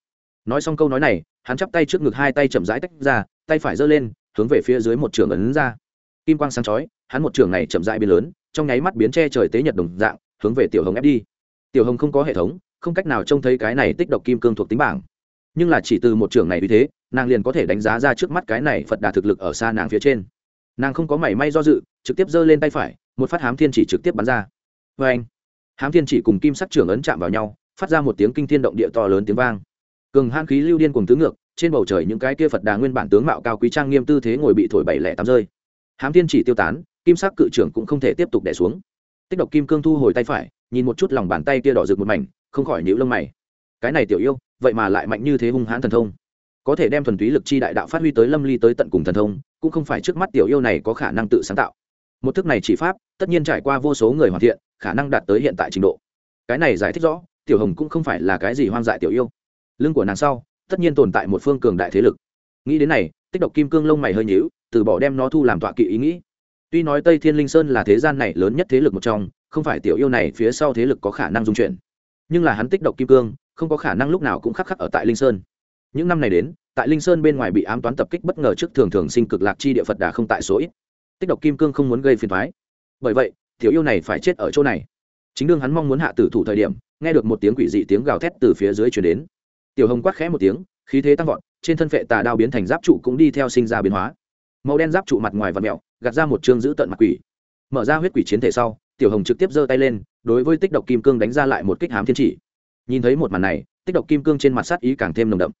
Nói xong câu nói này, hắn chắp tay trước ngực hai tay chậm rãi tách ra, tay phải giơ lên, hướng về phía dưới một trường ấn ra. Kim quang sáng chói, hắn một trường này chậm rãi biến lớn, trong nháy mắt biến che trời tế nhật đồng dạng, hướng về tiểu hồng ép đi. Tiểu hồng không có hệ thống, không cách nào trông thấy cái này tích độc kim cương thuộc tính bảng. Nhưng là chỉ từ một trường này như thế, nàng liền có thể đánh giá ra trước mắt cái này phật đà thực lực ở xa nàng phía trên. Nàng không có mảy may do dự, trực tiếp giơ lên tay phải một phát hám thiên chỉ trực tiếp bắn ra. Vê anh, hám thiên chỉ cùng kim sắc trưởng ấn chạm vào nhau, phát ra một tiếng kinh thiên động địa to lớn tiếng vang. Cường hãn khí lưu điên cùng tứ ngược, trên bầu trời những cái kia phật đà nguyên bản tướng mạo cao quý trang nghiêm tư thế ngồi bị thổi bảy lẻ tám rơi. Hám thiên chỉ tiêu tán, kim sắc cự trưởng cũng không thể tiếp tục đẻ xuống. Tích độc kim cương thu hồi tay phải, nhìn một chút lòng bàn tay kia đỏ rực một mảnh, không khỏi nhíu lông mày. Cái này tiểu yêu, vậy mà lại mạnh như thế hung hãn thần thông. Có thể đem thuần túy lực chi đại đạo phát huy tới lâm ly tới tận cùng thần thông, cũng không phải trước mắt tiểu yêu này có khả năng tự sáng tạo. Một thức này chỉ pháp tất nhiên trải qua vô số người hoàn thiện, khả năng đạt tới hiện tại trình độ. Cái này giải thích rõ, tiểu hồng cũng không phải là cái gì hoang dại tiểu yêu. Lưng của nàng sau, tất nhiên tồn tại một phương cường đại thế lực. Nghĩ đến này, tích độc kim cương lông mày hơi nhíu, từ bỏ đem nó thu làm tọa kỵ ý nghĩ. Tuy nói tây thiên linh sơn là thế gian này lớn nhất thế lực một trong, không phải tiểu yêu này phía sau thế lực có khả năng dung chuyển. Nhưng là hắn tích độc kim cương, không có khả năng lúc nào cũng khắc khắc ở tại linh sơn. Những năm này đến, tại linh sơn bên ngoài bị ám toán tập kích bất ngờ trước thường thường sinh cực lạc chi địa phật đà không tại số ít. Tích độc kim cương không muốn gây phiền thoái bởi vậy, tiểu yêu này phải chết ở chỗ này. Chính đương hắn mong muốn hạ tử thủ thời điểm, nghe được một tiếng quỷ dị tiếng gào thét từ phía dưới chuyển đến. Tiểu hồng quát khẽ một tiếng, khí thế tăng vọt, trên thân phệ tà đao biến thành giáp trụ cũng đi theo sinh ra biến hóa. Màu đen giáp trụ mặt ngoài và mẹo gạt ra một chương giữ tận mặt quỷ. Mở ra huyết quỷ chiến thể sau, tiểu hồng trực tiếp giơ tay lên, đối với tích độc kim cương đánh ra lại một kích hám thiên chỉ. Nhìn thấy một màn này, tích độc kim cương trên mặt sát ý càng thêm nồng đậm.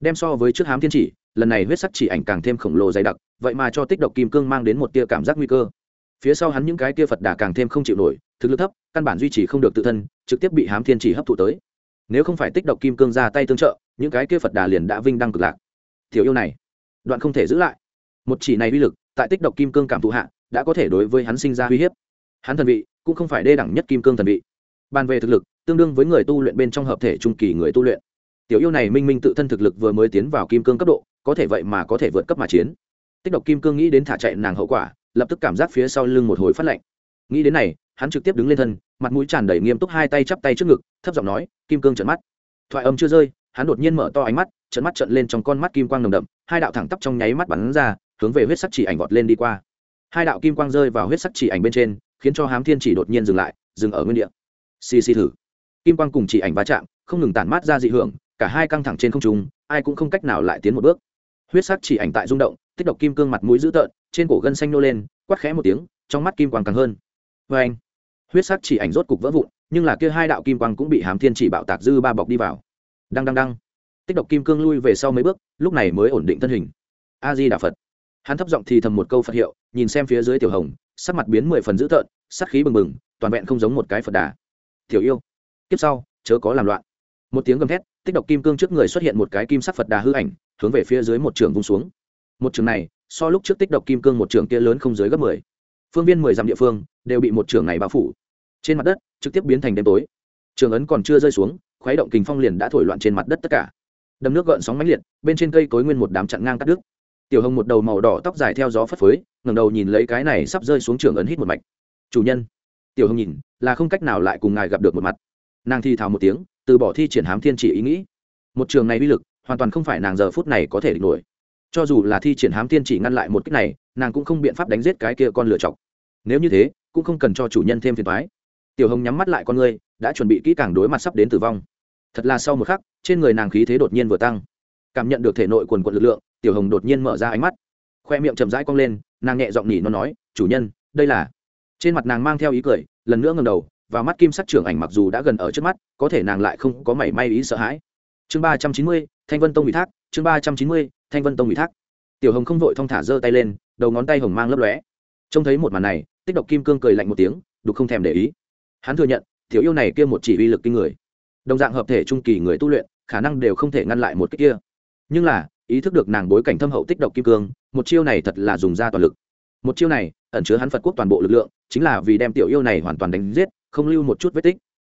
Đem so với trước hám thiên chỉ, lần này huyết sắc chỉ ảnh càng thêm khổng lồ dày đặc, vậy mà cho tích độc kim cương mang đến một tia cảm giác nguy cơ phía sau hắn những cái kia phật đà càng thêm không chịu nổi, thực lực thấp, căn bản duy trì không được tự thân, trực tiếp bị hám thiên chỉ hấp thụ tới. Nếu không phải tích độc kim cương ra tay tương trợ, những cái kia phật đà liền đã vinh đăng cực lạc. Tiểu yêu này, đoạn không thể giữ lại. Một chỉ này uy lực, tại tích độc kim cương cảm thụ hạ, đã có thể đối với hắn sinh ra uy hiếp. Hắn thần vị, cũng không phải đê đẳng nhất kim cương thần vị. Bàn về thực lực, tương đương với người tu luyện bên trong hợp thể trung kỳ người tu luyện. Tiểu yêu này minh minh tự thân thực lực vừa mới tiến vào kim cương cấp độ, có thể vậy mà có thể vượt cấp mà chiến. Tích độc kim cương nghĩ đến thả chạy nàng hậu quả lập tức cảm giác phía sau lưng một hồi phát lạnh. Nghĩ đến này, hắn trực tiếp đứng lên thân, mặt mũi tràn đầy nghiêm túc hai tay chắp tay trước ngực, thấp giọng nói, kim cương trận mắt. Thoại âm chưa rơi, hắn đột nhiên mở to ánh mắt trận mắt trận lên trong con mắt kim quang nồng đậm, hai đạo thẳng tắp trong nháy mắt bắn ra, hướng về huyết sắc chỉ ảnh vọt lên đi qua. Hai đạo kim quang rơi vào huyết sắc chỉ ảnh bên trên, khiến cho hám thiên chỉ đột nhiên dừng lại, dừng ở nguyên địa. Xì xì thử. Kim quang cùng chỉ ảnh va chạm, không ngừng tản mát ra dị hưởng, cả hai căng thẳng trên không trung, ai cũng không cách nào lại tiến một bước. Huyết sắc chỉ ảnh tại rung động tích độc kim cương mặt mũi dữ tợn, trên cổ gân xanh nô lên, quát khẽ một tiếng, trong mắt kim quang càng hơn. Vê anh, huyết sắc chỉ ảnh rốt cục vỡ vụn, nhưng là kia hai đạo kim quang cũng bị hám thiên chỉ bạo tạc dư ba bọc đi vào. Đăng đăng đăng. Tích độc kim cương lui về sau mấy bước, lúc này mới ổn định thân hình. A di đà phật. Hắn thấp giọng thì thầm một câu phật hiệu, nhìn xem phía dưới tiểu hồng, sắc mặt biến mười phần dữ tợn, sắc khí bừng bừng, toàn vẹn không giống một cái phật đà. Tiểu yêu tiếp sau, chớ có làm loạn. Một tiếng gầm thét, tích độc kim cương trước người xuất hiện một cái kim sắc phật đà hư ảnh, hướng về phía dưới một trường vung xuống một trường này, so lúc trước tích độc kim cương một trường kia lớn không dưới gấp mười. Phương viên mười dặm địa phương, đều bị một trường này bao phủ. Trên mặt đất, trực tiếp biến thành đêm tối. Trường ấn còn chưa rơi xuống, khuấy động kình phong liền đã thổi loạn trên mặt đất tất cả. Đầm nước gợn sóng mãnh liệt, bên trên cây cối nguyên một đám chặn ngang cắt đứt. Tiểu hồng một đầu màu đỏ tóc dài theo gió phất phới, ngẩng đầu nhìn lấy cái này sắp rơi xuống trường ấn hít một mạch. Chủ nhân. Tiểu hồng nhìn, là không cách nào lại cùng ngài gặp được một mặt. Nàng thi thào một tiếng, từ bỏ thi triển hám thiên chỉ ý nghĩ. Một trường này uy lực, hoàn toàn không phải nàng giờ phút này có thể địch nổi cho dù là thi triển hám thiên chỉ ngăn lại một cách này, nàng cũng không biện pháp đánh giết cái kia con lựa chọc. Nếu như thế, cũng không cần cho chủ nhân thêm phiền thoái tiểu hồng nhắm mắt lại con ngươi, đã chuẩn bị kỹ càng đối mặt sắp đến tử vong. Thật là sau một khắc, trên người nàng khí thế đột nhiên vừa tăng. Cảm nhận được thể nội quần quận lực lượng, tiểu hồng đột nhiên mở ra ánh mắt. Khoe miệng chậm rãi cong lên, nàng nhẹ giọng nhỉ nó nói, chủ nhân, đây là trên mặt nàng mang theo ý cười, lần nữa ngầm đầu, và mắt kim sắc trưởng ảnh mặc dù đã gần ở trước mắt, có thể nàng lại không có mảy may ý sợ hãi. Chương ba trăm chín mươi, thanh vân tông ủy thác, chương ba trăm chín mươi thanh vân tông ủy thác. Tiểu hồng không vội thong thả giơ tay lên, đầu ngón tay hồng mang lấp lóe. Trông thấy một màn này, tích độc kim cương cười lạnh một tiếng, đục không thèm để ý. Hắn thừa nhận, tiểu yêu này kia một chỉ uy lực kinh người. Đồng dạng hợp thể trung kỳ người tu luyện, khả năng đều không thể ngăn lại một cách kia. Nhưng là, ý thức được nàng bối cảnh thâm hậu tích độc kim cương, một chiêu này thật là dùng ra toàn lực. Một chiêu này, ẩn chứa hắn phật quốc toàn bộ lực lượng, chính là vì đem tiểu yêu này hoàn toàn đánh giết, không lưu một chút vết tích.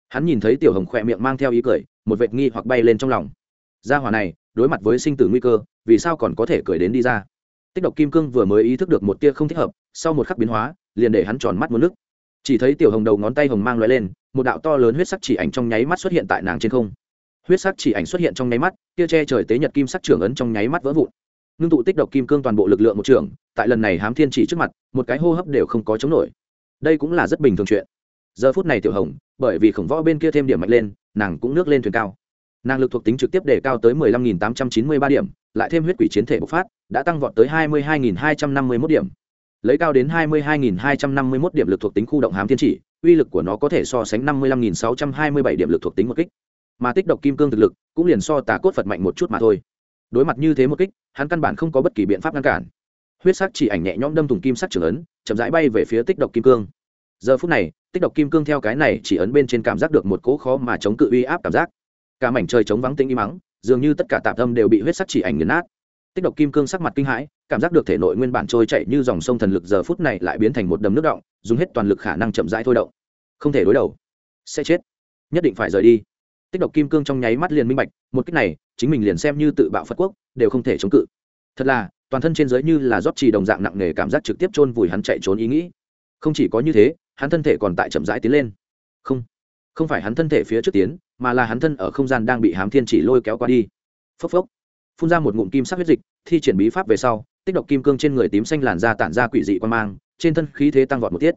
Hắn nhìn thấy tiểu hồng khỏe miệng mang theo ý cười, một vệt nghi hoặc bay lên trong lòng gia hỏa này, đối mặt với sinh tử nguy cơ, vì sao còn có thể cười đến đi ra? Tích độc kim cương vừa mới ý thức được một tia không thích hợp, sau một khắc biến hóa, liền để hắn tròn mắt muốn nước. Chỉ thấy tiểu hồng đầu ngón tay hồng mang loại lên, một đạo to lớn huyết sắc chỉ ảnh trong nháy mắt xuất hiện tại nàng trên không. Huyết sắc chỉ ảnh xuất hiện trong nháy mắt tia che trời tế nhật kim sắc trưởng ấn trong nháy mắt vỡ vụn. Ngưng tụ tích độc kim cương toàn bộ lực lượng một trưởng tại lần này hám thiên chỉ trước mặt, một cái hô hấp đều không có chống nổi. Đây cũng là rất bình thường chuyện. Giờ phút này tiểu hồng, bởi vì khổng võ bên kia thêm điểm mạnh lên, nàng cũng nước lên thuyền cao nàng lực thuộc tính trực tiếp đề cao tới mười lăm nghìn tám trăm chín mươi ba điểm, lại thêm huyết quỷ chiến thể bộc phát, đã tăng vọt tới hai mươi hai nghìn hai trăm năm mươi mốt điểm. Lấy cao đến hai mươi hai nghìn hai trăm năm mươi mốt điểm lực thuộc tính khu động hám thiên chỉ, uy lực của nó có thể so sánh năm mươi lăm nghìn sáu trăm hai mươi bảy điểm lực thuộc tính một kích. Mà tích độc kim cương thực lực cũng liền so tà cốt phật mạnh một chút mà thôi. Đối mặt như thế một kích, hắn căn bản không có bất kỳ biện pháp ngăn cản. Huyết sắc chỉ ảnh nhẹ nhõm đâm thùng kim sắc trưởng ấn, chậm rãi bay về phía tích độc kim cương. Giờ phút này, tích độc kim cương theo cái này chỉ ấn bên trên cảm giác được một cỗ khó mà chống cự uy áp cảm giác cả mảnh trời chống vắng tĩnh im mắng dường như tất cả tạp tâm đều bị huyết sắc chỉ ảnh nghiền nát. Tích độc kim cương sắc mặt kinh hãi, cảm giác được thể nội nguyên bản trôi chạy như dòng sông thần lực giờ phút này lại biến thành một đầm nước động, dùng hết toàn lực khả năng chậm rãi thôi động. Không thể đối đầu. Sẽ chết. Nhất định phải rời đi. Tích độc kim cương trong nháy mắt liền minh bạch, một cách này, chính mình liền xem như tự bạo phật quốc, đều không thể chống cự. Thật là, toàn thân trên giới như là rót trì đồng dạng nặng nề cảm giác trực tiếp chôn vùi hắn chạy trốn ý nghĩ. Không chỉ có như thế, hắn thân thể còn tại chậm rãi tiến lên. Không. Không phải hắn thân thể phía trước tiến mà là hắn thân ở không gian đang bị hám thiên chỉ lôi kéo qua đi. Phốc phốc. Phun ra một ngụm kim sắc huyết dịch, thi triển bí pháp về sau, tích độc kim cương trên người tím xanh làn da tản ra quỷ dị quan mang, trên thân khí thế tăng vọt một tiết.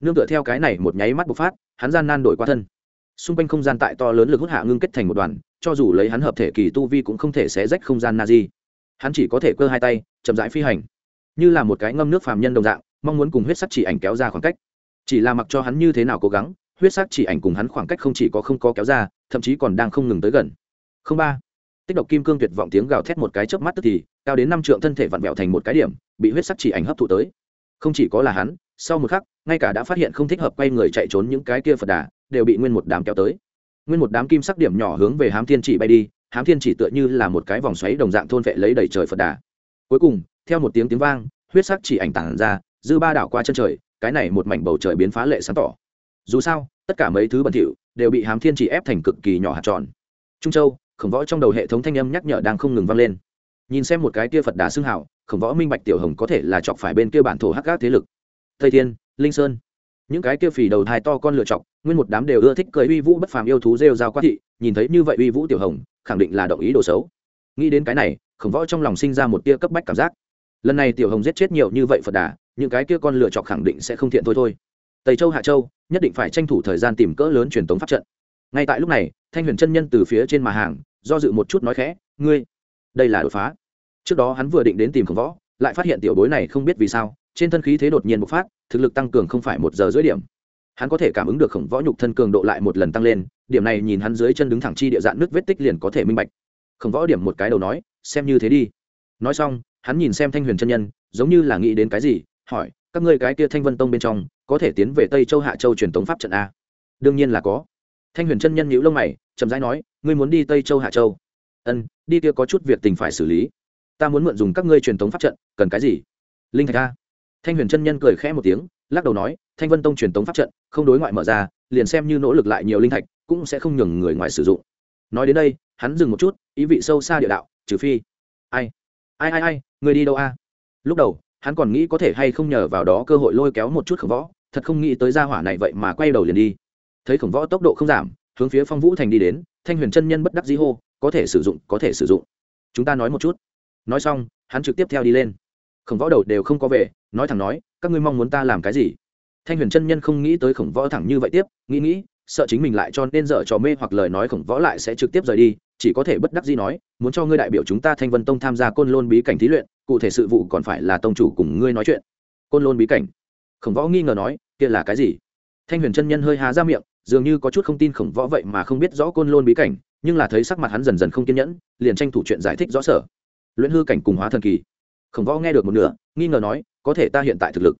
Nương tựa theo cái này một nháy mắt bộc phát, hắn gian nan đổi qua thân. Xung quanh không gian tại to lớn lực hút hạ ngưng kết thành một đoàn, cho dù lấy hắn hợp thể kỳ tu vi cũng không thể xé rách không gian na di hắn chỉ có thể cơ hai tay, chậm rãi phi hành. Như là một cái ngâm nước phàm nhân đồng dạng, mong muốn cùng huyết sắc chỉ ảnh kéo ra khoảng cách. Chỉ là mặc cho hắn như thế nào cố gắng, huyết sắc chỉ ảnh cùng hắn khoảng cách không chỉ có không có kéo ra thậm chí còn đang không ngừng tới gần. Không ba. Tích độc kim cương tuyệt vọng tiếng gào thét một cái chớp mắt tức thì, cao đến năm trượng thân thể vặn vẹo thành một cái điểm, bị huyết sắc chỉ ảnh hấp thụ tới. Không chỉ có là hắn, sau một khắc, ngay cả đã phát hiện không thích hợp quay người chạy trốn những cái kia phật đà, đều bị nguyên một đám kéo tới. Nguyên một đám kim sắc điểm nhỏ hướng về hám thiên chỉ bay đi, hám thiên chỉ tựa như là một cái vòng xoáy đồng dạng thôn vệ lấy đầy trời phật đà. Cuối cùng, theo một tiếng tiếng vang, huyết sắc chỉ ảnh tản ra, dư ba đảo qua chân trời, cái này một mảnh bầu trời biến phá lệ sáng tỏ. Dù sao tất cả mấy thứ bẩn thỉu đều bị hám thiên chỉ ép thành cực kỳ nhỏ hạt tròn. Trung châu, khổng võ trong đầu hệ thống thanh âm nhắc nhở đang không ngừng vang lên. Nhìn xem một cái kia phật đà xưng hảo khổng võ minh bạch tiểu hồng có thể là chọc phải bên kia bản thổ hắc gác thế lực. Tây thiên, linh sơn. Những cái kia phì đầu thai to con lựa chọc, nguyên một đám đều ưa thích cười uy vũ bất phàm yêu thú rêu rao quá thị, nhìn thấy như vậy uy vũ tiểu hồng, khẳng định là động ý đồ xấu. Nghĩ đến cái này, khổng võ trong lòng sinh ra một tia cấp bách cảm giác. Lần này tiểu hồng giết chết nhiều như vậy phật đà, những cái kia con lựa chọc khẳng định sẽ không thiện thôi thôi tây châu, hạ châu, nhất định phải tranh thủ thời gian tìm cỡ lớn truyền tống pháp trận. Ngay tại lúc này, thanh huyền chân nhân từ phía trên mà hàng, do dự một chút nói khẽ, ngươi, đây là đột phá. Trước đó hắn vừa định đến tìm khổng võ, lại phát hiện tiểu bối này không biết vì sao, trên thân khí thế đột nhiên bộc phát, thực lực tăng cường không phải một giờ dưới điểm. Hắn có thể cảm ứng được khổng võ nhục thân cường độ lại một lần tăng lên, điểm này nhìn hắn dưới chân đứng thẳng chi địa dạn nước vết tích liền có thể minh bạch. Khổng võ điểm một cái đầu nói, xem như thế đi. Nói xong, hắn nhìn xem thanh huyền chân nhân, giống như là nghĩ đến cái gì, hỏi, các ngươi cái kia thanh vân tông bên trong có thể tiến về tây châu hạ châu truyền tống pháp trận a. Đương nhiên là có. Thanh huyền chân nhân nhữ lông mày, chậm rãi nói, ngươi muốn đi tây châu hạ châu? Ân, đi kia có chút việc tình phải xử lý. Ta muốn mượn dùng các ngươi truyền tống pháp trận, cần cái gì? Linh thạch a. Thanh huyền chân nhân cười khẽ một tiếng, lắc đầu nói, thanh vân tông truyền tống pháp trận, không đối ngoại mở ra, liền xem như nỗ lực lại nhiều linh thạch, cũng sẽ không nhường người ngoài sử dụng. Nói đến đây, hắn dừng một chút, ý vị sâu xa địa đạo, trừ phi. Ai ai ai ai, người đi đâu a? Lúc đầu hắn còn nghĩ có thể hay không nhờ vào đó cơ hội lôi kéo một chút khổng võ, thật không nghĩ tới gia hỏa này vậy mà quay đầu liền đi. Thấy khổng võ tốc độ không giảm, hướng phía phong vũ thành đi đến, thanh huyền chân nhân bất đắc dĩ hô, có thể sử dụng, có thể sử dụng. Chúng ta nói một chút. Nói xong, hắn trực tiếp theo đi lên. Khổng võ đầu đều không có về, nói thẳng nói, các ngươi mong muốn ta làm cái gì? Thanh huyền chân nhân không nghĩ tới khổng võ thẳng như vậy tiếp, nghĩ nghĩ, sợ chính mình lại cho nên dở trò mê hoặc lời nói khổng võ lại sẽ trực tiếp rời đi, chỉ có thể bất đắc dĩ nói, muốn cho ngươi đại biểu chúng ta thanh vân tông tham gia côn lôn bí cảnh thí luyện cụ thể sự vụ còn phải là tông chủ cùng ngươi nói chuyện. Côn lôn bí cảnh. Khổng võ nghi ngờ nói, kia là cái gì? Thanh huyền chân nhân hơi há ra miệng, dường như có chút không tin khổng võ vậy mà không biết rõ côn lôn bí cảnh, nhưng là thấy sắc mặt hắn dần dần không kiên nhẫn, liền tranh thủ chuyện giải thích rõ sở. Luyện hư cảnh cùng hóa thần kỳ. Khổng võ nghe được một nửa, nghi ngờ nói, có thể ta hiện tại thực lực.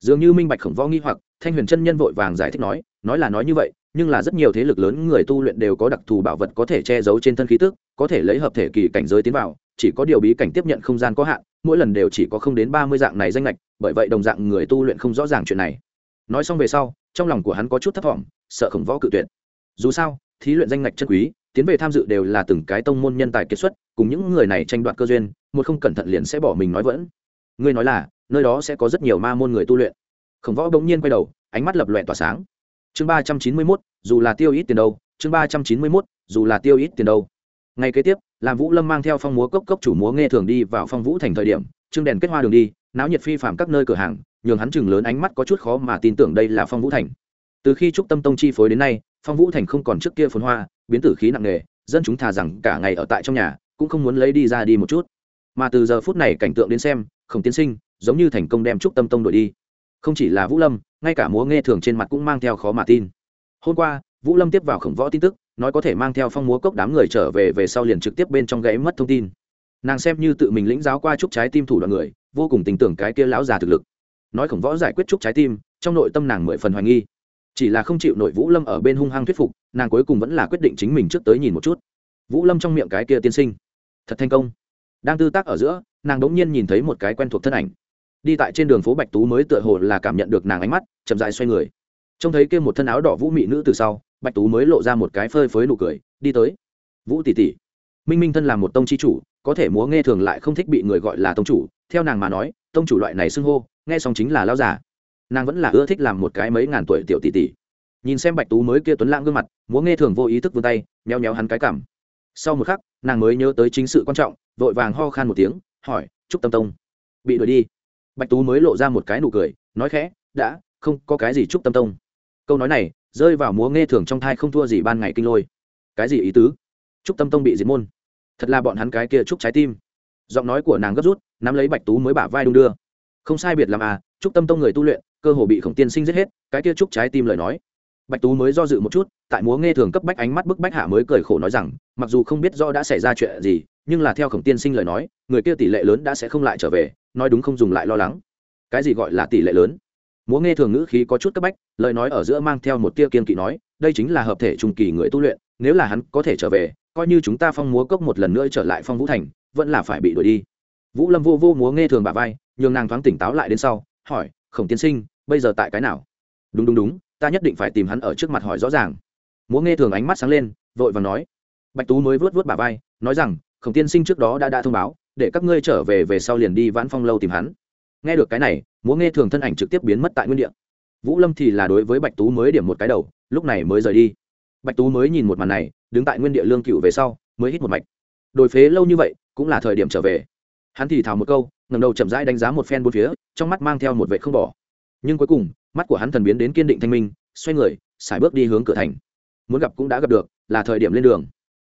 Dường như minh bạch khổng võ nghi hoặc, thanh huyền chân nhân vội vàng giải thích nói nói là nói như vậy, nhưng là rất nhiều thế lực lớn người tu luyện đều có đặc thù bảo vật có thể che giấu trên thân khí tức, có thể lấy hợp thể kỳ cảnh giới tiến vào chỉ có điều bí cảnh tiếp nhận không gian có hạn, mỗi lần đều chỉ có không đến ba mươi dạng này danh lệch bởi vậy đồng dạng người tu luyện không rõ ràng chuyện này. Nói xong về sau, trong lòng của hắn có chút thất vọng sợ khổng võ cự tuyệt. Dù sao, thí luyện danh lệch chân quý, tiến về tham dự đều là từng cái tông môn nhân tài kiệt xuất, cùng những người này tranh đoạt cơ duyên, một không cẩn thận liền sẽ bỏ mình nói vẫn ngươi nói là, nơi đó sẽ có rất nhiều ma môn người tu luyện. Khổng võ bỗng nhiên quay đầu, ánh mắt lập lòe tỏa sáng. Chương ba trăm chín mươi mốt, dù là tiêu ít tiền đâu, chương ba trăm chín mươi mốt, dù là tiêu ít tiền đâu. Ngày kế tiếp làm vũ lâm mang theo phong múa cốc cốc chủ múa nghe thường đi vào phong vũ thành thời điểm trưng đèn kết hoa đường đi, náo nhiệt phi phạm các nơi cửa hàng, nhường hắn chừng lớn ánh mắt có chút khó mà tin tưởng đây là phong vũ thành. Từ khi trúc tâm tông chi phối đến nay, phong vũ thành không còn trước kia phồn hoa, biến tử khí nặng nề, dân chúng thà rằng cả ngày ở tại trong nhà, cũng không muốn lấy đi ra đi một chút. Mà từ giờ phút này cảnh tượng đến xem, khổng tiến sinh giống như thành công đem trúc tâm tông đổi đi. Không chỉ là vũ lâm, ngay cả múa nghe thường trên mặt cũng mang theo khó mà tin. Hôm qua, vũ lâm tiếp vào khổng võ tin tức nói có thể mang theo phong múa cốc đám người trở về về sau liền trực tiếp bên trong gãy mất thông tin. Nàng xem như tự mình lĩnh giáo qua chúc trái tim thủ đoạn người, vô cùng tin tưởng cái kia lão già thực lực. Nói khổng võ giải quyết chúc trái tim, trong nội tâm nàng mười phần hoài nghi. Chỉ là không chịu nội vũ lâm ở bên hung hăng thuyết phục, nàng cuối cùng vẫn là quyết định chính mình trước tới nhìn một chút. Vũ lâm trong miệng cái kia tiên sinh, thật thành công. Đang tư tác ở giữa, nàng đống nhiên nhìn thấy một cái quen thuộc thân ảnh. Đi tại trên đường phố bạch tú mới tựa hồ là cảm nhận được nàng ánh mắt, chậm dại xoay người. Trông thấy kia một thân áo đỏ vũ mị nữ từ sau bạch tú mới lộ ra một cái phơi phới nụ cười, đi tới. Vũ tỷ tỷ, minh minh thân là một tông chi chủ, có thể múa nghe thường lại không thích bị người gọi là tông chủ, theo nàng mà nói, tông chủ loại này xưng hô, nghe xong chính là lao già. nàng vẫn là ưa thích làm một cái mấy ngàn tuổi tiểu tỷ tỷ. Nhìn xem bạch tú mới kia tuấn lãng gương mặt, múa nghe thường vô ý thức vươn tay nheo nhéo hắn cái cảm sau một khắc, nàng mới nhớ tới chính sự quan trọng, vội vàng ho khan một tiếng, hỏi, trúc tâm tông, bị đuổi đi? Bạch tú mới lộ ra một cái nụ cười, nói khẽ, đã, không có cái gì trúc tâm tông. Câu nói này rơi vào múa nghe thường trong thai không thua gì ban ngày kinh lôi. Cái gì ý tứ? Trúc tâm tông bị diệt môn. Thật là bọn hắn cái kia trúc trái tim. Giọng nói của nàng gấp rút, nắm lấy bạch tú mới bả vai đung đưa. Không sai biệt làm à trúc tâm tông người tu luyện, cơ hồ bị khổng tiên sinh giết hết, cái kia trúc trái tim lời nói. Bạch tú mới do dự một chút, tại múa nghe thường cấp bách ánh mắt bức bách hạ mới cười khổ nói rằng, mặc dù không biết do đã xảy ra chuyện gì, nhưng là theo khổng tiên sinh lời nói, người kia tỷ lệ lớn đã sẽ không lại trở về, nói đúng không dùng lại lo lắng. Cái gì gọi là tỷ lệ lớn? Múa nghe thường ngữ khí có chút cấp bách, lời nói ở giữa mang theo một tia kiên kỵ nói, đây chính là hợp thể trung kỳ người tu luyện, nếu là hắn có thể trở về, coi như chúng ta phong múa cốc một lần nữa trở lại phong vũ thành, vẫn là phải bị đuổi đi. Vũ lâm vô vô múa nghe thường bà vai, nhường nàng thoáng tỉnh táo lại đến sau, hỏi, khổng tiên sinh, bây giờ tại cái nào? Đúng đúng đúng, ta nhất định phải tìm hắn ở trước mặt hỏi rõ ràng. Múa nghe thường ánh mắt sáng lên, vội và nói. Bạch tú mới vớt vớt bà vai, nói rằng, khổng tiên sinh trước đó đã đã thông báo, để các ngươi trở về về sau liền đi vãn phong lâu tìm hắn nghe được cái này, múa nghe thường thân ảnh trực tiếp biến mất tại nguyên địa. Vũ lâm thì là đối với bạch tú mới điểm một cái đầu, lúc này mới rời đi. Bạch tú mới nhìn một màn này, đứng tại nguyên địa lương cựu về sau, mới hít một mạch. Đồi phế lâu như vậy, cũng là thời điểm trở về. Hắn thì thào một câu ngầm đầu chậm rãi đánh giá một phen bốn phía, trong mắt mang theo một vệ không bỏ. Nhưng cuối cùng, mắt của hắn thần biến đến kiên định thanh minh, xoay người, xài bước đi hướng cửa thành. Muốn gặp cũng đã gặp được, là thời điểm lên đường.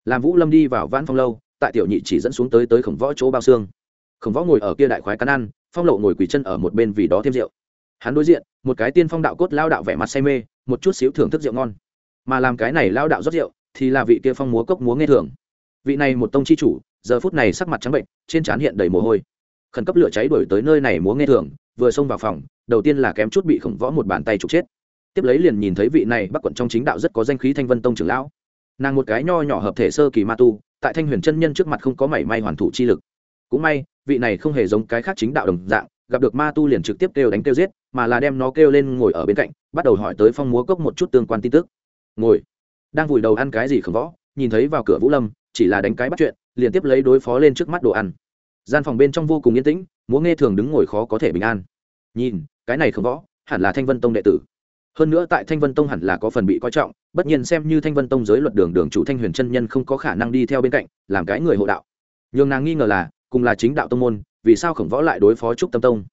Làm vũ lâm đi vào vãn phong lâu, tại tiểu nhị chỉ dẫn xuống tới tới khổng võ chỗ bao xương. Khổng võ ngồi ở kia đại khoái cán ăn phong lộ ngồi quỳ chân ở một bên vì đó thêm rượu. Hắn đối diện, một cái tiên phong đạo cốt lao đạo vẻ mặt say mê, một chút xíu thưởng thức rượu ngon. Mà làm cái này lao đạo rót rượu, thì là vị kia phong múa cốc múa nghe thường. Vị này một tông chi chủ, giờ phút này sắc mặt trắng bệnh, trên trán hiện đầy mồ hôi. Khẩn cấp lửa cháy đuổi tới nơi này múa nghe thường, vừa xông vào phòng, đầu tiên là kém chút bị khổng võ một bàn tay trục chết. Tiếp lấy liền nhìn thấy vị này bắc quận trong chính đạo rất có danh khí thanh vân tông trưởng lão. Nàng một cái nho nhỏ hợp thể sơ kỳ ma tu, tại thanh huyền chân nhân trước mặt không có mảy may hoàn thủ chi lực cũng may, vị này không hề giống cái khác chính đạo đồng dạng, gặp được ma tu liền trực tiếp kêu đánh kêu giết, mà là đem nó kêu lên ngồi ở bên cạnh, bắt đầu hỏi tới phong múa cốc một chút tương quan tin tức. Ngồi. Đang vùi đầu ăn cái gì không võ, nhìn thấy vào cửa vũ lâm, chỉ là đánh cái bắt chuyện, liền tiếp lấy đối phó lên trước mắt đồ ăn. Gian phòng bên trong vô cùng yên tĩnh, múa nghe thường đứng ngồi khó có thể bình an. Nhìn, cái này không võ, hẳn là thanh vân tông đệ tử. Hơn nữa tại thanh vân tông hẳn là có phần bị coi trọng, bất nhiên xem như thanh vân tông giới luật đường đường chủ thanh huyền chân nhân không có khả năng đi theo bên cạnh, làm cái người hộ đạo. Nhường nàng nghi ngờ là cùng là chính đạo tông môn, vì sao khổng võ lại đối phó trúc tâm tông?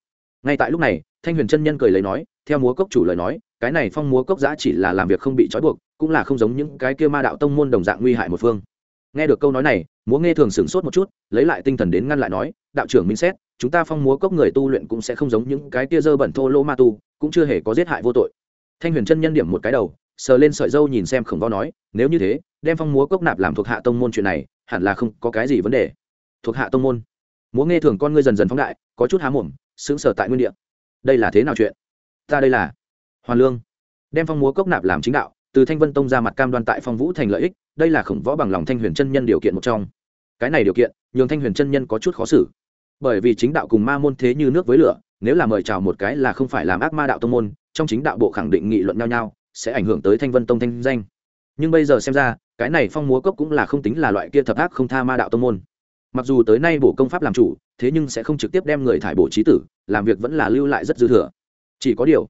Ngay tại lúc này, thanh huyền chân nhân cười lấy nói, theo múa cốc chủ lời nói, cái này phong múa cốc giã chỉ là làm việc không bị trói buộc, cũng là không giống những cái kia ma đạo tông môn đồng dạng nguy hại một phương. Nghe được câu nói này, múa nghe thường sửng sốt một chút, lấy lại tinh thần đến ngăn lại nói, đạo trưởng minh xét, chúng ta phong múa cốc người tu luyện cũng sẽ không giống những cái kia dơ bẩn thô lỗ ma tu, cũng chưa hề có giết hại vô tội. Thanh huyền chân nhân điểm một cái đầu, sờ lên sợi dâu nhìn xem khổng võ nói, nếu như thế, đem phong múa cốc nạp làm thuộc hạ tông môn chuyện này, hẳn là không có cái gì vấn đề. Thuộc hạ tông môn? Múa nghe thường con ngươi dần dần phóng đại, có chút há mồm, sững sờ tại nguyên địa. Đây là thế nào chuyện? Ta đây là hoàn lương. Đem phong múa cốc nạp làm chính đạo, từ thanh vân tông ra mặt cam đoan tại phong vũ thành lợi ích, đây là khổng võ bằng lòng thanh huyền chân nhân điều kiện một trong. Cái này điều kiện, nhường thanh huyền chân nhân có chút khó xử. Bởi vì chính đạo cùng ma môn thế như nước với lửa, nếu là mời chào một cái là không phải làm ác ma đạo tông môn, trong chính đạo bộ khẳng định nghị luận nhau nhau, sẽ ảnh hưởng tới thanh vân tông thanh danh. Nhưng bây giờ xem ra, cái này phong múa cốc cũng là không tính là loại kia thập ác không tha ma đạo tông môn mặc dù tới nay bổ công pháp làm chủ, thế nhưng sẽ không trực tiếp đem người thải bổ trí tử, làm việc vẫn là lưu lại rất dư thừa. Chỉ có điều,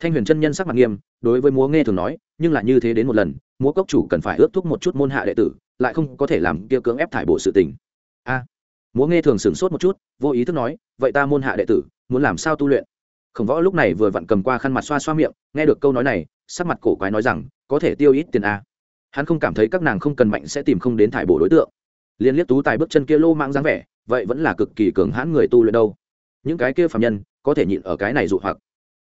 thanh huyền chân nhân sắc mặt nghiêm, đối với múa nghe thường nói, nhưng là như thế đến một lần, múa cốc chủ cần phải ước thúc một chút môn hạ đệ tử, lại không có thể làm kia cưỡng ép thải bổ sự tình. A, múa nghe thường sửng sốt một chút, vô ý thức nói, vậy ta môn hạ đệ tử, muốn làm sao tu luyện? Khổng võ lúc này vừa vặn cầm qua khăn mặt xoa xoa miệng, nghe được câu nói này, sắc mặt cổ quái nói rằng, có thể tiêu ít tiền a. Hắn không cảm thấy các nàng không cần mạnh sẽ tìm không đến thải bổ đối tượng liên liếc tú tài bước chân kia lô mang dáng vẻ, vậy vẫn là cực kỳ cường hãn người tu luyện đâu. Những cái kia phạm nhân, có thể nhịn ở cái này dụ hoặc.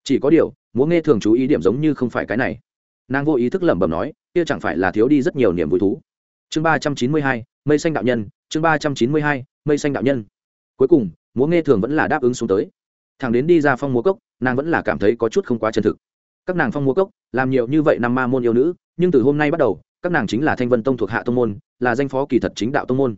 Chỉ có điều muốn nghe thường chú ý điểm giống như không phải cái này. Nàng vô ý thức lẩm bẩm nói, kia chẳng phải là thiếu đi rất nhiều niềm vui thú. Chương ba trăm chín mươi hai, mây xanh đạo nhân, chương ba trăm chín mươi hai, mây xanh đạo nhân. Cuối cùng, múa nghe thường vẫn là đáp ứng xuống tới. Thằng đến đi ra phong múa cốc, nàng vẫn là cảm thấy có chút không quá chân thực. Các nàng phong múa cốc, làm nhiều như vậy năm ma môn yêu nữ, nhưng từ hôm nay bắt đầu các nàng chính là thanh vân tông thuộc hạ tông môn là danh phó kỳ thật chính đạo tông môn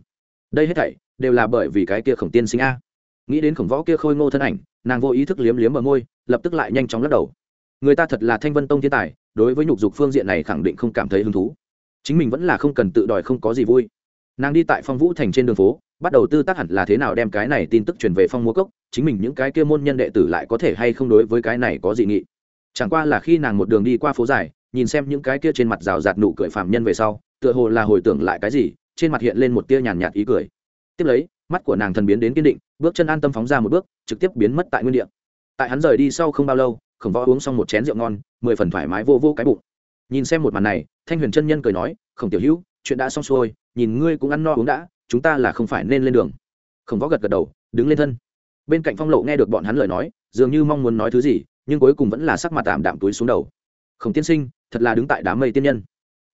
đây hết thảy đều là bởi vì cái kia khổng tiên sinh a nghĩ đến khổng võ kia khôi ngô thân ảnh nàng vô ý thức liếm liếm ở môi lập tức lại nhanh chóng lắc đầu người ta thật là thanh vân tông thiên tài đối với nhục dục phương diện này khẳng định không cảm thấy hứng thú chính mình vẫn là không cần tự đòi không có gì vui nàng đi tại phong vũ thành trên đường phố bắt đầu tư tác hẳn là thế nào đem cái này tin tức truyền về phong múa cốc chính mình những cái kia môn nhân đệ tử lại có thể hay không đối với cái này có dị nghị chẳng qua là khi nàng một đường đi qua phố dài nhìn xem những cái kia trên mặt rào rạt nụ cười phạm nhân về sau, tựa hồ là hồi tưởng lại cái gì, trên mặt hiện lên một tia nhàn nhạt ý cười. Tiếp lấy, mắt của nàng thần biến đến kiên định, bước chân an tâm phóng ra một bước, trực tiếp biến mất tại nguyên địa. Tại hắn rời đi sau không bao lâu, khổng võ uống xong một chén rượu ngon, mười phần thoải mái vô vô cái bụng. Nhìn xem một màn này, thanh huyền chân nhân cười nói, khổng tiểu hữu, chuyện đã xong xuôi, nhìn ngươi cũng ăn no uống đã, chúng ta là không phải nên lên đường. Khổng võ gật gật đầu, đứng lên thân. Bên cạnh phong lộ nghe được bọn hắn lời nói, dường như mong muốn nói thứ gì, nhưng cuối cùng vẫn là sắc mặt tạm đạm túi xuống đầu. Khổng tiên sinh thật là đứng tại đám mây tiên nhân.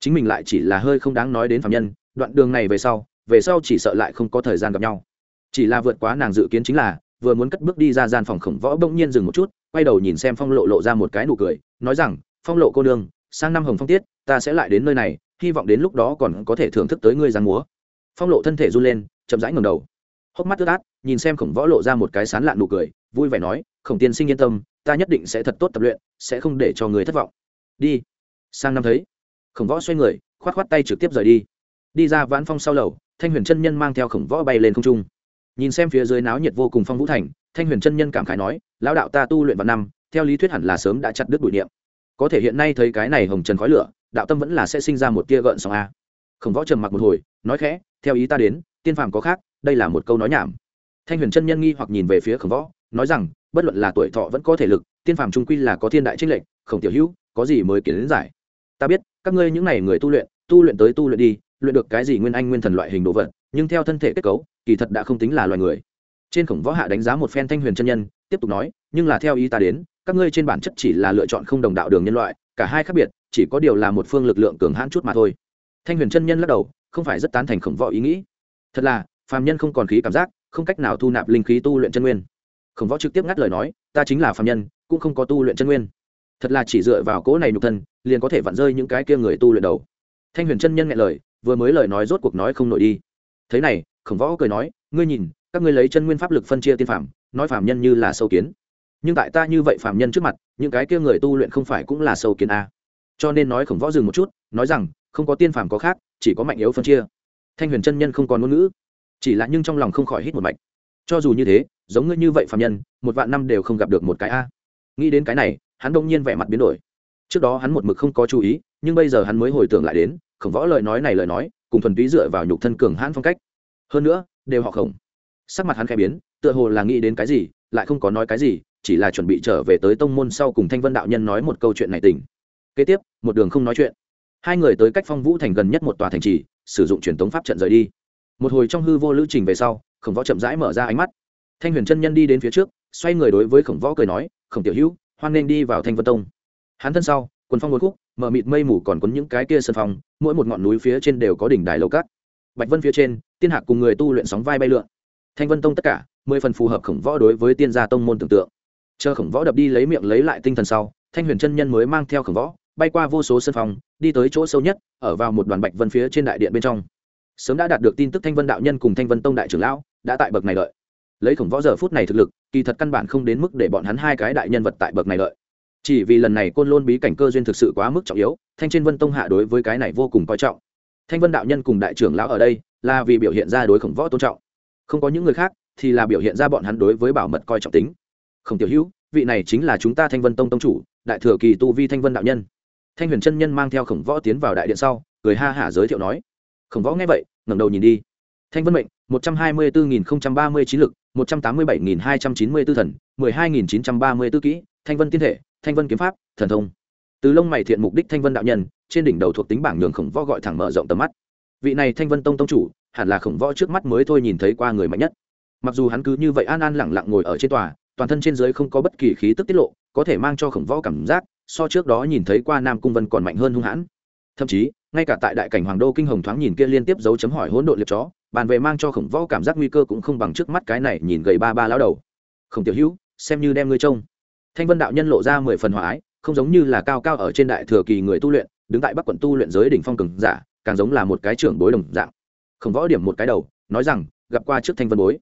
Chính mình lại chỉ là hơi không đáng nói đến phạm nhân, đoạn đường này về sau về sau chỉ sợ lại không có thời gian gặp nhau. Chỉ là vượt quá nàng dự kiến chính là, vừa muốn cất bước đi ra gian phòng khổng võ bỗng nhiên dừng một chút, quay đầu nhìn xem phong lộ lộ ra một cái nụ cười, nói rằng, phong lộ cô đương sang năm hồng phong tiết, ta sẽ lại đến nơi này, hy vọng đến lúc đó còn có thể thưởng thức tới ngươi giang múa. Phong lộ thân thể run lên, chậm rãi ngầm đầu. Hốc mắt ướt át, nhìn xem khổng võ lộ ra một cái sán lạn nụ cười, vui vẻ nói, khổng tiên sinh yên tâm, ta nhất định sẽ thật tốt tập luyện, sẽ không để cho người thất vọng. Đi sang năm thấy, khổng võ xoay người k h o á t k h o á t tay trực tiếp rời đi. Đi ra vãn phong sau lầu, thanh huyền chân nhân mang theo khổng võ bay lên không trung. Nhìn xem phía dưới náo nhiệt vô cùng phong vũ thành, thanh huyền chân nhân cảm khải nói, lão đạo ta tu luyện vào năm, theo lý thuyết hẳn là sớm đã chặt đứt bụi niệm. Có thể hiện nay thấy cái này hồng trần khói lửa, đạo tâm vẫn là sẽ sinh ra một tia gợn sóng a. Khổng võ trầm mặc một hồi, nói khẽ, theo ý ta đến, tiên phàm có khác, đây là một câu nói nhảm. Thanh huyền chân nhân nghi hoặc nhìn về phía khổng võ, nói rằng, bất luận là tuổi thọ vẫn có thể lực, tiên phàm trung quy là có thiên đại trinh lệnh khổng tiểu hữu, có gì mới kiến đến giải? Ta biết, các ngươi những n à y người tu luyện tu luyện tới tu luyện đi, luyện được cái gì nguyên anh nguyên thần loại hình đồ vật, nhưng theo thân thể kết cấu, kỳ thật đã không tính là loài người. Trên khổng võ hạ đánh giá một phen thanh huyền chân nhân, tiếp tục nói, nhưng là theo ý ta đến, các ngươi trên bản chất chỉ là lựa chọn không đồng đạo đường nhân loại, cả hai khác biệt, chỉ có điều là một phương lực lượng cường hãn chút mà thôi. Thanh huyền chân nhân lắc đầu, không phải rất tán thành khổng võ ý nghĩ. Thật là, phàm nhân không còn khí cảm giác, không cách nào thu nạp linh khí tu luyện chân nguyên. Khổng võ trực tiếp ngắt lời nói, ta chính là phàm nhân, cũng không có tu luyện chân nguyên thật là chỉ dựa vào cỗ này nhục thân liền có thể vặn rơi những cái kia người tu luyện đầu. Thanh huyền chân nhân nghe lời vừa mới lời nói rốt cuộc nói không nổi đi. Thế này khổng võ cười nói ngươi nhìn các ngươi lấy chân nguyên pháp lực phân chia tiên phạm, nói phạm nhân như là sâu kiến. Nhưng tại ta như vậy phạm nhân trước mặt những cái kia người tu luyện không phải cũng là sâu kiến a à. cho nên nói khổng võ dừng một chút nói rằng không có tiên phạm có khác chỉ có mạnh yếu phân chia. Thanh huyền chân nhân không còn ngôn ngữ chỉ là nhưng trong lòng không khỏi hít một mạch. Cho dù như thế giống ngươi như vậy phạm nhân một vạn năm đều không gặp được một cái a. Nghĩ đến cái này hắn đông nhiên vẻ mặt biến đổi. Trước đó hắn một mực không có chú ý, nhưng bây giờ hắn mới hồi tưởng lại đến, khổng võ lời nói này lời nói, cùng thuần túy dựa vào nhục thân cường hãn phong cách. Hơn nữa, đều họ khổng. Sắc mặt hắn khẽ biến, tựa hồ là nghĩ đến cái gì, lại không có nói cái gì, chỉ là chuẩn bị trở về tới tông môn sau cùng thanh vân đạo nhân nói một câu chuyện này tình kế tiếp, một đường không nói chuyện. Hai người tới cách phong vũ thành gần nhất một tòa thành trì, sử dụng truyền thống pháp trận rời đi. Một hồi trong hư vô lữ trình về sau, khổng võ chậm rãi mở ra ánh mắt. Thanh huyền chân nhân đi đến phía trước, xoay người đối với khổng võ cười nói, khổng tiểu hữu hoan nên đi vào thanh vân tông. Hắn thân sau, quần phong một khúc mở mịt mây mù còn quấn những cái kia sân phong, mỗi một ngọn núi phía trên đều có đỉnh đài lầu cát. Bạch vân phía trên, tiên hạc cùng người tu luyện sóng vai bay lượn. Thanh vân tông tất cả, mười phần phù hợp khổng võ đối với tiên gia tông môn tưởng tượng. Chờ khổng võ đập đi lấy miệng lấy lại tinh thần sau, thanh huyền chân nhân mới mang theo khổng võ, bay qua vô số sân phòng đi tới chỗ sâu nhất, ở vào một đoàn bạch vân phía trên đại điện bên trong. Sớm đã đạt được tin tức thanh vân đạo nhân cùng thanh vân tông đại trưởng lão đã tại bậc này đợi lấy khổng võ giờ phút này thực lực, kỳ thật căn bản không đến mức để bọn hắn hai cái đại nhân vật tại bậc này lợi. Chỉ vì lần này côn lôn bí cảnh cơ duyên thực sự quá mức trọng yếu, thanh trên vân tông hạ đối với cái này vô cùng coi trọng. Thanh vân đạo nhân cùng đại trưởng lão ở đây, là vì biểu hiện ra đối khổng võ tôn trọng. Không có những người khác, thì là biểu hiện ra bọn hắn đối với bảo mật coi trọng tính. Không tiểu hữu, vị này chính là chúng ta thanh vân tông tông chủ, đại thừa kỳ tu vi thanh vân đạo nhân. Thanh huyền chân nhân mang theo khổng võ tiến vào đại điện sau, cười ha hả giới thiệu nói. Khổng võ nghe vậy, ngẩng đầu nhìn đi thanh vân mệnh, một trăm hai mươi bốn nghìn ba mươi chín lực, một trăm tám mươi bảy nghìn hai trăm chín mươi b ố thần, mười hai nghìn chín trăm ba mươi b ố kỹ, thanh vân tiên thể, thanh vân kiếm pháp, thần thông. Từ lông mày thiện mục đích thanh vân đạo nhân, trên đỉnh đầu thuộc tính bảng nhường khổng võ gọi thẳng mở rộng tầm mắt. Vị này thanh vân tông tông chủ, hẳn là khổng võ trước mắt mới thôi nhìn thấy qua người mạnh nhất. Mặc dù hắn cứ như vậy an an lẳng lặng ngồi ở trên tòa, toàn thân trên dưới không có bất kỳ khí tức tiết lộ, có thể mang cho khổng võ cảm giác, so trước đó nhìn thấy qua nam cung vân còn mạnh hơn hung hãn. Thậm chí, ngay cả tại đại cảnh hoàng đô kinh hồng thoáng nhìn kia liên tiếp dấu chấm hỏi hỗn độn liệt chó bàn về mang cho khổng võ cảm giác nguy cơ cũng không bằng trước mắt cái này nhìn gầy ba ba lao đầu. Khổng tiểu hữu, xem như đem ngươi trông. Thanh vân đạo nhân lộ ra mười phần hòa ái, không giống như là cao cao ở trên đại thừa kỳ người tu luyện, đứng tại bắc quận tu luyện giới đỉnh phong cường giả, càng giống là một cái trưởng bối đồng dạng. Khổng võ điểm một cái đầu, nói rằng, gặp qua trước thanh vân bối.